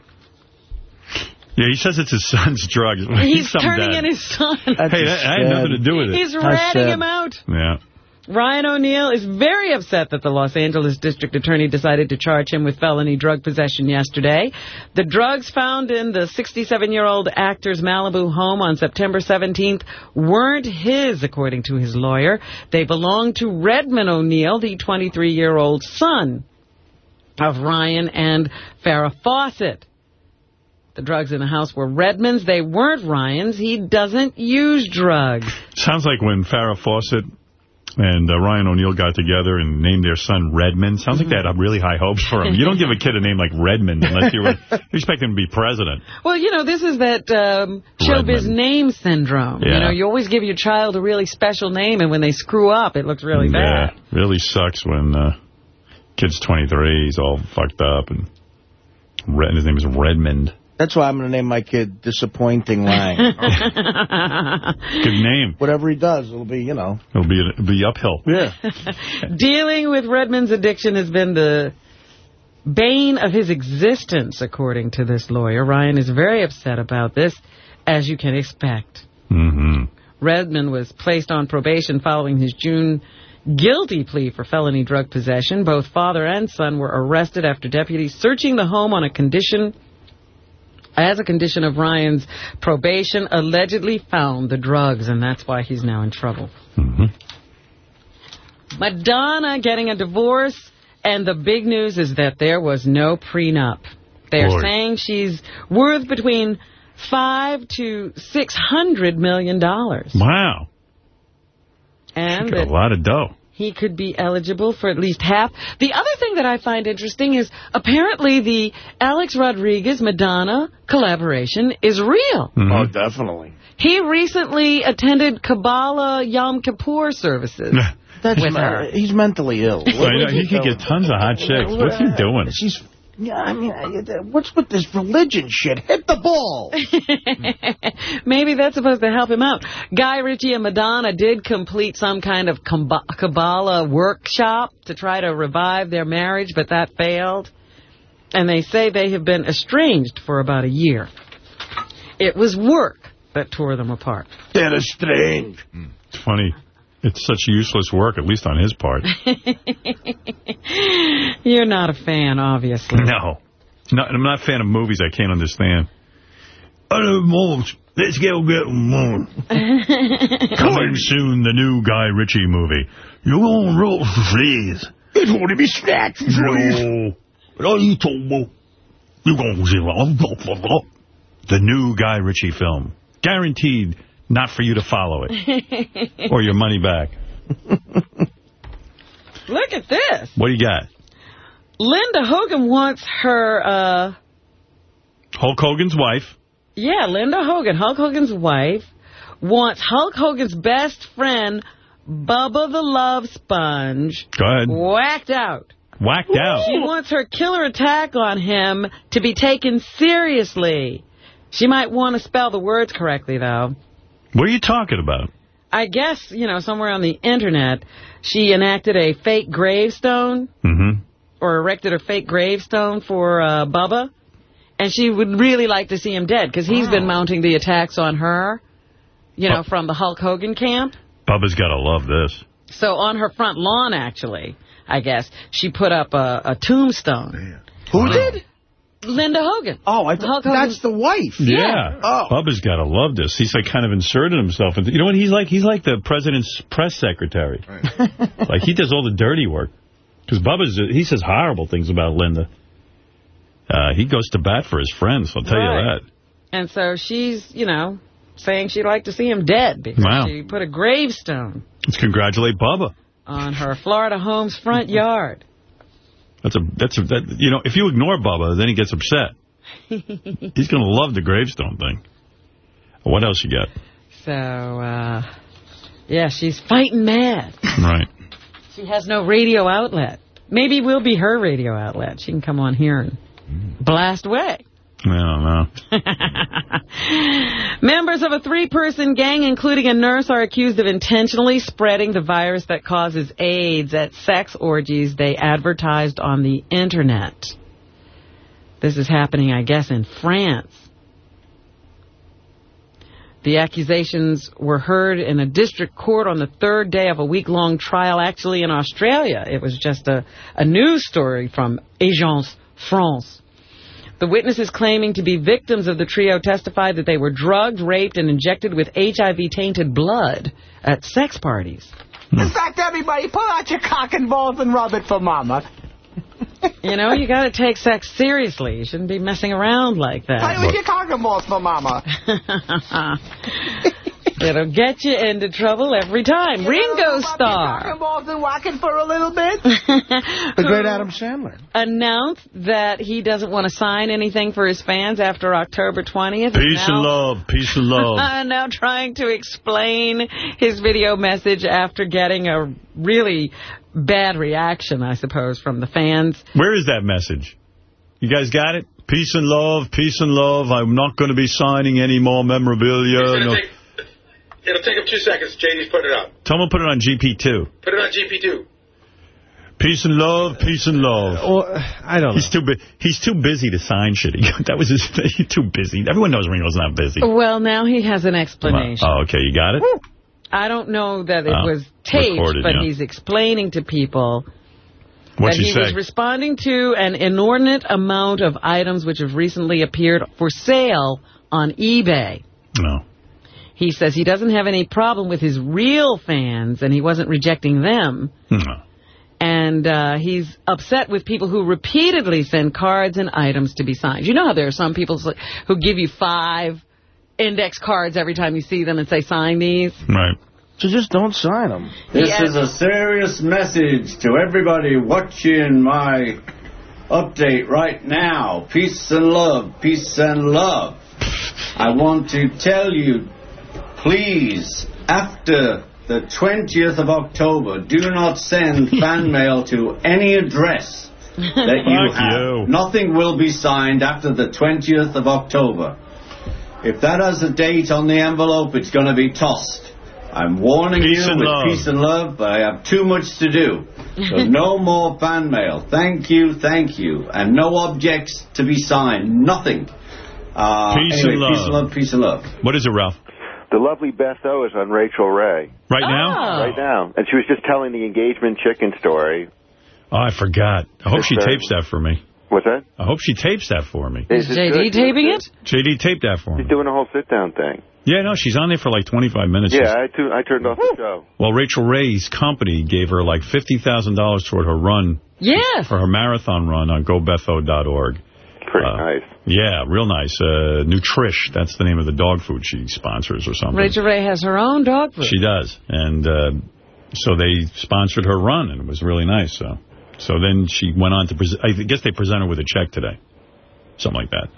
Yeah, he says it's his son's drugs. He's some turning dad. in his son. Hey, that, I had nothing to do with it. He's ratting him out. Yeah. Ryan O'Neal is very upset that the Los Angeles District Attorney decided to charge him with felony drug possession yesterday. The drugs found in the 67-year-old actor's Malibu home on September 17th weren't his, according to his lawyer. They belonged to Redmond O'Neal, the 23-year-old son of Ryan and Farrah Fawcett. The drugs in the house were Redmond's. They weren't Ryan's. He doesn't use drugs. Sounds like when Farrah Fawcett and uh, Ryan O'Neal got together and named their son Redmond. Sounds like they had really high hopes for him. You don't give a kid a name like Redmond unless you, expect him to be president. Well, you know, this is that um, showbiz name syndrome. Yeah. You know, you always give your child a really special name, and when they screw up, it looks really bad. Yeah, really sucks when uh, kid's 23, he's all fucked up, and Red, his name is Redmond. That's why I'm going to name my kid Disappointing Lange. Good name. Whatever he does, it'll be, you know. It'll be it'll be uphill. Yeah. Dealing with Redmond's addiction has been the bane of his existence, according to this lawyer. Ryan is very upset about this, as you can expect. Mm-hmm. Redmond was placed on probation following his June guilty plea for felony drug possession. Both father and son were arrested after deputies searching the home on a condition as a condition of Ryan's probation, allegedly found the drugs, and that's why he's now in trouble. Mm-hmm. Madonna getting a divorce, and the big news is that there was no prenup. They're Boy. saying she's worth between five to six hundred million dollars, Wow. and Got a lot of dough. He could be eligible for at least half. The other thing that I find interesting is apparently the Alex Rodriguez-Madonna collaboration is real. Mm-hmm. Oh, definitely. He recently attended Kabbalah Yom Kippur services That's with her. He's mentally ill. I know, he could get tons of hot chicks. What's he doing? She's, yeah, I mean, uh, what's with this religion shit? Hit the ball. Maybe that's supposed to help him out. Guy Ritchie and Madonna did complete some kind of Kabbalah workshop to try to revive their marriage, but that failed. And they say they have been estranged for about a year. It was work that tore them apart. They're estranged. Hmm. It's funny. It's such useless work, at least on his part. You're not a fan, obviously. No. no. I'm not a fan of movies I can't understand. Other moves. Let's go get more. Coming soon, the new Guy Ritchie movie. You on roll, please. It's going to be snatched, No. What are you talking about? You going to The new Guy Ritchie film. Guaranteed not for you to follow it. or your money back. Look at this. What do you got? Linda Hogan wants her, uh, Hulk Hogan's wife. yeah, Linda Hogan, Hulk Hogan's wife, wants Hulk Hogan's best friend, Bubba the Love Sponge, Go ahead. whacked out. Whacked out. She wants her killer attack on him to be taken seriously. She might want to spell the words correctly, though. What are you talking about? I guess, you know, somewhere on the Internet, she enacted a fake gravestone, Mm-hmm. or erected a fake gravestone for uh, Bubba. And she would really like to see him dead, because he's been mounting the attacks on her, you know, from the Hulk Hogan camp. Bubba's got to love this. So on her front lawn, actually, I guess, she put up a, a tombstone. Who did? Linda Hogan. Oh, I Hulk thought that's the wife. Yeah. Oh. Bubba's got to love this. He's like kind of inserted himself into. You know what he's like? He's like the president's press secretary. Right. like he does all the dirty work. Because Bubba's he says horrible things about Linda. Uh, he goes to bat for his friends. I'll tell Right. you that. And so she's, you know, saying she'd like to see him dead because Wow. she put a gravestone Let's congratulate Bubba. on her Florida home's front yard. That's a that's a that, you know if you ignore Bubba, then he gets upset. He's gonna love the gravestone thing. What else you got? So, uh, yeah, she's fighting mad. Right. She has no radio outlet. Maybe we'll be her radio outlet. She can come on here and blast away. I don't know. Members of a three-person gang, including a nurse, are accused of intentionally spreading the virus that causes AIDS at sex orgies they advertised on the Internet. This is happening, I guess, in France. The accusations were heard in a district court on the third day of a week-long trial, actually in Australia. It was just a, a news story from Agence France. The witnesses claiming to be victims of the trio testified that they were drugged, raped, and injected with HIV-tainted blood at sex parties. Hmm. In fact, everybody, pull out your cock and balls and rub it for Mama. You know, you got to take sex seriously. You shouldn't be messing around like Play that. with your cock and balls for Mama. It'll get you into trouble every time. Ringo Cock Starr and balls and whack for a little bit. The great Adam Sandler. announced that he doesn't want to sign anything for his fans after October 20th. Peace now, and love. Peace and love. now trying to explain his video message after getting a really bad reaction, I suppose, from the fans. Where is that message? You guys got it? Peace and love, peace and love. I'm not going to be signing any more memorabilia. It's No. gonna take, it'll take him two seconds. JD's putting it up. Someone put it on GP2. Put it on GP2. Peace and love, peace and love. Well, I don't know. He's too bu- he's too busy to sign shit. That was his thing. He's too busy. Everyone knows Ringo's not busy. Well, now he has an explanation. Oh, okay, you got it. I don't know that it Oh, was taped, recorded, but yeah. he's explaining to people What'd that she he was responding to an inordinate amount of items which have recently appeared for sale on eBay. No. He says he doesn't have any problem with his real fans, and he wasn't rejecting them. No. And uh, he's upset with people who repeatedly send cards and items to be signed. You know how there are some people who give you five index cards every time you see them and say, sign these? Right. So just don't sign them. This is a serious message to everybody watching my update right now. Peace and love, peace and love. I want to tell you, please, after the 20th of October, do not send fan mail to any address that you have. you. Nothing will be signed after the 20th of October. If that has a date on the envelope, it's going to be tossed. I'm warning Peace you with love. peace and love, but I have too much to do. So no more fan mail. Thank you, thank you. And no objects to be signed. Nothing. Uh, Peace anyway, and love. Peace and love, peace and love. What is it, Ralph? The lovely Beth O is on Rachael Ray. Right now? Oh. Right now. And she was just telling the engagement chicken story. Oh, I forgot. I hope Yes, she tapes that for me. What's that? I hope she tapes that for me. Is it JD good? taping it? JD taped that for me. She's doing a whole sit-down thing. Yeah, no, she's on there for like 25 minutes. Yeah, I, tu- I turned off the show. Well, Rachael Ray's company gave her like $50,000 toward her run. Yeah. For her marathon run on gobetho.org. Pretty nice. Yeah, real nice. Uh, Nutrish, that's the name of the dog food she sponsors or something. Rachael Ray has her own dog food. She does. And uh, so they sponsored her run, and it was really nice. So so then she went on to present. I guess they present her with a check today. Something like that.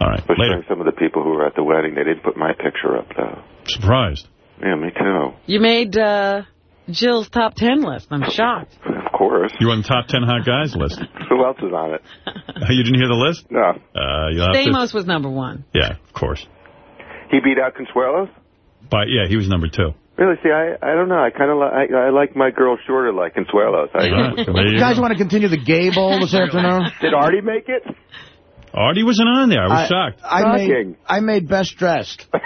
All right. I was Later. showing some of the people who were at the wedding. They didn't put my picture up, though. Surprised. Yeah, me too. You made uh, Jill's top ten list. I'm shocked. Of course. You on the top 10 hot guys list. Who else is on it? you didn't hear the list? No. Uh, you'll have to, was number one. yeah, of course. He beat out Consuelos? But yeah, he was number two. Really? See, I I don't know. I kind of li- I, I like my girl shorter like Consuelos. I, You guys want to continue the gay bowl this afternoon? Did Artie make it? Artie wasn't on there. I was I- shocked. I made, I made best dressed.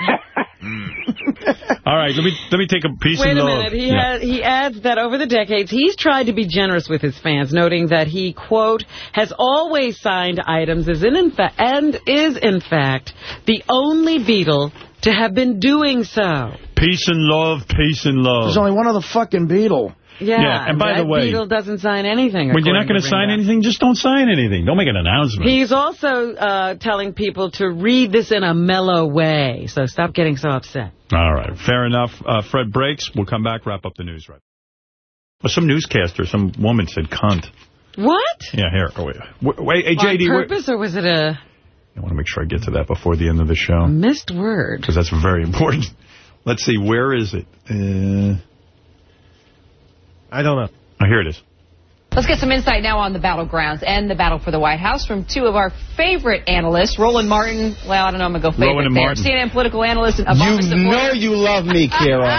All right, let me let me take a piece Wait of a love. minute. He, Yeah. has, he adds that over the decades, he's tried to be generous with his fans, noting that he, quote, has always signed items as in, in fa- and is, in fact, the only Beatle to have been doing so. Peace and love, peace and love. There's only one other fucking Beatle. Yeah, Yeah, and by the way- Beatle doesn't sign anything. when you're not going to sign anything, just don't sign anything. Don't make an announcement. He's also uh, telling people to read this in a mellow way, so stop getting so upset. All right, fair enough. Uh, Fred breaks. We'll come back, wrap up the news right. Well, some newscaster, some woman said cunt. What? Yeah, here. Oh, wait, wait, hey, On JD, wait. purpose, or was it a I want to make sure I get to that before the end of the show. missed word? Because that's very important. Let's see, where is it? Uh, I don't know. Oh, here it is. Let's get some insight now on the battlegrounds and the battle for the White House from two of our favorite analysts, Roland Martin. Well, I don't know, I'm going to go favorite Roland and there. Martin. CNN political analyst and Obama You supporter. know you love me, Kyra.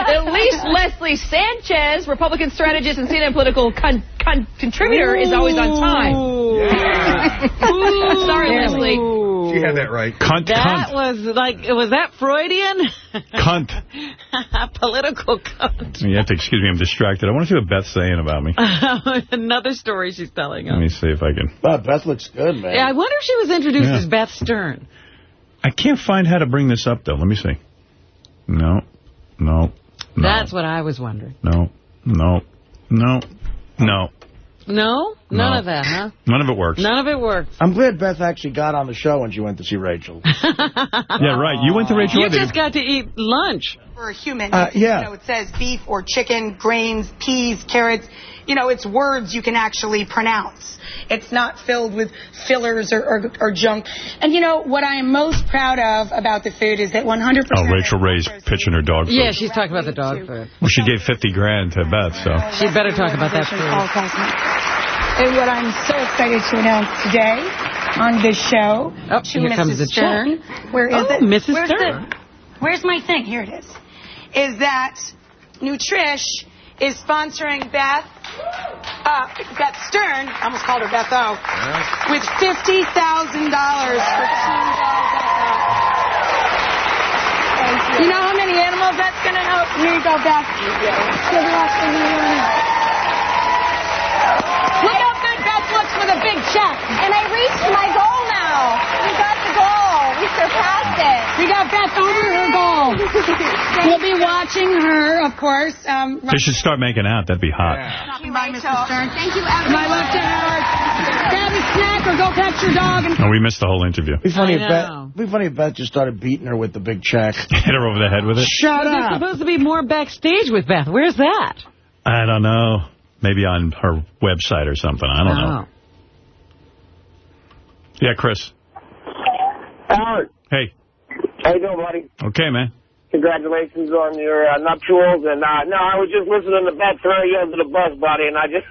At least Leslie Sanchez, Republican strategist and CNN political con- con- contributor, is always on time. Sorry, Leslie. She had that right. Cunt, That cunt, was like, was that Freudian? cunt. Political cunt. You have to excuse me, I'm distracted. I want to see what Beth's saying about me. Another story she's telling Let me see if I can. Wow, Beth looks good, man. Yeah, I wonder if she was introduced Yeah. as Beth Stern. I can't find how to bring this up, though. Let me see. No. No. No. That's what I was wondering. No. No. No. No. No? None No. of that, huh? None of it works. None of it worked. I'm glad Beth actually got on the show when she went to see Rachael. Yeah, right. You went to Rachael. You Ray. just got to eat lunch. For a human, Uh, yeah. you know, it says beef or chicken, grains, peas, carrots. You know, it's words you can actually pronounce. It's not filled with fillers or, or, or junk. And you know, what I am most proud of about the food is that 100% Oh, Rachael Ray's pitching her dog food. Yeah, she's talking about the dog food. Well, she gave 50 grand to Beth, so. She'd better talk about that All food. And what I'm so excited to announce today on this show Oh, to here comes Mrs. the Stern. check. Where is Oh, it? Mrs. Where's Stern. The, where's my thing? Here it is. Is that Nutrish is sponsoring Beth, uh, Beth Stern, I almost called her Beth O, with $50,000 for Team You know how many animals that's going to help? Here you go, Beth. Good luck to you. Look how good Beth looks with a big check. And I reached my goal now. We got the goal. We surpassed it. We got Beth over her goal. we'll be watching her, of course. Um, They should start making out. That'd be hot. Thank you, Mrs. Stern. Thank you, My love to Howard. Grab a snack or go pet your dog. And Oh, we missed the whole interview. Be funny if Beth. Be funny if Beth just started beating her with the big check. Hit her over the head with it. Shut There's up. supposed to be more backstage with Beth. Where's that? I don't know. Maybe on her website or something. I don't know. Oh. Yeah, Chris. Howard, Hey. how you doing, buddy? Okay, man. Congratulations on your uh, nuptials. And uh, no, I was just listening to Beth throw you under the bus, buddy, and I just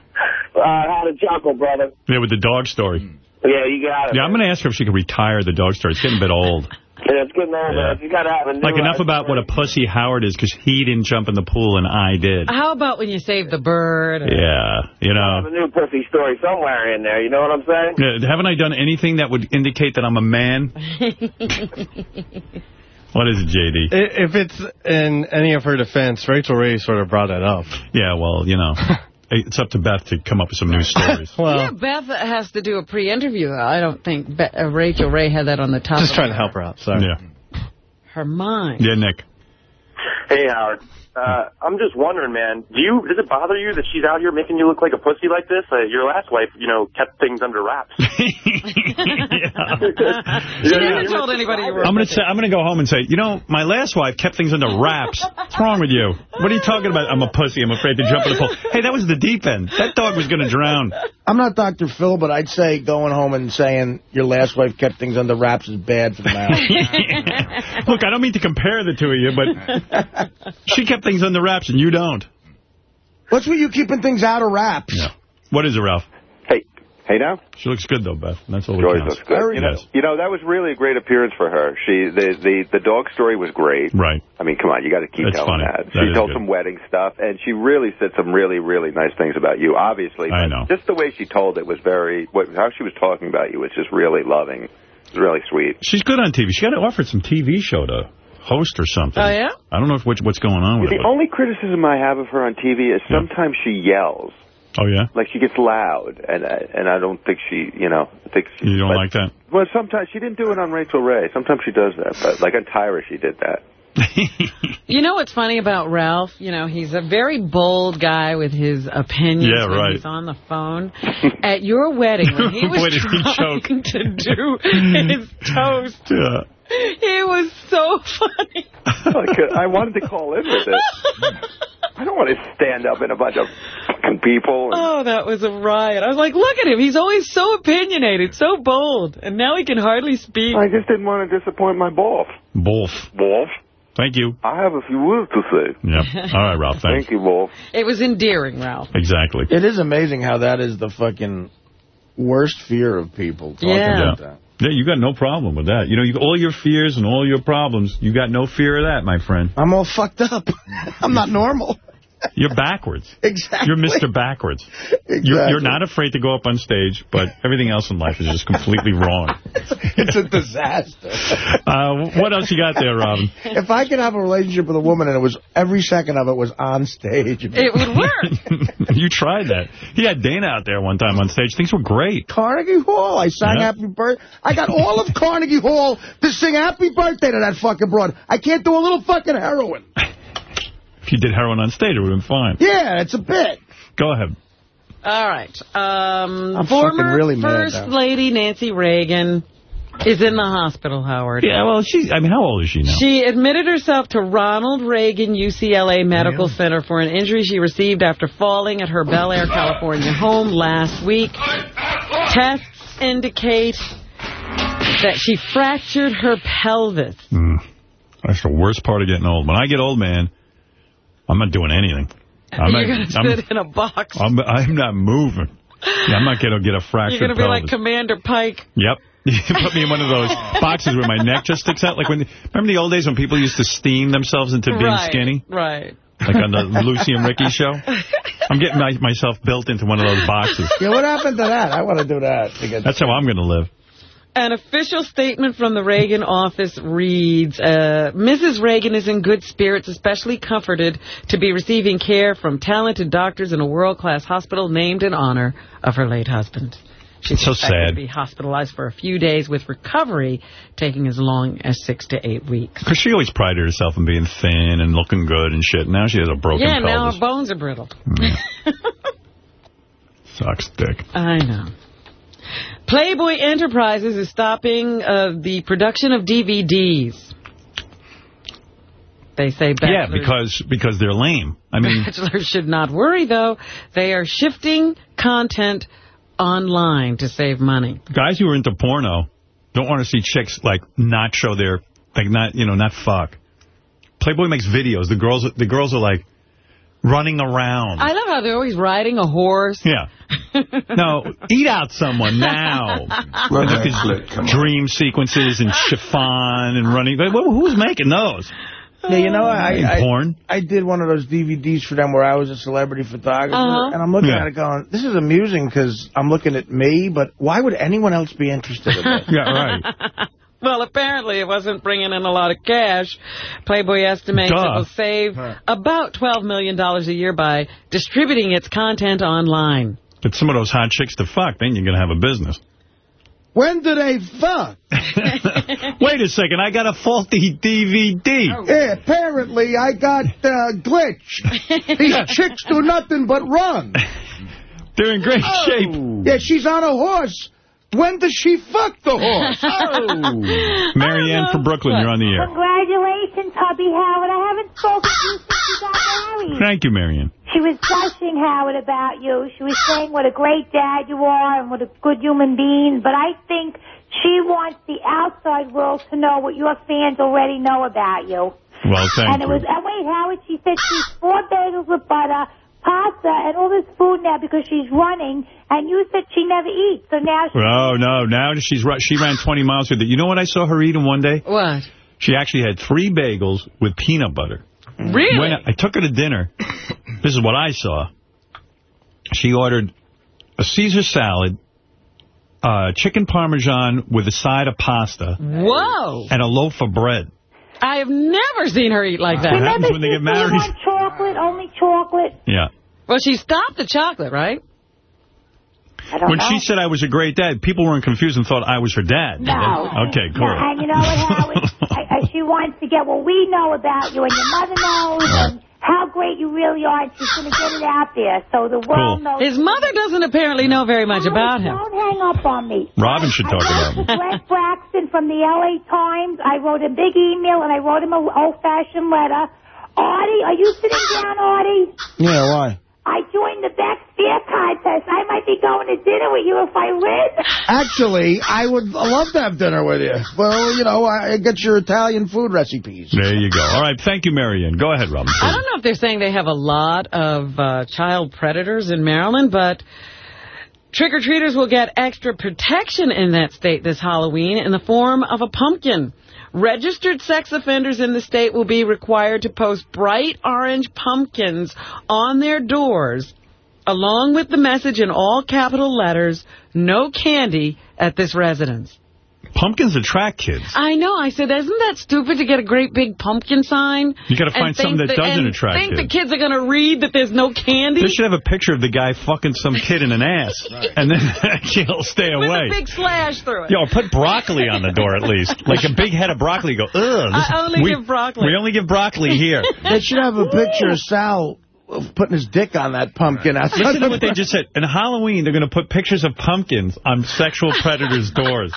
uh, had a chuckle, brother. Yeah, with the dog story. Yeah, you got it. Yeah, I'm going to ask her if she can retire the dog story. It's getting a bit old. Yeah, it's getting old, Yeah. man. You got to have a new Like, enough about what a pussy Howard is, because he didn't jump in the pool and I did. How about when you save the bird? Yeah, you have know. a new pussy story somewhere in there. You know what I'm saying? Yeah, haven't I done anything that would indicate that I'm a man? What is it, J.D.? If it's in any of her defense, Rachael Ray sort of brought that up. Yeah, well, you know, it's up to Beth to come up with some new stories. yeah, Beth has to do a pre-interview. I don't think Be uh, Rachael Ray had that on the top Just of trying to help her out. Sorry. Yeah. her mind. Yeah, Nick. Hey, Howard. Uh, I'm just wondering, man, do you, does it bother you that she's out here making you look like a pussy like this? Uh, your last wife, you know, kept things under wraps. She never told anybody you were. I'm gonna say I'm gonna go home and say, you know, my last wife kept things under wraps. What's wrong with you? What are you talking about? I'm a pussy. I'm afraid to jump in the pool. Hey, that was the deep end. That dog was gonna drown. I'm not Dr. Phil, but I'd say going home and saying your last wife kept things under wraps is bad for the mouth. Look, I don't mean to compare the two of you, but she kept things under wraps and you don't. What's with you keeping things out of wraps? Yeah. What is it, Ralph? Hey, hey now. She looks good though, Beth. That's all She that always counts. looks good. You know, Yes. you know, that was really a great appearance for her. She the the the dog story was great. Right. I mean, come on, you got to keep That's telling funny. that. That She is told good. some wedding stuff, and she really said some really really nice things about you. Obviously, I know. Just the way she told it was very. What how she was talking about you was just really loving. It was really sweet. She's good on TV. She got offered some TV show to host or something. Oh, yeah? I don't know if which, what's going on with The it. only criticism I have of her on TV is sometimes she yells. Oh yeah. Like she gets loud, and I, and I don't think she, you know, I think she, You don't but- like that? Well, sometimes she didn't do it on Rachael Ray. Sometimes she does that, but like on Tyra, she did that. You know what's funny about Ralph? You know, he's a very bold guy with his opinions Yeah, when right. he's on the phone. At your wedding, when he was Boy, did he to do his toast, Yeah. it was so funny. I wanted to call in with it. I don't want to stand up in a bunch of fucking people. And, Oh, that was a riot. I was like, look at him. He's always so opinionated, so bold. And now he can hardly speak. I just didn't want to disappoint my boss. Wolf. Wolf? Thank you. I have a few words to say. Yeah. All right, Ralph. Thanks. Thank you, Wolf. It was endearing, Ralph. Exactly. It is amazing how that is the fucking worst fear of people. Talking Yeah. about that. Yeah, you got no problem with that. You know, you, all your fears and all your problems, you got no fear of that, my friend. I'm all fucked up. I'm not normal. You're backwards. Exactly. You're Mr. Backwards. You're, you're not afraid to go up on stage, but everything else in life is just completely wrong. It's a disaster. Uh, what else you got there, Robin? If I could have a relationship with a woman and it was every second of it was on stage. It would work. you tried that. He had Dana out there one time on stage. Things were great. Carnegie Hall. I sang Yeah. Happy Birthday. I got all of Carnegie Hall to sing Happy Birthday to that fucking broad. I can't do a little fucking heroin. If you did heroin on stage, it would have been fine. Yeah, it's a bit. Go ahead. All right. Um, I'm former really First now. Lady Nancy Reagan is in the hospital, Howard. Yeah, well, she's, I mean, how old is she now? She admitted herself to Ronald Reagan UCLA Medical Center for an injury she received after falling at her Bel Air, California home last week. Tests indicate that she fractured her pelvis. Mm. That's the worst part of getting old. When I get old, man, I'm not doing anything. I'm You're not, going to I'm, sit in a box. I'm, I'm not moving. Yeah, I'm not going to get a fractured You're going to be like. Commander Pike. Yep. You put me in one of those boxes where my neck just sticks out. Like when, remember the old days when people used to steam themselves into being right, skinny? Right. Like on the Lucy and Ricky show? I'm getting my, myself built into one of those boxes. Yeah, what happened to that? I want to do that. To get That's how I'm going to live. An official statement from the Reagan office reads, uh, Mrs. Reagan is in good spirits, especially comforted to be receiving care from talented doctors in a world-class hospital named in honor of her late husband. She's So expected sad. to be hospitalized for a few days with recovery taking as long as six to eight weeks. Because she always prided herself on being thin and looking good and shit. Now she has a broken yeah, now her bones are brittle. Sucks dick. I know. Playboy Enterprises is stopping uh, the production of DVDs. They say Yeah, because because they're lame. I mean, bachelors should not worry, though. They are shifting content online to save money. guys who are into porno don't want to see chicks, like, not show their, like, not, you know, not fuck. Playboy makes videos. The girls, the girls are, like, running around. I love how they're always riding a horse. Yeah. No, eat out someone now. Look at flick come dream sequences and chiffon and running. Who's making those? Yeah, you know, I, Ain't I, porn. I did one of those DVDs for them where I was a celebrity photographer, Uh-huh. and I'm looking Yeah. at it going, this is amusing because I'm looking at me, but why would anyone else be interested in this? Yeah, right. Well, apparently it wasn't bringing in a lot of cash. Playboy estimates Duh. it will save about $12 million a year by distributing its content online. Get some of those hot chicks to fuck, then you're going to have a business. When do they fuck? Wait a second, I got a faulty DVD. Yeah, apparently I got uh, glitch. These chicks do nothing but run. They're in great Oh. shape. Yeah, she's on a horse. When does she fuck the horse? Oh. Marianne from Brooklyn, you're on the air. Congratulations, hubby Howard. I haven't spoken to you since you got married. Thank you, Marianne. She was gushing, Howard, about you. She was saying what a great dad you are and what a good human being. But I think she wants the outside world to know what your fans already know about you. Well, thank and it you. was, and wait, Howard, she said she's four bagels with butter, pasta, and all this food now because she's running. And you said she never eats. So now she... Oh, no, now she's ru- she ran 20 miles with it. You know what I saw her eat in one day? What? She actually had three bagels with peanut butter. Really? When I, I took her to dinner, this is what I saw. She ordered a Caesar salad, uh, chicken parmesan with a side of pasta, Whoa! and a loaf of bread. I have never seen her eat like that. What happens when they get Do you married? want chocolate? Only chocolate? Yeah. Well, she stopped the chocolate, right? I don't When know. she said I was a great dad, people weren't confused and thought I was her dad. No. Okay, No, cool. and you know what, Howard? I, I, she wants to get what we know about you, and your mother knows, and how great you really are, and she's going to get it out there so the world knows. His mother doesn't apparently know very much about him. Don't hang up on me. Robin should talk about To me. Brett Braxton from the L.A. Times, I wrote a big email, and I wrote him an old-fashioned letter. Artie, are you sitting down, Artie? Yeah, why? I joined the Beck Spear contest. I might be going to dinner with you if I win. Actually, I would love to have dinner with you. Well, you know, I I get your Italian food recipes. There you go. All right, thank you, Marianne. Go ahead, Robin. I don't know if they're saying they have a lot of uh, child predators in Maryland, but trick-or-treaters will get extra protection in that state this Halloween in the form of a pumpkin. Registered sex offenders in the state will be required to post bright orange pumpkins on their doors, along with the message in all capital letters, no candy at this residence. Pumpkins attract kids. I know. I said, isn't that stupid to get a great big pumpkin sign? You got to and find something think that doesn't and attract think kids. the kids are going to read that there's no candy? They should have a picture of the guy fucking some kid in an ass, and then he'll stay With away. a big slash through it. Yo, put broccoli on the door at least. Like a big head of broccoli. Go, ugh. this- I only we, give broccoli. We only give broccoli here. They should have a picture of Sal putting his dick on that pumpkin outside. Listen to what they just said. In Halloween, they're going to put pictures of pumpkins on sexual predators' doors.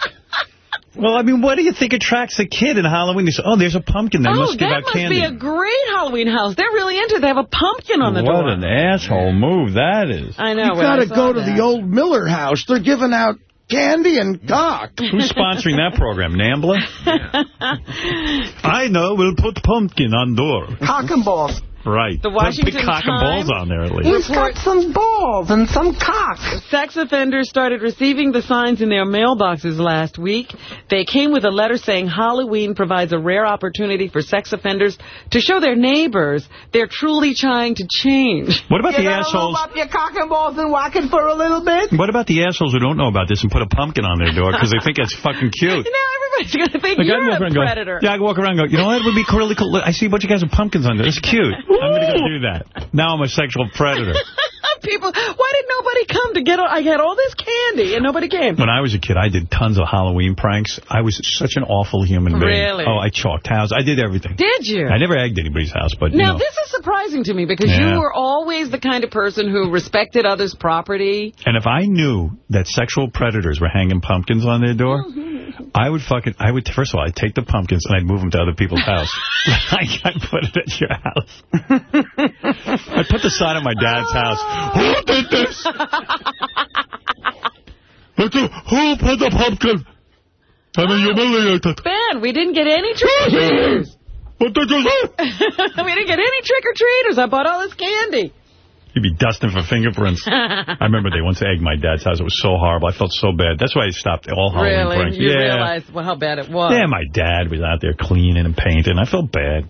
Well, I mean, what do you think attracts a kid in Halloween? They say, oh, there's a pumpkin. They oh, must give that out must candy. be a great Halloween house. They're really into it. They have a pumpkin on the what door. What an asshole move that is. I know. You when I got to saw go to that. the old Miller house. They're giving out candy and cock. Who's sponsoring that program? Nambla? I know. We'll put pumpkin on door. Cock and balls. Right. The Put Washington big cock and balls on there at least. He's got some balls and some cock. Sex offenders started receiving the signs in their mailboxes last week. They came with a letter saying Halloween provides a rare opportunity for sex offenders to show their neighbors they're truly trying to change. What about you the assholes? lube up your cock and balls and whack for a little bit. What about the assholes who don't know about this and put a pumpkin on their door because they think it's fucking cute? Now everybody's going to think Like, you're a around and go, predator. yeah, I walk around and go, you know what would be really cool? I see a bunch of guys with pumpkins on there. It's cute. I'm going to go do that. Now I'm a sexual predator. People, why did nobody come to get all, I had all this candy and nobody came. When I was a kid, I did tons of Halloween pranks. I was such an awful human being. Really? Oh, I chalked houses. I did everything. Did you? I never egged anybody's house, but, you Now, know. this is surprising to me because Yeah. you were always the kind of person who respected others' property. And if I knew that sexual predators were hanging pumpkins on their door, I would fucking, I would, first of all, I'd take the pumpkins and I'd move them to other people's house. I'd put it at your house. I'd put the sign at my dad's oh, house. Who did this? Who put the pumpkin? I'm oh. humiliated. Ben, we didn't get any trick-or-treaters. What did you say? we didn't get any trick-or-treaters. I bought all this candy. You'd be dusting for fingerprints. I remember they once egged my dad's house. It was so horrible. I felt so bad. That's why I stopped all Halloween really? pranks. You yeah. realized well, how bad it was. Yeah, my dad was out there cleaning and painting. I felt bad.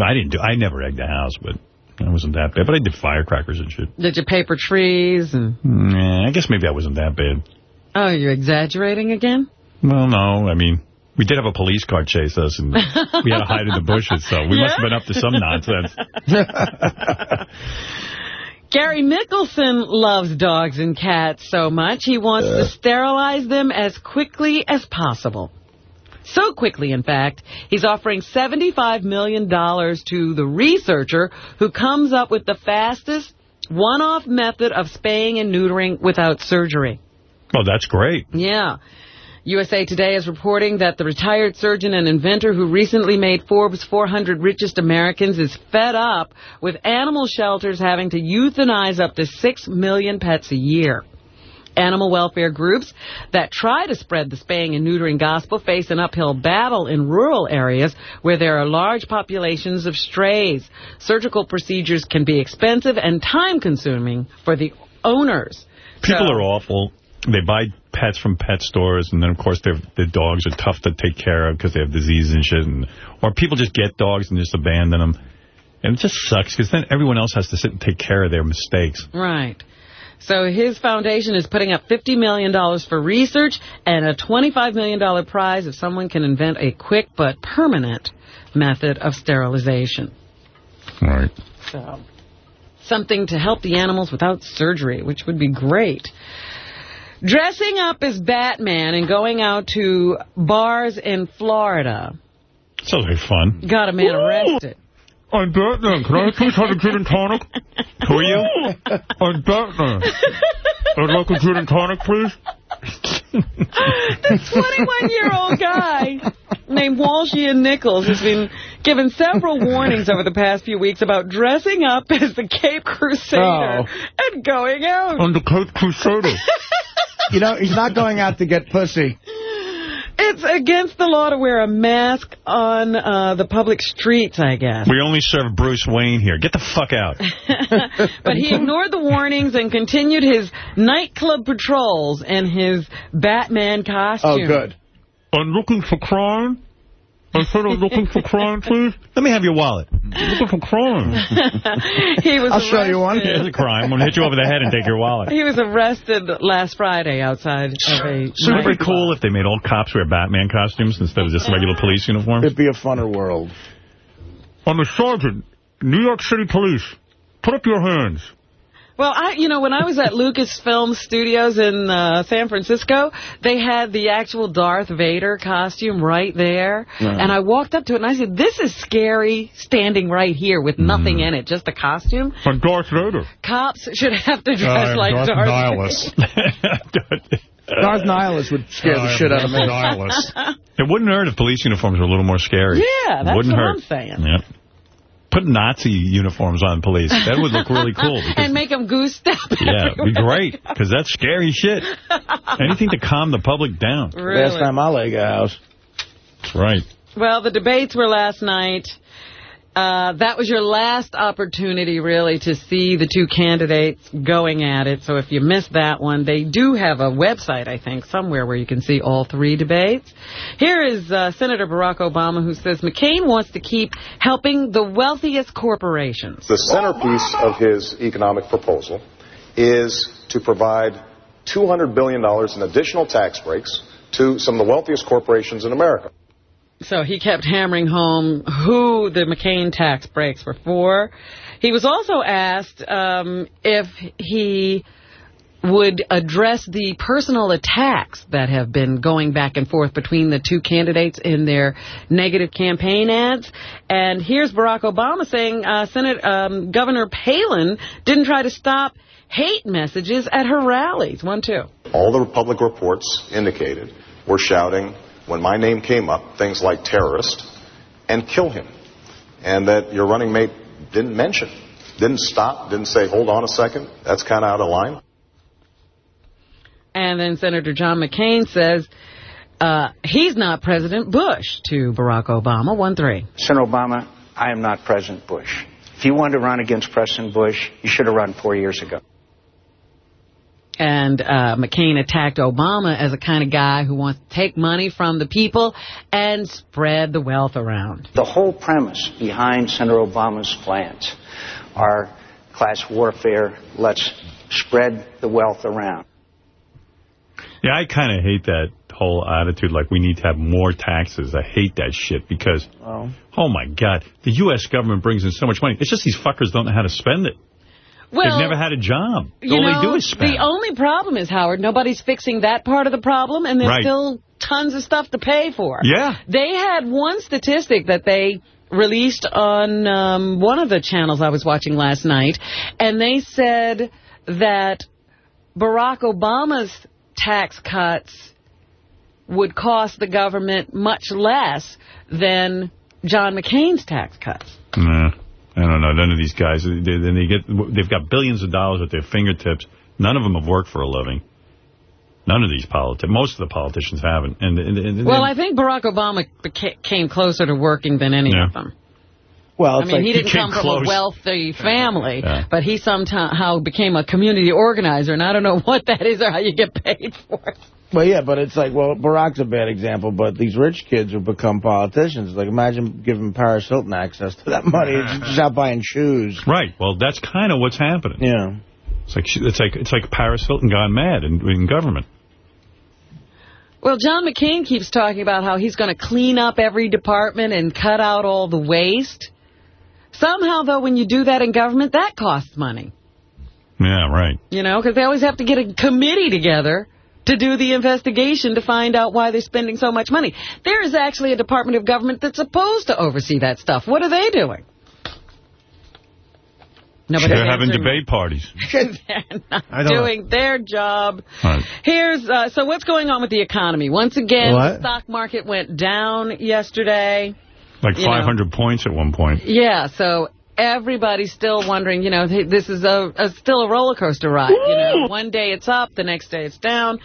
I didn't do. I never egged the house, but it wasn't that bad. But I did firecrackers and shit. Did you paper trees? and? Hmm, nah, I guess maybe I wasn't that bad. Oh, you're exaggerating again? Well, no. I mean, we did have a police car chase us, and we had to hide in the bushes, so we must have been up to some nonsense. Gary Michelson loves dogs and cats so much, he wants to sterilize them as quickly as possible. So quickly, in fact, he's offering $75 million to the researcher who comes up with the fastest one-off method of spaying and neutering without surgery. Oh, that's great. Yeah. USA Today is reporting that the retired surgeon and inventor who recently made Forbes 400 richest Americans is fed up with animal shelters having to euthanize up to 6 million pets a year. Animal welfare groups that try to spread the spaying and neutering gospel face an uphill battle in rural areas where there are large populations of strays. Surgical procedures can be expensive and time-consuming for the owners. People So- are awful. They buy pets from pet stores, and then, of course, their the dogs are tough to take care of because they have disease and shit. And, or people just get dogs and just abandon them. And it just sucks because then everyone else has to sit and take care of their mistakes. Right. So his foundation is putting up $50 million for research and a $25 million prize if someone can invent a quick but permanent method of sterilization. Right. So something to help the animals without surgery, which would be great. Dressing up as Batman and going out to bars in Florida Sounds like fun. got a man arrested. I'm Batman. Can I please have a gin and tonic? Who are you? I'm Batman. I'd like a gin and tonic, please. This 21-year-old guy named Walshian Nichols has been given several warnings over the past few weeks about dressing up as the Cape Crusader Oh. and going out. I'm the Cape Crusader. You know, he's not going out to get pussy. It's against the law to wear a mask on uh, the public streets, I guess. We only serve Bruce Wayne here. Get the fuck out. But he ignored the warnings and continued his nightclub patrols in his Batman costume. Oh, I'm looking for crime. I said I was looking for crime, please. Let me have your wallet. looking for crime. he was I'll show you one. arrested. Here's a crime. I'm going to hit you over the head and take your wallet. He was arrested last Friday outside of a... So it'd be cool if they made all cops wear Batman costumes instead of just regular police uniforms. It'd be a funner world. I'm a sergeant, New York City Police. Put up your hands. Well, I, you know, when I was at Lucasfilm Studios in uh, San Francisco, they had the actual Darth Vader costume right there. Yeah. And I walked up to it and I said, this is scary standing right here with nothing mm. in it, just a costume. I'm Darth Vader. Cops should have to dress I'm like Darth Darth Nihilus. Darth Nihilus would scare the uh, shit out of me. It wouldn't hurt if police uniforms were a little more scary. Yeah, that's wouldn't what hurt. I'm saying. Yeah. Put Nazi uniforms on police. That would look really cool. And make them goose step. yeah, it'd be great. Because that's scary shit. Anything to calm the public down. Really? Last time I leg a house. That's right. Well, the debates were last night. Uh, that was your last opportunity, really, to see the two candidates going at it. So if you missed that one, they do have a website, I think, somewhere where you can see all three debates. Here is uh, Senator Barack Obama, who says McCain wants to keep helping the wealthiest corporations. The centerpiece of his economic proposal is to provide $200 billion in additional tax breaks to some of the wealthiest corporations in America. So he kept hammering home who the McCain tax breaks were for. He was also asked um, if he would address the personal attacks that have been going back and forth between the two candidates in their negative campaign ads. And here's Barack Obama saying uh, Senate um, Governor Palin didn't try to stop hate messages at her rallies. One, two. All the public reports indicated were shouting, when my name came up, things like terrorist and kill him. And that your running mate didn't mention, didn't stop, didn't say, hold on a second, that's kind of out of line. And then Senator John McCain says uh, he's not President Bush to Barack Obama. One, three. Senator Obama, I am not President Bush. If you wanted to run against President Bush, you should have run four years ago. And uh, McCain attacked Obama as a kind of guy who wants to take money from the people and spread the wealth around. The whole premise behind Senator Obama's plans are class warfare. Let's spread the wealth around. Yeah, I kind of hate that whole attitude, like we need to have more taxes. I hate that shit because, Oh. oh my God, the U.S. government brings in so much money. It's just these fuckers don't know how to spend it. Well, They've never had a job. You All know, they do is spend. the only problem is, Howard, nobody's fixing that part of the problem, and there's Right. still tons of stuff to pay for. Yeah. They had one statistic that they released on um, one of the channels I was watching last night, and they said that Barack Obama's tax cuts would cost the government much less than John McCain's tax cuts. Nah, I don't know. None of these guys, they, then they get, they've got billions of dollars at their fingertips. None of them have worked for a living. None of these politicians, most of the politicians haven't. And, and, and Well, I think Barack Obama came closer to working than any Yeah. of them. Well, I mean, like he didn't came come from close. a wealthy family, Yeah. but he somehow became a community organizer, and I don't know what that is or how you get paid for it. Well, yeah, but it's like, well, Barack's a bad example, but these rich kids who become politicians, like, imagine giving Paris Hilton access to that money. It's just out buying shoes. Right. Well, that's kind of what's happening. Yeah. It's like it's like it's like Paris Hilton gone mad in, in government. Well, John McCain keeps talking about how he's going to clean up every department and cut out all the waste. Somehow, though, when you do that in government, that costs money. Yeah, right. You know, because they always have to get a committee together to do the investigation to find out why they're spending so much money. There is actually a department of government that's supposed to oversee that stuff. What are they doing? Nobody's They're having answering debate parties. They're not I don't know. doing their job. Right. Here's uh, so what's going on with the economy? Once again, What? the stock market went down yesterday. Like You know. 500 points at one point. Yeah, so everybody's still wondering, you know, this is a, a still a roller coaster ride. You know, one day it's up, the next day it's down.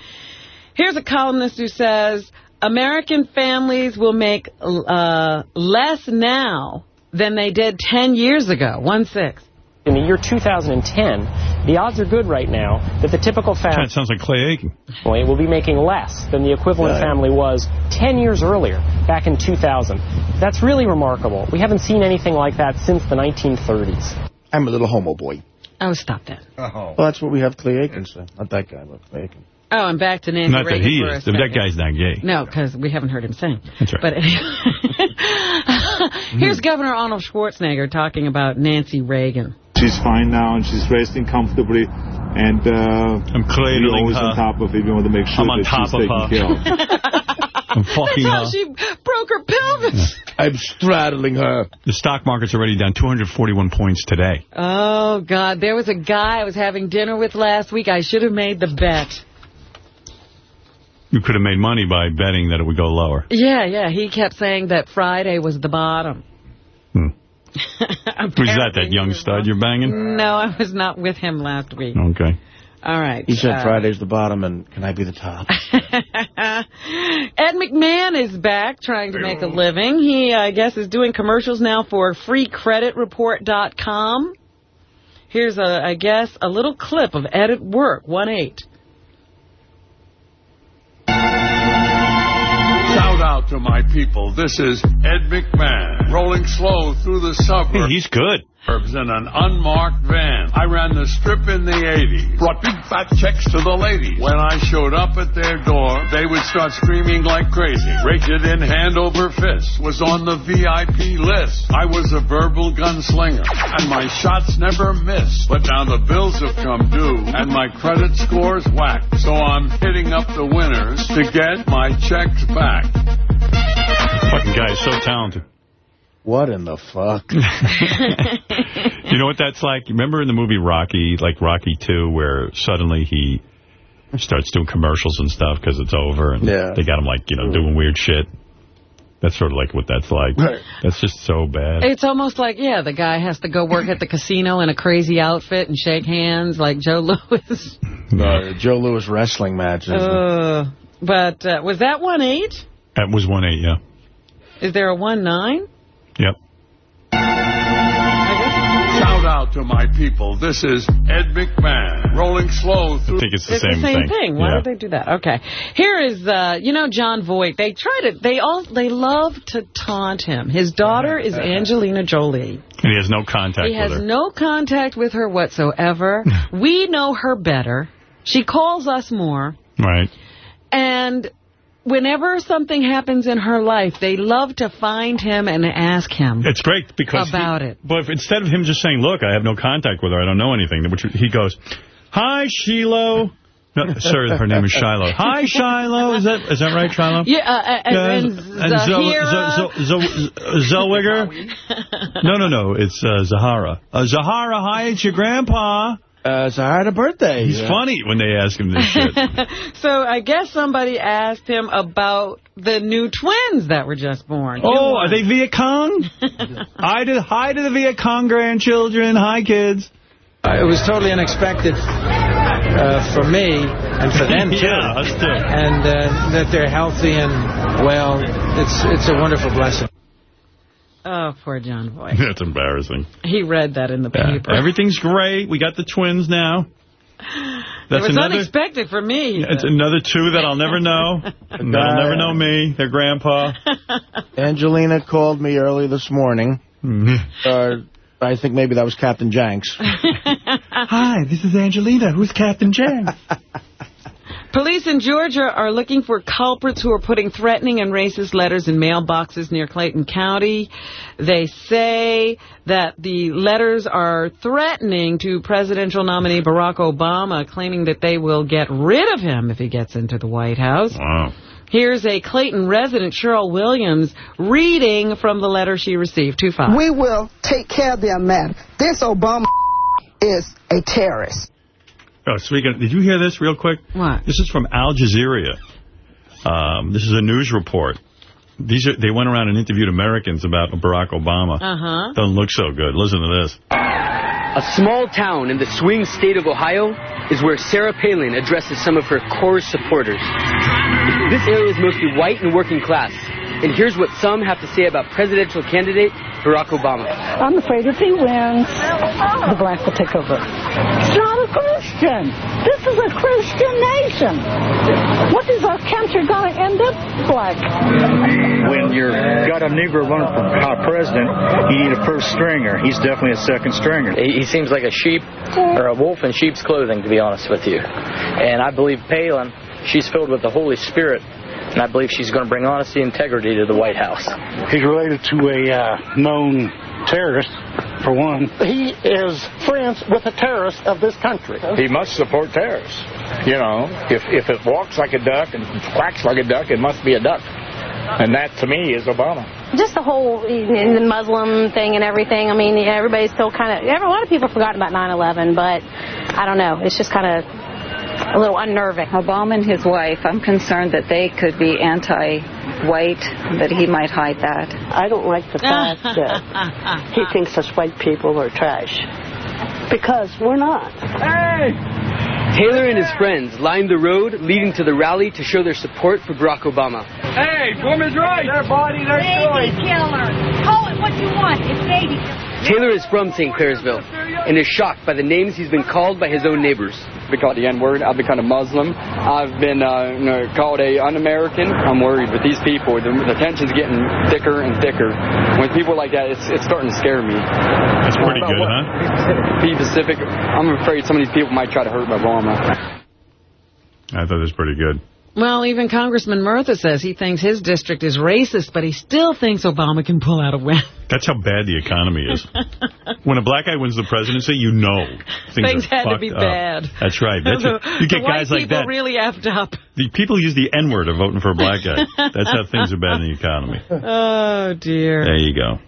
Here's a columnist who says American families will make uh, less now than they did 10 years ago. One six. In the year 2010, the odds are good right now that the typical family That sounds like Clay Aiken. will be making less than the equivalent Right. family was 10 years earlier, back in 2000. That's really remarkable. We haven't seen anything like that since the 1930s. I'm a little homo boy. Oh, stop that. Oh. Well, that's what we have Clay Aiken say. Not that guy, but Clay Aiken. Oh, I'm back to Nancy Not that he is. That second. guy's not gay. No, because we haven't heard him sing. That's right. But here's hmm. Governor Arnold Schwarzenegger talking about Nancy Reagan. She's fine now, and she's resting comfortably. And uh, I'm we're always on top of it. We want to make sure I'm on that top she's of taken her. care of. I'm fucking That's how her. she broke her pelvis. I'm straddling her. The stock market's already down 241 points today. Oh, God. There was a guy I was having dinner with last week. I should have made the bet. You could have made money by betting that it would go lower. Yeah, yeah. He kept saying that Friday was the bottom. Who's that, that young stud you're banging? No, I was not with him last week. Okay. All right. He said uh, Friday's the bottom, and can I be the top? Ed McMahon is back trying to make a living. He, I guess, is doing commercials now for freecreditreport.com. Here's, a, I guess, a little clip of Ed at work, 1-8. Out to my people. This is Ed McMahon, rolling slow through the suburbs. he's good. In an unmarked van. I ran the strip in the 80s. Brought big fat checks to the ladies. When I showed up at their door, they would start screaming like crazy. Raked in hand over fist. Was on the VIP list. I was a verbal gunslinger. And my shots never missed. But now the bills have come due. And my credit score's whacked. So I'm hitting up the winners to get my checks back. Fucking guy is so talented. What in the fuck? You know what that's like? Remember in the movie Rocky, like Rocky 2, where suddenly he starts doing commercials and stuff because it's over, and Yeah. they got him, like, you know, doing weird shit? That's sort of like what that's like. Right. That's just so bad. It's almost like, yeah, the guy has to go work at the casino in a crazy outfit and shake hands like Joe Louis. Uh, Joe Louis wrestling matches. Uh, but uh, was that 1-8? That was 1-8, yeah. Is there a 1-9? Yep. Shout out to my people. This is Ed McMahon, rolling slow through. I think it's the It's same, the same thing. Why Yeah. did they do that? Okay. Here is, uh, you know, Jon Voight. They try to, they all, they love to taunt him. His daughter is Angelina Jolie. And he has no contact He has with her. no contact with her whatsoever. we know her better. She calls us more. Right. And whenever something happens in her life, they love to find him and ask him. It's great because About he, it. But if, instead of him just saying, "Look, I have no contact with her. I don't know anything," which he goes, "Hi, Shiloh." No, sir, her name is Shiloh. Hi, Shiloh. Is that is that right, Shiloh? Yeah, uh, uh, and, and Zellweger? No, no, no. It's uh, Zahara. Uh, Zahara, hi, it's your grandpa. Uh, Zahara birthday. He's Yeah. funny when they ask him this shit. so I guess somebody asked him about the new twins that were just born. Oh, are they Viet Cong? hi, to, hi to the Viet Cong grandchildren. Hi, kids. Uh, it was totally unexpected uh, for me and for them, too. Yeah, us too. And uh, that they're healthy and well. It's, it's a wonderful blessing. Oh, poor John Boy. That's embarrassing. He read that in the paper. Everything's great. We got the twins now. it That's was another. unexpected for me. It's another two that I'll never know. That'll never know me. Their grandpa. Angelina called me early this morning. Mm-hmm. Uh, I think maybe that was Captain Jenks. Hi, this is Angelina. Who's Captain James? Police in Georgia are looking for culprits who are putting threatening and racist letters in mailboxes near Clayton County. They say that the letters are threatening to presidential nominee Barack Obama, claiming that they will get rid of him if he gets into the White House. Wow. Here's a Clayton resident, Cheryl Williams, reading from the letter she received. 2-5. We will take care of their matter. This Obama is a terrorist. Oh, speaking, did you hear this real quick? What? This is from Al Jazeera. Um, this is a news report. These are, they went around and interviewed Americans about Barack Obama. Uh-huh. Doesn't look so good. Listen to this. A small town in the swing state of Ohio is where Sarah Palin addresses some of her core supporters. This area is mostly white and working class. And here's what some have to say about presidential candidate Barack Obama. I'm afraid if he wins, the black will take over. It's not a Christian. This is a Christian nation. What is our country going to end up like? When you've got a Negro running for uh, president, you need a first stringer. He's definitely a second stringer. He he seems like a sheep or a wolf in sheep's clothing, to be honest with you. And I believe Palin, she's filled with the Holy Spirit, and I believe she's going to bring honesty and integrity to the White House. He's related to a uh, known terrorist, for one. He is friends with a terrorist of this country. He must support terrorists. You know, if if it walks like a duck and quacks like a duck, it must be a duck. And that, to me, is Obama. Just the whole the Muslim thing and everything. I mean, everybody's still kind of, a lot of people have forgotten about 9/11, but I don't know. It's just kind of a little unnerving. Obama and his wife, I'm concerned that they could be anti-white, that he might hide that. I don't like the fact that he thinks us white people are trash. Because we're not. Hey! Taylor and his friends lined the road leading to the rally to show their support for Barack Obama. Hey, woman's right. Their body, their Baby killer. Call it what you want. It's baby killer. Taylor is from St. Clairsville and is shocked by the names he's been called by his own neighbors. I've been called the N-word. I've been called a Muslim. I've been uh, you know, called a un-American. I'm worried with these people. The, the tension's getting thicker and thicker. When people like that, it's, it's starting to scare me. That's pretty good, huh? Be Pacific. I'm afraid some of these people might try to hurt Obama. I thought it was pretty good. Well, even Congressman Murtha says he thinks his district is racist, but he still thinks Obama can pull out a win. That's how bad the economy is. when a black guy wins the presidency, you know things, Things are had to be up. bad. That's right. That's the. You get guys like people really effed up. The people use the N-word of voting for a black guy. That's how things are bad in the economy. Oh, dear. There you go.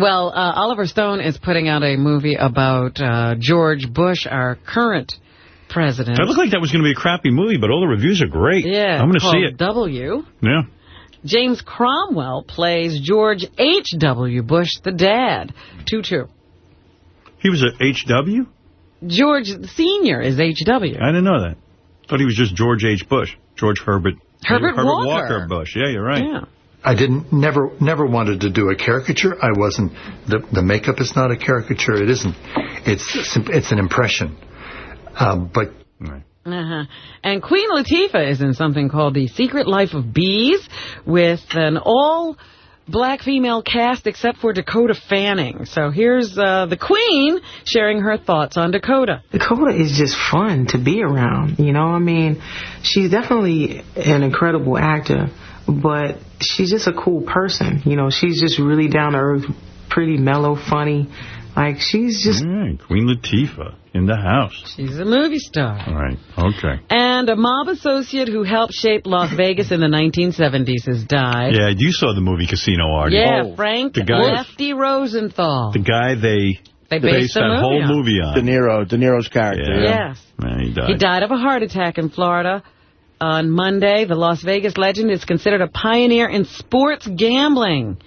Well, uh, Oliver Stone is putting out a movie about uh, George Bush, our current president. That looked like that was going to be a crappy movie, but all the reviews are great. Yeah, I'm going to see it. W. Yeah. James Cromwell plays George H.W. Bush, the dad. 2-2. He was a H.W.? George Sr. is H.W. I didn't know that. thought he was just George H. Bush. George Herbert. Herbert Walker. Bush. Yeah, you're right. Yeah. I didn't never never wanted to do a caricature. I wasn't the the makeup is not a caricature. It isn't. It's it's an impression. Uh, but Uh-huh. And Queen Latifah is in something called The Secret Life of Bees with an all black female cast except for Dakota Fanning. So here's uh, the Queen sharing her thoughts on Dakota. Dakota is just fun to be around. You know, I mean, she's definitely an incredible actor, but she's just a cool person. You know, she's just really down to earth, pretty mellow, funny. Like, she's just. Mm, Queen Latifah in the house. She's a movie star. All right. Okay. And a mob associate who helped shape Las Vegas in the 1970s has died. Yeah, you saw the movie Casino, Artie. Yeah, Frank The guy- Lefty Rosenthal. The guy they, They based the that movie whole on. movie on. De Niro, De Niro's character. Yeah. Yes. Man, he died. He died of a heart attack in Florida on Monday. The Las Vegas legend is considered a pioneer in sports gambling.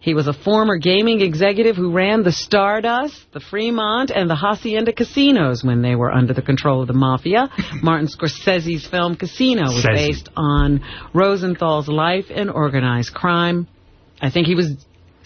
He was a former gaming executive who ran the Stardust, the Fremont, and the Hacienda casinos when they were under the control of the mafia. Martin Scorsese's film Casino was based on Rosenthal's life and organized crime. I think he was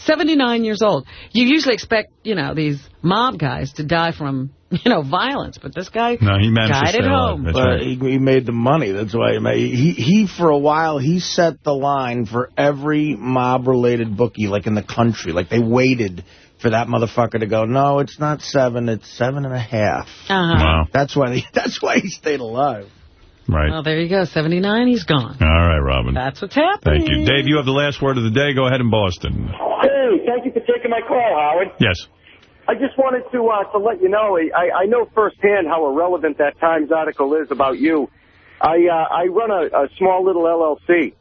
79 years old. You usually expect, you know, these mob guys to die from, you know, violence, but this guy No, he managed to died stay at home. That's But right. he, he made the money. That's why he, made, he he for a while he set the line for every mob related bookie like in the country. Like they waited for that motherfucker to go. No, it's not seven. It's seven and a half. Uh-huh. Wow. That's why. They, that's why he stayed alive. Right. Well, there you go. 79, he's gone. All right, Robin. That's what's happening. Thank you. Dave, you have the last word of the day. Go ahead in Boston. Hey, thank you for taking my call, Howard. Yes. I just wanted to uh, to let you know, I, I know firsthand how irrelevant that Times article is about you. I uh, I run a, a small little LLC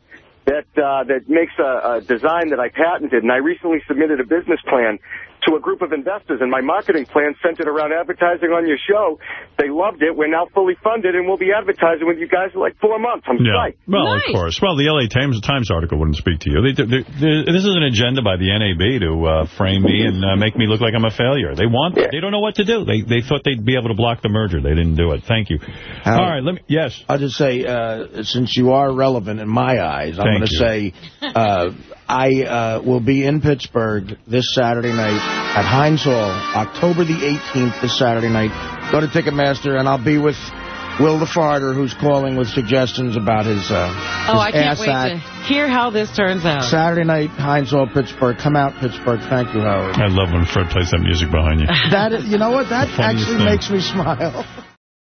that uh, that makes a, a design that I patented, and I recently submitted a business plan to a group of investors, and my marketing plan centered around advertising on your show. They loved it. We're now fully funded, and we'll be advertising with you guys in like four months. I'm Yeah. psyched. Well, of course. Well, the L.A. Times, Times article wouldn't speak to you. They, they, they, this is an agenda by the NAB to uh, frame me and uh, make me look like I'm a failure. They want that. They don't know what to do. They they thought they'd be able to block the merger. They didn't do it. Thank you. All right. Let me. Yes. I'll just say, uh, since you are relevant in my eyes, I'm going to say, uh, I uh, will be in Pittsburgh this Saturday night at Heinz Hall, October the 18th, this Saturday night. Go to Ticketmaster, and I'll be with Will the Farter, who's calling with suggestions about his, uh, Oh, his I can't ass wait act. to hear how this turns out. Saturday night, Heinz Hall, Pittsburgh. Come out, Pittsburgh. Thank you, Howard. I love when Fred plays that music behind you. That is, you know what? That actually thing. makes me smile.